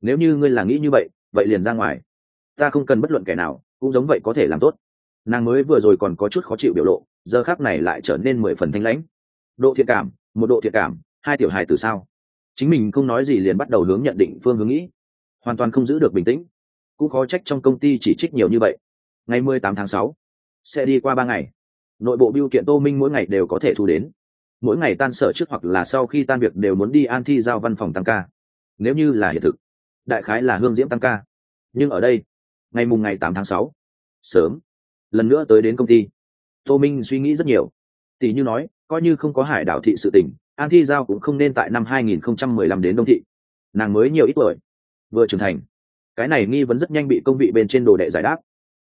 Nếu như ngươi là nghĩ như vậy vậy liền ra ngoài. Ta không cần bất luận kẻ nào, cũng giống vậy có thể làm tốt. Nàng mới vừa rồi còn có chút khó chịu biểu lộ, giờ khác này lại trở nên mười phần thanh lãnh. Độ thiện cảm, một độ thiện cảm, hai tiểu hài từ sao? Chính mình không nói gì liền bắt đầu hướng nhận định phương hướng nghĩ. Hoàn toàn không giữ được bình tĩnh. Cũng khó trách trong công ty chỉ trích nhiều như vậy. Ngày mười tám tháng sáu, sẽ đi qua ba ngày. Nội bộ biêu kiện tô minh mỗi ngày đều có thể thu đến mỗi ngày tan sở trước hoặc là sau khi tan việc đều muốn đi an thi giao văn phòng tăng ca. Nếu như là hiện thực, đại khái là hương diễm tăng ca. Nhưng ở đây, ngày mùng ngày tám tháng sáu, sớm, lần nữa tới đến công ty. Tô minh suy nghĩ rất nhiều. Tỷ như nói, coi như không có hải đảo thị sự tỉnh, an thi giao cũng không nên tại năm 2015 đến đông thị. Nàng mới nhiều ít tuổi, vừa trưởng thành. Cái này nghi vấn rất nhanh bị công vị bên trên đồ đệ giải đáp.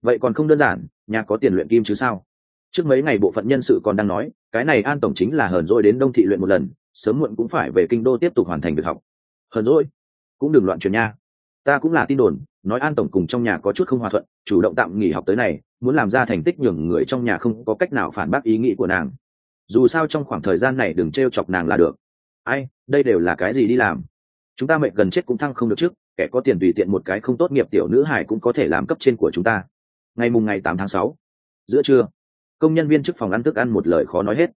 Vậy còn không đơn giản, nhà có tiền luyện kim chứ sao? Trước mấy ngày bộ phận nhân sự còn đang nói, cái này an tổng chính là hờn dỗi đến đông thị luyện một lần, sớm muộn cũng phải về kinh đô tiếp tục hoàn thành việc học. Hờn dỗi? Cũng đừng loạn truyền nha. Ta cũng là tin đồn, nói an tổng cùng trong nhà có chút không hòa thuận, chủ động tạm nghỉ học tới này, muốn làm ra thành tích nhường người trong nhà không có cách nào phản bác ý nghĩ của nàng. Dù sao trong khoảng thời gian này đừng t r e o chọc nàng là được. Ai, đây đều là cái gì đi làm? Chúng ta mệnh gần chết cũng thăng không được trước, kẻ có tiền tùy tiện một cái không tốt nghiệp tiểu nữ hải cũng có thể làm cấp trên của chúng ta. Ngày mùng ngày tám tháng sáu. Giữa trưa công nhân viên chức phòng ăn thức ăn một lời khó nói hết.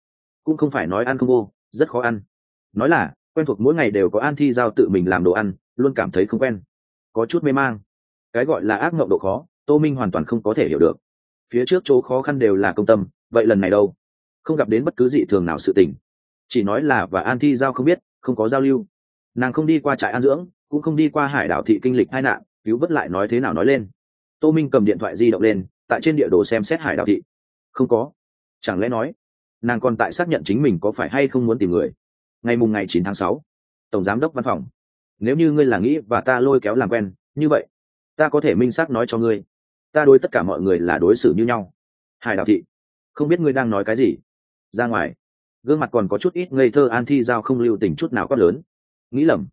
Cũng không phải nói ăn không vô, rất khó ăn. Nói là, quen thuộc mỗi ngày đều có an thi giao tự mình làm đồ ăn, luôn cảm thấy không quen. Có chút mê mang. Cái gọi là ác mộng độ khó, tô minh hoàn toàn không có thể hiểu được. Phía trước chỗ khó khăn đều là công tâm, vậy lần này đâu? Không gặp đến bất cứ dị thường nào sự tình. Chỉ nói là và an thi giao không biết, không có giao lưu. Nàng không đi qua trại an dưỡng, cũng không đi qua hải đảo thị kinh lịch hai nạn, cứu vớt lại nói thế nào nói lên. Tô minh cầm điện thoại di động lên, tại trên địa đồ xem xét hải đảo thị không có. Chẳng lẽ nói, nàng còn tại xác nhận chính mình có phải hay không muốn tìm người? Ngày mùng ngày chín tháng sáu, tổng giám đốc văn phòng. Nếu như ngươi là nghĩ và ta lôi kéo làm quen, như vậy, ta có thể minh xác nói cho ngươi. Ta đối tất cả mọi người là đối xử như nhau. Hải đảo thị, không biết ngươi đang nói cái gì? Ra ngoài, gương mặt còn có chút ít ngây thơ an thi giao không lưu tình chút nào quát lớn. Nghĩ lầm,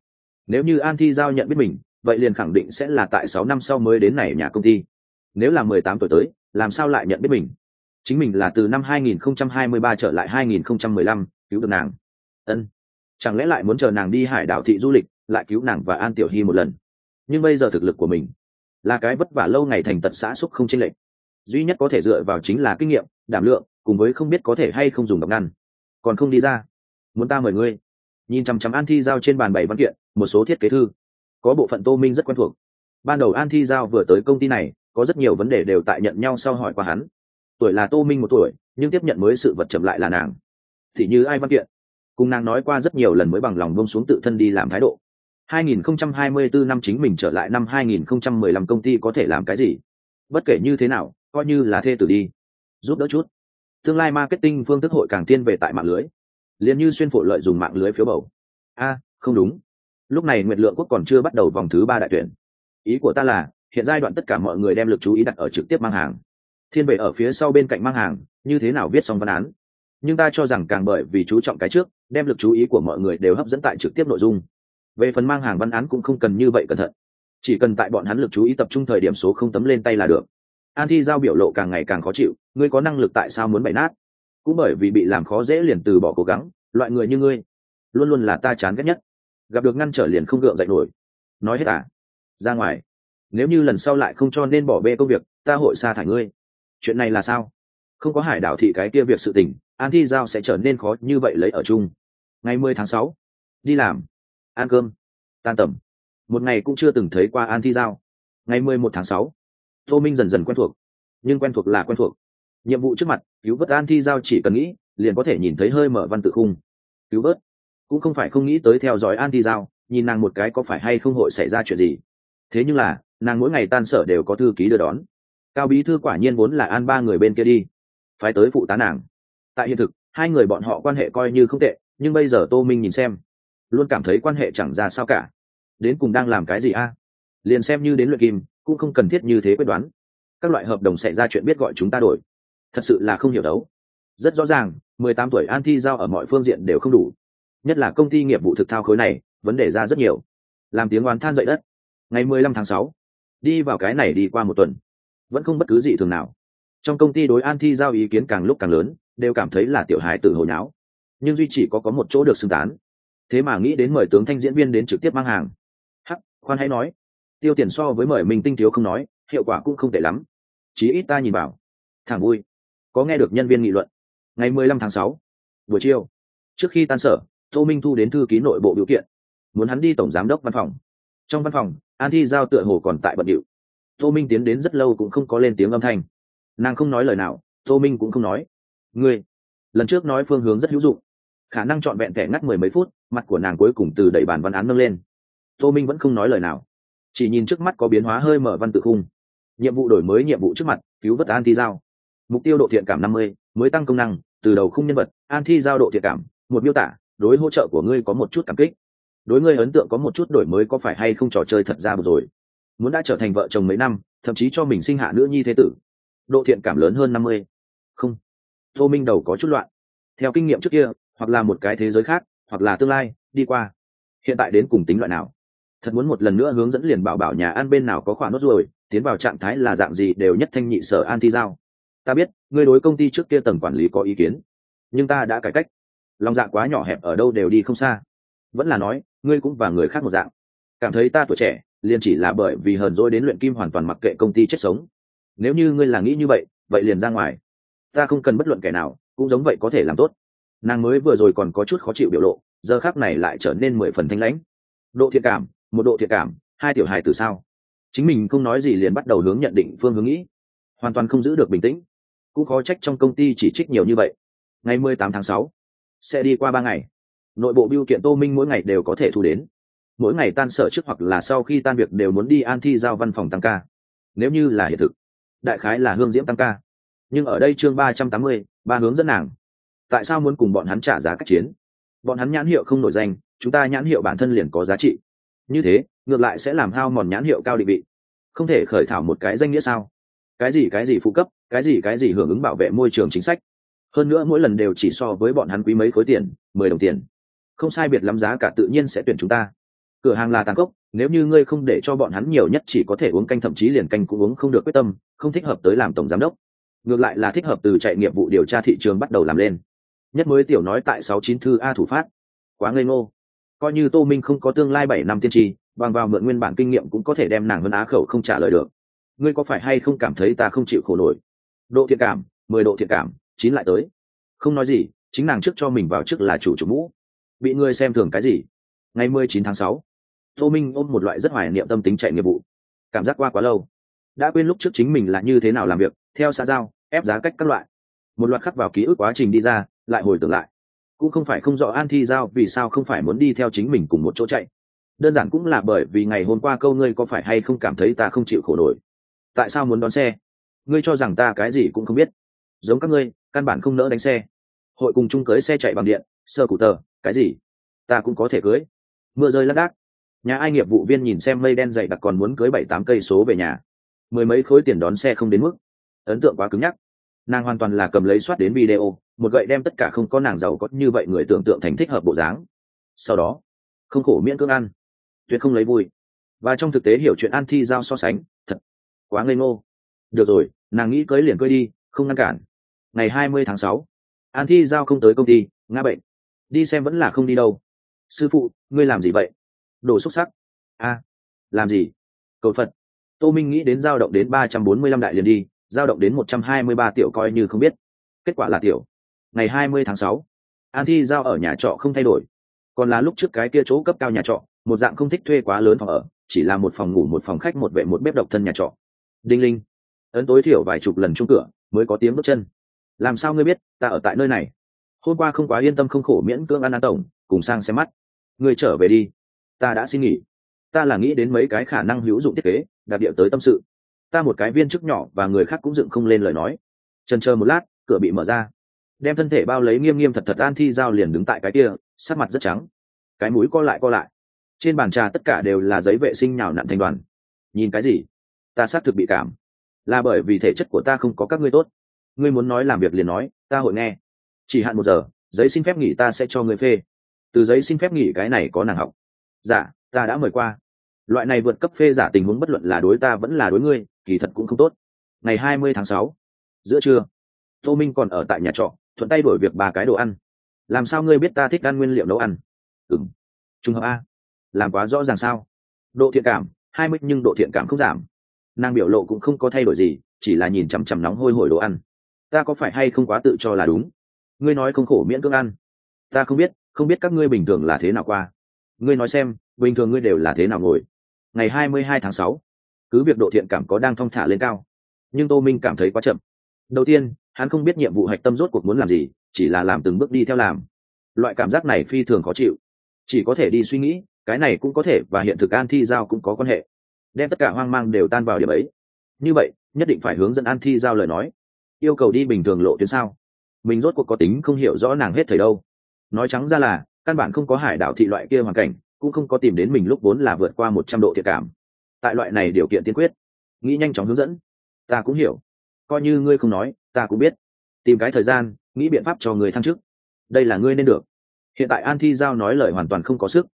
nếu như an thi giao nhận biết mình, vậy liền khẳng định sẽ là tại sáu năm sau mới đến này nhà công ty. Nếu là mười tám tuổi tới, làm sao lại nhận biết mình? Chính mình là từ năm 2023 trở lại 2015, cứu được nàng. Ân. Chẳng lẽ lại muốn chờ nàng đi hải đảo thị du lịch lại cứu nàng và an tiểu hy một lần? Nhưng bây giờ thực lực của mình là cái vất vả lâu ngày thành tật xã xúc không chênh lệch. Duy nhất có thể dựa vào chính là kinh nghiệm đảm lượng cùng với không biết có thể hay không dùng độc ngăn. Còn không đi ra. Muốn ta mời ngươi? Nhìn chằm chằm an thi giao trên bàn bảy văn kiện một số thiết kế thư. Có bộ phận tô minh rất quen thuộc. Ban đầu an thi giao vừa tới công ty này có rất nhiều vấn đề đều tại nhận nhau sau hỏi qua hắn tuổi là tô minh một tuổi, nhưng tiếp nhận mới sự vật chậm lại là nàng. Thì như ai văn kiện, cùng nàng nói qua rất nhiều lần mới bằng lòng bông xuống tự thân đi làm thái độ. 2024 năm chính mình trở lại năm 2015 công ty có thể làm cái gì? Bất kể như thế nào, coi như là thê tử đi. Giúp đỡ chút. Tương lai marketing phương thức hội càng tiên về tại mạng lưới. Liền như xuyên phổ lợi dùng mạng lưới phiếu bầu. A, không đúng. Lúc này nguyệt lượng quốc còn chưa bắt đầu vòng thứ ba đại tuyển. Ý của ta là, hiện giai đoạn tất cả mọi người đem lực chú ý đặt ở trực tiếp mang hàng thiên vệ ở phía sau bên cạnh mang hàng, như thế nào viết xong văn án? Nhưng ta cho rằng càng bởi vì chú trọng cái trước, đem lực chú ý của mọi người đều hấp dẫn tại trực tiếp nội dung. Về phần mang hàng văn án cũng không cần như vậy cẩn thận. Chỉ cần tại bọn hắn lực chú ý tập trung thời điểm số không tấm lên tay là được. An thi giao biểu lộ càng ngày càng khó chịu, ngươi có năng lực tại sao muốn bày nát? Cũng bởi vì bị làm khó dễ liền từ bỏ cố gắng, loại người như ngươi, luôn luôn là ta chán ghét nhất. Gặp được ngăn trở liền không gượng dậy nổi. Nói hết à? Ra ngoài. Nếu như lần sau lại không cho nên bỏ bê công việc, ta hội sa thải ngươi chuyện này là sao? Không có hải đảo thị cái kia việc sự tình, an thi giao sẽ trở nên khó như vậy lấy ở chung. Ngày mười tháng sáu, đi làm, ăn cơm, tan tầm. Một ngày cũng chưa từng thấy qua an thi giao. Ngày mười một tháng sáu, tô minh dần dần quen thuộc. Nhưng quen thuộc là quen thuộc. Nhiệm vụ trước mặt, cứu vớt an thi giao chỉ cần nghĩ, liền có thể nhìn thấy hơi mở văn tự khung. Cứu vớt? Cũng không phải không nghĩ tới theo dõi an thi giao, nhìn nàng một cái có phải hay không hội xảy ra chuyện gì. Thế nhưng là, nàng mỗi ngày tan sở đều có thư ký đưa đón cao bí thư quả nhiên vốn là an ba người bên kia đi. Phải tới phụ tá nàng. Tại hiện thực, hai người bọn họ quan hệ coi như không tệ, nhưng bây giờ tô minh nhìn xem, luôn cảm thấy quan hệ chẳng ra sao cả. Đến cùng đang làm cái gì a? Liền xem như đến luyện kim, cũng không cần thiết như thế quyết đoán. Các loại hợp đồng xảy ra chuyện biết gọi chúng ta đổi. Thật sự là không hiểu đấu. Rất rõ ràng, mười tám tuổi an thi giao ở mọi phương diện đều không đủ. Nhất là công ty nghiệp vụ thực thao khối này, vấn đề ra rất nhiều. Làm tiếng oán than dậy đất. Ngày mười lăm tháng sáu, đi vào cái này đi qua một tuần vẫn không bất cứ gì thường nào. Trong công ty đối an thi giao ý kiến càng lúc càng lớn, đều cảm thấy là tiểu hài tự hồi nháo nhưng duy chỉ có có một chỗ được xưng tán. Thế mà nghĩ đến mời tướng thanh diễn viên đến trực tiếp mang hàng. Hắc, khoan hãy nói. Tiêu tiền so với mời mình tinh thiếu không nói, hiệu quả cũng không tệ lắm. Chí ít ta nhìn vào thẳng vui. Có nghe được nhân viên nghị luận. Ngày mười lăm tháng sáu, buổi chiều. Trước khi tan sở, tô minh thu đến thư ký nội bộ biểu kiện. Muốn hắn đi tổng giám đốc văn phòng. Trong văn phòng, an thi giao tựa hồ còn tại bận điệu tô minh tiến đến rất lâu cũng không có lên tiếng âm thanh. Nàng không nói lời nào, tô minh cũng không nói. Ngươi, lần trước nói phương hướng rất hữu dụng, khả năng trọn vẹn thẻ ngắt mười mấy phút, mặt của nàng cuối cùng từ đẩy bàn văn án nâng lên. Tô minh vẫn không nói lời nào, chỉ nhìn trước mắt có biến hóa hơi mở văn tự khung. Nhiệm vụ đổi mới nhiệm vụ trước mặt, cứu vớt an thi giao. Mục tiêu độ thiện cảm năm mươi, mới tăng công năng, từ đầu khung nhân vật, an thi giao độ thiện cảm, một miêu tả, đối hỗ trợ của ngươi có một chút cảm kích. Đối ngươi ấn tượng có một chút đổi mới có phải hay không trò chơi thật ra rồi? Muốn đã trở thành vợ chồng mấy năm thậm chí cho mình sinh hạ nữ nhi thế tử. Độ thiện cảm lớn hơn năm mươi. Không. Tô minh đầu có chút loạn. Theo kinh nghiệm trước kia hoặc là một cái thế giới khác hoặc là tương lai đi qua. Hiện tại đến cùng tính loại nào? Thật muốn một lần nữa hướng dẫn liền bảo bảo nhà ăn bên nào có khoản nốt ruồi, tiến vào trạng thái là dạng gì đều nhất thanh nhị sở an thi giao. Ta biết ngươi đối công ty trước kia tầng quản lý có ý kiến. Nhưng ta đã cải cách. Lòng dạ quá nhỏ hẹp ở đâu đều đi không xa. Vẫn là nói ngươi cũng và người khác một dạng. Cảm thấy ta tuổi trẻ liền chỉ là bởi vì hờn dỗi đến luyện kim hoàn toàn mặc kệ công ty chết sống. Nếu như ngươi là nghĩ như vậy vậy liền ra ngoài. Ta không cần bất luận kẻ nào, cũng giống vậy có thể làm tốt. Nàng mới vừa rồi còn có chút khó chịu biểu lộ, giờ khác này lại trở nên mười phần thanh lãnh. Độ thiện cảm, một độ thiện cảm, hai tiểu hài từ sao? Chính mình không nói gì liền bắt đầu hướng nhận định phương hướng nghĩ. Hoàn toàn không giữ được bình tĩnh. Cũng khó trách trong công ty chỉ trích nhiều như vậy. Ngày mười tám tháng sáu, sẽ đi qua ba ngày. Nội bộ biêu kiện tô minh mỗi ngày đều có thể thu đến mỗi ngày tan sở trước hoặc là sau khi tan việc đều muốn đi an thi giao văn phòng tăng ca. Nếu như là hiện thực, đại khái là hương diễm tăng ca. Nhưng ở đây chương ba trăm tám mươi, ba hướng dẫn nàng. Tại sao muốn cùng bọn hắn trả giá cách chiến? Bọn hắn nhãn hiệu không nổi danh, chúng ta nhãn hiệu bản thân liền có giá trị. Như thế, ngược lại sẽ làm hao mòn nhãn hiệu cao định vị. Không thể khởi thảo một cái danh nghĩa sao? Cái gì cái gì phụ cấp, cái gì cái gì hưởng ứng bảo vệ môi trường chính sách? Hơn nữa mỗi lần đều chỉ so với bọn hắn quý mấy khối tiền, mười đồng tiền. Không sai biệt lắm giá cả tự nhiên sẽ tuyển chúng ta cửa hàng là tàn cốc, nếu như ngươi không để cho bọn hắn nhiều nhất chỉ có thể uống canh, thậm chí liền canh cũng uống không được quyết tâm, không thích hợp tới làm tổng giám đốc. Ngược lại là thích hợp từ chạy nghiệp vụ điều tra thị trường bắt đầu làm lên. Nhất mới tiểu nói tại sáu chín thư a thủ phát. Quá ngây ngô. Coi như tô minh không có tương lai bảy năm tiên tri, bằng vào mượn nguyên bản kinh nghiệm cũng có thể đem nàng hơn á khẩu không trả lời được. Ngươi có phải hay không cảm thấy ta không chịu khổ nổi? Độ thiện cảm, mười độ thiện cảm, chín lại tới. Không nói gì, chính nàng trước cho mình vào trước là chủ chủ mũ. Bị ngươi xem thường cái gì? Ngày mười chín tháng sáu tô minh ôm một loại rất hoài niệm tâm tính chạy nghiệp vụ. Cảm giác qua quá lâu. Đã quên lúc trước chính mình là như thế nào làm việc, theo xã giao, ép giá cách các loại. Một loạt khắc vào ký ức quá trình đi ra, lại hồi tưởng lại. Cũng không phải không rõ an thi giao vì sao không phải muốn đi theo chính mình cùng một chỗ chạy. Đơn giản cũng là bởi vì ngày hôm qua câu ngươi có phải hay không cảm thấy ta không chịu khổ nổi. Tại sao muốn đón xe? Ngươi cho rằng ta cái gì cũng không biết. Giống các ngươi, căn bản không nỡ đánh xe. Hội cùng chung cưới xe chạy bằng điện, sơ cụ tờ, cái gì? Ta cũng có thể cưới. Mưa rơi lác đác nhà ai nghiệp vụ viên nhìn xem mây đen dày đặc còn muốn cưới bảy tám cây số về nhà. Mười mấy khối tiền đón xe không đến mức. Ấn tượng quá cứng nhắc. Nàng hoàn toàn là cầm lấy soát đến video, một gậy đem tất cả không có nàng giàu có như vậy người tưởng tượng thành thích hợp bộ dáng. Sau đó, không khổ miễn cưỡng ăn. Tuyệt không lấy vui. Và trong thực tế hiểu chuyện an thi giao so sánh, thật quá ngây ngô. Được rồi, nàng nghĩ cưới liền cưới đi, không ngăn cản. Ngày hai mươi tháng sáu an thi giao không tới công ty, ngã bệnh. Đi xem vẫn là không đi đâu. Sư phụ, ngươi làm gì vậy? Đồ xúc sắc. A, làm gì? Cầu phật. Tô minh nghĩ đến giao động đến ba trăm bốn mươi lăm đại liền đi giao động đến một trăm hai mươi ba tiểu coi như không biết. Kết quả là tiểu, ngày hai mươi tháng sáu, an thi giao ở nhà trọ không thay đổi. Còn là lúc trước cái kia chỗ cấp cao nhà trọ, một dạng không thích thuê quá lớn phòng ở, chỉ là một phòng ngủ, một phòng khách, một vệ, một bếp độc thân nhà trọ. Đinh linh, ấn tối thiểu vài chục lần chung cửa, mới có tiếng bước chân. Làm sao ngươi biết, ta ở tại nơi này? Hôm qua không quá yên tâm không khổ miễn cưỡng ăn ăn tổng, cùng sang xem mắt. Ngươi trở về đi ta đã xin nghỉ. Ta là nghĩ đến mấy cái khả năng hữu dụng thiết kế, đặc địa tới tâm sự. Ta một cái viên chức nhỏ và người khác cũng dựng không lên lời nói. Trần chờ một lát, cửa bị mở ra. Đem thân thể bao lấy nghiêm nghiêm thật thật an thi giao liền đứng tại cái kia, sắc mặt rất trắng. Cái mũi co lại co lại. Trên bàn trà tất cả đều là giấy vệ sinh nhào nặn thành đoàn. Nhìn cái gì? Ta xác thực bị cảm. Là bởi vì thể chất của ta không có các ngươi tốt. Ngươi muốn nói làm việc liền nói, ta hội nghe. Chỉ hạn một giờ, giấy xin phép nghỉ ta sẽ cho ngươi phê. Từ giấy xin phép nghỉ cái này có nàng học dạ ta đã mời qua. Loại này vượt cấp phê giả tình huống bất luận là đối ta vẫn là đối ngươi, kỳ thật cũng không tốt. Ngày hai mươi tháng sáu, giữa trưa, tô minh còn ở tại nhà trọ, thuận tay đổi việc ba cái đồ ăn. Làm sao ngươi biết ta thích ăn nguyên liệu nấu ăn? Ừng trùng hợp a. Làm quá rõ ràng sao? Độ thiện cảm, hai mươi nhưng độ thiện cảm không giảm. Nàng biểu lộ cũng không có thay đổi gì, chỉ là nhìn chằm chằm nóng hôi hổi đồ ăn. Ta có phải hay không quá tự cho là đúng? Ngươi nói không khổ miễn cưỡng ăn. Ta không biết không biết các ngươi bình thường là thế nào qua ngươi nói xem, bình thường ngươi đều là thế nào ngồi? Ngày hai mươi hai tháng sáu, cứ việc độ thiện cảm có đang thong thả lên cao, nhưng tô minh cảm thấy quá chậm. Đầu tiên, hắn không biết nhiệm vụ hạch tâm rốt cuộc muốn làm gì, chỉ là làm từng bước đi theo làm. Loại cảm giác này phi thường khó chịu. Chỉ có thể đi suy nghĩ, cái này cũng có thể và hiện thực an thi giao cũng có quan hệ. Đem tất cả hoang mang đều tan vào điểm ấy. Như vậy, nhất định phải hướng dẫn an thi giao lời nói. Yêu cầu đi bình thường lộ tuyến sao? Mình rốt cuộc có tính không hiểu rõ nàng hết thời đâu. Nói trắng ra là căn bản không có hải đảo thị loại kia hoàn cảnh, cũng không có tìm đến mình lúc vốn là vượt qua một trăm độ thiệt cảm. Tại loại này điều kiện tiên quyết, nghĩ nhanh chóng hướng dẫn. Ta cũng hiểu. Coi như ngươi không nói, ta cũng biết. Tìm cái thời gian, nghĩ biện pháp cho người thăng chức. Đây là ngươi nên được. Hiện tại an thi giao nói lời hoàn toàn không có sức.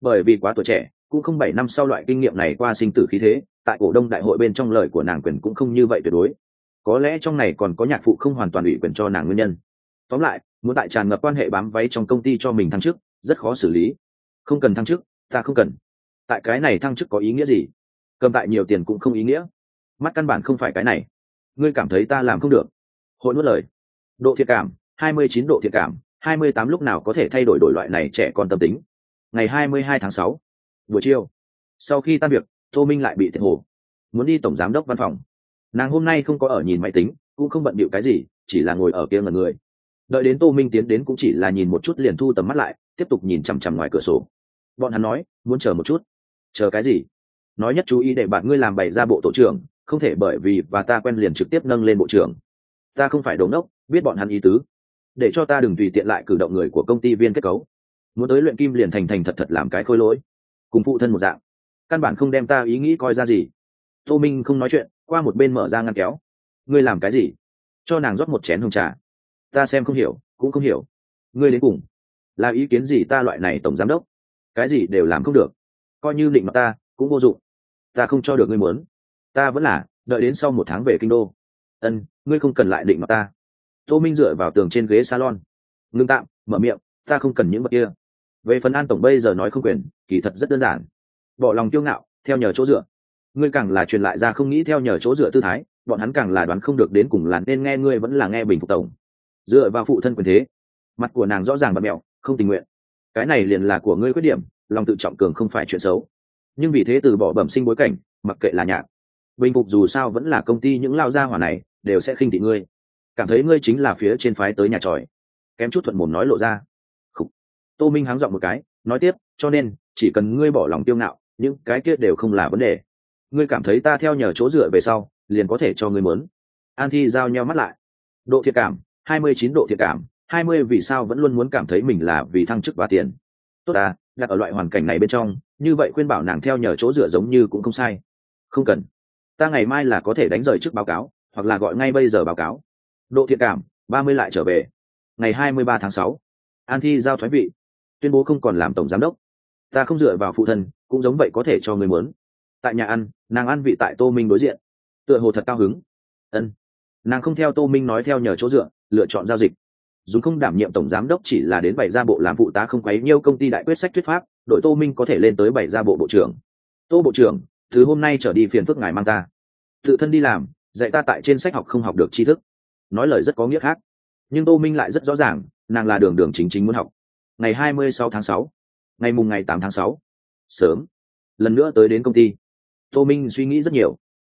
Bởi vì quá tuổi trẻ, cũng không bảy năm sau loại kinh nghiệm này qua sinh tử khí thế, tại cổ đông đại hội bên trong lời của nàng quyền cũng không như vậy tuyệt đối. Có lẽ trong này còn có nhạc phụ không hoàn toàn ủy quyền cho nàng nguyên nhân. Tóm lại muốn tại tràn ngập quan hệ bám váy trong công ty cho mình thăng chức, rất khó xử lý. Không cần thăng chức, ta không cần. Tại cái này thăng chức có ý nghĩa gì? Cầm tại nhiều tiền cũng không ý nghĩa. Mắt căn bản không phải cái này. Ngươi cảm thấy ta làm không được. Hội nuốt lời. Độ thiệt cảm, hai mươi chín độ thiệt cảm, hai mươi tám lúc nào có thể thay đổi đổi loại này trẻ con tâm tính? Ngày hai mươi hai tháng sáu, buổi chiều. Sau khi tan việc, tô minh lại bị thiệt hồ. Muốn đi tổng giám đốc văn phòng. Nàng hôm nay không có ở nhìn máy tính, cũng không bận bịu cái gì, chỉ là ngồi ở kia ngần người đợi đến tô minh tiến đến cũng chỉ là nhìn một chút liền thu tầm mắt lại, tiếp tục nhìn chằm chằm ngoài cửa sổ. Bọn hắn nói, muốn chờ một chút. Chờ cái gì? Nói nhất chú ý để bạn ngươi làm bày ra bộ tổ trưởng, không thể bởi vì và ta quen liền trực tiếp nâng lên bộ trưởng. Ta không phải đồn đốc biết bọn hắn ý tứ. Để cho ta đừng tùy tiện lại cử động người của công ty viên kết cấu. Muốn tới luyện kim liền thành thành thật thật làm cái khôi lỗi. Cùng phụ thân một dạng. Căn bản không đem ta ý nghĩ coi ra gì. Tô minh không nói chuyện, qua một bên mở ra ngăn kéo. Ngươi làm cái gì? Cho nàng rót một chén hồng trà ta xem không hiểu, cũng không hiểu. Ngươi đến cùng là ý kiến gì ta loại này tổng giám đốc? Cái gì đều làm không được. Coi như định mặt ta, cũng vô dụng. Ta không cho được ngươi muốn. Ta vẫn là đợi đến sau một tháng về kinh đô. Ân, ngươi không cần lại định mặt ta. Tô minh dựa vào tường trên ghế salon. Ngưng tạm, mở miệng, ta không cần những vật kia. Về phần an tổng bây giờ nói không quyền, kỳ thật rất đơn giản. Bỏ lòng kiêu ngạo, theo nhờ chỗ dựa. Ngươi càng là truyền lại ra không nghĩ theo nhờ chỗ dựa tư thái, bọn hắn càng là đoán không được đến cùng là nên nghe ngươi vẫn là nghe bình phục tổng dựa vào phụ thân quyền thế. Mặt của nàng rõ ràng và mẹo, không tình nguyện. Cái này liền là của ngươi khuyết điểm, lòng tự trọng cường không phải chuyện xấu. Nhưng vì thế từ bỏ bẩm sinh bối cảnh, mặc kệ là nhạc, bình phục dù sao vẫn là công ty những lao gia hỏa này, đều sẽ khinh thị ngươi. Cảm thấy ngươi chính là phía trên phái tới nhà tròi. Kém chút thuận mồm nói lộ ra. Khủ. tô minh háng dọn một cái, nói tiếp, cho nên, chỉ cần ngươi bỏ lòng tiêu ngạo, những cái kia đều không là vấn đề. Ngươi cảm thấy ta theo nhờ chỗ dựa về sau, liền có thể cho ngươi mớn. An thi giao nhau mắt lại. Độ thiệt cảm hai mươi chín độ thiệt cảm, hai mươi vì sao vẫn luôn muốn cảm thấy mình là vì thăng chức và tiền. Tốt à đặt ở loại hoàn cảnh này bên trong, như vậy khuyên bảo nàng theo nhờ chỗ dựa giống như cũng không sai. Không cần. Ta ngày mai là có thể đánh rời trước báo cáo, hoặc là gọi ngay bây giờ báo cáo. Độ thiện cảm, ba mươi lại trở về. Ngày hai mươi ba tháng sáu. An thi giao thoái vị. Tuyên bố không còn làm tổng giám đốc. Ta không dựa vào phụ thân, cũng giống vậy có thể cho người muốn. Tại nhà ăn, nàng ăn vị tại tô minh đối diện. Tựa hồ thật cao hứng. Ân nàng không theo tô minh nói theo nhờ chỗ dựa, lựa chọn giao dịch. Dù không đảm nhiệm tổng giám đốc chỉ là đến bảy gia bộ làm phụ tá không quấy nhiêu công ty đại quyết sách thuyết pháp, đội tô minh có thể lên tới bảy gia bộ bộ trưởng. Tô bộ trưởng, thứ hôm nay trở đi phiền phức ngài mang ta. Tự thân đi làm, dạy ta tại trên sách học không học được tri thức. Nói lời rất có nghĩa khác. Nhưng tô minh lại rất rõ ràng, nàng là đường đường chính chính muốn học. Ngày hai mươi sáu tháng sáu, ngày mùng ngày tám tháng sáu, sớm. Lần nữa tới đến công ty. Tô minh suy nghĩ rất nhiều.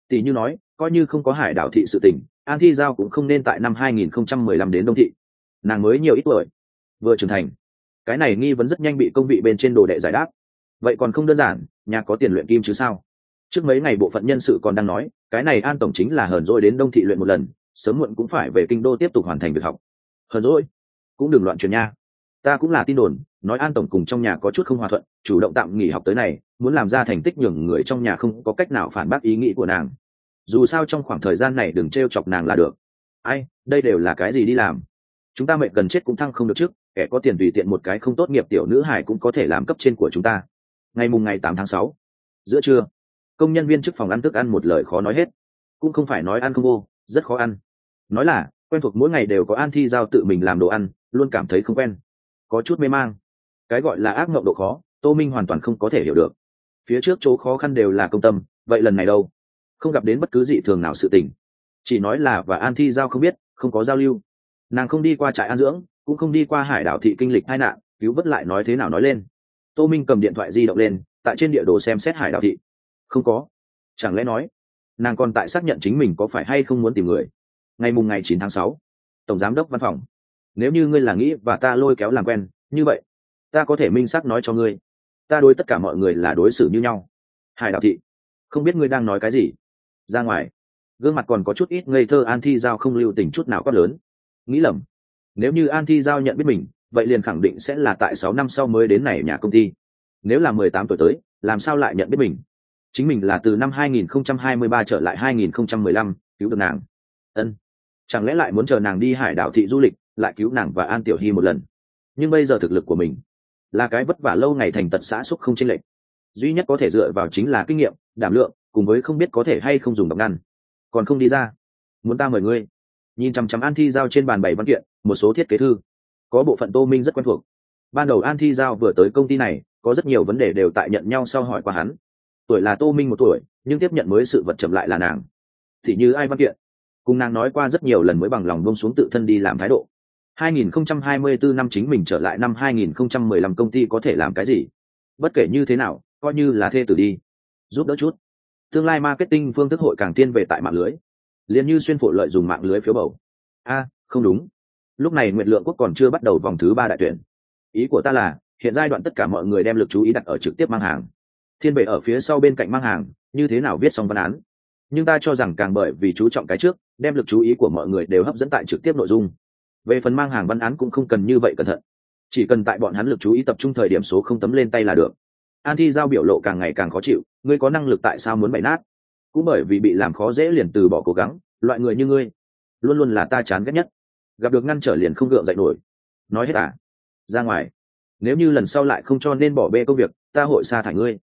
Tỷ như nói, coi như không có hải đảo thị sự tỉnh an thi giao cũng không nên tại năm 2015 đến đông thị. Nàng mới nhiều ít tuổi, vừa trưởng thành. Cái này nghi vấn rất nhanh bị công vị bên trên đồ đệ giải đáp. Vậy còn không đơn giản, nhà có tiền luyện kim chứ sao? Trước mấy ngày bộ phận nhân sự còn đang nói, cái này an tổng chính là hờn dỗi đến đông thị luyện một lần, sớm muộn cũng phải về kinh đô tiếp tục hoàn thành việc học. Hờn dỗi? Cũng đừng loạn truyền nha. Ta cũng là tin đồn, nói an tổng cùng trong nhà có chút không hòa thuận, chủ động tạm nghỉ học tới này, muốn làm ra thành tích nhường người trong nhà không có cách nào phản bác ý nghĩ của nàng dù sao trong khoảng thời gian này đừng t r e o chọc nàng là được. Ai, đây đều là cái gì đi làm? Chúng ta mệnh gần chết cũng thăng không được trước, kẻ có tiền tùy tiện một cái không tốt nghiệp tiểu nữ hải cũng có thể làm cấp trên của chúng ta. Ngày mùng ngày tám tháng sáu, giữa trưa, công nhân viên chức phòng ăn thức ăn một lời khó nói hết. Cũng không phải nói ăn không vô, rất khó ăn. Nói là, quen thuộc mỗi ngày đều có an thi giao tự mình làm đồ ăn, luôn cảm thấy không quen. Có chút mê mang. Cái gọi là ác mộng độ khó, tô minh hoàn toàn không có thể hiểu được. Phía trước chỗ khó khăn đều là công tâm, vậy lần này đâu? Không gặp đến bất cứ dị thường nào sự tình. Chỉ nói là và an thi giao không biết, không có giao lưu. Nàng không đi qua trại an dưỡng, cũng không đi qua hải đảo thị kinh lịch hai nạn, cứu vớt lại nói thế nào nói lên. Tô minh cầm điện thoại di động lên, tại trên địa đồ xem xét hải đảo thị. Không có. Chẳng lẽ nói, nàng còn tại xác nhận chính mình có phải hay không muốn tìm người? Ngày mùng ngày chín tháng sáu, tổng giám đốc văn phòng. Nếu như ngươi là nghĩ và ta lôi kéo làm quen, như vậy, ta có thể minh xác nói cho ngươi. Ta đối tất cả mọi người là đối xử như nhau. Hải đạo thị. Không biết ngươi đang nói cái gì ra ngoài. Gương mặt còn có chút ít ngây thơ an thi giao không lưu tình chút nào quát lớn. Nghĩ lầm nếu như an thi giao nhận biết mình vậy liền khẳng định sẽ là tại sáu năm sau mới đến này nhà công ty. Nếu là mười tám tuổi tới làm sao lại nhận biết mình? Chính mình là từ năm 2023 trở lại 2015, cứu được nàng. Ân chẳng lẽ lại muốn chờ nàng đi hải đảo thị du lịch lại cứu nàng và an tiểu hy một lần? Nhưng bây giờ thực lực của mình là cái vất vả lâu ngày thành tật xã xúc không chênh lệch. Duy nhất có thể dựa vào chính là kinh nghiệm đảm lượng cùng với không biết có thể hay không dùng độc ngăn. Còn không đi ra. Muốn ta mời ngươi? Nhìn chằm chằm an thi giao trên bàn bảy văn kiện một số thiết kế thư. Có bộ phận tô minh rất quen thuộc. Ban đầu an thi giao vừa tới công ty này có rất nhiều vấn đề đều tại nhận nhau sau hỏi qua hắn. Tuổi là tô minh một tuổi nhưng tiếp nhận mới sự vật chậm lại là nàng. Thì như ai văn kiện? Cùng nàng nói qua rất nhiều lần mới bằng lòng bông xuống tự thân đi làm thái độ. 2024 năm chính mình trở lại năm 2015 công ty có thể làm cái gì? Bất kể như thế nào, coi như là thê tử đi. Giúp đỡ chút. Tương lai marketing phương thức hội càng tiên về tại mạng lưới. Liên như xuyên phổ lợi dùng mạng lưới phiếu bầu. A, không đúng. Lúc này Nguyệt Lượng Quốc còn chưa bắt đầu vòng thứ ba đại tuyển. Ý của ta là, hiện giai đoạn tất cả mọi người đem lực chú ý đặt ở trực tiếp mang hàng. Thiên bệ ở phía sau bên cạnh mang hàng, như thế nào viết xong văn án. Nhưng ta cho rằng càng bởi vì chú trọng cái trước, đem lực chú ý của mọi người đều hấp dẫn tại trực tiếp nội dung về phần mang hàng văn án cũng không cần như vậy cẩn thận chỉ cần tại bọn hắn lực chú ý tập trung thời điểm số không tấm lên tay là được an thi giao biểu lộ càng ngày càng khó chịu, ngươi có năng lực tại sao muốn bày nát? Cũng bởi vì bị làm khó dễ liền từ bỏ cố gắng, loại người như ngươi, luôn luôn là ta chán ghét nhất. Gặp được ngăn trở liền không gượng dậy nổi. Nói hết à? Ra ngoài. Nếu như lần sau lại không cho nên bỏ bê công việc, ta hội xa thải ngươi.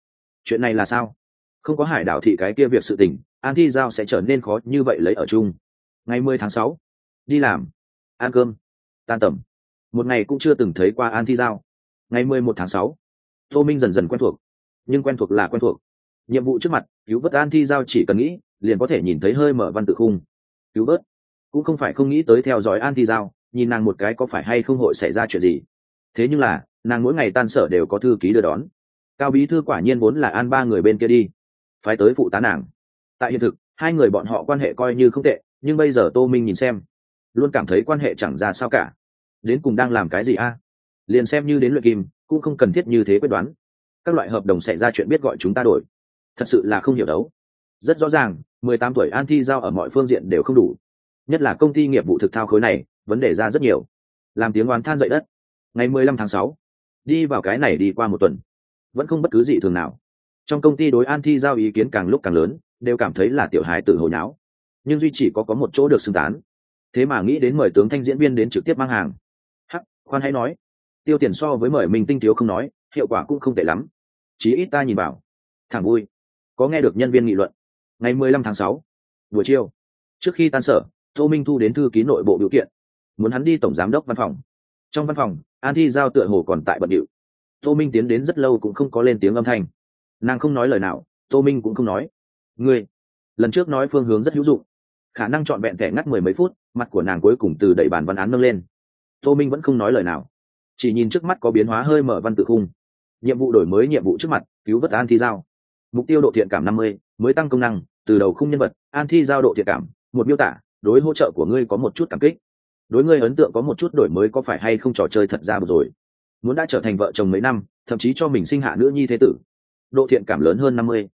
Chuyện này là sao? Không có hải đảo thị cái kia việc sự tình, an thi giao sẽ trở nên khó như vậy lấy ở chung. Ngày mười tháng sáu, đi làm. Ăn cơm. Tan tầm. Một ngày cũng chưa từng thấy qua an thi giao. Ngày mười một tháng sáu tô minh dần dần quen thuộc. Nhưng quen thuộc là quen thuộc. Nhiệm vụ trước mặt, cứu vớt an thi giao chỉ cần nghĩ, liền có thể nhìn thấy hơi mở văn tự khung. Cứu vớt? Cũng không phải không nghĩ tới theo dõi an thi giao, nhìn nàng một cái có phải hay không hội xảy ra chuyện gì. Thế nhưng là, nàng mỗi ngày tan sở đều có thư ký đưa đón. Cao bí thư quả nhiên vốn là an ba người bên kia đi. Phái tới phụ tá nàng. Tại hiện thực, hai người bọn họ quan hệ coi như không tệ, nhưng bây giờ tô minh nhìn xem, luôn cảm thấy quan hệ chẳng ra sao cả. Đến cùng đang làm cái gì a? Liền xem như đến luyện kim, cũng không cần thiết như thế quyết đoán. Các loại hợp đồng xảy ra chuyện biết gọi chúng ta đổi. Thật sự là không hiểu đấu. Rất rõ ràng, mười tám tuổi an thi giao ở mọi phương diện đều không đủ. Nhất là công ty nghiệp vụ thực thao khối này, vấn đề ra rất nhiều. Làm tiếng oán than dậy đất. Ngày mười lăm tháng sáu, đi vào cái này đi qua một tuần. Vẫn không bất cứ gì thường nào. Trong công ty đối an thi giao ý kiến càng lúc càng lớn, đều cảm thấy là tiểu hài tự hồi nháo nhưng duy chỉ có có một chỗ được xưng tán. Thế mà nghĩ đến mời tướng thanh diễn viên đến trực tiếp mang hàng. Hắc, khoan hãy nói tiêu tiền so với mời mình tinh thiếu không nói, hiệu quả cũng không tệ lắm. Chí ít ta nhìn vào. Thẳng vui. Có nghe được nhân viên nghị luận. Ngày mười lăm tháng sáu, buổi chiều. Trước khi tan sở, tô minh thu đến thư ký nội bộ biểu kiện. Muốn hắn đi tổng giám đốc văn phòng. Trong văn phòng, an thi giao tựa hồ còn tại bận điệu. Tô minh tiến đến rất lâu cũng không có lên tiếng âm thanh. Nàng không nói lời nào, tô minh cũng không nói. Ngươi, lần trước nói phương hướng rất hữu dụng. Khả năng chọn vẹn thẻ ngắt mười mấy phút, mặt của nàng cuối cùng từ đẩy bàn văn án nâng lên. Tô minh vẫn không nói lời nào chỉ nhìn trước mắt có biến hóa hơi mở văn tự khung. Nhiệm vụ đổi mới nhiệm vụ trước mặt, cứu vớt an thi giao. Mục tiêu độ thiện cảm năm mươi, mới tăng công năng, từ đầu khung nhân vật, an thi giao độ thiện cảm, một miêu tả, đối hỗ trợ của ngươi có một chút cảm kích. Đối ngươi ấn tượng có một chút đổi mới có phải hay không trò chơi thật ra rồi? Muốn đã trở thành vợ chồng mấy năm, thậm chí cho mình sinh hạ nữ nhi thế tử. Độ thiện cảm lớn hơn năm mươi.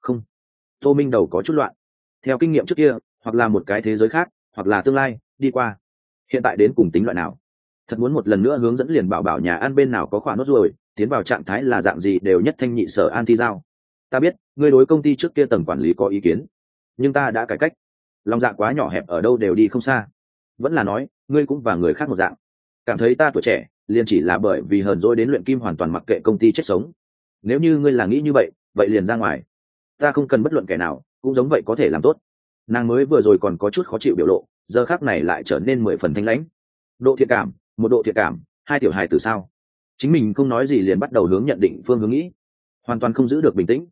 Không. Tô minh đầu có chút loạn. Theo kinh nghiệm trước kia, hoặc là một cái thế giới khác, hoặc là tương lai, đi qua. Hiện tại đến cùng tính loại nào? Thật muốn một lần nữa hướng dẫn liền bảo bảo nhà ăn bên nào có khoản nốt ruồi, tiến vào trạng thái là dạng gì đều nhất thanh nhị sở an thi giao. Ta biết, ngươi đối công ty trước kia tầng quản lý có ý kiến, nhưng ta đã cải cách. Lòng dạ quá nhỏ hẹp ở đâu đều đi không xa. Vẫn là nói, ngươi cũng và người khác một dạng. Cảm thấy ta tuổi trẻ, liền chỉ là bởi vì hờn dỗi đến luyện kim hoàn toàn mặc kệ công ty chết sống. Nếu như ngươi là nghĩ như vậy vậy liền ra ngoài. Ta không cần bất luận kẻ nào, cũng giống vậy có thể làm tốt. Nàng mới vừa rồi còn có chút khó chịu biểu lộ, giờ khác này lại trở nên mười phần thanh lãnh. Độ thiện cảm một độ thiệt cảm, hai tiểu hài từ sao? Chính mình không nói gì liền bắt đầu hướng nhận định phương hướng nghĩ. Hoàn toàn không giữ được bình tĩnh.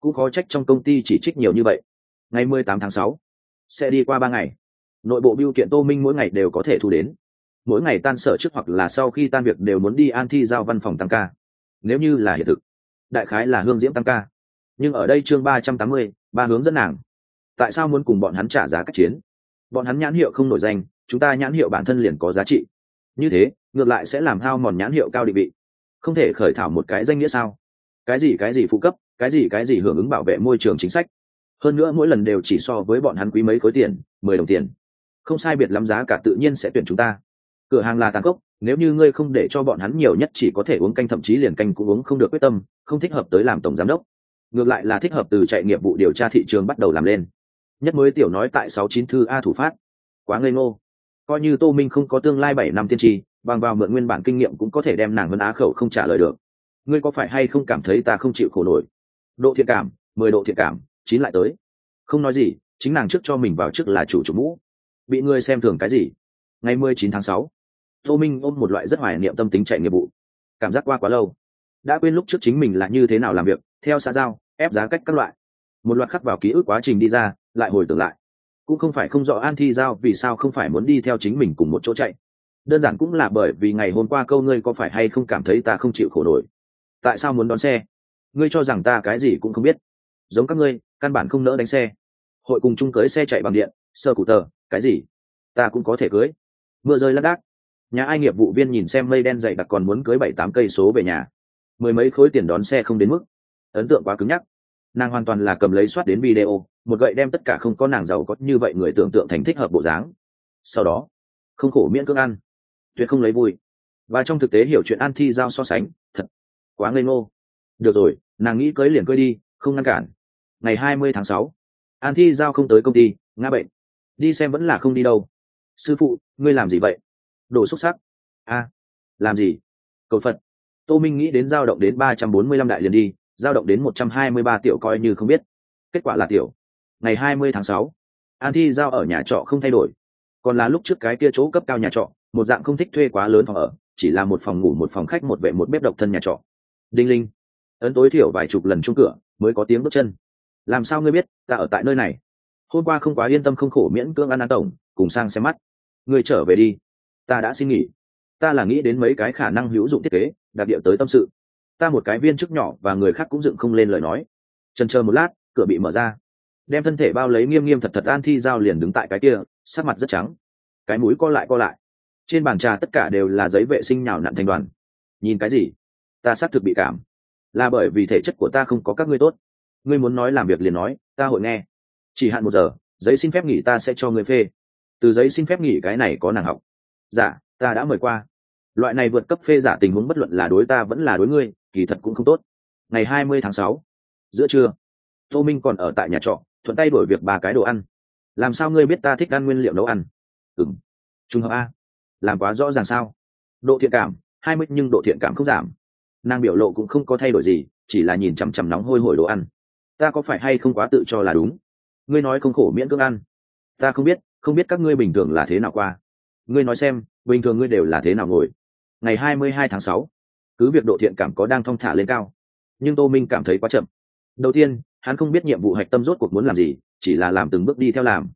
Cũng khó trách trong công ty chỉ trích nhiều như vậy. Ngày mười tám tháng sáu, sẽ đi qua ba ngày. Nội bộ biêu kiện tô minh mỗi ngày đều có thể thu đến. Mỗi ngày tan sở trước hoặc là sau khi tan việc đều muốn đi an thi giao văn phòng tăng ca. Nếu như là hiện thực, đại khái là hương diễm tăng ca. Nhưng ở đây chương ba trăm tám mươi, ba hướng dẫn nàng. Tại sao muốn cùng bọn hắn trả giá các chiến? Bọn hắn nhãn hiệu không nổi danh, chúng ta nhãn hiệu bản thân liền có giá trị như thế, ngược lại sẽ làm hao mòn nhãn hiệu cao định vị. Không thể khởi thảo một cái danh nghĩa sao? Cái gì cái gì phụ cấp, cái gì cái gì hưởng ứng bảo vệ môi trường chính sách? Hơn nữa mỗi lần đều chỉ so với bọn hắn quý mấy khối tiền, mười đồng tiền. Không sai biệt lắm giá cả tự nhiên sẽ tuyển chúng ta. Cửa hàng là tàn cốc nếu như ngươi không để cho bọn hắn nhiều nhất chỉ có thể uống canh thậm chí liền canh cũng uống không được quyết tâm, không thích hợp tới làm tổng giám đốc. Ngược lại là thích hợp từ chạy nghiệp vụ điều tra thị trường bắt đầu làm lên. Nhất mới tiểu nói tại sáu chín thư a thủ phát. Quá ngây ngô coi như tô minh không có tương lai bảy năm tiên tri, bằng vào mượn nguyên bản kinh nghiệm cũng có thể đem nàng vân á khẩu không trả lời được. Ngươi có phải hay không cảm thấy ta không chịu khổ nổi? Độ thiện cảm, mười độ thiện cảm, chín lại tới. Không nói gì, chính nàng trước cho mình vào trước là chủ chủ mũ. Bị ngươi xem thường cái gì? Ngày mười chín tháng sáu, tô minh ôm một loại rất hoài niệm tâm tính chạy nghiệp vụ. Cảm giác qua quá lâu. Đã quên lúc trước chính mình là như thế nào làm việc, theo xã giao, ép giá cách các loại. Một loạt khắc vào ký ức quá trình đi ra, lại hồi tưởng lại cũng không phải không rõ an thi giao vì sao không phải muốn đi theo chính mình cùng một chỗ chạy. Đơn giản cũng là bởi vì ngày hôm qua câu ngươi có phải hay không cảm thấy ta không chịu khổ nổi. Tại sao muốn đón xe? Ngươi cho rằng ta cái gì cũng không biết. Giống các ngươi, căn bản không nỡ đánh xe. Hội cùng chung cưới xe chạy bằng điện, sơ cụ tờ, cái gì? Ta cũng có thể cưới. Mưa rơi lác đác. Nhà ai nghiệp vụ viên nhìn xem mây đen dày đặc còn muốn cưới bảy tám cây số về nhà. Mười mấy khối tiền đón xe không đến mức. Ấn tượng quá cứng nhắc nàng hoàn toàn là cầm lấy soát đến video, một gậy đem tất cả không có nàng giàu có như vậy người tưởng tượng thành thích hợp bộ dáng. Sau đó, không khổ miễn cưỡng ăn, tuyệt không lấy vui. Và trong thực tế hiểu chuyện an thi giao so sánh, thật quá ngây ngô. Được rồi, nàng nghĩ cưới liền cưới đi, không ngăn cản. Ngày hai mươi tháng sáu, an thi giao không tới công ty, ngã bệnh. Đi xem vẫn là không đi đâu. Sư phụ, ngươi làm gì vậy? Đồ xúc sắc. A, làm gì? Cầu phật. Tô minh nghĩ đến giao động đến ba trăm bốn mươi lăm đại liền đi giao động đến một trăm hai mươi ba tiểu coi như không biết. Kết quả là tiểu, ngày hai mươi tháng sáu, an thi giao ở nhà trọ không thay đổi. Còn là lúc trước cái kia chỗ cấp cao nhà trọ, một dạng không thích thuê quá lớn phòng ở, chỉ là một phòng ngủ, một phòng khách, một vệ, một bếp độc thân nhà trọ. Đinh linh, ấn tối thiểu vài chục lần chung cửa, mới có tiếng bước chân. Làm sao ngươi biết, ta ở tại nơi này? Hôm qua không quá yên tâm không khổ miễn cưỡng ăn ăn tổng, cùng sang xem mắt. Ngươi trở về đi, ta đã xin nghỉ. Ta là nghĩ đến mấy cái khả năng hữu dụng thiết kế, đặc biệt tới tâm sự ta một cái viên chức nhỏ và người khác cũng dựng không lên lời nói. Trần chờ một lát, cửa bị mở ra. Đem thân thể bao lấy nghiêm nghiêm thật thật an thi giao liền đứng tại cái kia, sắc mặt rất trắng. Cái mũi co lại co lại. Trên bàn trà tất cả đều là giấy vệ sinh nhào nặn thành đoàn. Nhìn cái gì? Ta xác thực bị cảm. Là bởi vì thể chất của ta không có các ngươi tốt. Ngươi muốn nói làm việc liền nói, ta hội nghe. Chỉ hạn một giờ, giấy xin phép nghỉ ta sẽ cho ngươi phê. Từ giấy xin phép nghỉ cái này có nàng học. Dạ ta đã mời qua. Loại này vượt cấp phê giả tình huống bất luận là đối ta vẫn là đối ngươi kỳ thật cũng không tốt. Ngày hai mươi tháng sáu, giữa trưa, tô minh còn ở tại nhà trọ, thuận tay đổi việc ba cái đồ ăn. Làm sao ngươi biết ta thích ăn nguyên liệu nấu ăn? Ừng trùng hợp a. Làm quá rõ ràng sao? Độ thiện cảm, hai mươi nhưng độ thiện cảm không giảm. Nàng biểu lộ cũng không có thay đổi gì, chỉ là nhìn chằm chằm nóng hôi hổi đồ ăn. Ta có phải hay không quá tự cho là đúng? Ngươi nói không khổ miễn cưỡng ăn. Ta không biết không biết các ngươi bình thường là thế nào qua. Ngươi nói xem, bình thường ngươi đều là thế nào ngồi? Ngày hai mươi hai tháng sáu cứ việc độ thiện cảm có đang thong thả lên cao, nhưng tô minh cảm thấy quá chậm. Đầu tiên, hắn không biết nhiệm vụ hạch tâm rốt cuộc muốn làm gì, chỉ là làm từng bước đi theo làm.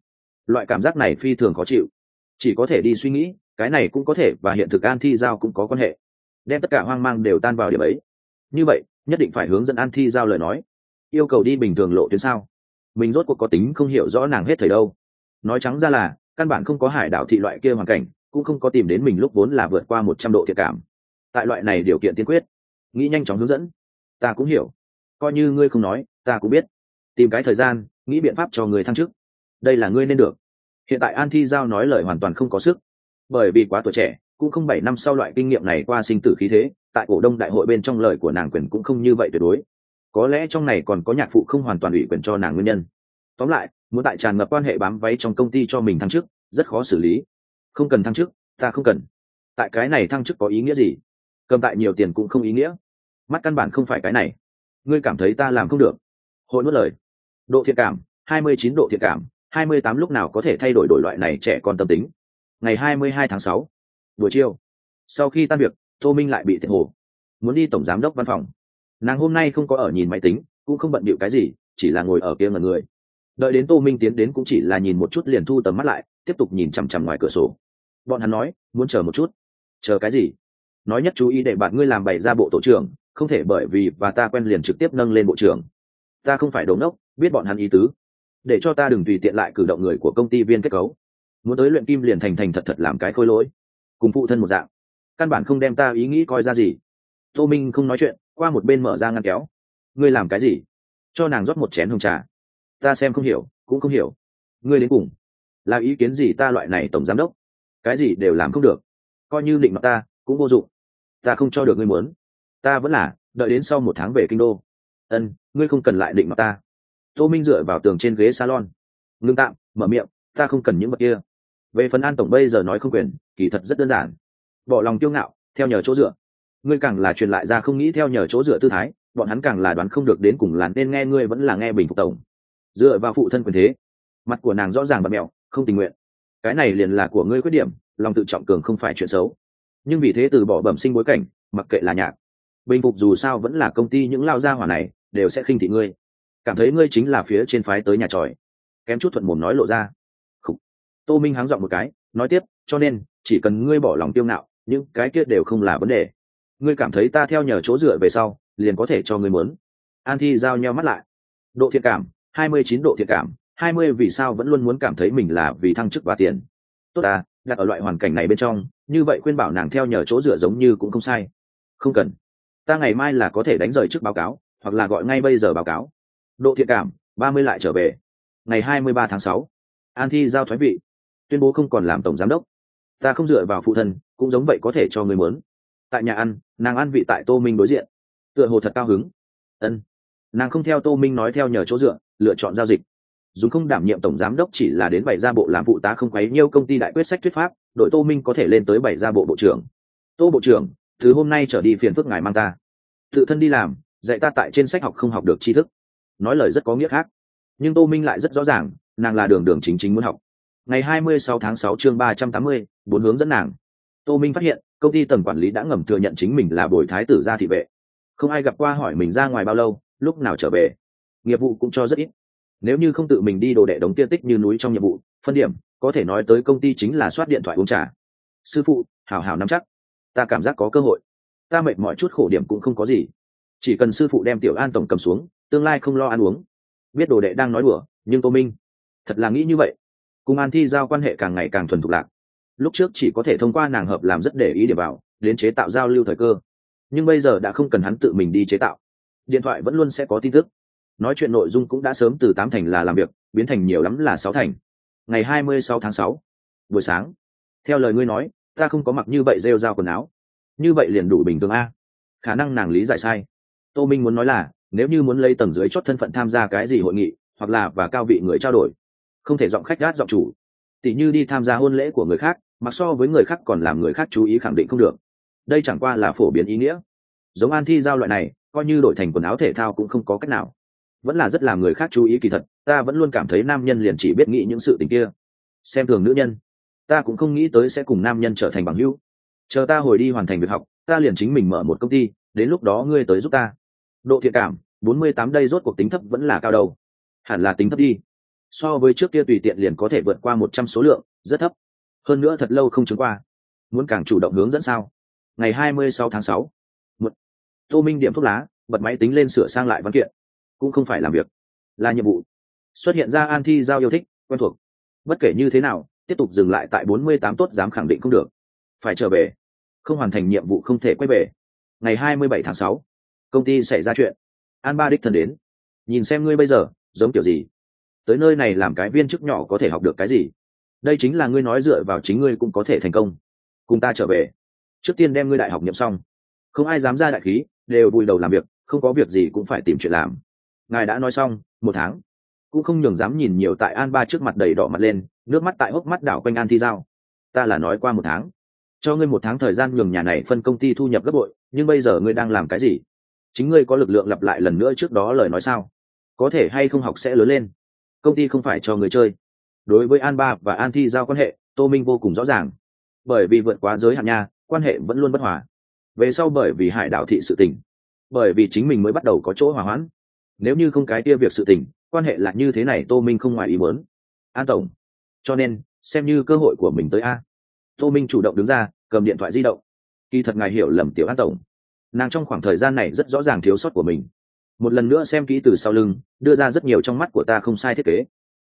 Loại cảm giác này phi thường khó chịu. Chỉ có thể đi suy nghĩ, cái này cũng có thể và hiện thực an thi giao cũng có quan hệ. Đem tất cả hoang mang đều tan vào điểm ấy. Như vậy, nhất định phải hướng dẫn an thi giao lời nói. Yêu cầu đi bình thường lộ tuyến sao? Mình rốt cuộc có tính không hiểu rõ nàng hết thời đâu. Nói trắng ra là, căn bản không có hải đảo thị loại kia hoàn cảnh, cũng không có tìm đến mình lúc vốn là vượt qua một trăm độ thiệt cảm tại loại này điều kiện tiên quyết. Nghĩ nhanh chóng hướng dẫn. Ta cũng hiểu. Coi như ngươi không nói, ta cũng biết. Tìm cái thời gian, nghĩ biện pháp cho người thăng chức. Đây là ngươi nên được. Hiện tại an thi giao nói lời hoàn toàn không có sức. Bởi vì quá tuổi trẻ, cũng không bảy năm sau loại kinh nghiệm này qua sinh tử khí thế, tại cổ đông đại hội bên trong lời của nàng quyền cũng không như vậy tuyệt đối. Có lẽ trong này còn có nhạc phụ không hoàn toàn ủy quyền cho nàng nguyên nhân. Tóm lại, muốn tại tràn ngập quan hệ bám váy trong công ty cho mình thăng chức, rất khó xử lý. Không cần thăng chức, ta không cần. Tại cái này thăng chức có ý nghĩa gì? Cầm tại nhiều tiền cũng không ý nghĩa. Mắt căn bản không phải cái này. Ngươi cảm thấy ta làm không được. Hội nuốt lời. Độ thiện cảm, hai mươi chín độ thiện cảm, hai mươi tám lúc nào có thể thay đổi đổi loại này trẻ con tâm tính? Ngày hai mươi hai tháng sáu, buổi chiều. Sau khi tan việc, tô minh lại bị thiệt hồ. Muốn đi tổng giám đốc văn phòng. Nàng hôm nay không có ở nhìn máy tính, cũng không bận bịu cái gì, chỉ là ngồi ở kia ngần người. Đợi đến tô minh tiến đến cũng chỉ là nhìn một chút liền thu tầm mắt lại, tiếp tục nhìn chằm chằm ngoài cửa sổ. Bọn hắn nói, muốn chờ một chút. Chờ cái gì? Nói nhất chú ý để bạn ngươi làm bày ra bộ tổ trưởng, không thể bởi vì và ta quen liền trực tiếp nâng lên bộ trưởng. Ta không phải đống đốc biết bọn hắn ý tứ. Để cho ta đừng tùy tiện lại cử động người của công ty viên kết cấu. Muốn tới luyện kim liền thành thành thật thật làm cái khôi lỗi. Cùng phụ thân một dạng. Căn bản không đem ta ý nghĩ coi ra gì. Tô minh không nói chuyện, qua một bên mở ra ngăn kéo. Ngươi làm cái gì? Cho nàng rót một chén hồng trà. Ta xem không hiểu, cũng không hiểu. Ngươi đến cùng là ý kiến gì ta loại này tổng giám đốc? Cái gì đều làm không được. Coi như định mặt ta, cũng vô dụng ta không cho được ngươi muốn. Ta vẫn là, đợi đến sau một tháng về kinh đô. Ân, ngươi không cần lại định mặt ta. Tô minh dựa vào tường trên ghế salon. Ngưng tạm, mở miệng, ta không cần những vật kia. Về phần an tổng bây giờ nói không quyền, kỳ thật rất đơn giản. Bỏ lòng kiêu ngạo, theo nhờ chỗ dựa. Ngươi càng là truyền lại ra không nghĩ theo nhờ chỗ dựa tư thái, bọn hắn càng là đoán không được đến cùng là nên nghe ngươi vẫn là nghe bình phục tổng. Dựa vào phụ thân quyền thế, mặt của nàng rõ ràng và mẹo, không tình nguyện. Cái này liền là của ngươi khuyết điểm, lòng tự trọng cường không phải chuyện xấu nhưng vì thế từ bỏ bẩm sinh bối cảnh, mặc kệ là nhạc, bình phục dù sao vẫn là công ty những lao gia hỏa này, đều sẽ khinh thị ngươi. Cảm thấy ngươi chính là phía trên phái tới nhà tròi. Kém chút thuận mồm nói lộ ra. Khủ. tô minh háng dọn một cái, nói tiếp, cho nên, chỉ cần ngươi bỏ lòng tiêu ngạo, những cái kia đều không là vấn đề. Ngươi cảm thấy ta theo nhờ chỗ dựa về sau, liền có thể cho ngươi muốn an thi giao nhau mắt lại. Độ thiện cảm, hai mươi chín độ thiện cảm, hai mươi vì sao vẫn luôn muốn cảm thấy mình là vì thăng chức và tiền. Tốt à đặt ở loại hoàn cảnh này bên trong như vậy khuyên bảo nàng theo nhờ chỗ dựa giống như cũng không sai. Không cần. Ta ngày mai là có thể đánh rời trước báo cáo, hoặc là gọi ngay bây giờ báo cáo. Độ thiện cảm, ba mươi lại trở về. Ngày hai mươi ba tháng sáu. An thi giao thoái vị. Tuyên bố không còn làm tổng giám đốc. Ta không dựa vào phụ thân, cũng giống vậy có thể cho người muốn tại nhà ăn, nàng ăn vị tại tô minh đối diện. Tựa hồ thật cao hứng. Ân. Nàng không theo tô minh nói theo nhờ chỗ dựa, lựa chọn giao dịch. Dùng không đảm nhiệm tổng giám đốc chỉ là đến bày ra bộ làm phụ tá không quấy nhiêu công ty đại quyết sách thuyết pháp đội tô minh có thể lên tới bảy ra bộ bộ trưởng. Tô bộ trưởng từ hôm nay trở đi phiền phức ngài mang ta. Tự thân đi làm dạy ta tại trên sách học không học được tri thức. Nói lời rất có nghĩa khác. Nhưng tô minh lại rất rõ ràng nàng là đường đường chính chính muốn học. Ngày 26 tháng sáu chương 380, bốn hướng dẫn nàng. Tô minh phát hiện công ty tầng quản lý đã ngầm thừa nhận chính mình là bồi thái tử gia thị vệ. Không ai gặp qua hỏi mình ra ngoài bao lâu lúc nào trở về. Nghiệp vụ cũng cho rất ít. Nếu như không tự mình đi đồ đệ đống tiên tích như núi trong nhiệm vụ phân điểm có thể nói tới công ty chính là soát điện thoại uống trà. Sư phụ hào hào nắm chắc. Ta cảm giác có cơ hội. Ta mệt mọi chút khổ điểm cũng không có gì. Chỉ cần sư phụ đem tiểu an tổng cầm xuống, tương lai không lo ăn uống. Biết đồ đệ đang nói đùa, nhưng tô minh, thật là nghĩ như vậy. Cùng an thi giao quan hệ càng ngày càng thuần thục lạc. Lúc trước chỉ có thể thông qua nàng hợp làm rất để ý để vào, đến chế tạo giao lưu thời cơ. Nhưng bây giờ đã không cần hắn tự mình đi chế tạo. Điện thoại vẫn luôn sẽ có tin tức. Nói chuyện nội dung cũng đã sớm từ tám thành là làm việc, biến thành nhiều lắm là sáu thành ngày hai mươi sáu tháng sáu, buổi sáng. Theo lời ngươi nói, ta không có mặc như vậy rêu dao quần áo. Như vậy liền đủ bình thường a. Khả năng nàng lý giải sai. Tô minh muốn nói là, nếu như muốn lấy tầng dưới chót thân phận tham gia cái gì hội nghị, hoặc là và cao vị người trao đổi, không thể giọng khách gát giọng chủ. Tỷ như đi tham gia hôn lễ của người khác, mặc so với người khác còn làm người khác chú ý khẳng định không được. Đây chẳng qua là phổ biến ý nghĩa. Giống an thi giao loại này, coi như đổi thành quần áo thể thao cũng không có cách nào vẫn là rất làm người khác chú ý kỳ thật, ta vẫn luôn cảm thấy nam nhân liền chỉ biết nghĩ những sự tình kia. Xem thường nữ nhân, ta cũng không nghĩ tới sẽ cùng nam nhân trở thành bằng hữu. Chờ ta hồi đi hoàn thành việc học, ta liền chính mình mở một công ty, đến lúc đó ngươi tới giúp ta. Độ thiện cảm, bốn mươi tám đây rốt cuộc tính thấp vẫn là cao đầu hẳn là tính thấp đi. So với trước kia tùy tiện liền có thể vượt qua một trăm số lượng, rất thấp. Hơn nữa thật lâu không chứng qua. Muốn càng chủ động hướng dẫn sao? Ngày hai mươi sáu tháng sáu. Một. Tô minh điểm thuốc lá, bật máy tính lên sửa sang lại văn kiện cũng không phải làm việc. Là nhiệm vụ. Xuất hiện ra an thi giao yêu thích, quen thuộc. Bất kể như thế nào, tiếp tục dừng lại tại bốn mươi tám tốt dám khẳng định không được. Phải trở về. Không hoàn thành nhiệm vụ không thể quay về. Ngày hai mươi bảy tháng sáu, công ty xảy ra chuyện. An ba đích thân đến. Nhìn xem ngươi bây giờ, giống kiểu gì? Tới nơi này làm cái viên chức nhỏ có thể học được cái gì? Đây chính là ngươi nói dựa vào chính ngươi cũng có thể thành công. Cùng ta trở về. Trước tiên đem ngươi đại học nhậm xong. Không ai dám ra đại khí, đều vùi đầu làm việc, không có việc gì cũng phải tìm chuyện làm ngài đã nói xong, một tháng. Cũng không nhường dám nhìn nhiều tại an ba trước mặt đầy đỏ mặt lên, nước mắt tại hốc mắt đảo quanh an thi giao. Ta là nói qua một tháng. Cho ngươi một tháng thời gian nhường nhà này phân công ty thu nhập gấp bội, nhưng bây giờ ngươi đang làm cái gì? Chính ngươi có lực lượng lặp lại lần nữa trước đó lời nói sao? Có thể hay không học sẽ lớn lên? Công ty không phải cho người chơi. Đối với an ba và an thi giao quan hệ, tô minh vô cùng rõ ràng. Bởi vì vượt quá giới hạn nha, quan hệ vẫn luôn bất hòa. Về sau bởi vì hải đảo thị sự tình, bởi vì chính mình mới bắt đầu có chỗ hòa hoãn nếu như không cái kia việc sự tình, quan hệ là như thế này tô minh không ngoài ý muốn. An tổng, cho nên, xem như cơ hội của mình tới a. Tô minh chủ động đứng ra, cầm điện thoại di động. Kỳ thật ngài hiểu lầm tiểu an tổng. Nàng trong khoảng thời gian này rất rõ ràng thiếu sót của mình. Một lần nữa xem kỹ từ sau lưng, đưa ra rất nhiều trong mắt của ta không sai thiết kế.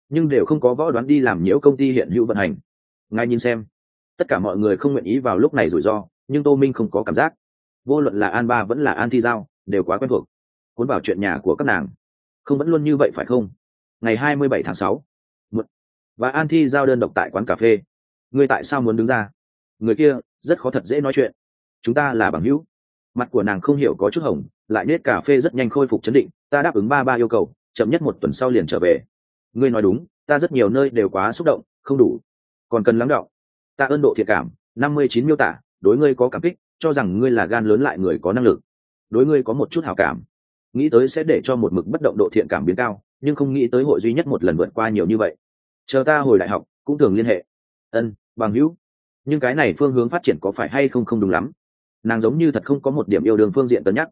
Nhưng đều không có võ đoán đi làm nhiễu công ty hiện hữu vận hành. Ngài nhìn xem. Tất cả mọi người không nguyện ý vào lúc này rủi ro, nhưng tô minh không có cảm giác. Vô luận là an ba vẫn là an thi giao, đều quá quen thuộc cuốn vào chuyện nhà của các nàng. Không vẫn luôn như vậy phải không? Ngày hai mươi bảy tháng sáu và an thi giao đơn độc tại quán cà phê. Ngươi tại sao muốn đứng ra? Người kia, rất khó thật dễ nói chuyện. Chúng ta là bằng hữu. Mặt của nàng không hiểu có chút hồng, lại nết cà phê rất nhanh khôi phục chấn định, ta đáp ứng ba ba yêu cầu, chậm nhất một tuần sau liền trở về. Ngươi nói đúng, ta rất nhiều nơi đều quá xúc động, không đủ. Còn cần lắng đọng. Ta ơn độ thiệt cảm, năm mươi chín miêu tả, đối ngươi có cảm kích, cho rằng ngươi là gan lớn lại người có năng lực. Đối ngươi có một chút hào cảm nghĩ tới sẽ để cho một mực bất động độ thiện cảm biến cao, nhưng không nghĩ tới hội duy nhất một lần vượt qua nhiều như vậy. Chờ ta hồi đại học, cũng thường liên hệ. Ân, bằng hữu. Nhưng cái này phương hướng phát triển có phải hay không không đúng lắm. Nàng giống như thật không có một điểm yêu đương phương diện cân nhắc.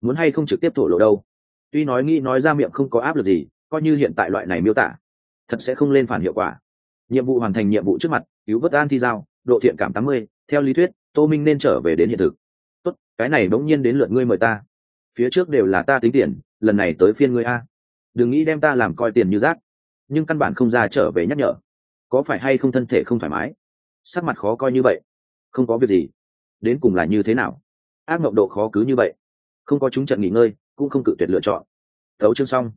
Muốn hay không trực tiếp thổ lộ đâu. Tuy nói nghĩ nói ra miệng không có áp lực gì, coi như hiện tại loại này miêu tả, thật sẽ không lên phản hiệu quả. Nhiệm vụ hoàn thành nhiệm vụ trước mặt, cứu vớt an thi giao, độ thiện cảm tám mươi, theo lý thuyết, tô minh nên trở về đến hiện thực. Tốt, cái này đống nhiên đến lượt ngươi mời ta phía trước đều là ta tính tiền, lần này tới phiên ngươi a. Đừng nghĩ đem ta làm coi tiền như rác. Nhưng căn bản không ra trở về nhắc nhở. Có phải hay không thân thể không thoải mái? Sắc mặt khó coi như vậy. Không có việc gì. Đến cùng là như thế nào? Ác mộng độ khó cứ như vậy. Không có chúng trận nghỉ ngơi, cũng không cự tuyệt lựa chọn. Thấu chương xong.